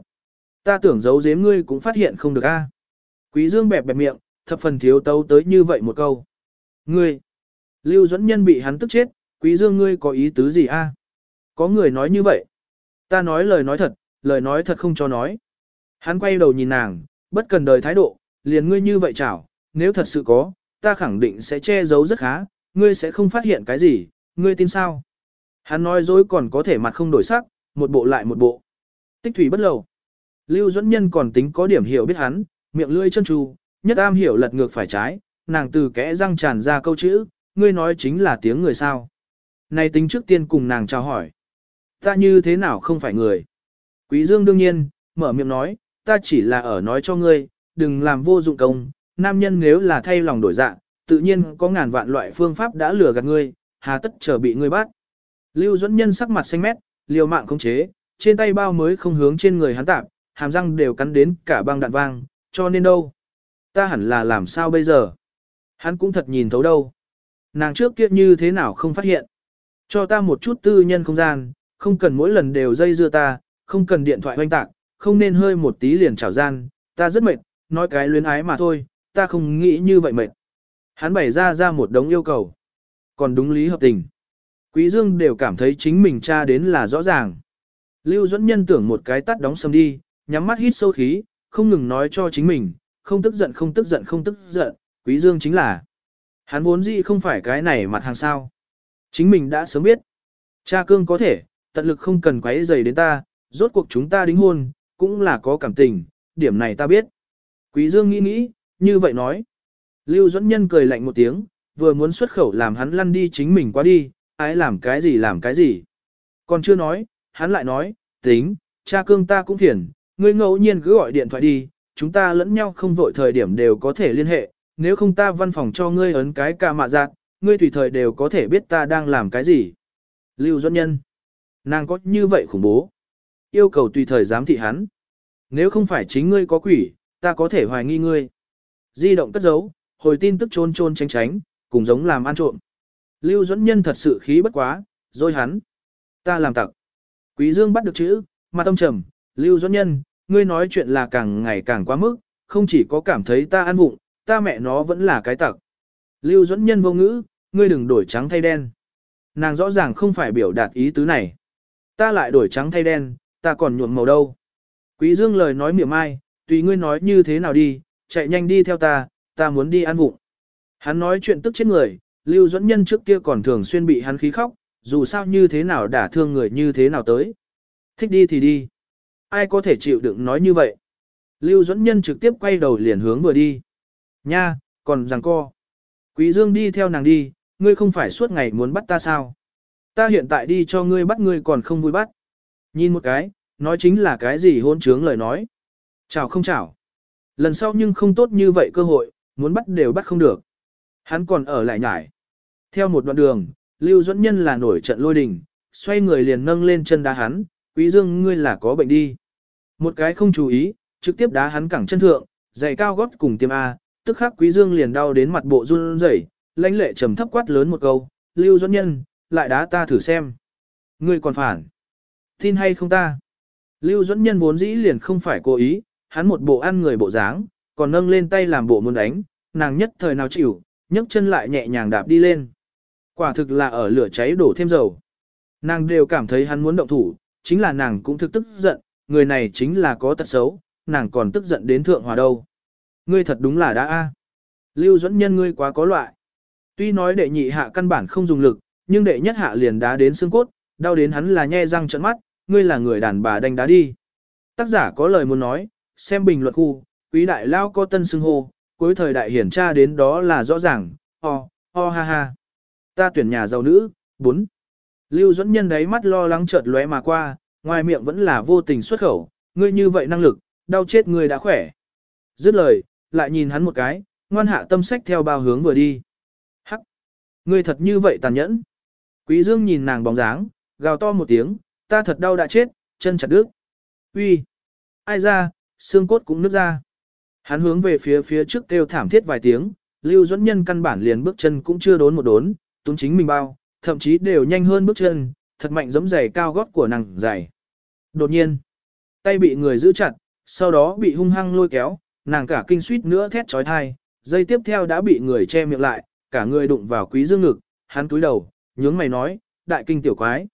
Speaker 1: Ta tưởng giấu giếm ngươi cũng phát hiện không được a. Quý dương bẹp bẹp miệng, thập phần thiếu tấu tới như vậy một câu. Ngươi, Lưu Duẫn Nhân bị hắn tức chết, quý dương ngươi có ý tứ gì a? Có người nói như vậy. Ta nói lời nói thật, lời nói thật không cho nói. Hắn quay đầu nhìn nàng, bất cần đời thái độ, liền ngươi như vậy chảo, nếu thật sự có, ta khẳng định sẽ che giấu rất khá, ngươi sẽ không phát hiện cái gì, ngươi tin sao? Hắn nói dối còn có thể mặt không đổi sắc, một bộ lại một bộ. Tích thủy bất lầu. Lưu Duẫn Nhân còn tính có điểm hiểu biết hắn, miệng lưỡi chân tru, nhất am hiểu lật ngược phải trái, nàng từ kẽ răng tràn ra câu chữ, ngươi nói chính là tiếng người sao. Này tính trước tiên cùng nàng chào hỏi. Ta như thế nào không phải người? Quý Dương đương nhiên, mở miệng nói, ta chỉ là ở nói cho ngươi, đừng làm vô dụng công, nam nhân nếu là thay lòng đổi dạ, tự nhiên có ngàn vạn loại phương pháp đã lừa gạt ngươi, hà tất chờ bị ngươi bắt. Lưu Duẫn Nhân sắc mặt xanh mét, liều mạng không chế, trên tay bao mới không hướng trên người hắn tạp, hàm răng đều cắn đến cả băng đạn vang, cho nên đâu. Ta hẳn là làm sao bây giờ? Hắn cũng thật nhìn thấu đâu. Nàng trước kia như thế nào không phát hiện. Cho ta một chút tư nhân không gian, không cần mỗi lần đều dây dưa ta, không cần điện thoại hoanh tạc, không nên hơi một tí liền trào gian, ta rất mệt, nói cái luyến ái mà thôi, ta không nghĩ như vậy mệt. Hắn bày ra ra một đống yêu cầu. Còn đúng lý hợp tình. Quý Dương đều cảm thấy chính mình tra đến là rõ ràng. Lưu Duẫn Nhân tưởng một cái tắt đóng sầm đi, nhắm mắt hít sâu khí, không ngừng nói cho chính mình, không tức giận không tức giận không tức giận, Quý Dương chính là. Hắn vốn dĩ không phải cái này mặt hàng sao. Chính mình đã sớm biết. Cha cương có thể, tận lực không cần quấy rầy đến ta, rốt cuộc chúng ta đính hôn, cũng là có cảm tình, điểm này ta biết. Quý Dương nghĩ nghĩ, như vậy nói. Lưu Duẫn Nhân cười lạnh một tiếng, vừa muốn xuất khẩu làm hắn lăn đi chính mình qua đi, ái làm cái gì làm cái gì. Còn chưa nói, hắn lại nói, tính, cha cương ta cũng phiền, ngươi ngẫu nhiên cứ gọi điện thoại đi, chúng ta lẫn nhau không vội thời điểm đều có thể liên hệ, nếu không ta văn phòng cho ngươi ấn cái ca mạ giác, ngươi tùy thời đều có thể biết ta đang làm cái gì. Lưu Duẫn Nhân, nàng có như vậy khủng bố, yêu cầu tùy thời giám thị hắn. Nếu không phải chính ngươi có quỷ, ta có thể hoài nghi ngươi. Di động cất giấu, hồi tin tức trôn trôn tránh tránh, cùng giống làm ăn trộm. Lưu Duẫn Nhân thật sự khí bất quá, rồi hắn. Ta làm tặc. Quý Dương bắt được chữ, mà tâm trầm, Lưu Duẫn Nhân, ngươi nói chuyện là càng ngày càng quá mức, không chỉ có cảm thấy ta ăn vụng, ta mẹ nó vẫn là cái tặc. Lưu Duẫn Nhân vô ngữ, ngươi đừng đổi trắng thay đen. Nàng rõ ràng không phải biểu đạt ý tứ này. Ta lại đổi trắng thay đen, ta còn nhuộm màu đâu. Quý Dương lời nói miệng ai, tùy ngươi nói như thế nào đi, chạy nhanh đi theo ta, ta muốn đi ăn vụng. Hắn nói chuyện tức chết người, Lưu Duẫn Nhân trước kia còn thường xuyên bị hắn khí khóc, dù sao như thế nào đả thương người như thế nào tới. Thích đi thì đi. Ai có thể chịu đựng nói như vậy. Lưu Duẫn Nhân trực tiếp quay đầu liền hướng vừa đi. Nha, còn rằng co. Quý Dương đi theo nàng đi, ngươi không phải suốt ngày muốn bắt ta sao? Ta hiện tại đi cho ngươi bắt ngươi còn không vui bắt. Nhìn một cái, nói chính là cái gì hôn trướng lời nói. Chào không chào. Lần sau nhưng không tốt như vậy cơ hội, muốn bắt đều bắt không được. Hắn còn ở lại nhải. Theo một đoạn đường, Lưu Duẫn Nhân là nổi trận lôi đình, xoay người liền nâng lên chân đá hắn, quý dương ngươi là có bệnh đi. Một cái không chú ý, trực tiếp đá hắn cẳng chân thượng, giày cao gót cùng tiêm A, tức khắc quý dương liền đau đến mặt bộ run rẩy, lãnh lệ trầm thấp quát lớn một câu, Lưu doãn Nhân, lại đá ta thử xem. Ngươi còn phản. Tin hay không ta? Lưu doãn Nhân vốn dĩ liền không phải cố ý, hắn một bộ ăn người bộ dáng, còn nâng lên tay làm bộ muốn đánh, nàng nhất thời nào chịu, nhấc chân lại nhẹ nhàng đạp đi lên. Quả thực là ở lửa cháy đổ thêm dầu. Nàng đều cảm thấy hắn muốn động thủ, chính là nàng cũng thực tức giận, người này chính là có tật xấu, nàng còn tức giận đến thượng hòa đâu. Ngươi thật đúng là đã a. Lưu dẫn Nhân ngươi quá có loại. Tuy nói đệ nhị hạ căn bản không dùng lực, nhưng đệ nhất hạ liền đá đến xương cốt, đau đến hắn là nhe răng trợn mắt, ngươi là người đàn bà đánh đá đi. Tác giả có lời muốn nói, xem bình luận khu, quý đại lao có tân xưng hô, cuối thời đại hiển tra đến đó là rõ ràng, o, o ha ha. Ta tuyển nhà giàu nữ, 4. Lưu dẫn Nhân đấy mắt lo lắng chợt lóe mà qua, ngoài miệng vẫn là vô tình xuất khẩu, ngươi như vậy năng lực, đau chết ngươi đã khỏe. Dứt lời, lại nhìn hắn một cái, ngoan hạ tâm sách theo bao hướng vừa đi. Hắc! Ngươi thật như vậy tàn nhẫn. Quý Dương nhìn nàng bóng dáng, gào to một tiếng, ta thật đau đã chết, chân chặt đứt. Uy! Ai ra, xương cốt cũng nứt ra. Hắn hướng về phía phía trước kêu thảm thiết vài tiếng, Lưu Duẫn Nhân căn bản liền bước chân cũng chưa đốn một đốn, túng chính mình bao, thậm chí đều nhanh hơn bước chân, thật mạnh giống giày cao gót của nàng giày. Đột nhiên, tay bị người giữ chặt, sau đó bị hung hăng lôi kéo, nàng cả kinh suýt nữa thét trói thai, dây tiếp theo đã bị người che miệng lại, cả người đụng vào quý dương ngực, hắn túi đầu, nhướng mày nói, đại kinh tiểu quái.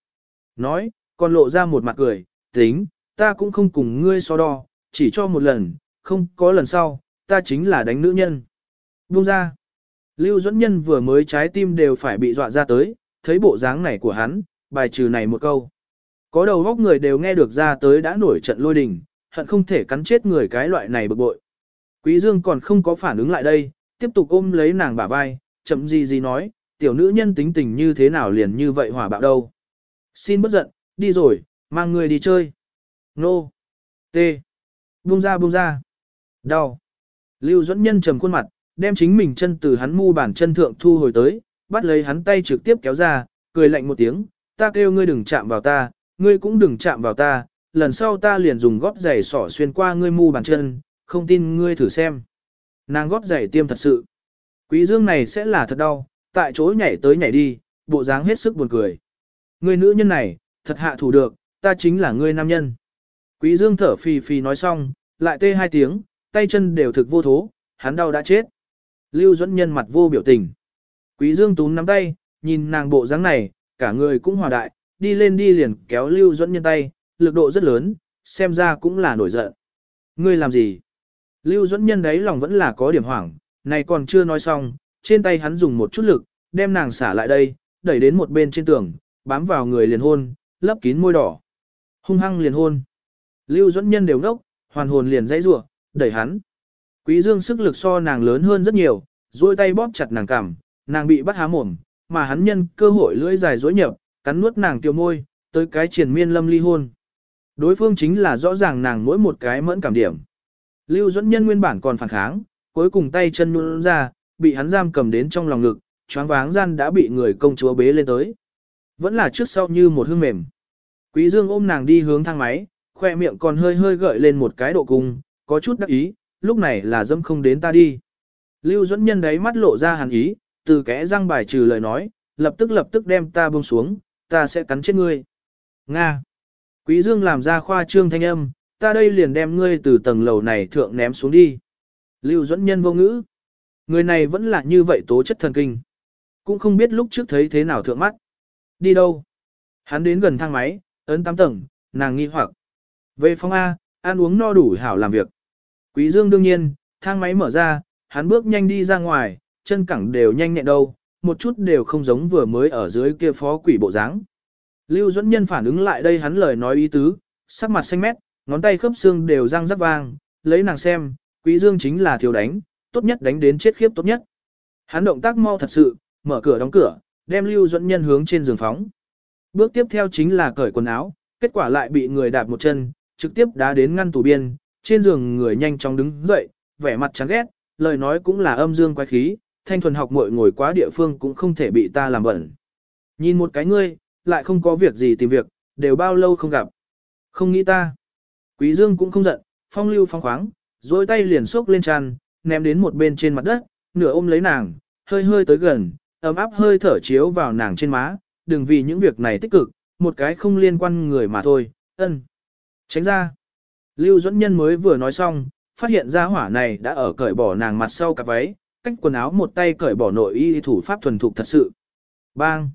Speaker 1: Nói, còn lộ ra một mặt cười, tính, ta cũng không cùng ngươi so đo, chỉ cho một lần, không có lần sau, ta chính là đánh nữ nhân. Buông ra. Lưu Duẫn Nhân vừa mới trái tim đều phải bị dọa ra tới, thấy bộ dáng này của hắn, bài trừ này một câu. Có đầu góc người đều nghe được ra tới đã nổi trận lôi đình, hận không thể cắn chết người cái loại này bực bội. Quý Dương còn không có phản ứng lại đây, tiếp tục ôm lấy nàng bả vai, chậm gì gì nói, tiểu nữ nhân tính tình như thế nào liền như vậy hỏa bạo đâu. Xin bất giận, đi rồi, mang người đi chơi. Nô. T. Buông ra buông ra. Đau. Lưu dẫn Nhân trầm khuôn mặt, đem chính mình chân từ hắn mu bàn chân thượng thu hồi tới, bắt lấy hắn tay trực tiếp kéo ra, cười lạnh một tiếng, ta kêu ngươi đừng chạm vào ta, ngươi cũng đừng chạm vào ta, lần sau ta liền dùng gót giày sỏ xuyên qua ngươi mu bàn chân, không tin ngươi thử xem. Nàng gót giày tiêm thật sự. Quý dương này sẽ là thật đau, tại chỗ nhảy tới nhảy đi, bộ dáng hết sức buồn cười. Ngươi nữ nhân này, thật hạ thủ được, ta chính là ngươi nam nhân. Quý dương thở phì phì nói xong, lại tê hai tiếng, tay chân đều thực vô thố, hắn đau đã chết. Lưu Duẫn Nhân mặt vô biểu tình. Quý Dương túm nắm tay, nhìn nàng bộ dáng này, cả người cũng hòa đại, đi lên đi liền kéo Lưu Duẫn Nhân tay, lực độ rất lớn, xem ra cũng là nổi giận. Ngươi làm gì? Lưu Duẫn Nhân đấy lòng vẫn là có điểm hoảng, này còn chưa nói xong, trên tay hắn dùng một chút lực, đem nàng xả lại đây, đẩy đến một bên trên tường, bám vào người liền hôn, lấp kín môi đỏ. Hung hăng liền hôn. Lưu dẫn nhân đều ngốc, hoàn hồn liền dãy rủa, đẩy hắn. Quý Dương sức lực so nàng lớn hơn rất nhiều, duỗi tay bóp chặt nàng cằm, nàng bị bắt há mồm, mà hắn nhân cơ hội lưỡi dài dối nhập, cắn nuốt nàng tiêu môi, tới cái triền miên lâm ly hôn. Đối phương chính là rõ ràng nàng mỗi một cái mẫn cảm điểm. Lưu dẫn nhân nguyên bản còn phản kháng, cuối cùng tay chân nhún ra, bị hắn giam cầm đến trong lòng ngực, choáng váng gian đã bị người công chúa bế lên tới. Vẫn là trước sau như một hương mềm. Quý Dương ôm nàng đi hướng thang máy, khoe miệng còn hơi hơi gợi lên một cái độ cung, có chút đắc ý, lúc này là dâm không đến ta đi. Lưu dẫn nhân đấy mắt lộ ra hàn ý, từ kẽ răng bài trừ lời nói, lập tức lập tức đem ta buông xuống, ta sẽ cắn chết ngươi. Nga. Quý Dương làm ra khoa trương thanh âm, ta đây liền đem ngươi từ tầng lầu này thượng ném xuống đi. Lưu dẫn nhân vô ngữ. Người này vẫn là như vậy tố chất thần kinh. Cũng không biết lúc trước thấy thế nào thượng mắt. Đi đâu? Hắn đến gần thang máy, ấn 8 tầng, nàng nghi hoặc. Về phòng A, ăn uống no đủ hảo làm việc. Quý Dương đương nhiên, thang máy mở ra, hắn bước nhanh đi ra ngoài, chân cẳng đều nhanh nhẹn đâu, một chút đều không giống vừa mới ở dưới kia phó quỷ bộ dáng. Lưu Duẫn Nhân phản ứng lại đây hắn lời nói ý tứ, sắc mặt xanh mét, ngón tay khớp xương đều răng rắc vang, lấy nàng xem, Quý Dương chính là thiếu đánh, tốt nhất đánh đến chết khiếp tốt nhất. Hắn động tác mau thật sự, mở cửa đóng cửa, đem Lưu dẫn Nhân hướng trên giường phóng. Bước tiếp theo chính là cởi quần áo, kết quả lại bị người đạp một chân, trực tiếp đá đến ngăn tủ biên, trên giường người nhanh chóng đứng dậy, vẻ mặt chán ghét, lời nói cũng là âm dương quái khí, thanh thuần học muội ngồi quá địa phương cũng không thể bị ta làm bẩn. Nhìn một cái ngươi, lại không có việc gì tìm việc, đều bao lâu không gặp. Không nghĩ ta. Quý Dương cũng không giận, phong lưu phong khoáng, dối tay liền xốc lên tràn, ném đến một bên trên mặt đất, nửa ôm lấy nàng, hơi hơi tới gần, ấm áp hơi thở chiếu vào nàng trên má, đừng vì những việc này tích cực, một cái không liên quan người mà thôi, ân. Tránh ra. Lưu Duẫn Nhân mới vừa nói xong, phát hiện ra hỏa này đã ở cởi bỏ nàng mặt sau cặp váy, cách quần áo một tay cởi bỏ nội y thủ pháp thuần thục thật sự. Bang!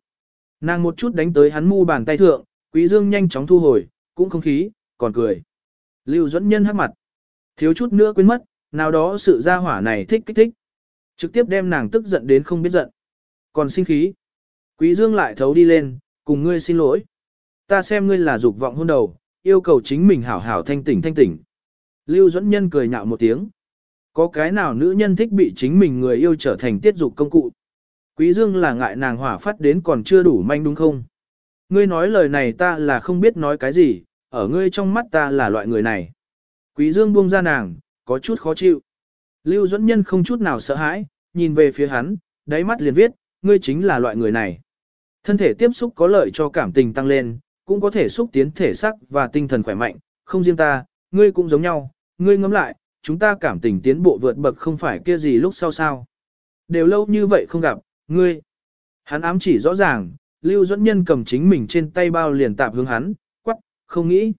Speaker 1: Nàng một chút đánh tới hắn mu bàn tay thượng, Quý Dương nhanh chóng thu hồi, cũng không khí, còn cười. Lưu Duẫn Nhân hắc mặt. Thiếu chút nữa quên mất, nào đó sự ra hỏa này thích kích thích. Trực tiếp đem nàng tức giận đến không biết giận. Còn sinh khí. Quý Dương lại thấu đi lên, cùng ngươi xin lỗi. Ta xem ngươi là dục vọng hôn đầu, yêu cầu chính mình hảo hảo thanh tỉnh thanh tỉnh. Lưu Duẫn Nhân cười nhạo một tiếng. Có cái nào nữ nhân thích bị chính mình người yêu trở thành tiết dục công cụ. Quý Dương là ngại nàng hỏa phát đến còn chưa đủ manh đúng không? Ngươi nói lời này ta là không biết nói cái gì, ở ngươi trong mắt ta là loại người này. Quý Dương buông ra nàng, có chút khó chịu. Lưu Duẫn Nhân không chút nào sợ hãi, nhìn về phía hắn, đáy mắt liền viết, ngươi chính là loại người này. Thân thể tiếp xúc có lợi cho cảm tình tăng lên, cũng có thể xúc tiến thể xác và tinh thần khỏe mạnh, không riêng ta, ngươi cũng giống nhau, ngươi ngẫm lại, chúng ta cảm tình tiến bộ vượt bậc không phải kia gì lúc sau sao. Đều lâu như vậy không gặp, ngươi. Hắn ám chỉ rõ ràng, Lưu Duẫn Nhân cầm chính mình trên tay bao liền tạp hướng hắn, không nghĩ.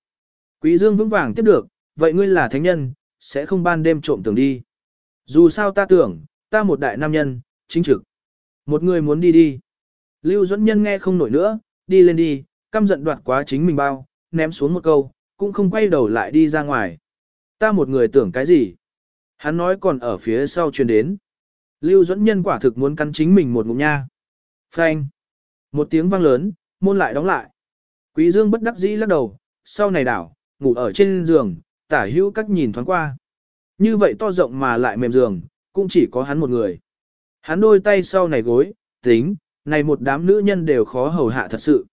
Speaker 1: Quý Dương vững vàng tiếp được, vậy ngươi là thánh nhân, sẽ không ban đêm trộm tưởng đi. Dù sao ta tưởng, ta một đại nam nhân, chính trực. Một người muốn đi đi. Lưu Duẫn Nhân nghe không nổi nữa, đi lên đi, căm giận đoạt quá chính mình bao, ném xuống một câu, cũng không quay đầu lại đi ra ngoài. Ta một người tưởng cái gì? Hắn nói còn ở phía sau truyền đến. Lưu Duẫn Nhân quả thực muốn cắn chính mình một ngụm nha. Phanh. Một tiếng vang lớn, môn lại đóng lại. Quý Dương bất đắc dĩ lắc đầu, sau này đảo, ngủ ở trên giường, tả hữu các nhìn thoáng qua. Như vậy to rộng mà lại mềm giường, cũng chỉ có hắn một người. Hắn đôi tay sau này gối, tính, này một đám nữ nhân đều khó hầu hạ thật sự.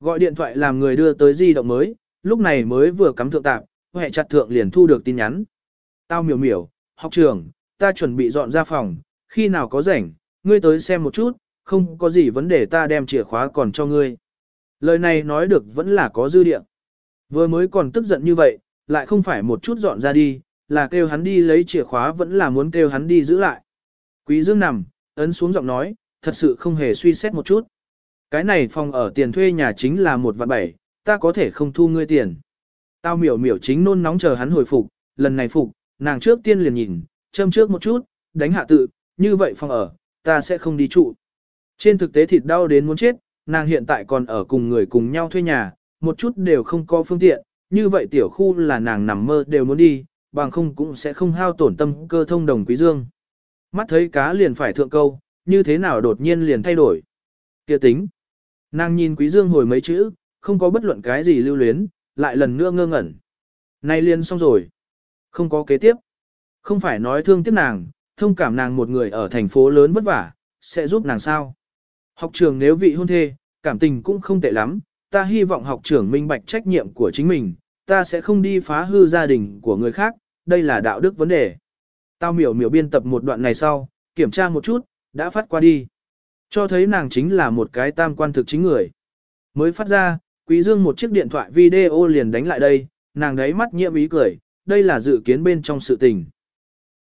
Speaker 1: Gọi điện thoại làm người đưa tới di động mới, lúc này mới vừa cắm thượng tạp, hệ chặt thượng liền thu được tin nhắn. Tao miểu miểu, học trưởng, ta chuẩn bị dọn ra phòng, khi nào có rảnh, ngươi tới xem một chút, không có gì vấn đề ta đem chìa khóa còn cho ngươi. Lời này nói được vẫn là có dư địa. Vừa mới còn tức giận như vậy, lại không phải một chút dọn ra đi, là kêu hắn đi lấy chìa khóa vẫn là muốn kêu hắn đi giữ lại. Quý Dương nằm, ấn xuống giọng nói, thật sự không hề suy xét một chút. Cái này phòng ở tiền thuê nhà chính là một vạn bảy, ta có thể không thu ngươi tiền. Tao miểu miểu chính nôn nóng chờ hắn hồi phục, lần này phục, nàng trước tiên liền nhìn, châm trước một chút, đánh hạ tự, như vậy phòng ở, ta sẽ không đi trụ. Trên thực tế thịt đau đến muốn chết, nàng hiện tại còn ở cùng người cùng nhau thuê nhà, một chút đều không có phương tiện, như vậy tiểu khu là nàng nằm mơ đều muốn đi, bằng không cũng sẽ không hao tổn tâm cơ thông đồng quý dương. Mắt thấy cá liền phải thượng câu, như thế nào đột nhiên liền thay đổi. Kia tính. Nàng nhìn quý dương hồi mấy chữ, không có bất luận cái gì lưu luyến, lại lần nữa ngơ ngẩn. Nay liền xong rồi. Không có kế tiếp. Không phải nói thương tiếc nàng, thông cảm nàng một người ở thành phố lớn vất vả, sẽ giúp nàng sao. Học trường nếu vị hôn thê, cảm tình cũng không tệ lắm, ta hy vọng học trưởng minh bạch trách nhiệm của chính mình, ta sẽ không đi phá hư gia đình của người khác, đây là đạo đức vấn đề. Tao miểu miểu biên tập một đoạn này sau, kiểm tra một chút, đã phát qua đi. Cho thấy nàng chính là một cái tam quan thực chính người. Mới phát ra, Quý Dương một chiếc điện thoại video liền đánh lại đây, nàng đấy mắt nhiễm ý cười, đây là dự kiến bên trong sự tình.